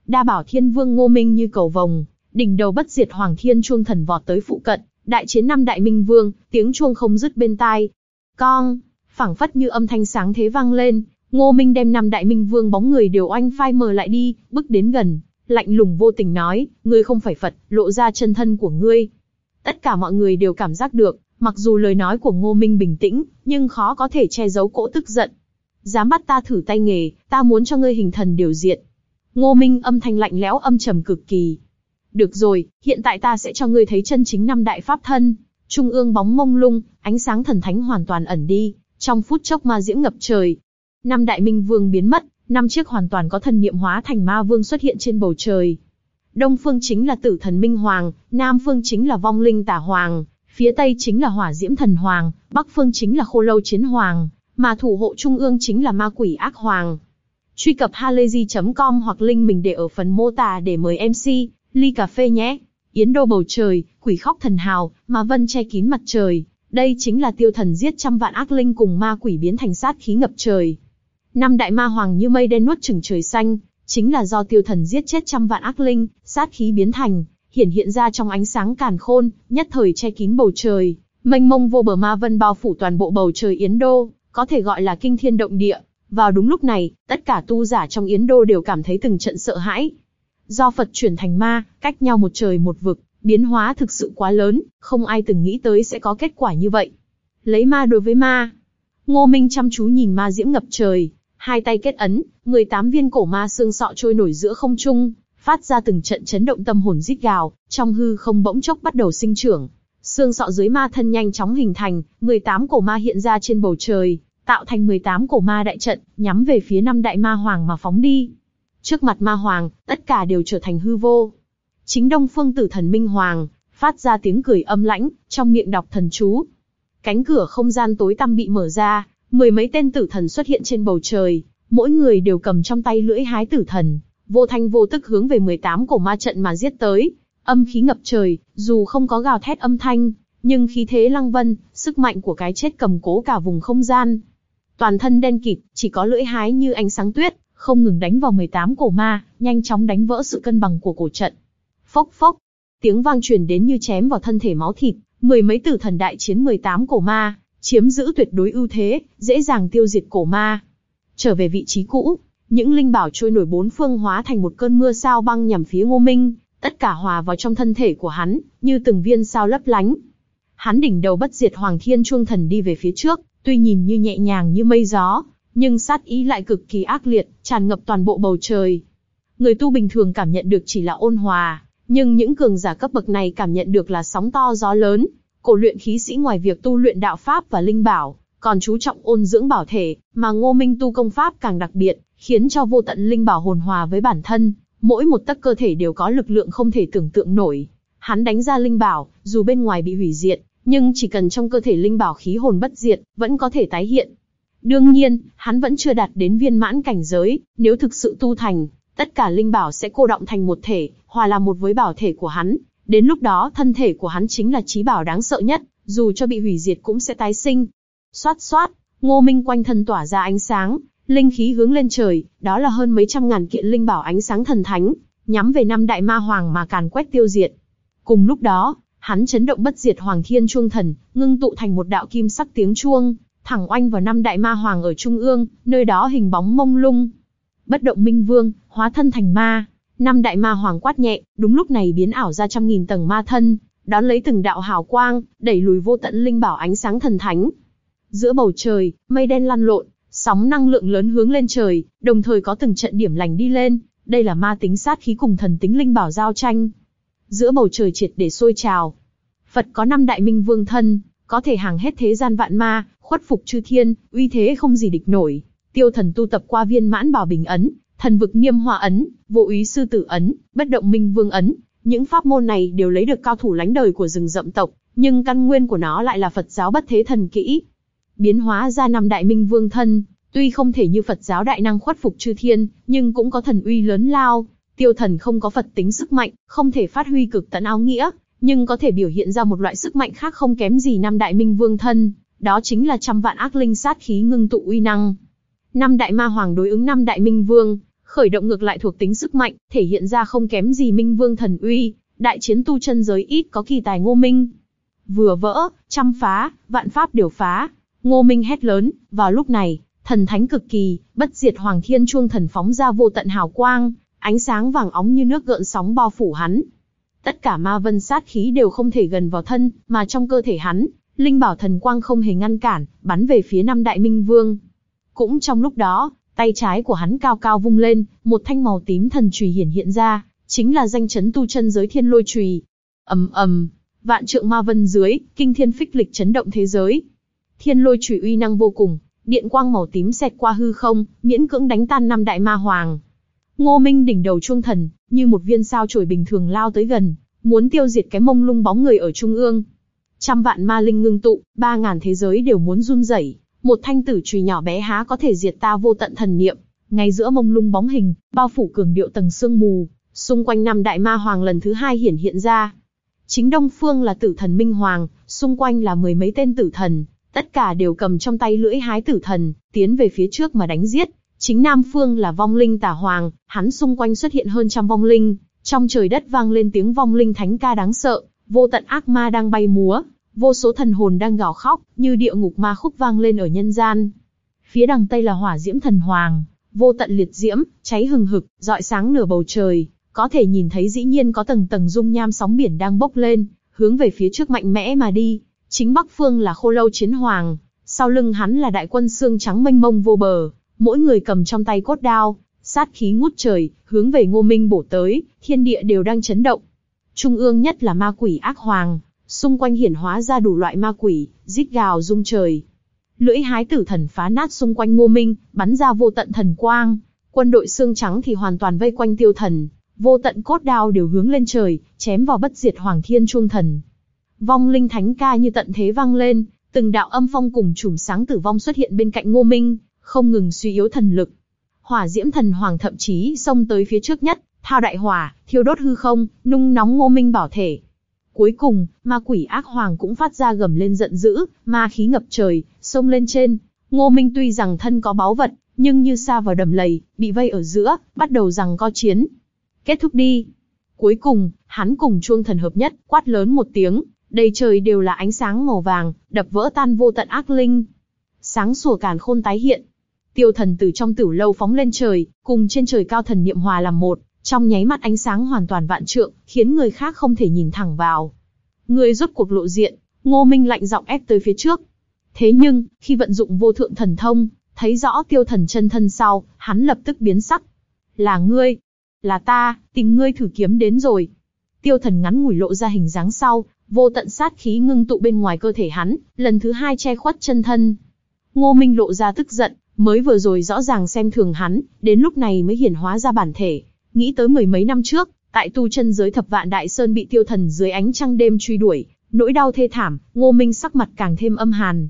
Đa bảo thiên vương ngô minh như cầu vồng, đỉnh đầu bất diệt hoàng thiên chuông thần vọt tới phụ cận, đại chiến năm đại minh vương, tiếng chuông không dứt bên tai. Con, phảng phất như âm thanh sáng thế vang lên, Ngô Minh đem năm đại minh vương bóng người đều oanh phai mờ lại đi, bước đến gần, lạnh lùng vô tình nói, ngươi không phải Phật, lộ ra chân thân của ngươi. Tất cả mọi người đều cảm giác được, mặc dù lời nói của Ngô Minh bình tĩnh, nhưng khó có thể che giấu cỗ tức giận. Dám bắt ta thử tay nghề, ta muốn cho ngươi hình thần điều diện. Ngô Minh âm thanh lạnh lẽo âm trầm cực kỳ. Được rồi, hiện tại ta sẽ cho ngươi thấy chân chính năm đại pháp thân. Trung ương bóng mông lung, ánh sáng thần thánh hoàn toàn ẩn đi, trong phút chốc ma diễm ngập trời. Năm đại minh vương biến mất, năm chiếc hoàn toàn có thần niệm hóa thành ma vương xuất hiện trên bầu trời. Đông phương chính là tử thần minh hoàng, nam phương chính là vong linh tả hoàng, phía tây chính là hỏa diễm thần hoàng, bắc phương chính là khô lâu chiến hoàng, mà thủ hộ trung ương chính là ma quỷ ác hoàng. Truy cập halayzi.com hoặc link mình để ở phần mô tả để mời MC, ly cà phê nhé. Yến đô bầu trời, quỷ khóc thần hào, mà vân che kín mặt trời. Đây chính là tiêu thần giết trăm vạn ác linh cùng ma quỷ biến thành sát khí ngập trời. Năm đại ma hoàng như mây đen nuốt chửng trời xanh, chính là do tiêu thần giết chết trăm vạn ác linh, sát khí biến thành, hiển hiện ra trong ánh sáng càn khôn, nhất thời che kín bầu trời, mênh mông vô bờ ma vân bao phủ toàn bộ bầu trời Yến Đô, có thể gọi là kinh thiên động địa. Vào đúng lúc này, tất cả tu giả trong Yến Đô đều cảm thấy từng trận sợ hãi. Do Phật chuyển thành ma, cách nhau một trời một vực, biến hóa thực sự quá lớn, không ai từng nghĩ tới sẽ có kết quả như vậy. Lấy ma đối với ma. Ngô Minh chăm chú nhìn ma diễm ngập trời, hai tay kết ấn, 18 viên cổ ma xương sọ trôi nổi giữa không trung, phát ra từng trận chấn động tâm hồn rít gào, trong hư không bỗng chốc bắt đầu sinh trưởng. Xương sọ dưới ma thân nhanh chóng hình thành, 18 cổ ma hiện ra trên bầu trời, tạo thành 18 cổ ma đại trận, nhắm về phía năm đại ma hoàng mà phóng đi. Trước mặt ma hoàng, tất cả đều trở thành hư vô. Chính Đông Phương Tử Thần Minh Hoàng, phát ra tiếng cười âm lãnh, trong miệng đọc thần chú. Cánh cửa không gian tối tăm bị mở ra, mười mấy tên tử thần xuất hiện trên bầu trời, mỗi người đều cầm trong tay lưỡi hái tử thần, vô thanh vô tức hướng về 18 cổ ma trận mà giết tới. Âm khí ngập trời, dù không có gào thét âm thanh, nhưng khí thế lăng vân, sức mạnh của cái chết cầm cố cả vùng không gian. Toàn thân đen kịt, chỉ có lưỡi hái như ánh sáng tuyết, không ngừng đánh vào 18 cổ ma, nhanh chóng đánh vỡ sự cân bằng của cổ trận. Phốc phốc, tiếng vang truyền đến như chém vào thân thể máu thịt, mười mấy tử thần đại chiến 18 cổ ma, chiếm giữ tuyệt đối ưu thế, dễ dàng tiêu diệt cổ ma. Trở về vị trí cũ, những linh bảo trôi nổi bốn phương hóa thành một cơn mưa sao băng nhằm phía Ngô Minh, tất cả hòa vào trong thân thể của hắn, như từng viên sao lấp lánh. Hắn đỉnh đầu bất diệt Hoàng Thiên Chuông Thần đi về phía trước, tuy nhìn như nhẹ nhàng như mây gió, nhưng sát ý lại cực kỳ ác liệt, tràn ngập toàn bộ bầu trời. Người tu bình thường cảm nhận được chỉ là ôn hòa, nhưng những cường giả cấp bậc này cảm nhận được là sóng to gió lớn. Cổ luyện khí sĩ ngoài việc tu luyện đạo pháp và linh bảo, còn chú trọng ôn dưỡng bảo thể, mà Ngô Minh tu công pháp càng đặc biệt, khiến cho vô tận linh bảo hồn hòa với bản thân, mỗi một tấc cơ thể đều có lực lượng không thể tưởng tượng nổi. Hắn đánh ra linh bảo, dù bên ngoài bị hủy diệt, nhưng chỉ cần trong cơ thể linh bảo khí hồn bất diệt, vẫn có thể tái hiện. Đương nhiên, hắn vẫn chưa đạt đến viên mãn cảnh giới, nếu thực sự tu thành, tất cả linh bảo sẽ cô động thành một thể, hòa làm một với bảo thể của hắn. Đến lúc đó thân thể của hắn chính là trí bảo đáng sợ nhất, dù cho bị hủy diệt cũng sẽ tái sinh. Xoát xoát, Ngô Minh quanh thân tỏa ra ánh sáng, linh khí hướng lên trời, đó là hơn mấy trăm ngàn kiện linh bảo ánh sáng thần thánh, nhắm về năm đại ma hoàng mà càn quét tiêu diệt. Cùng lúc đó, hắn chấn động bất diệt hoàng thiên chuông thần, ngưng tụ thành một đạo kim sắc tiếng chuông, thẳng oanh vào năm đại ma hoàng ở trung ương, nơi đó hình bóng mông lung. Bất động minh vương, hóa thân thành ma, năm đại ma hoàng quát nhẹ, đúng lúc này biến ảo ra trăm nghìn tầng ma thân, đón lấy từng đạo hào quang, đẩy lùi vô tận linh bảo ánh sáng thần thánh. Giữa bầu trời, mây đen lăn lộn, sóng năng lượng lớn hướng lên trời, đồng thời có từng trận điểm lành đi lên, đây là ma tính sát khí cùng thần tính linh bảo giao tranh. Giữa bầu trời triệt để sôi trào. Phật có năm đại minh vương thân, có thể hàng hết thế gian vạn ma, khuất phục chư thiên, uy thế không gì địch nổi. Tiêu thần tu tập qua viên mãn bảo bình ấn, thần vực niêm hoa ấn, vô úy sư tử ấn, bất động minh vương ấn. Những pháp môn này đều lấy được cao thủ lánh đời của rừng rậm tộc, nhưng căn nguyên của nó lại là Phật giáo bất thế thần kỹ. Biến hóa ra năm đại minh vương thân, tuy không thể như Phật giáo đại năng khuất phục chư thiên, nhưng cũng có thần uy lớn lao. Tiêu thần không có Phật tính sức mạnh, không thể phát huy cực tận áo nghĩa, nhưng có thể biểu hiện ra một loại sức mạnh khác không kém gì năm đại minh vương thân, đó chính là trăm vạn ác linh sát khí ngưng tụ uy năng. Năm đại ma hoàng đối ứng năm đại minh vương, khởi động ngược lại thuộc tính sức mạnh, thể hiện ra không kém gì minh vương thần uy, đại chiến tu chân giới ít có kỳ tài ngô minh. Vừa vỡ, trăm phá, vạn pháp đều phá, ngô minh hét lớn, vào lúc này, thần thánh cực kỳ, bất diệt hoàng thiên chuông thần phóng ra vô tận hào quang, ánh sáng vàng óng như nước gợn sóng bao phủ hắn. Tất cả ma vân sát khí đều không thể gần vào thân, mà trong cơ thể hắn, linh bảo thần quang không hề ngăn cản, bắn về phía năm đại minh vương. Cũng trong lúc đó, tay trái của hắn cao cao vung lên, một thanh màu tím thần chùy hiển hiện ra, chính là danh chấn tu chân giới thiên lôi chùy. ầm ầm, vạn trượng ma vân dưới, kinh thiên phích lịch chấn động thế giới. Thiên lôi chùy uy năng vô cùng, điện quang màu tím xẹt qua hư không, miễn cưỡng đánh tan năm đại ma hoàng. Ngô Minh đỉnh đầu chuông thần, như một viên sao chổi bình thường lao tới gần, muốn tiêu diệt cái mông lung bóng người ở trung ương. Trăm vạn ma linh ngưng tụ, ba ngàn thế giới đều muốn run rẩy. Một thanh tử chùy nhỏ bé há có thể diệt ta vô tận thần niệm. Ngay giữa mông lung bóng hình, bao phủ cường điệu tầng sương mù, xung quanh năm đại ma hoàng lần thứ hai hiển hiện ra. Chính đông phương là tử thần minh hoàng, xung quanh là mười mấy tên tử thần, tất cả đều cầm trong tay lưỡi hái tử thần, tiến về phía trước mà đánh giết. Chính Nam Phương là vong linh tả hoàng, hắn xung quanh xuất hiện hơn trăm vong linh, trong trời đất vang lên tiếng vong linh thánh ca đáng sợ, vô tận ác ma đang bay múa, vô số thần hồn đang gào khóc, như địa ngục ma khúc vang lên ở nhân gian. Phía đằng tây là hỏa diễm thần hoàng, vô tận liệt diễm, cháy hừng hực, dọi sáng nửa bầu trời, có thể nhìn thấy dĩ nhiên có tầng tầng dung nham sóng biển đang bốc lên, hướng về phía trước mạnh mẽ mà đi. Chính bắc phương là khô lâu chiến hoàng, sau lưng hắn là đại quân xương trắng mênh mông vô bờ, mỗi người cầm trong tay cốt đao, sát khí ngút trời, hướng về Ngô Minh bổ tới, thiên địa đều đang chấn động. Trung ương nhất là ma quỷ ác hoàng, xung quanh hiển hóa ra đủ loại ma quỷ, rít gào rung trời. Lưỡi hái tử thần phá nát xung quanh Ngô Minh, bắn ra vô tận thần quang. Quân đội xương trắng thì hoàn toàn vây quanh tiêu thần, vô tận cốt đao đều hướng lên trời, chém vào bất diệt hoàng thiên chuông thần. Vong linh thánh ca như tận thế vang lên, từng đạo âm phong cùng chùm sáng tử vong xuất hiện bên cạnh Ngô Minh, không ngừng suy yếu thần lực. Hỏa diễm thần hoàng thậm chí xông tới phía trước nhất, thao đại hỏa, thiêu đốt hư không, nung nóng ngô minh bảo thể. Cuối cùng, ma quỷ ác hoàng cũng phát ra gầm lên giận dữ, ma khí ngập trời, xông lên trên. Ngô Minh tuy rằng thân có báu vật, nhưng như xa vào đầm lầy, bị vây ở giữa, bắt đầu rằng co chiến. Kết thúc đi. Cuối cùng, hắn cùng chuông thần hợp nhất, quát lớn một tiếng, đầy trời đều là ánh sáng màu vàng, đập vỡ tan vô tận ác linh. Sáng sủa càn khôn tái hiện, Tiêu thần từ trong tử lâu phóng lên trời, cùng trên trời cao thần niệm hòa làm một, trong nháy mắt ánh sáng hoàn toàn vạn trượng, khiến người khác không thể nhìn thẳng vào. Người rốt cuộc lộ diện, Ngô Minh lạnh giọng ép tới phía trước. Thế nhưng, khi vận dụng vô thượng thần thông, thấy rõ tiêu thần chân thân sau, hắn lập tức biến sắc. Là ngươi, là ta, tìm ngươi thử kiếm đến rồi. Tiêu thần ngắn ngủi lộ ra hình dáng sau, vô tận sát khí ngưng tụ bên ngoài cơ thể hắn, lần thứ hai che khuất chân thân. Ngô Minh lộ ra tức giận, Mới vừa rồi rõ ràng xem thường hắn, đến lúc này mới hiển hóa ra bản thể. Nghĩ tới mười mấy năm trước, tại tu chân giới thập vạn đại sơn bị tiêu thần dưới ánh trăng đêm truy đuổi, nỗi đau thê thảm, ngô minh sắc mặt càng thêm âm hàn.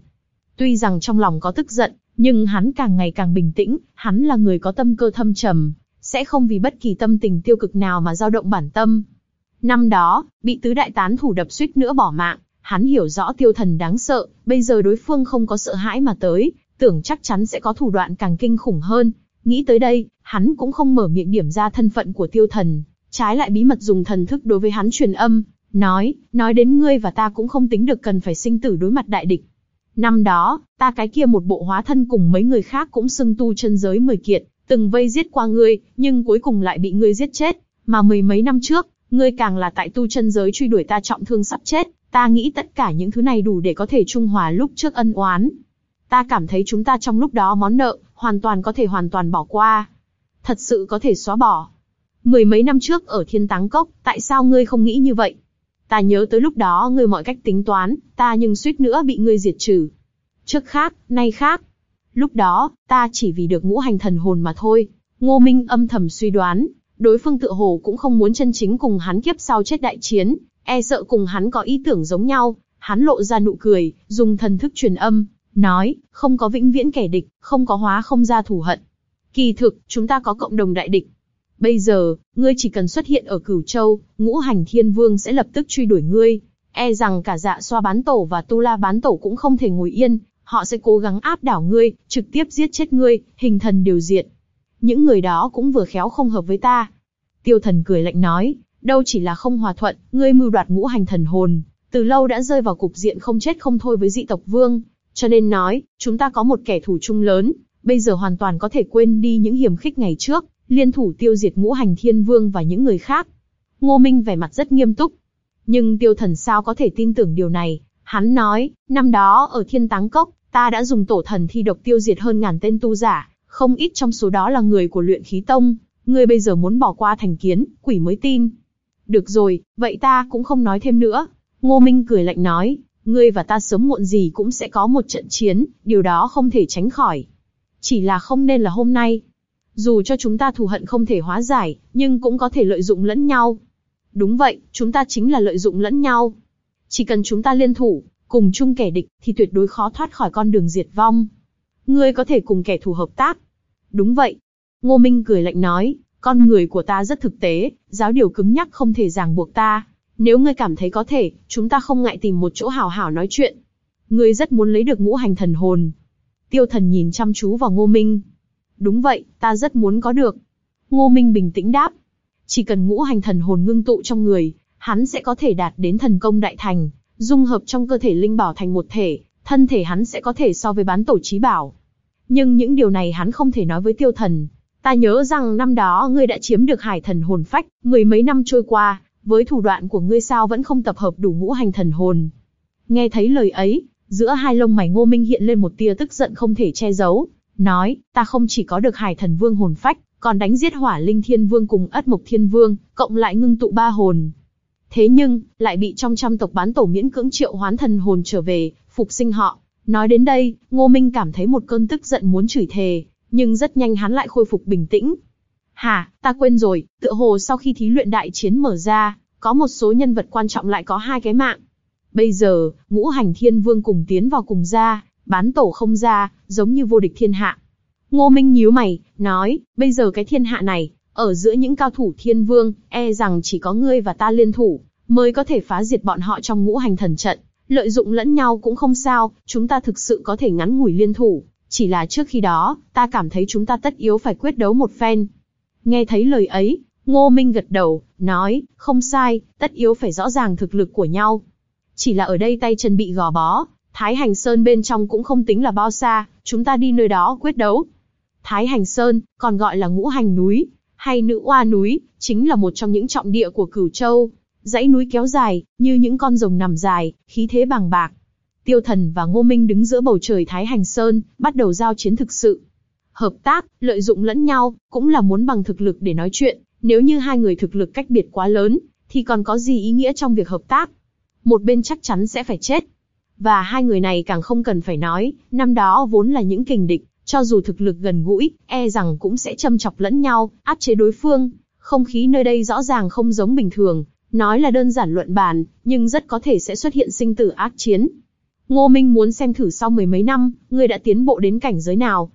Tuy rằng trong lòng có tức giận, nhưng hắn càng ngày càng bình tĩnh, hắn là người có tâm cơ thâm trầm, sẽ không vì bất kỳ tâm tình tiêu cực nào mà dao động bản tâm. Năm đó, bị tứ đại tán thủ đập suýt nữa bỏ mạng, hắn hiểu rõ tiêu thần đáng sợ, bây giờ đối phương không có sợ hãi mà tới, tưởng chắc chắn sẽ có thủ đoạn càng kinh khủng hơn. Nghĩ tới đây, hắn cũng không mở miệng điểm ra thân phận của tiêu thần, trái lại bí mật dùng thần thức đối với hắn truyền âm, nói, nói đến ngươi và ta cũng không tính được cần phải sinh tử đối mặt đại địch. Năm đó, ta cái kia một bộ hóa thân cùng mấy người khác cũng xưng tu chân giới mười kiệt, từng vây giết qua ngươi, nhưng cuối cùng lại bị ngươi giết chết, mà mười mấy năm trước, ngươi càng là tại tu chân giới truy đuổi ta trọng thương sắp chết, ta nghĩ tất cả những thứ này đủ để có thể trung hòa lúc trước ân oán. Ta cảm thấy chúng ta trong lúc đó món nợ, hoàn toàn có thể hoàn toàn bỏ qua. Thật sự có thể xóa bỏ. Mười mấy năm trước ở thiên táng cốc, tại sao ngươi không nghĩ như vậy? Ta nhớ tới lúc đó ngươi mọi cách tính toán, ta nhưng suýt nữa bị ngươi diệt trừ. Trước khác, nay khác. Lúc đó, ta chỉ vì được ngũ hành thần hồn mà thôi. Ngô Minh âm thầm suy đoán, đối phương tự hồ cũng không muốn chân chính cùng hắn kiếp sau chết đại chiến, e sợ cùng hắn có ý tưởng giống nhau. Hắn lộ ra nụ cười, dùng thần thức truyền âm, nói, không có vĩnh viễn kẻ địch, không có hóa không ra thù hận. Kỳ thực, chúng ta có cộng đồng đại địch. Bây giờ, ngươi chỉ cần xuất hiện ở Cửu Châu, ngũ hành thiên vương sẽ lập tức truy đuổi ngươi. E rằng cả dạ xoa bán tổ và tu la bán tổ cũng không thể ngồi yên, họ sẽ cố gắng áp đảo ngươi, trực tiếp giết chết ngươi, hình thần điều diện. Những người đó cũng vừa khéo không hợp với ta. Tiêu thần cười lạnh nói, đâu chỉ là không hòa thuận, ngươi mưu đoạt ngũ hành thần hồn, từ lâu đã rơi vào cục diện không chết không thôi với dị tộc vương, cho nên nói, chúng ta có một kẻ thù chung lớn, bây giờ hoàn toàn có thể quên đi những hiểm khích ngày trước, liên thủ tiêu diệt ngũ hành thiên vương và những người khác. Ngô Minh vẻ mặt rất nghiêm túc. Nhưng tiêu thần sao có thể tin tưởng điều này, hắn nói, năm đó ở thiên táng cốc, ta đã dùng tổ thần thi độc tiêu diệt hơn ngàn tên tu giả, không ít trong số đó là người của luyện khí tông, ngươi bây giờ muốn bỏ qua thành kiến, quỷ mới tin. Được rồi, vậy ta cũng không nói thêm nữa. Ngô Minh cười lạnh nói, ngươi và ta sớm muộn gì cũng sẽ có một trận chiến, điều đó không thể tránh khỏi. Chỉ là không nên là hôm nay. Dù cho chúng ta thù hận không thể hóa giải, nhưng cũng có thể lợi dụng lẫn nhau. Đúng vậy, chúng ta chính là lợi dụng lẫn nhau. Chỉ cần chúng ta liên thủ, cùng chung kẻ địch, thì tuyệt đối khó thoát khỏi con đường diệt vong. Ngươi có thể cùng kẻ thù hợp tác. Đúng vậy. Ngô Minh cười lạnh nói, con người của ta rất thực tế, giáo điều cứng nhắc không thể ràng buộc ta. Nếu ngươi cảm thấy có thể, chúng ta không ngại tìm một chỗ hào hảo nói chuyện. Ngươi rất muốn lấy được ngũ hành thần hồn. Tiêu thần nhìn chăm chú vào Ngô Minh. Đúng vậy, ta rất muốn có được. Ngô Minh bình tĩnh đáp. Chỉ cần ngũ hành thần hồn ngưng tụ trong người, hắn sẽ có thể đạt đến thần công đại thành, dung hợp trong cơ thể linh bảo thành một thể, thân thể hắn sẽ có thể so với bán tổ trí bảo. Nhưng những điều này hắn không thể nói với tiêu thần. Ta nhớ rằng năm đó ngươi đã chiếm được hải thần hồn phách, mười mấy năm trôi qua, với thủ đoạn của ngươi sao vẫn không tập hợp đủ ngũ hành thần hồn. Nghe thấy lời ấy, giữa hai lông mày ngô minh hiện lên một tia tức giận không thể che giấu, nói, ta không chỉ có được hải thần vương hồn phách, còn đánh giết hỏa linh thiên vương cùng ất mộc thiên vương, cộng lại ngưng tụ ba hồn. Thế nhưng, lại bị trong trăm tộc bán tổ miễn cưỡng triệu hoán thần hồn trở về, phục sinh họ. Nói đến đây, Ngô Minh cảm thấy một cơn tức giận muốn chửi thề, nhưng rất nhanh hắn lại khôi phục bình tĩnh. Hả, ta quên rồi, tựa hồ sau khi thí luyện đại chiến mở ra, có một số nhân vật quan trọng lại có hai cái mạng. Bây giờ, ngũ hành thiên vương cùng tiến vào cùng ra, bán tổ không ra, giống như vô địch thiên hạ. Ngô Minh nhíu mày, nói, bây giờ cái thiên hạ này, ở giữa những cao thủ thiên vương, e rằng chỉ có ngươi và ta liên thủ, mới có thể phá diệt bọn họ trong ngũ hành thần trận. Lợi dụng lẫn nhau cũng không sao, chúng ta thực sự có thể ngắn ngủi liên thủ. Chỉ là trước khi đó, ta cảm thấy chúng ta tất yếu phải quyết đấu một phen. Nghe thấy lời ấy, Ngô Minh gật đầu, nói, không sai, tất yếu phải rõ ràng thực lực của nhau. Chỉ là ở đây tay chân bị gò bó, Thái Hành Sơn bên trong cũng không tính là bao xa, chúng ta đi nơi đó quyết đấu. Thái Hành Sơn, còn gọi là ngũ hành núi, hay nữ oa núi, chính là một trong những trọng địa của Cửu Châu. Dãy núi kéo dài, như những con rồng nằm dài, khí thế bằng bạc. Tiêu Thần và Ngô Minh đứng giữa bầu trời Thái Hành Sơn, bắt đầu giao chiến thực sự. Hợp tác, lợi dụng lẫn nhau, cũng là muốn bằng thực lực để nói chuyện. Nếu như hai người thực lực cách biệt quá lớn, thì còn có gì ý nghĩa trong việc hợp tác? Một bên chắc chắn sẽ phải chết. Và hai người này càng không cần phải nói, năm đó vốn là những kình địch, cho dù thực lực gần gũi, e rằng cũng sẽ châm chọc lẫn nhau, áp chế đối phương. Không khí nơi đây rõ ràng không giống bình thường, nói là đơn giản luận bàn, nhưng rất có thể sẽ xuất hiện sinh tử ác chiến. Ngô Minh muốn xem thử sau mười mấy năm, ngươi đã tiến bộ đến cảnh giới nào.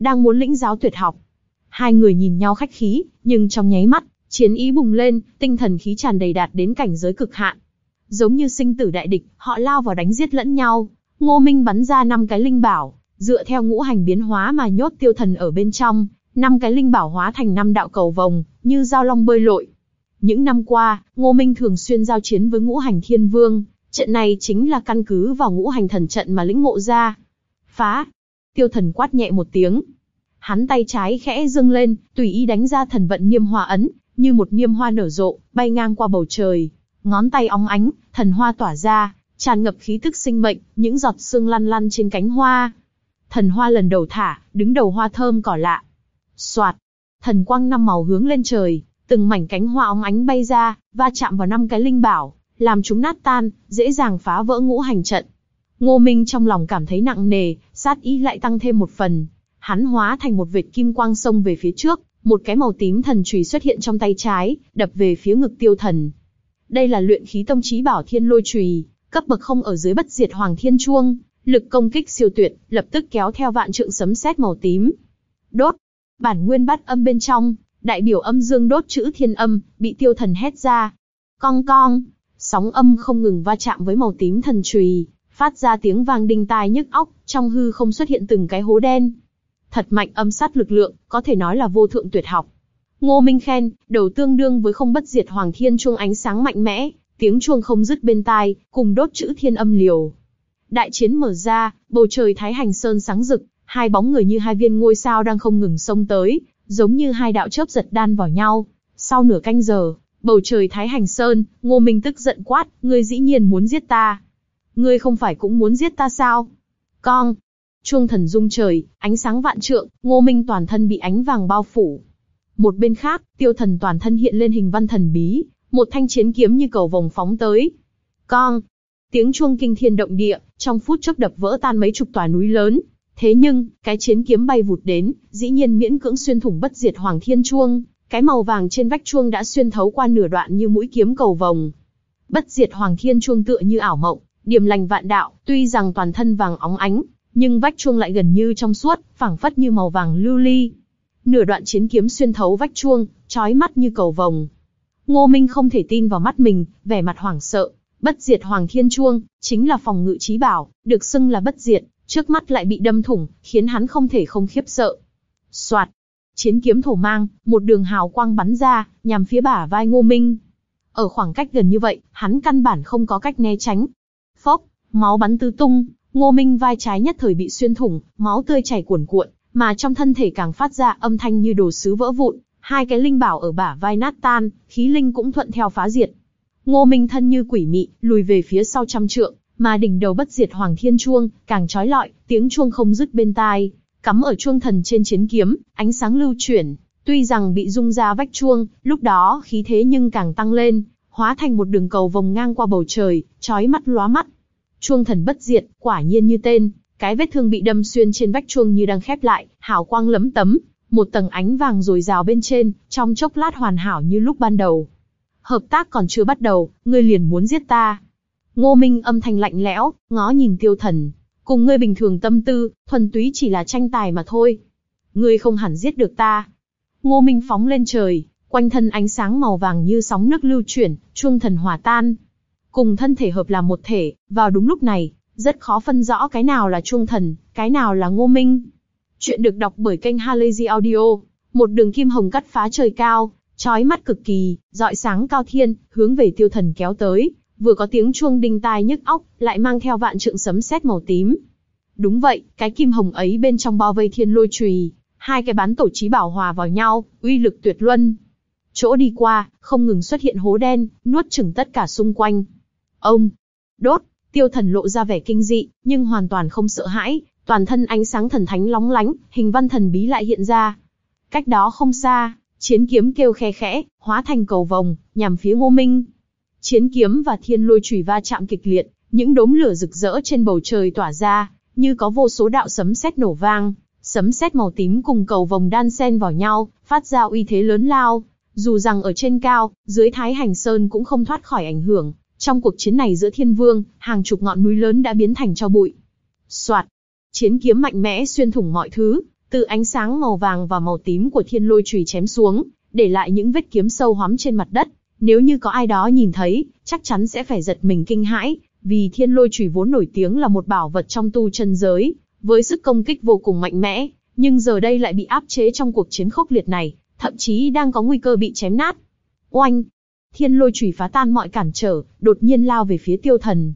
Đang muốn lĩnh giáo tuyệt học. Hai người nhìn nhau khách khí, nhưng trong nháy mắt, chiến ý bùng lên, tinh thần khí tràn đầy đạt đến cảnh giới cực hạn. Giống như sinh tử đại địch, họ lao vào đánh giết lẫn nhau. Ngô Minh bắn ra năm cái linh bảo, dựa theo ngũ hành biến hóa mà nhốt tiêu thần ở bên trong, năm cái linh bảo hóa thành năm đạo cầu vồng, như giao long bơi lội. Những năm qua, Ngô Minh thường xuyên giao chiến với ngũ hành thiên vương, trận này chính là căn cứ vào ngũ hành thần trận mà lĩnh ngộ ra. Phá! Tiêu thần quát nhẹ một tiếng. Hắn tay trái khẽ dâng lên, tùy ý đánh ra thần vận niêm hoa ấn, như một niêm hoa nở rộ, bay ngang qua bầu trời. Ngón tay óng ánh, thần hoa tỏa ra, tràn ngập khí tức sinh mệnh, những giọt sương lăn lăn trên cánh hoa. Thần hoa lần đầu thả, đứng đầu hoa thơm cỏ lạ. Soạt, thần quang năm màu hướng lên trời, từng mảnh cánh hoa óng ánh bay ra, va chạm vào năm cái linh bảo, làm chúng nát tan, dễ dàng phá vỡ ngũ hành trận. Ngô Minh trong lòng cảm thấy nặng nề, sát ý lại tăng thêm một phần. Hắn hóa thành một vệt kim quang xông về phía trước, một cái màu tím thần chùy xuất hiện trong tay trái, đập về phía ngực tiêu thần. Đây là luyện khí tông chí bảo thiên lôi chùy, cấp bậc không ở dưới bất diệt hoàng thiên chuông, lực công kích siêu tuyệt, lập tức kéo theo vạn trượng sấm sét màu tím. Đốt, bản nguyên bát âm bên trong, đại biểu âm dương đốt chữ thiên âm, bị tiêu thần hét ra. Cong cong, sóng âm không ngừng va chạm với màu tím thần chùy, phát ra tiếng vang đinh tai nhức óc, trong hư không xuất hiện từng cái hố đen. Thật mạnh âm sát lực lượng, có thể nói là vô thượng tuyệt học. Ngô Minh khen, đầu tương đương với không bất diệt hoàng thiên chuông ánh sáng mạnh mẽ, tiếng chuông không dứt bên tai, cùng đốt chữ thiên âm liều. Đại chiến mở ra, bầu trời Thái Hành Sơn sáng rực, hai bóng người như hai viên ngôi sao đang không ngừng xông tới, giống như hai đạo chớp giật đan vào nhau. Sau nửa canh giờ, bầu trời Thái Hành Sơn, Ngô Minh tức giận quát, ngươi dĩ nhiên muốn giết ta. Ngươi không phải cũng muốn giết ta sao? Con! Chuông thần rung trời, ánh sáng vạn trượng, Ngô Minh toàn thân bị ánh vàng bao phủ. Một bên khác, tiêu thần toàn thân hiện lên hình văn thần bí, một thanh chiến kiếm như cầu vồng phóng tới. Con! Tiếng chuông kinh thiên động địa, trong phút chốc đập vỡ tan mấy chục tòa núi lớn. Thế nhưng, cái chiến kiếm bay vụt đến, dĩ nhiên miễn cưỡng xuyên thủng bất diệt hoàng thiên chuông, cái màu vàng trên vách chuông đã xuyên thấu qua nửa đoạn như mũi kiếm cầu vồng. Bất diệt hoàng thiên chuông tựa như ảo mộng, điểm lành vạn đạo, tuy rằng toàn thân vàng óng ánh, nhưng vách chuông lại gần như trong suốt, phảng phất như màu vàng lưu ly. Nửa đoạn chiến kiếm xuyên thấu vách chuông, chói mắt như cầu vồng. Ngô Minh không thể tin vào mắt mình, vẻ mặt hoảng sợ. Bất diệt Hoàng Thiên Chuông, chính là phòng ngự trí bảo, được xưng là bất diệt, trước mắt lại bị đâm thủng, khiến hắn không thể không khiếp sợ. Soạt, chiến kiếm thổ mang, một đường hào quang bắn ra, nhằm phía bả vai Ngô Minh. Ở khoảng cách gần như vậy, hắn căn bản không có cách né tránh. Máu bắn tứ tung, Ngô Minh vai trái nhất thời bị xuyên thủng, máu tươi chảy cuồn cuộn, mà trong thân thể càng phát ra âm thanh như đồ sứ vỡ vụn, hai cái linh bảo ở bả vai nát tan, khí linh cũng thuận theo phá diệt. Ngô Minh thân như quỷ mị, lùi về phía sau trăm trượng, mà đỉnh đầu bất diệt hoàng thiên chuông, càng trói lọi, tiếng chuông không dứt bên tai, cắm ở chuông thần trên chiến kiếm, ánh sáng lưu chuyển, tuy rằng bị rung ra vách chuông, lúc đó khí thế nhưng càng tăng lên, hóa thành một đường cầu vòng ngang qua bầu trời, trói mắt lóa mắt. Chuông thần bất diệt, quả nhiên như tên, cái vết thương bị đâm xuyên trên vách chuông như đang khép lại, hào quang lấm tấm, một tầng ánh vàng rồi rào bên trên, trong chốc lát hoàn hảo như lúc ban đầu. Hợp tác còn chưa bắt đầu, ngươi liền muốn giết ta. Ngô Minh âm thanh lạnh lẽo, ngó nhìn tiêu thần. Cùng ngươi bình thường tâm tư, thuần túy chỉ là tranh tài mà thôi. Ngươi không hẳn giết được ta. Ngô Minh phóng lên trời, quanh thân ánh sáng màu vàng như sóng nước lưu chuyển, chuông thần hòa tan. Cùng thân thể hợp làm một thể, vào đúng lúc này, rất khó phân rõ cái nào là Trung thần, cái nào là Ngô Minh. Chuyện được đọc bởi kênh Halazy Audio, một đường kim hồng cắt phá trời cao, chói mắt cực kỳ, dọi sáng cao thiên, hướng về tiêu thần kéo tới, vừa có tiếng chuông đinh tai nhức óc, lại mang theo vạn trượng sấm sét màu tím. Đúng vậy, cái kim hồng ấy bên trong bao vây thiên lôi chùy, hai cái bán tổ trí bảo hòa vào nhau, uy lực tuyệt luân. Chỗ đi qua, không ngừng xuất hiện hố đen, nuốt chửng tất cả xung quanh. Ông, đốt, tiêu thần lộ ra vẻ kinh dị, nhưng hoàn toàn không sợ hãi, toàn thân ánh sáng thần thánh lóng lánh, hình văn thần bí lại hiện ra. Cách đó không xa, chiến kiếm kêu khe khẽ, hóa thành cầu vòng, nhằm phía Ngô Minh. Chiến kiếm và thiên lôi chùy va chạm kịch liệt, những đốm lửa rực rỡ trên bầu trời tỏa ra, như có vô số đạo sấm sét nổ vang, sấm sét màu tím cùng cầu vòng đan xen vào nhau, phát ra uy thế lớn lao. Dù rằng ở trên cao, dưới Thái Hành Sơn cũng không thoát khỏi ảnh hưởng. Trong cuộc chiến này giữa Thiên Vương, hàng chục ngọn núi lớn đã biến thành cho bụi. Soạt, Chiến kiếm mạnh mẽ xuyên thủng mọi thứ, từ ánh sáng màu vàng và màu tím của thiên lôi chùy chém xuống, để lại những vết kiếm sâu hoắm trên mặt đất. Nếu như có ai đó nhìn thấy, chắc chắn sẽ phải giật mình kinh hãi, vì thiên lôi chùy vốn nổi tiếng là một bảo vật trong tu chân giới, với sức công kích vô cùng mạnh mẽ, nhưng giờ đây lại bị áp chế trong cuộc chiến khốc liệt này, thậm chí đang có nguy cơ bị chém nát. Oanh! Thiên lôi chùy phá tan mọi cản trở, đột nhiên lao về phía tiêu thần.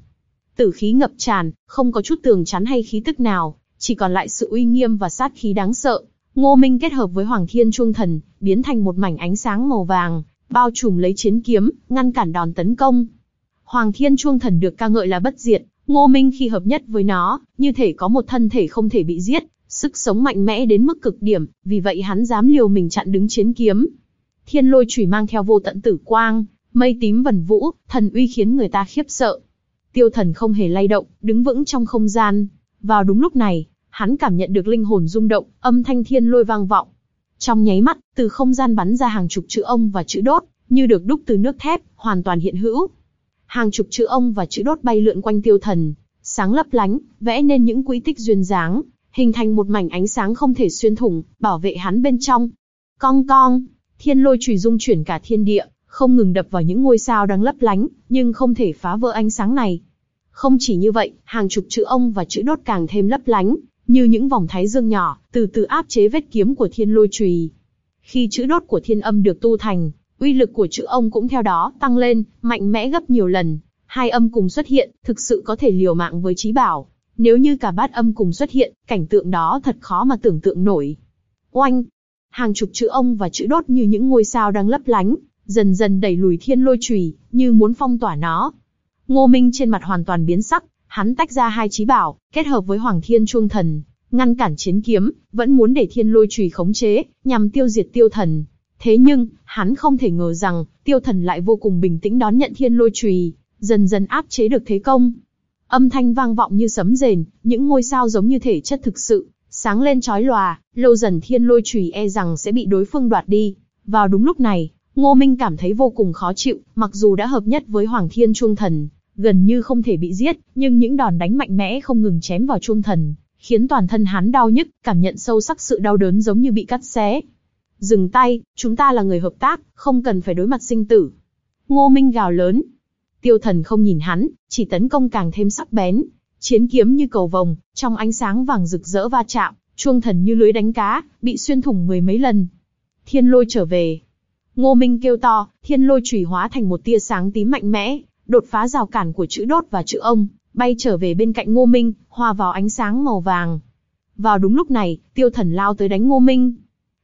Tử khí ngập tràn, không có chút tường chắn hay khí tức nào, chỉ còn lại sự uy nghiêm và sát khí đáng sợ. Ngô Minh kết hợp với Hoàng Thiên Chuông Thần, biến thành một mảnh ánh sáng màu vàng, bao trùm lấy chiến kiếm, ngăn cản đòn tấn công. Hoàng Thiên Chuông Thần được ca ngợi là bất diệt, Ngô Minh khi hợp nhất với nó, như thể có một thân thể không thể bị giết, sức sống mạnh mẽ đến mức cực điểm, vì vậy hắn dám liều mình chặn đứng chiến kiếm. Thiên lôi chủy mang theo vô tận tử quang, Mây tím vần vũ, thần uy khiến người ta khiếp sợ. Tiêu thần không hề lay động, đứng vững trong không gian. Vào đúng lúc này, hắn cảm nhận được linh hồn rung động, âm thanh thiên lôi vang vọng. Trong nháy mắt, từ không gian bắn ra hàng chục chữ ông và chữ đốt, như được đúc từ nước thép, hoàn toàn hiện hữu. Hàng chục chữ ông và chữ đốt bay lượn quanh tiêu thần, sáng lấp lánh, vẽ nên những quỹ tích duyên dáng, hình thành một mảnh ánh sáng không thể xuyên thủng, bảo vệ hắn bên trong. Cong cong, thiên lôi chùy dung chuyển cả thiên địa, không ngừng đập vào những ngôi sao đang lấp lánh, nhưng không thể phá vỡ ánh sáng này. Không chỉ như vậy, hàng chục chữ ông và chữ đốt càng thêm lấp lánh, như những vòng thái dương nhỏ, từ từ áp chế vết kiếm của thiên lôi chùy. Khi chữ đốt của thiên âm được tu thành, uy lực của chữ ông cũng theo đó tăng lên, mạnh mẽ gấp nhiều lần. Hai âm cùng xuất hiện, thực sự có thể liều mạng với trí bảo. Nếu như cả bát âm cùng xuất hiện, cảnh tượng đó thật khó mà tưởng tượng nổi. Oanh! Hàng chục chữ ông và chữ đốt như những ngôi sao đang lấp lánh, dần dần đẩy lùi thiên lôi chùy, như muốn phong tỏa nó. Ngô Minh trên mặt hoàn toàn biến sắc, hắn tách ra hai trí bảo, kết hợp với Hoàng Thiên Chuông Thần, ngăn cản chiến kiếm, vẫn muốn để thiên lôi chùy khống chế, nhằm tiêu diệt tiêu thần. Thế nhưng, hắn không thể ngờ rằng, tiêu thần lại vô cùng bình tĩnh đón nhận thiên lôi chùy, dần dần áp chế được thế công. Âm thanh vang vọng như sấm rền, những ngôi sao giống như thể chất thực sự, sáng lên chói lòa, lâu dần thiên lôi chùy e rằng sẽ bị đối phương đoạt đi. Vào đúng lúc này, Ngô Minh cảm thấy vô cùng khó chịu, mặc dù đã hợp nhất với Hoàng Thiên Chuông Thần, gần như không thể bị giết, nhưng những đòn đánh mạnh mẽ không ngừng chém vào Chuông Thần, khiến toàn thân hắn đau nhức, cảm nhận sâu sắc sự đau đớn giống như bị cắt xé. Dừng tay, chúng ta là người hợp tác, không cần phải đối mặt sinh tử. Ngô Minh gào lớn. Tiêu thần không nhìn hắn, chỉ tấn công càng thêm sắc bén. Chiến kiếm như cầu vồng, trong ánh sáng vàng rực rỡ va chạm, chuông thần như lưới đánh cá, bị xuyên thủng mười mấy lần. Thiên lôi trở về. Ngô Minh kêu to, thiên lôi chủy hóa thành một tia sáng tím mạnh mẽ, đột phá rào cản của chữ đốt và chữ ông, bay trở về bên cạnh Ngô Minh, hòa vào ánh sáng màu vàng. Vào đúng lúc này, tiêu thần lao tới đánh Ngô Minh.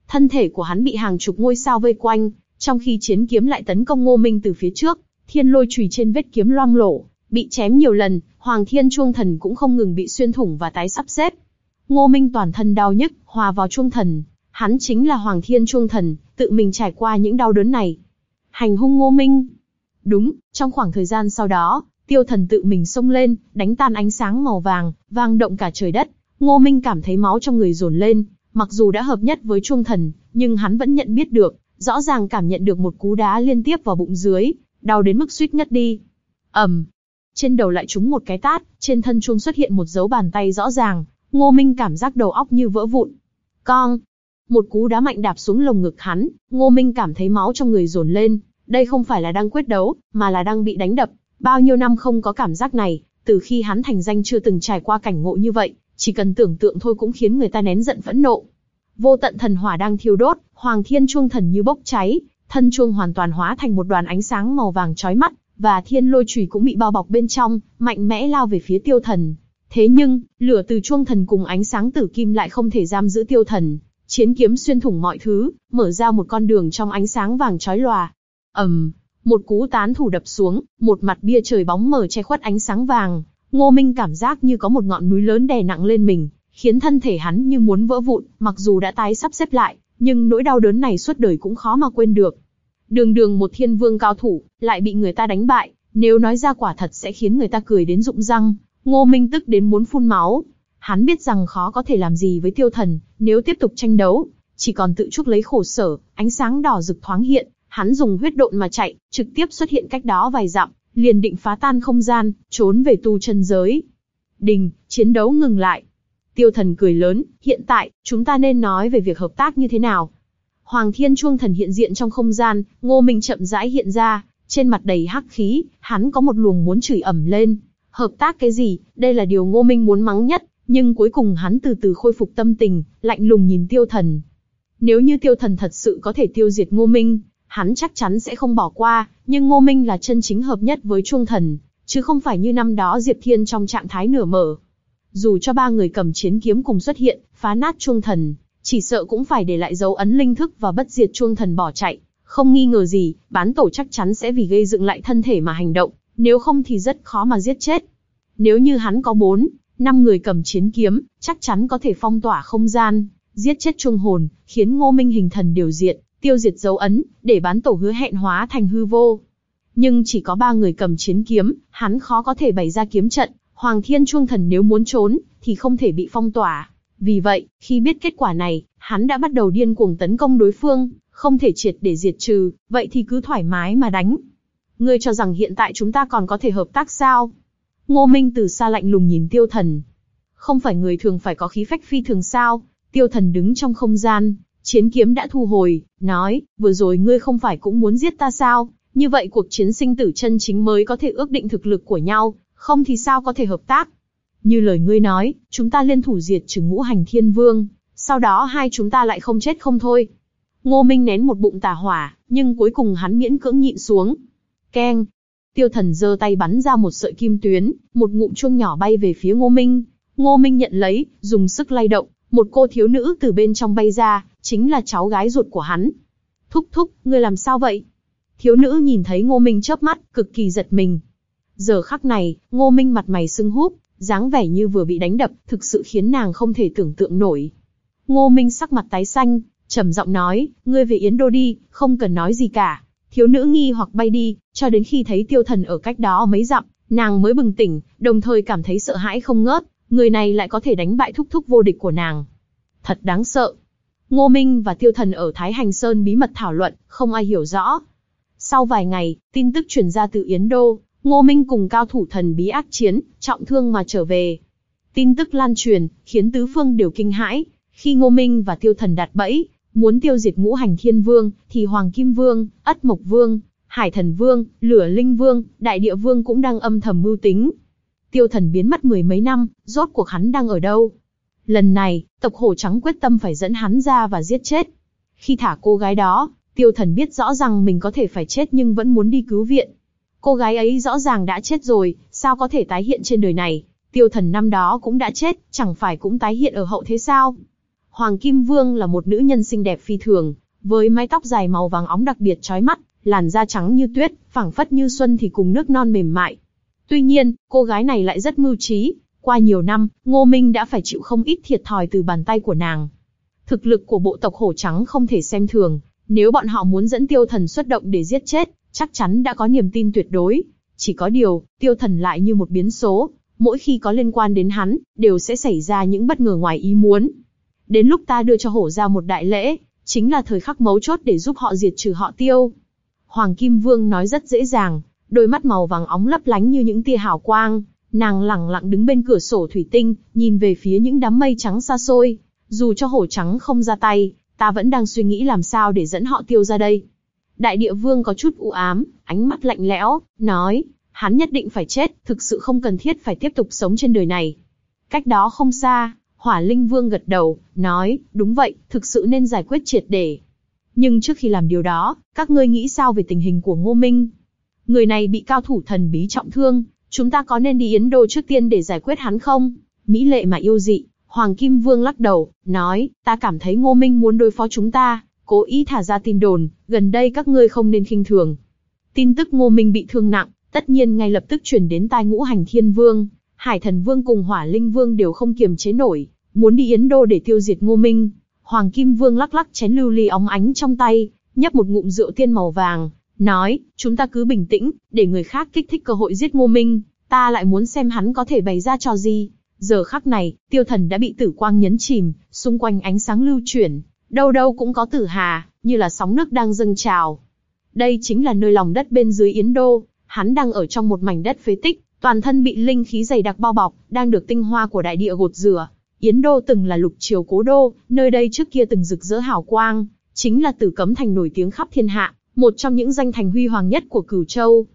Thân thể của hắn bị hàng chục ngôi sao vây quanh, trong khi chiến kiếm lại tấn công Ngô Minh từ phía trước, thiên lôi chùy trên vết kiếm loang lổ, bị chém nhiều lần, Hoàng Thiên Chuông Thần cũng không ngừng bị xuyên thủng và tái sắp xếp. Ngô Minh toàn thân đau nhức, hòa vào Chuông Thần, hắn chính là Hoàng Thiên Chuông Thần, tự mình trải qua những đau đớn này. Hành hung Ngô Minh. Đúng, trong khoảng thời gian sau đó, tiêu thần tự mình xông lên, đánh tan ánh sáng màu vàng, vang động cả trời đất. Ngô Minh cảm thấy máu trong người dồn lên, mặc dù đã hợp nhất với chuông thần, nhưng hắn vẫn nhận biết được, rõ ràng cảm nhận được một cú đá liên tiếp vào bụng dưới, đau đến mức suýt ngất đi. ầm, trên đầu lại trúng một cái tát, trên thân chuông xuất hiện một dấu bàn tay rõ ràng, Ngô Minh cảm giác đầu óc như vỡ vụn. Con, một cú đá mạnh đạp xuống lồng ngực hắn, Ngô Minh cảm thấy máu trong người dồn lên, đây không phải là đang quyết đấu, mà là đang bị đánh đập. Bao nhiêu năm không có cảm giác này, từ khi hắn thành danh chưa từng trải qua cảnh ngộ như vậy, chỉ cần tưởng tượng thôi cũng khiến người ta nén giận phẫn nộ. Vô tận thần hỏa đang thiêu đốt, Hoàng Thiên Chuông Thần như bốc cháy, thân chuông hoàn toàn hóa thành một đoàn ánh sáng màu vàng chói mắt, và thiên lôi chùy cũng bị bao bọc bên trong, mạnh mẽ lao về phía tiêu thần. Thế nhưng, lửa từ chuông thần cùng ánh sáng tử kim lại không thể giam giữ tiêu thần, chiến kiếm xuyên thủng mọi thứ, mở ra một con đường trong ánh sáng vàng chói lòa. ầm, một cú tán thủ đập xuống, một mặt bia trời bóng mờ che khuất ánh sáng vàng. Ngô Minh cảm giác như có một ngọn núi lớn đè nặng lên mình, khiến thân thể hắn như muốn vỡ vụn. Mặc dù đã tái sắp xếp lại, nhưng nỗi đau đớn này suốt đời cũng khó mà quên được. Đường đường một thiên vương cao thủ, lại bị người ta đánh bại, nếu nói ra quả thật sẽ khiến người ta cười đến rụng răng. Ngô Minh tức đến muốn phun máu, Hắn biết rằng khó có thể làm gì với tiêu thần, nếu tiếp tục tranh đấu, chỉ còn tự chuốc lấy khổ sở, ánh sáng đỏ rực thoáng hiện, hắn dùng huyết độn mà chạy, trực tiếp xuất hiện cách đó vài dặm, liền định phá tan không gian, trốn về tu chân giới. Đình, chiến đấu ngừng lại. Tiêu thần cười lớn, hiện tại, chúng ta nên nói về việc hợp tác như thế nào. Hoàng thiên chuông thần hiện diện trong không gian, ngô minh chậm rãi hiện ra, trên mặt đầy hắc khí, hắn có một luồng muốn chửi ẩm lên. Hợp tác cái gì, đây là điều ngô minh muốn mắng nhất, nhưng cuối cùng hắn từ từ khôi phục tâm tình, lạnh lùng nhìn tiêu thần. Nếu như tiêu thần thật sự có thể tiêu diệt ngô minh, hắn chắc chắn sẽ không bỏ qua, nhưng ngô minh là chân chính hợp nhất với chuông thần, chứ không phải như năm đó Diệp Thiên trong trạng thái nửa mở. Dù cho ba người cầm chiến kiếm cùng xuất hiện, phá nát chuông thần, chỉ sợ cũng phải để lại dấu ấn linh thức và bất diệt chuông thần bỏ chạy. Không nghi ngờ gì, bán tổ chắc chắn sẽ vì gây dựng lại thân thể mà hành động, nếu không thì rất khó mà giết chết. Nếu như hắn có bốn, năm người cầm chiến kiếm, chắc chắn có thể phong tỏa không gian, giết chết chuông hồn, khiến Ngô Minh hình thần điều diện, tiêu diệt dấu ấn, để bán tổ hứa hẹn hóa thành hư vô. nhưng chỉ có ba người cầm chiến kiếm, hắn khó có thể bày ra kiếm trận, Hoàng Thiên Chuông Thần nếu muốn trốn, thì không thể bị phong tỏa. Vì vậy, khi biết kết quả này, hắn đã bắt đầu điên cuồng tấn công đối phương, không thể triệt để diệt trừ, vậy thì cứ thoải mái mà đánh. Ngươi cho rằng hiện tại chúng ta còn có thể hợp tác sao? Ngô Minh từ xa lạnh lùng nhìn tiêu thần. Không phải người thường phải có khí phách phi thường sao? Tiêu thần đứng trong không gian, chiến kiếm đã thu hồi, nói, vừa rồi ngươi không phải cũng muốn giết ta sao? Như vậy cuộc chiến sinh tử chân chính mới có thể ước định thực lực của nhau, không thì sao có thể hợp tác? Như lời ngươi nói, chúng ta liên thủ diệt trừ ngũ hành thiên vương, sau đó hai chúng ta lại không chết không thôi. Ngô Minh nén một bụng tà hỏa, nhưng cuối cùng hắn miễn cưỡng nhịn xuống. Keng! Tiêu thần giơ tay bắn ra một sợi kim tuyến, một ngụm chuông nhỏ bay về phía Ngô Minh. Ngô Minh nhận lấy, dùng sức lay động, một cô thiếu nữ từ bên trong bay ra, chính là cháu gái ruột của hắn. Thúc thúc, ngươi làm sao vậy? Thiếu nữ nhìn thấy Ngô Minh chớp mắt, cực kỳ giật mình. Giờ khắc này, Ngô Minh mặt mày sưng húp, dáng vẻ như vừa bị đánh đập, thực sự khiến nàng không thể tưởng tượng nổi. Ngô Minh sắc mặt tái xanh, trầm giọng nói, ngươi về Yến Đô đi, không cần nói gì cả. Thiếu nữ nghi hoặc bay đi, cho đến khi thấy tiêu thần ở cách đó mấy dặm, nàng mới bừng tỉnh, đồng thời cảm thấy sợ hãi không ngớt, người này lại có thể đánh bại thúc thúc vô địch của nàng. Thật đáng sợ. Ngô Minh và tiêu thần ở Thái Hành Sơn bí mật thảo luận, không ai hiểu rõ. Sau vài ngày, tin tức truyền ra từ Yến Đô, Ngô Minh cùng cao thủ thần bí ác chiến, trọng thương mà trở về. Tin tức lan truyền, khiến tứ phương đều kinh hãi. Khi Ngô Minh và Tiêu Thần đặt bẫy, muốn tiêu diệt ngũ hành thiên vương, thì Hoàng Kim Vương, Ất Mộc Vương, Hải Thần Vương, Lửa Linh Vương, Đại Địa Vương cũng đang âm thầm mưu tính. Tiêu Thần biến mất mười mấy năm, rốt cuộc hắn đang ở đâu? Lần này, tộc hổ trắng quyết tâm phải dẫn hắn ra và giết chết. Khi thả cô gái đó, Tiêu Thần biết rõ rằng mình có thể phải chết nhưng vẫn muốn đi cứu viện. Cô gái ấy rõ ràng đã chết rồi, sao có thể tái hiện trên đời này? Tiêu thần năm đó cũng đã chết, chẳng phải cũng tái hiện ở hậu thế sao? Hoàng Kim Vương là một nữ nhân xinh đẹp phi thường, với mái tóc dài màu vàng óng đặc biệt chói mắt, làn da trắng như tuyết, phẳng phất như xuân thì cùng nước non mềm mại. Tuy nhiên, cô gái này lại rất mưu trí, qua nhiều năm, Ngô Minh đã phải chịu không ít thiệt thòi từ bàn tay của nàng. Thực lực của bộ tộc hổ trắng không thể xem thường, nếu bọn họ muốn dẫn tiêu thần xuất động để giết chết, chắc chắn đã có niềm tin tuyệt đối. Chỉ có điều, tiêu thần lại như một biến số, mỗi khi có liên quan đến hắn, đều sẽ xảy ra những bất ngờ ngoài ý muốn. Đến lúc ta đưa cho hổ ra một đại lễ, chính là thời khắc mấu chốt để giúp họ diệt trừ họ tiêu. Hoàng Kim Vương nói rất dễ dàng, đôi mắt màu vàng óng lấp lánh như những tia hào quang, nàng lẳng lặng đứng bên cửa sổ thủy tinh, nhìn về phía những đám mây trắng xa xôi. Dù cho hổ trắng không ra tay, ta vẫn đang suy nghĩ làm sao để dẫn họ tiêu ra đây. Đại địa vương có chút u ám, ánh mắt lạnh lẽo, nói, hắn nhất định phải chết, thực sự không cần thiết phải tiếp tục sống trên đời này. Cách đó không xa, hỏa linh vương gật đầu, nói, đúng vậy, thực sự nên giải quyết triệt để. Nhưng trước khi làm điều đó, các ngươi nghĩ sao về tình hình của Ngô Minh? Người này bị cao thủ thần bí trọng thương, chúng ta có nên đi Yến Đô trước tiên để giải quyết hắn không? Mỹ lệ mà yêu dị, Hoàng Kim Vương lắc đầu, nói, ta cảm thấy Ngô Minh muốn đối phó chúng ta, cố ý thả ra tin đồn, gần đây các ngươi không nên khinh thường. Tin tức Ngô Minh bị thương nặng, tất nhiên ngay lập tức truyền đến tai ngũ hành thiên vương, Hải thần vương cùng hỏa linh vương đều không kiềm chế nổi, muốn đi Yến Đô để tiêu diệt Ngô Minh. Hoàng Kim Vương lắc lắc chén lưu ly óng ánh trong tay, nhấp một ngụm rượu tiên màu vàng, nói, chúng ta cứ bình tĩnh, để người khác kích thích cơ hội giết Ngô Minh, ta lại muốn xem hắn có thể bày ra trò gì. Giờ khắc này, tiêu thần đã bị tử quang nhấn chìm, xung quanh ánh sáng lưu chuyển, Đâu đâu cũng có tử hà, như là sóng nước đang dâng trào. Đây chính là nơi lòng đất bên dưới Yến Đô, hắn đang ở trong một mảnh đất phế tích, toàn thân bị linh khí dày đặc bao bọc, đang được tinh hoa của đại địa gột rửa. Yến Đô từng là lục triều cố đô, nơi đây trước kia từng rực rỡ hào quang, chính là Tử Cấm Thành nổi tiếng khắp thiên hạ, một trong những danh thành huy hoàng nhất của Cửu Châu.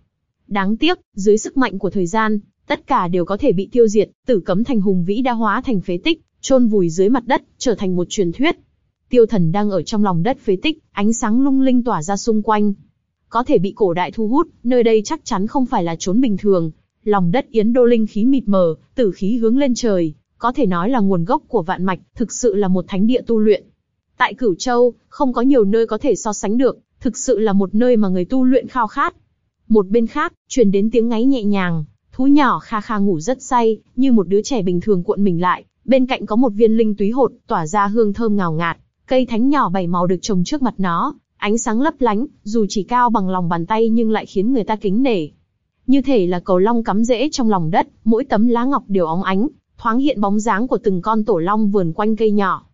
Đáng tiếc, dưới sức mạnh của thời gian, tất cả đều có thể bị tiêu diệt, Tử Cấm Thành hùng vĩ đã hóa thành phế tích, chôn vùi dưới mặt đất, trở thành một truyền thuyết. Tiêu thần đang ở trong lòng đất phế tích, ánh sáng lung linh tỏa ra xung quanh. Có thể bị cổ đại thu hút, nơi đây chắc chắn không phải là chốn bình thường. Lòng đất yến đô linh khí mịt mờ, tử khí hướng lên trời, có thể nói là nguồn gốc của vạn mạch, thực sự là một thánh địa tu luyện. Tại Cửu Châu, không có nhiều nơi có thể so sánh được, thực sự là một nơi mà người tu luyện khao khát. Một bên khác, truyền đến tiếng ngáy nhẹ nhàng, thú nhỏ kha kha ngủ rất say, như một đứa trẻ bình thường cuộn mình lại, bên cạnh có một viên linh túy hột, tỏa ra hương thơm ngào ngạt. Cây thánh nhỏ bảy màu được trồng trước mặt nó, ánh sáng lấp lánh, dù chỉ cao bằng lòng bàn tay nhưng lại khiến người ta kính nể. Như thể là cầu long cắm rễ trong lòng đất, mỗi tấm lá ngọc đều óng ánh, thoáng hiện bóng dáng của từng con tổ long vườn quanh cây nhỏ.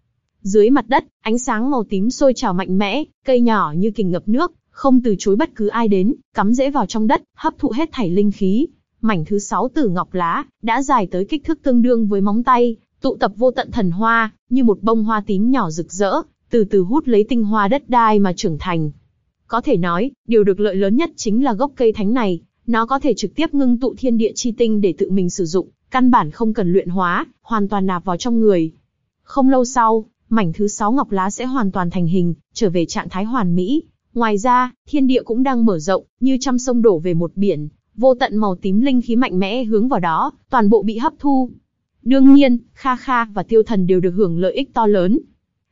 Dưới mặt đất, ánh sáng màu tím sôi trào mạnh mẽ, cây nhỏ như kình ngập nước, không từ chối bất cứ ai đến, cắm rễ vào trong đất, hấp thụ hết thảy linh khí. Mảnh thứ sáu tử ngọc lá, đã dài tới kích thước tương đương với móng tay, tụ tập vô tận thần hoa, như một bông hoa tím nhỏ rực rỡ, từ từ hút lấy tinh hoa đất đai mà trưởng thành. Có thể nói, điều được lợi lớn nhất chính là gốc cây thánh này, nó có thể trực tiếp ngưng tụ thiên địa chi tinh để tự mình sử dụng, căn bản không cần luyện hóa, hoàn toàn nạp vào trong người. Không lâu sau, mảnh thứ sáu ngọc lá sẽ hoàn toàn thành hình, trở về trạng thái hoàn mỹ. Ngoài ra, thiên địa cũng đang mở rộng, như trăm sông đổ về một biển, vô tận màu tím linh khí mạnh mẽ hướng vào đó, toàn bộ bị hấp thu. Đương nhiên, Kha Kha và Tiêu Thần đều được hưởng lợi ích to lớn.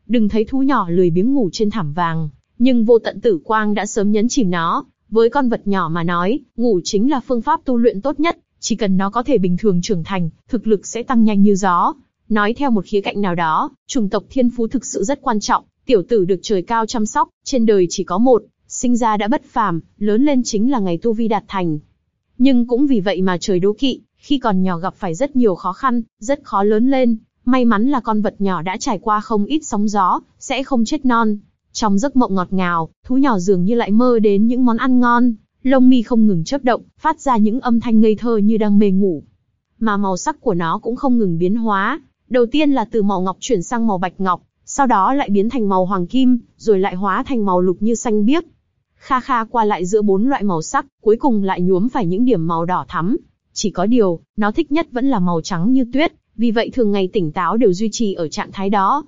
Đừng thấy thú nhỏ lười biếng ngủ trên thảm vàng, nhưng vô tận tử quang đã sớm nhấn chìm nó. Với con vật nhỏ mà nói, ngủ chính là phương pháp tu luyện tốt nhất, chỉ cần nó có thể bình thường trưởng thành, thực lực sẽ tăng nhanh như gió. Nói theo một khía cạnh nào đó, chủng tộc thiên phú thực sự rất quan trọng, tiểu tử được trời cao chăm sóc, trên đời chỉ có một, sinh ra đã bất phàm, lớn lên chính là ngày tu vi đạt thành. Nhưng cũng vì vậy mà trời đố kỵ, khi còn nhỏ gặp phải rất nhiều khó khăn, rất khó lớn lên, may mắn là con vật nhỏ đã trải qua không ít sóng gió, sẽ không chết non. Trong giấc mộng ngọt ngào, thú nhỏ dường như lại mơ đến những món ăn ngon, lông mi không ngừng chớp động, phát ra những âm thanh ngây thơ như đang mê ngủ. Mà màu sắc của nó cũng không ngừng biến hóa, đầu tiên là từ màu ngọc chuyển sang màu bạch ngọc, sau đó lại biến thành màu hoàng kim, rồi lại hóa thành màu lục như xanh biếc. Kha kha qua lại giữa bốn loại màu sắc, cuối cùng lại nhuốm phải những điểm màu đỏ thắm. Chỉ có điều, nó thích nhất vẫn là màu trắng như tuyết, vì vậy thường ngày tỉnh táo đều duy trì ở trạng thái đó.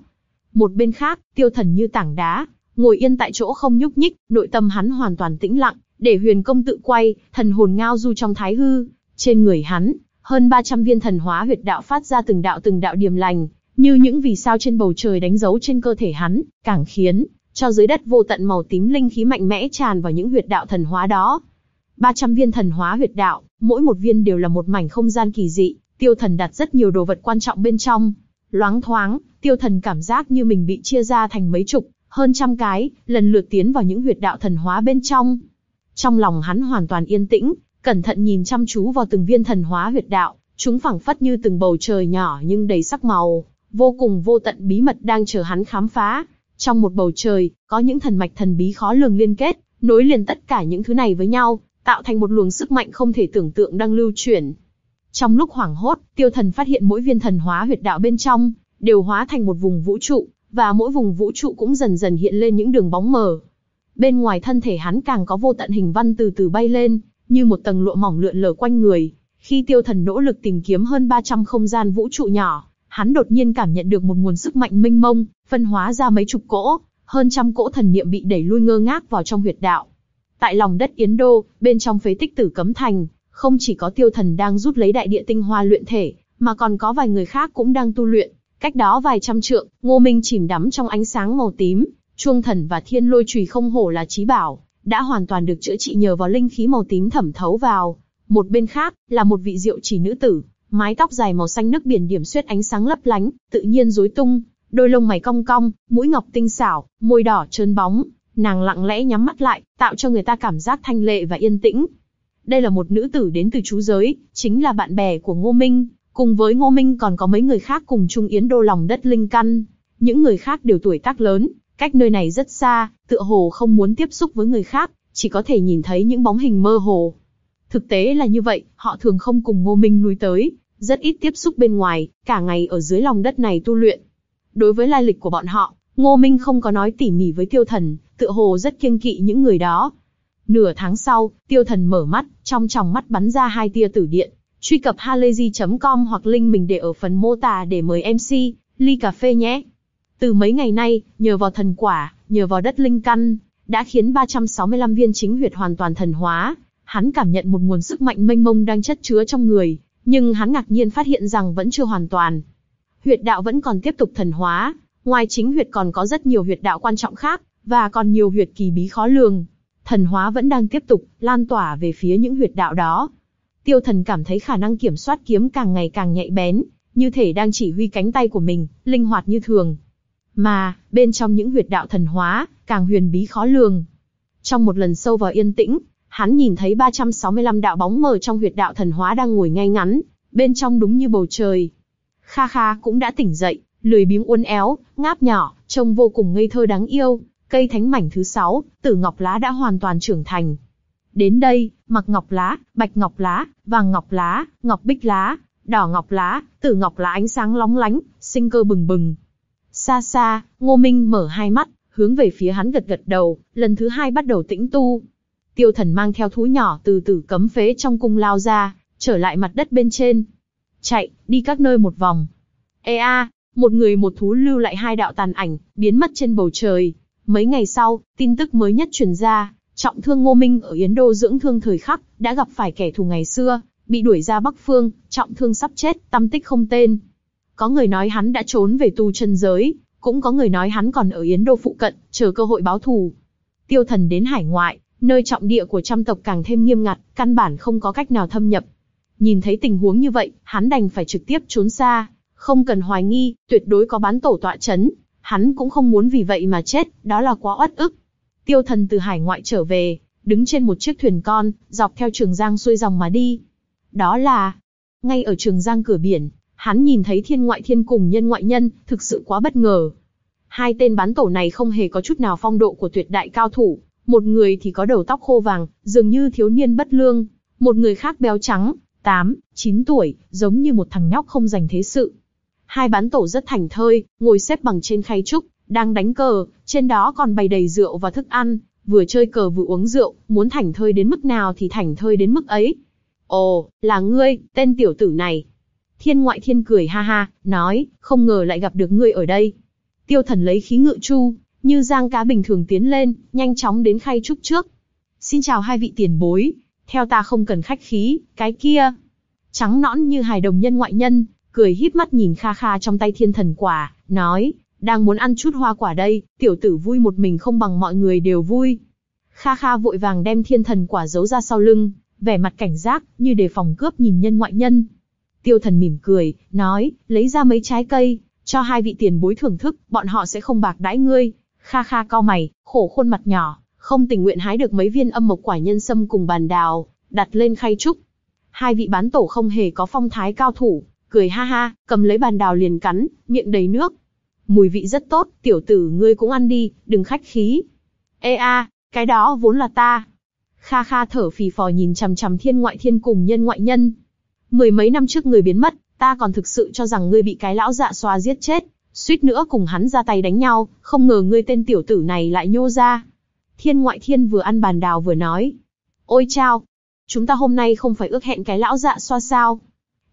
Một bên khác, tiêu thần như tảng đá, ngồi yên tại chỗ không nhúc nhích, nội tâm hắn hoàn toàn tĩnh lặng, để huyền công tự quay, thần hồn ngao du trong thái hư. Trên người hắn, hơn 300 viên thần hóa huyệt đạo phát ra từng đạo từng đạo điềm lành, như những vì sao trên bầu trời đánh dấu trên cơ thể hắn, càng khiến cho dưới đất vô tận màu tím linh khí mạnh mẽ tràn vào những huyệt đạo thần hóa đó. 300 viên thần hóa huyệt đạo, mỗi một viên đều là một mảnh không gian kỳ dị, tiêu thần đặt rất nhiều đồ vật quan trọng bên trong. Loáng thoáng, tiêu thần cảm giác như mình bị chia ra thành mấy chục, hơn trăm cái, lần lượt tiến vào những huyệt đạo thần hóa bên trong. Trong lòng hắn hoàn toàn yên tĩnh, cẩn thận nhìn chăm chú vào từng viên thần hóa huyệt đạo, chúng phẳng phất như từng bầu trời nhỏ nhưng đầy sắc màu, vô cùng vô tận bí mật đang chờ hắn khám phá. Trong một bầu trời, có những thần mạch thần bí khó lường liên kết, nối liền tất cả những thứ này với nhau, tạo thành một luồng sức mạnh không thể tưởng tượng đang lưu chuyển. Trong lúc hoảng hốt, tiêu thần phát hiện mỗi viên thần hóa huyệt đạo bên trong, đều hóa thành một vùng vũ trụ, và mỗi vùng vũ trụ cũng dần dần hiện lên những đường bóng mờ. Bên ngoài thân thể hắn càng có vô tận hình văn từ từ bay lên, như một tầng lụa mỏng lượn lờ quanh người. Khi tiêu thần nỗ lực tìm kiếm hơn 300 không gian vũ trụ nhỏ, hắn đột nhiên cảm nhận được một nguồn sức mạnh minh mông, phân hóa ra mấy chục cỗ, hơn trăm cỗ thần niệm bị đẩy lui ngơ ngác vào trong huyệt đạo. Tại lòng đất Yến Đô, bên trong phế tích tử cấm thành, không chỉ có tiêu thần đang rút lấy đại địa tinh hoa luyện thể, mà còn có vài người khác cũng đang tu luyện. Cách đó vài trăm trượng, Ngô Minh chìm đắm trong ánh sáng màu tím, chuông thần và thiên lôi chùy không hổ là trí bảo, đã hoàn toàn được chữa trị nhờ vào linh khí màu tím thẩm thấu vào. Một bên khác, là một vị diệu chỉ nữ tử, mái tóc dài màu xanh nước biển điểm xuyết ánh sáng lấp lánh, tự nhiên rối tung, đôi lông mày cong cong, mũi ngọc tinh xảo, môi đỏ trơn bóng, nàng lặng lẽ nhắm mắt lại, tạo cho người ta cảm giác thanh lệ và yên tĩnh. Đây là một nữ tử đến từ chú giới, chính là bạn bè của Ngô Minh, cùng với Ngô Minh còn có mấy người khác cùng chung yến đô lòng đất linh căn. Những người khác đều tuổi tác lớn, cách nơi này rất xa, tựa hồ không muốn tiếp xúc với người khác, chỉ có thể nhìn thấy những bóng hình mơ hồ. Thực tế là như vậy, họ thường không cùng Ngô Minh lui tới, rất ít tiếp xúc bên ngoài, cả ngày ở dưới lòng đất này tu luyện. Đối với lai lịch của bọn họ, Ngô Minh không có nói tỉ mỉ với tiêu thần, tựa hồ rất kiêng kỵ những người đó. Nửa tháng sau, tiêu thần mở mắt, trong tròng mắt bắn ra hai tia tử điện. Truy cập halayzi.com hoặc link mình để ở phần mô tả để mời MC, ly cà phê nhé. Từ mấy ngày nay, nhờ vào thần quả, nhờ vào đất linh căn, đã khiến 365 viên chính huyệt hoàn toàn thần hóa. Hắn cảm nhận một nguồn sức mạnh mênh mông đang chất chứa trong người, nhưng hắn ngạc nhiên phát hiện rằng vẫn chưa hoàn toàn. Huyệt đạo vẫn còn tiếp tục thần hóa, ngoài chính huyệt còn có rất nhiều huyệt đạo quan trọng khác, và còn nhiều huyệt kỳ bí khó lường. Thần hóa vẫn đang tiếp tục, lan tỏa về phía những huyệt đạo đó. Tiêu thần cảm thấy khả năng kiểm soát kiếm càng ngày càng nhạy bén, như thể đang chỉ huy cánh tay của mình, linh hoạt như thường. Mà, bên trong những huyệt đạo thần hóa, càng huyền bí khó lường. Trong một lần sâu vào yên tĩnh, hắn nhìn thấy 365 đạo bóng mờ trong huyệt đạo thần hóa đang ngồi ngay ngắn, bên trong đúng như bầu trời. Kha Kha cũng đã tỉnh dậy, lười biếng uốn éo, ngáp nhỏ, trông vô cùng ngây thơ đáng yêu. Cây thánh mảnh thứ sáu, tử ngọc lá đã hoàn toàn trưởng thành. Đến đây, mặc ngọc lá, bạch ngọc lá, vàng ngọc lá, ngọc bích lá, đỏ ngọc lá, tử ngọc lá ánh sáng lóng lánh, sinh cơ bừng bừng. Xa xa, Ngô Minh mở hai mắt, hướng về phía hắn gật gật đầu, lần thứ hai bắt đầu tĩnh tu. Tiêu thần mang theo thú nhỏ từ từ cấm phế trong cung lao ra, trở lại mặt đất bên trên. Chạy, đi các nơi một vòng. Ê a, một người một thú lưu lại hai đạo tàn ảnh, biến mất trên bầu trời. Mấy ngày sau, tin tức mới nhất truyền ra, trọng thương Ngô Minh ở Yến Đô dưỡng thương thời khắc, đã gặp phải kẻ thù ngày xưa, bị đuổi ra Bắc Phương, trọng thương sắp chết, tâm tích không tên. Có người nói hắn đã trốn về tu chân giới, cũng có người nói hắn còn ở Yến Đô phụ cận, chờ cơ hội báo thù. Tiêu thần đến hải ngoại, nơi trọng địa của trăm tộc càng thêm nghiêm ngặt, căn bản không có cách nào thâm nhập. Nhìn thấy tình huống như vậy, hắn đành phải trực tiếp trốn xa, không cần hoài nghi, tuyệt đối có bán tổ tọa chấn, hắn cũng không muốn vì vậy mà chết, đó là quá uất ức. Tiêu thần từ hải ngoại trở về, đứng trên một chiếc thuyền con, dọc theo trường giang xuôi dòng mà đi. Đó là, ngay ở trường giang cửa biển, hắn nhìn thấy thiên ngoại thiên cùng nhân ngoại nhân, thực sự quá bất ngờ. Hai tên bán tổ này không hề có chút nào phong độ của tuyệt đại cao thủ, một người thì có đầu tóc khô vàng, dường như thiếu niên bất lương, một người khác béo trắng, 8, 9 tuổi, giống như một thằng nhóc không dành thế sự. Hai bán tổ rất thành thơi, ngồi xếp bằng trên khay trúc, đang đánh cờ, trên đó còn bày đầy rượu và thức ăn, vừa chơi cờ vừa uống rượu, muốn thành thơi đến mức nào thì thành thơi đến mức ấy. Ồ, là ngươi, tên tiểu tử này. Thiên ngoại thiên cười ha ha, nói, không ngờ lại gặp được ngươi ở đây. Tiêu thần lấy khí ngự chu, như giang cá bình thường tiến lên, nhanh chóng đến khay trúc trước. Xin chào hai vị tiền bối, theo ta không cần khách khí, cái kia. Trắng nõn như hài đồng nhân ngoại nhân, cười híp mắt nhìn kha kha trong tay thiên thần quả, nói, đang muốn ăn chút hoa quả đây, tiểu tử vui một mình không bằng mọi người đều vui. Kha kha vội vàng đem thiên thần quả giấu ra sau lưng, vẻ mặt cảnh giác, như đề phòng cướp nhìn nhân ngoại nhân. Tiêu thần mỉm cười, nói, lấy ra mấy trái cây, cho hai vị tiền bối thưởng thức, bọn họ sẽ không bạc đãi ngươi. Kha kha co mày, khổ khuôn mặt nhỏ, không tình nguyện hái được mấy viên âm mộc quả nhân sâm cùng bàn đào, đặt lên khay trúc. Hai vị bán tổ không hề có phong thái cao thủ, cười ha ha, cầm lấy bàn đào liền cắn, miệng đầy nước. Mùi vị rất tốt, tiểu tử ngươi cũng ăn đi, đừng khách khí. Ê a, cái đó vốn là ta. Kha kha thở phì phò nhìn chằm chằm thiên ngoại thiên cùng nhân ngoại nhân. Mười mấy năm trước người biến mất, ta còn thực sự cho rằng ngươi bị cái lão dạ xoa giết chết, suýt nữa cùng hắn ra tay đánh nhau, không ngờ ngươi tên tiểu tử này lại nhô ra. Thiên ngoại thiên vừa ăn bàn đào vừa nói. Ôi chao, chúng ta hôm nay không phải ước hẹn cái lão dạ xoa sao.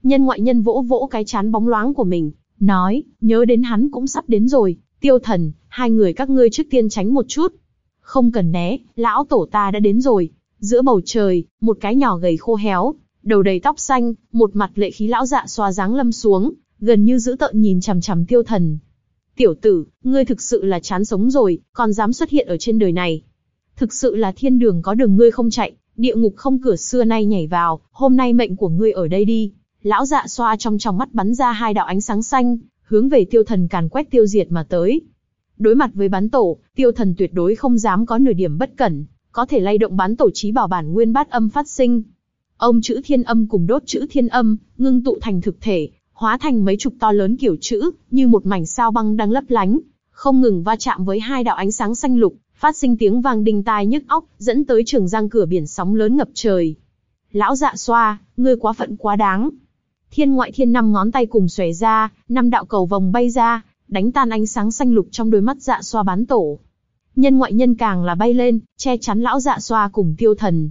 Nhân ngoại nhân vỗ vỗ cái chán bóng loáng của mình, nói, nhớ đến hắn cũng sắp đến rồi, tiêu thần, hai người các ngươi trước tiên tránh một chút. Không cần né, lão tổ ta đã đến rồi. Giữa bầu trời, một cái nhỏ gầy khô héo, đầu đầy tóc xanh, một mặt lệ khí lão dạ xoa dáng lâm xuống, gần như giữ tợn nhìn chằm chằm tiêu thần. Tiểu tử, ngươi thực sự là chán sống rồi, còn dám xuất hiện ở trên đời này. Thực sự là thiên đường có đường ngươi không chạy, địa ngục không cửa xưa nay nhảy vào, hôm nay mệnh của ngươi ở đây đi. Lão dạ xoa trong trong mắt bắn ra hai đạo ánh sáng xanh, hướng về tiêu thần càn quét tiêu diệt mà tới. Đối mặt với bán tổ, tiêu thần tuyệt đối không dám có nửa điểm bất cẩn, có thể lay động bán tổ trí bảo bản nguyên bát âm phát sinh. Ông chữ thiên âm cùng đốt chữ thiên âm, ngưng tụ thành thực thể, hóa thành mấy chục to lớn kiểu chữ, như một mảnh sao băng đang lấp lánh, không ngừng va chạm với hai đạo ánh sáng xanh lục, phát sinh tiếng vang đinh tai nhức óc, dẫn tới trường giang cửa biển sóng lớn ngập trời. Lão dạ xoa, ngươi quá phận quá đáng. Thiên ngoại thiên năm ngón tay cùng xòe ra, năm đạo cầu vòng bay ra, đánh tan ánh sáng xanh lục trong đôi mắt dạ xoa bán tổ. Nhân ngoại nhân càng là bay lên, che chắn lão dạ xoa cùng tiêu thần.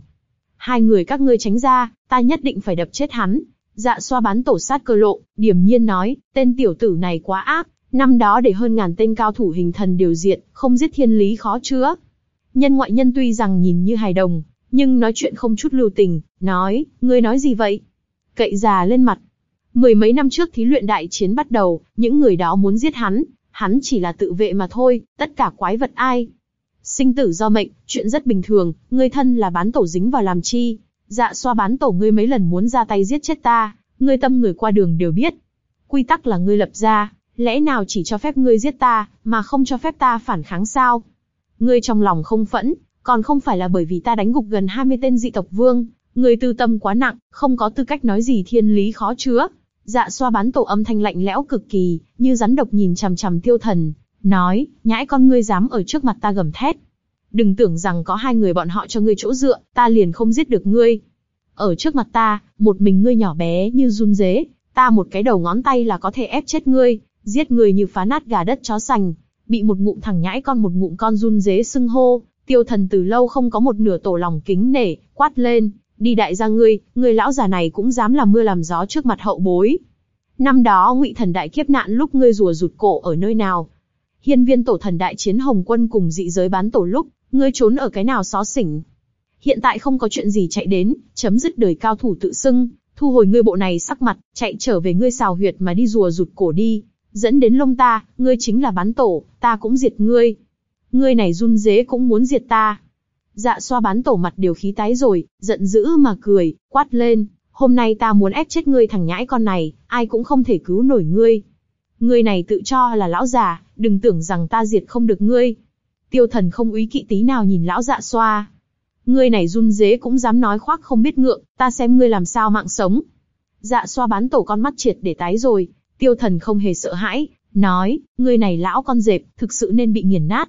Hai người các ngươi tránh ra, ta nhất định phải đập chết hắn. Dạ xoa bán tổ sát cơ lộ, điểm nhiên nói, tên tiểu tử này quá ác, năm đó để hơn ngàn tên cao thủ hình thần điều diệt, không giết thiên lý khó chữa. Nhân ngoại nhân tuy rằng nhìn như hài đồng, nhưng nói chuyện không chút lưu tình, nói, ngươi nói gì vậy? Cậy già lên mặt. Mười mấy năm trước thí luyện đại chiến bắt đầu, những người đó muốn giết hắn, hắn chỉ là tự vệ mà thôi, tất cả quái vật ai. Sinh tử do mệnh, chuyện rất bình thường, ngươi thân là bán tổ dính vào làm chi. Dạ xoa bán tổ ngươi mấy lần muốn ra tay giết chết ta, ngươi tâm người qua đường đều biết. Quy tắc là ngươi lập ra, Lẽ nào chỉ cho phép ngươi giết ta, mà không cho phép ta phản kháng sao? Ngươi trong lòng không phẫn, còn không phải là bởi vì ta đánh gục gần 20 tên dị tộc vương, ngươi tư tâm quá nặng, không có tư cách nói gì thiên lý khó chứa. Dạ xoa bán tổ âm thanh lạnh lẽo cực kỳ, như rắn độc nhìn chằm chằm tiêu thần, nói, nhãi con ngươi dám ở trước mặt ta gầm thét. Đừng tưởng rằng có hai người bọn họ cho ngươi chỗ dựa, ta liền không giết được ngươi. Ở trước mặt ta, một mình ngươi nhỏ bé như run dế, ta một cái đầu ngón tay là có thể ép chết ngươi, giết người như phá nát gà đất chó sành. Bị một ngụm thằng nhãi con một ngụm con run dế xưng hô, tiêu thần từ lâu không có một nửa tổ lòng kính nể, quát lên, đi đại gia ngươi, ngươi lão già này cũng dám làm mưa làm gió trước mặt hậu bối. Năm đó ngụy thần đại kiếp nạn lúc ngươi rùa rụt cổ ở nơi nào? Hiên viên tổ thần đại chiến hồng quân cùng dị giới bán tổ lúc, ngươi trốn ở cái nào xó xỉnh? Hiện tại không có chuyện gì chạy đến, chấm dứt đời cao thủ tự xưng, thu hồi ngươi bộ này sắc mặt, chạy trở về ngươi xào huyệt mà đi rùa rụt cổ đi, dẫn đến lông ta, ngươi chính là bán tổ, ta cũng diệt ngươi. Ngươi này run dế cũng muốn diệt ta. Dạ xoa bán tổ mặt điều khí tái rồi, giận dữ mà cười, quát lên, hôm nay ta muốn ép chết ngươi thằng nhãi con này, ai cũng không thể cứu nổi ngươi. Ngươi này tự cho là lão già, đừng tưởng rằng ta diệt không được ngươi. Tiêu thần không úy kỵ tí nào nhìn lão dạ xoa. Ngươi này run dế cũng dám nói khoác không biết ngượng, ta xem ngươi làm sao mạng sống. Dạ xoa bán tổ con mắt triệt để tái rồi, tiêu thần không hề sợ hãi, nói, ngươi này lão con dẹp, thực sự nên bị nghiền nát.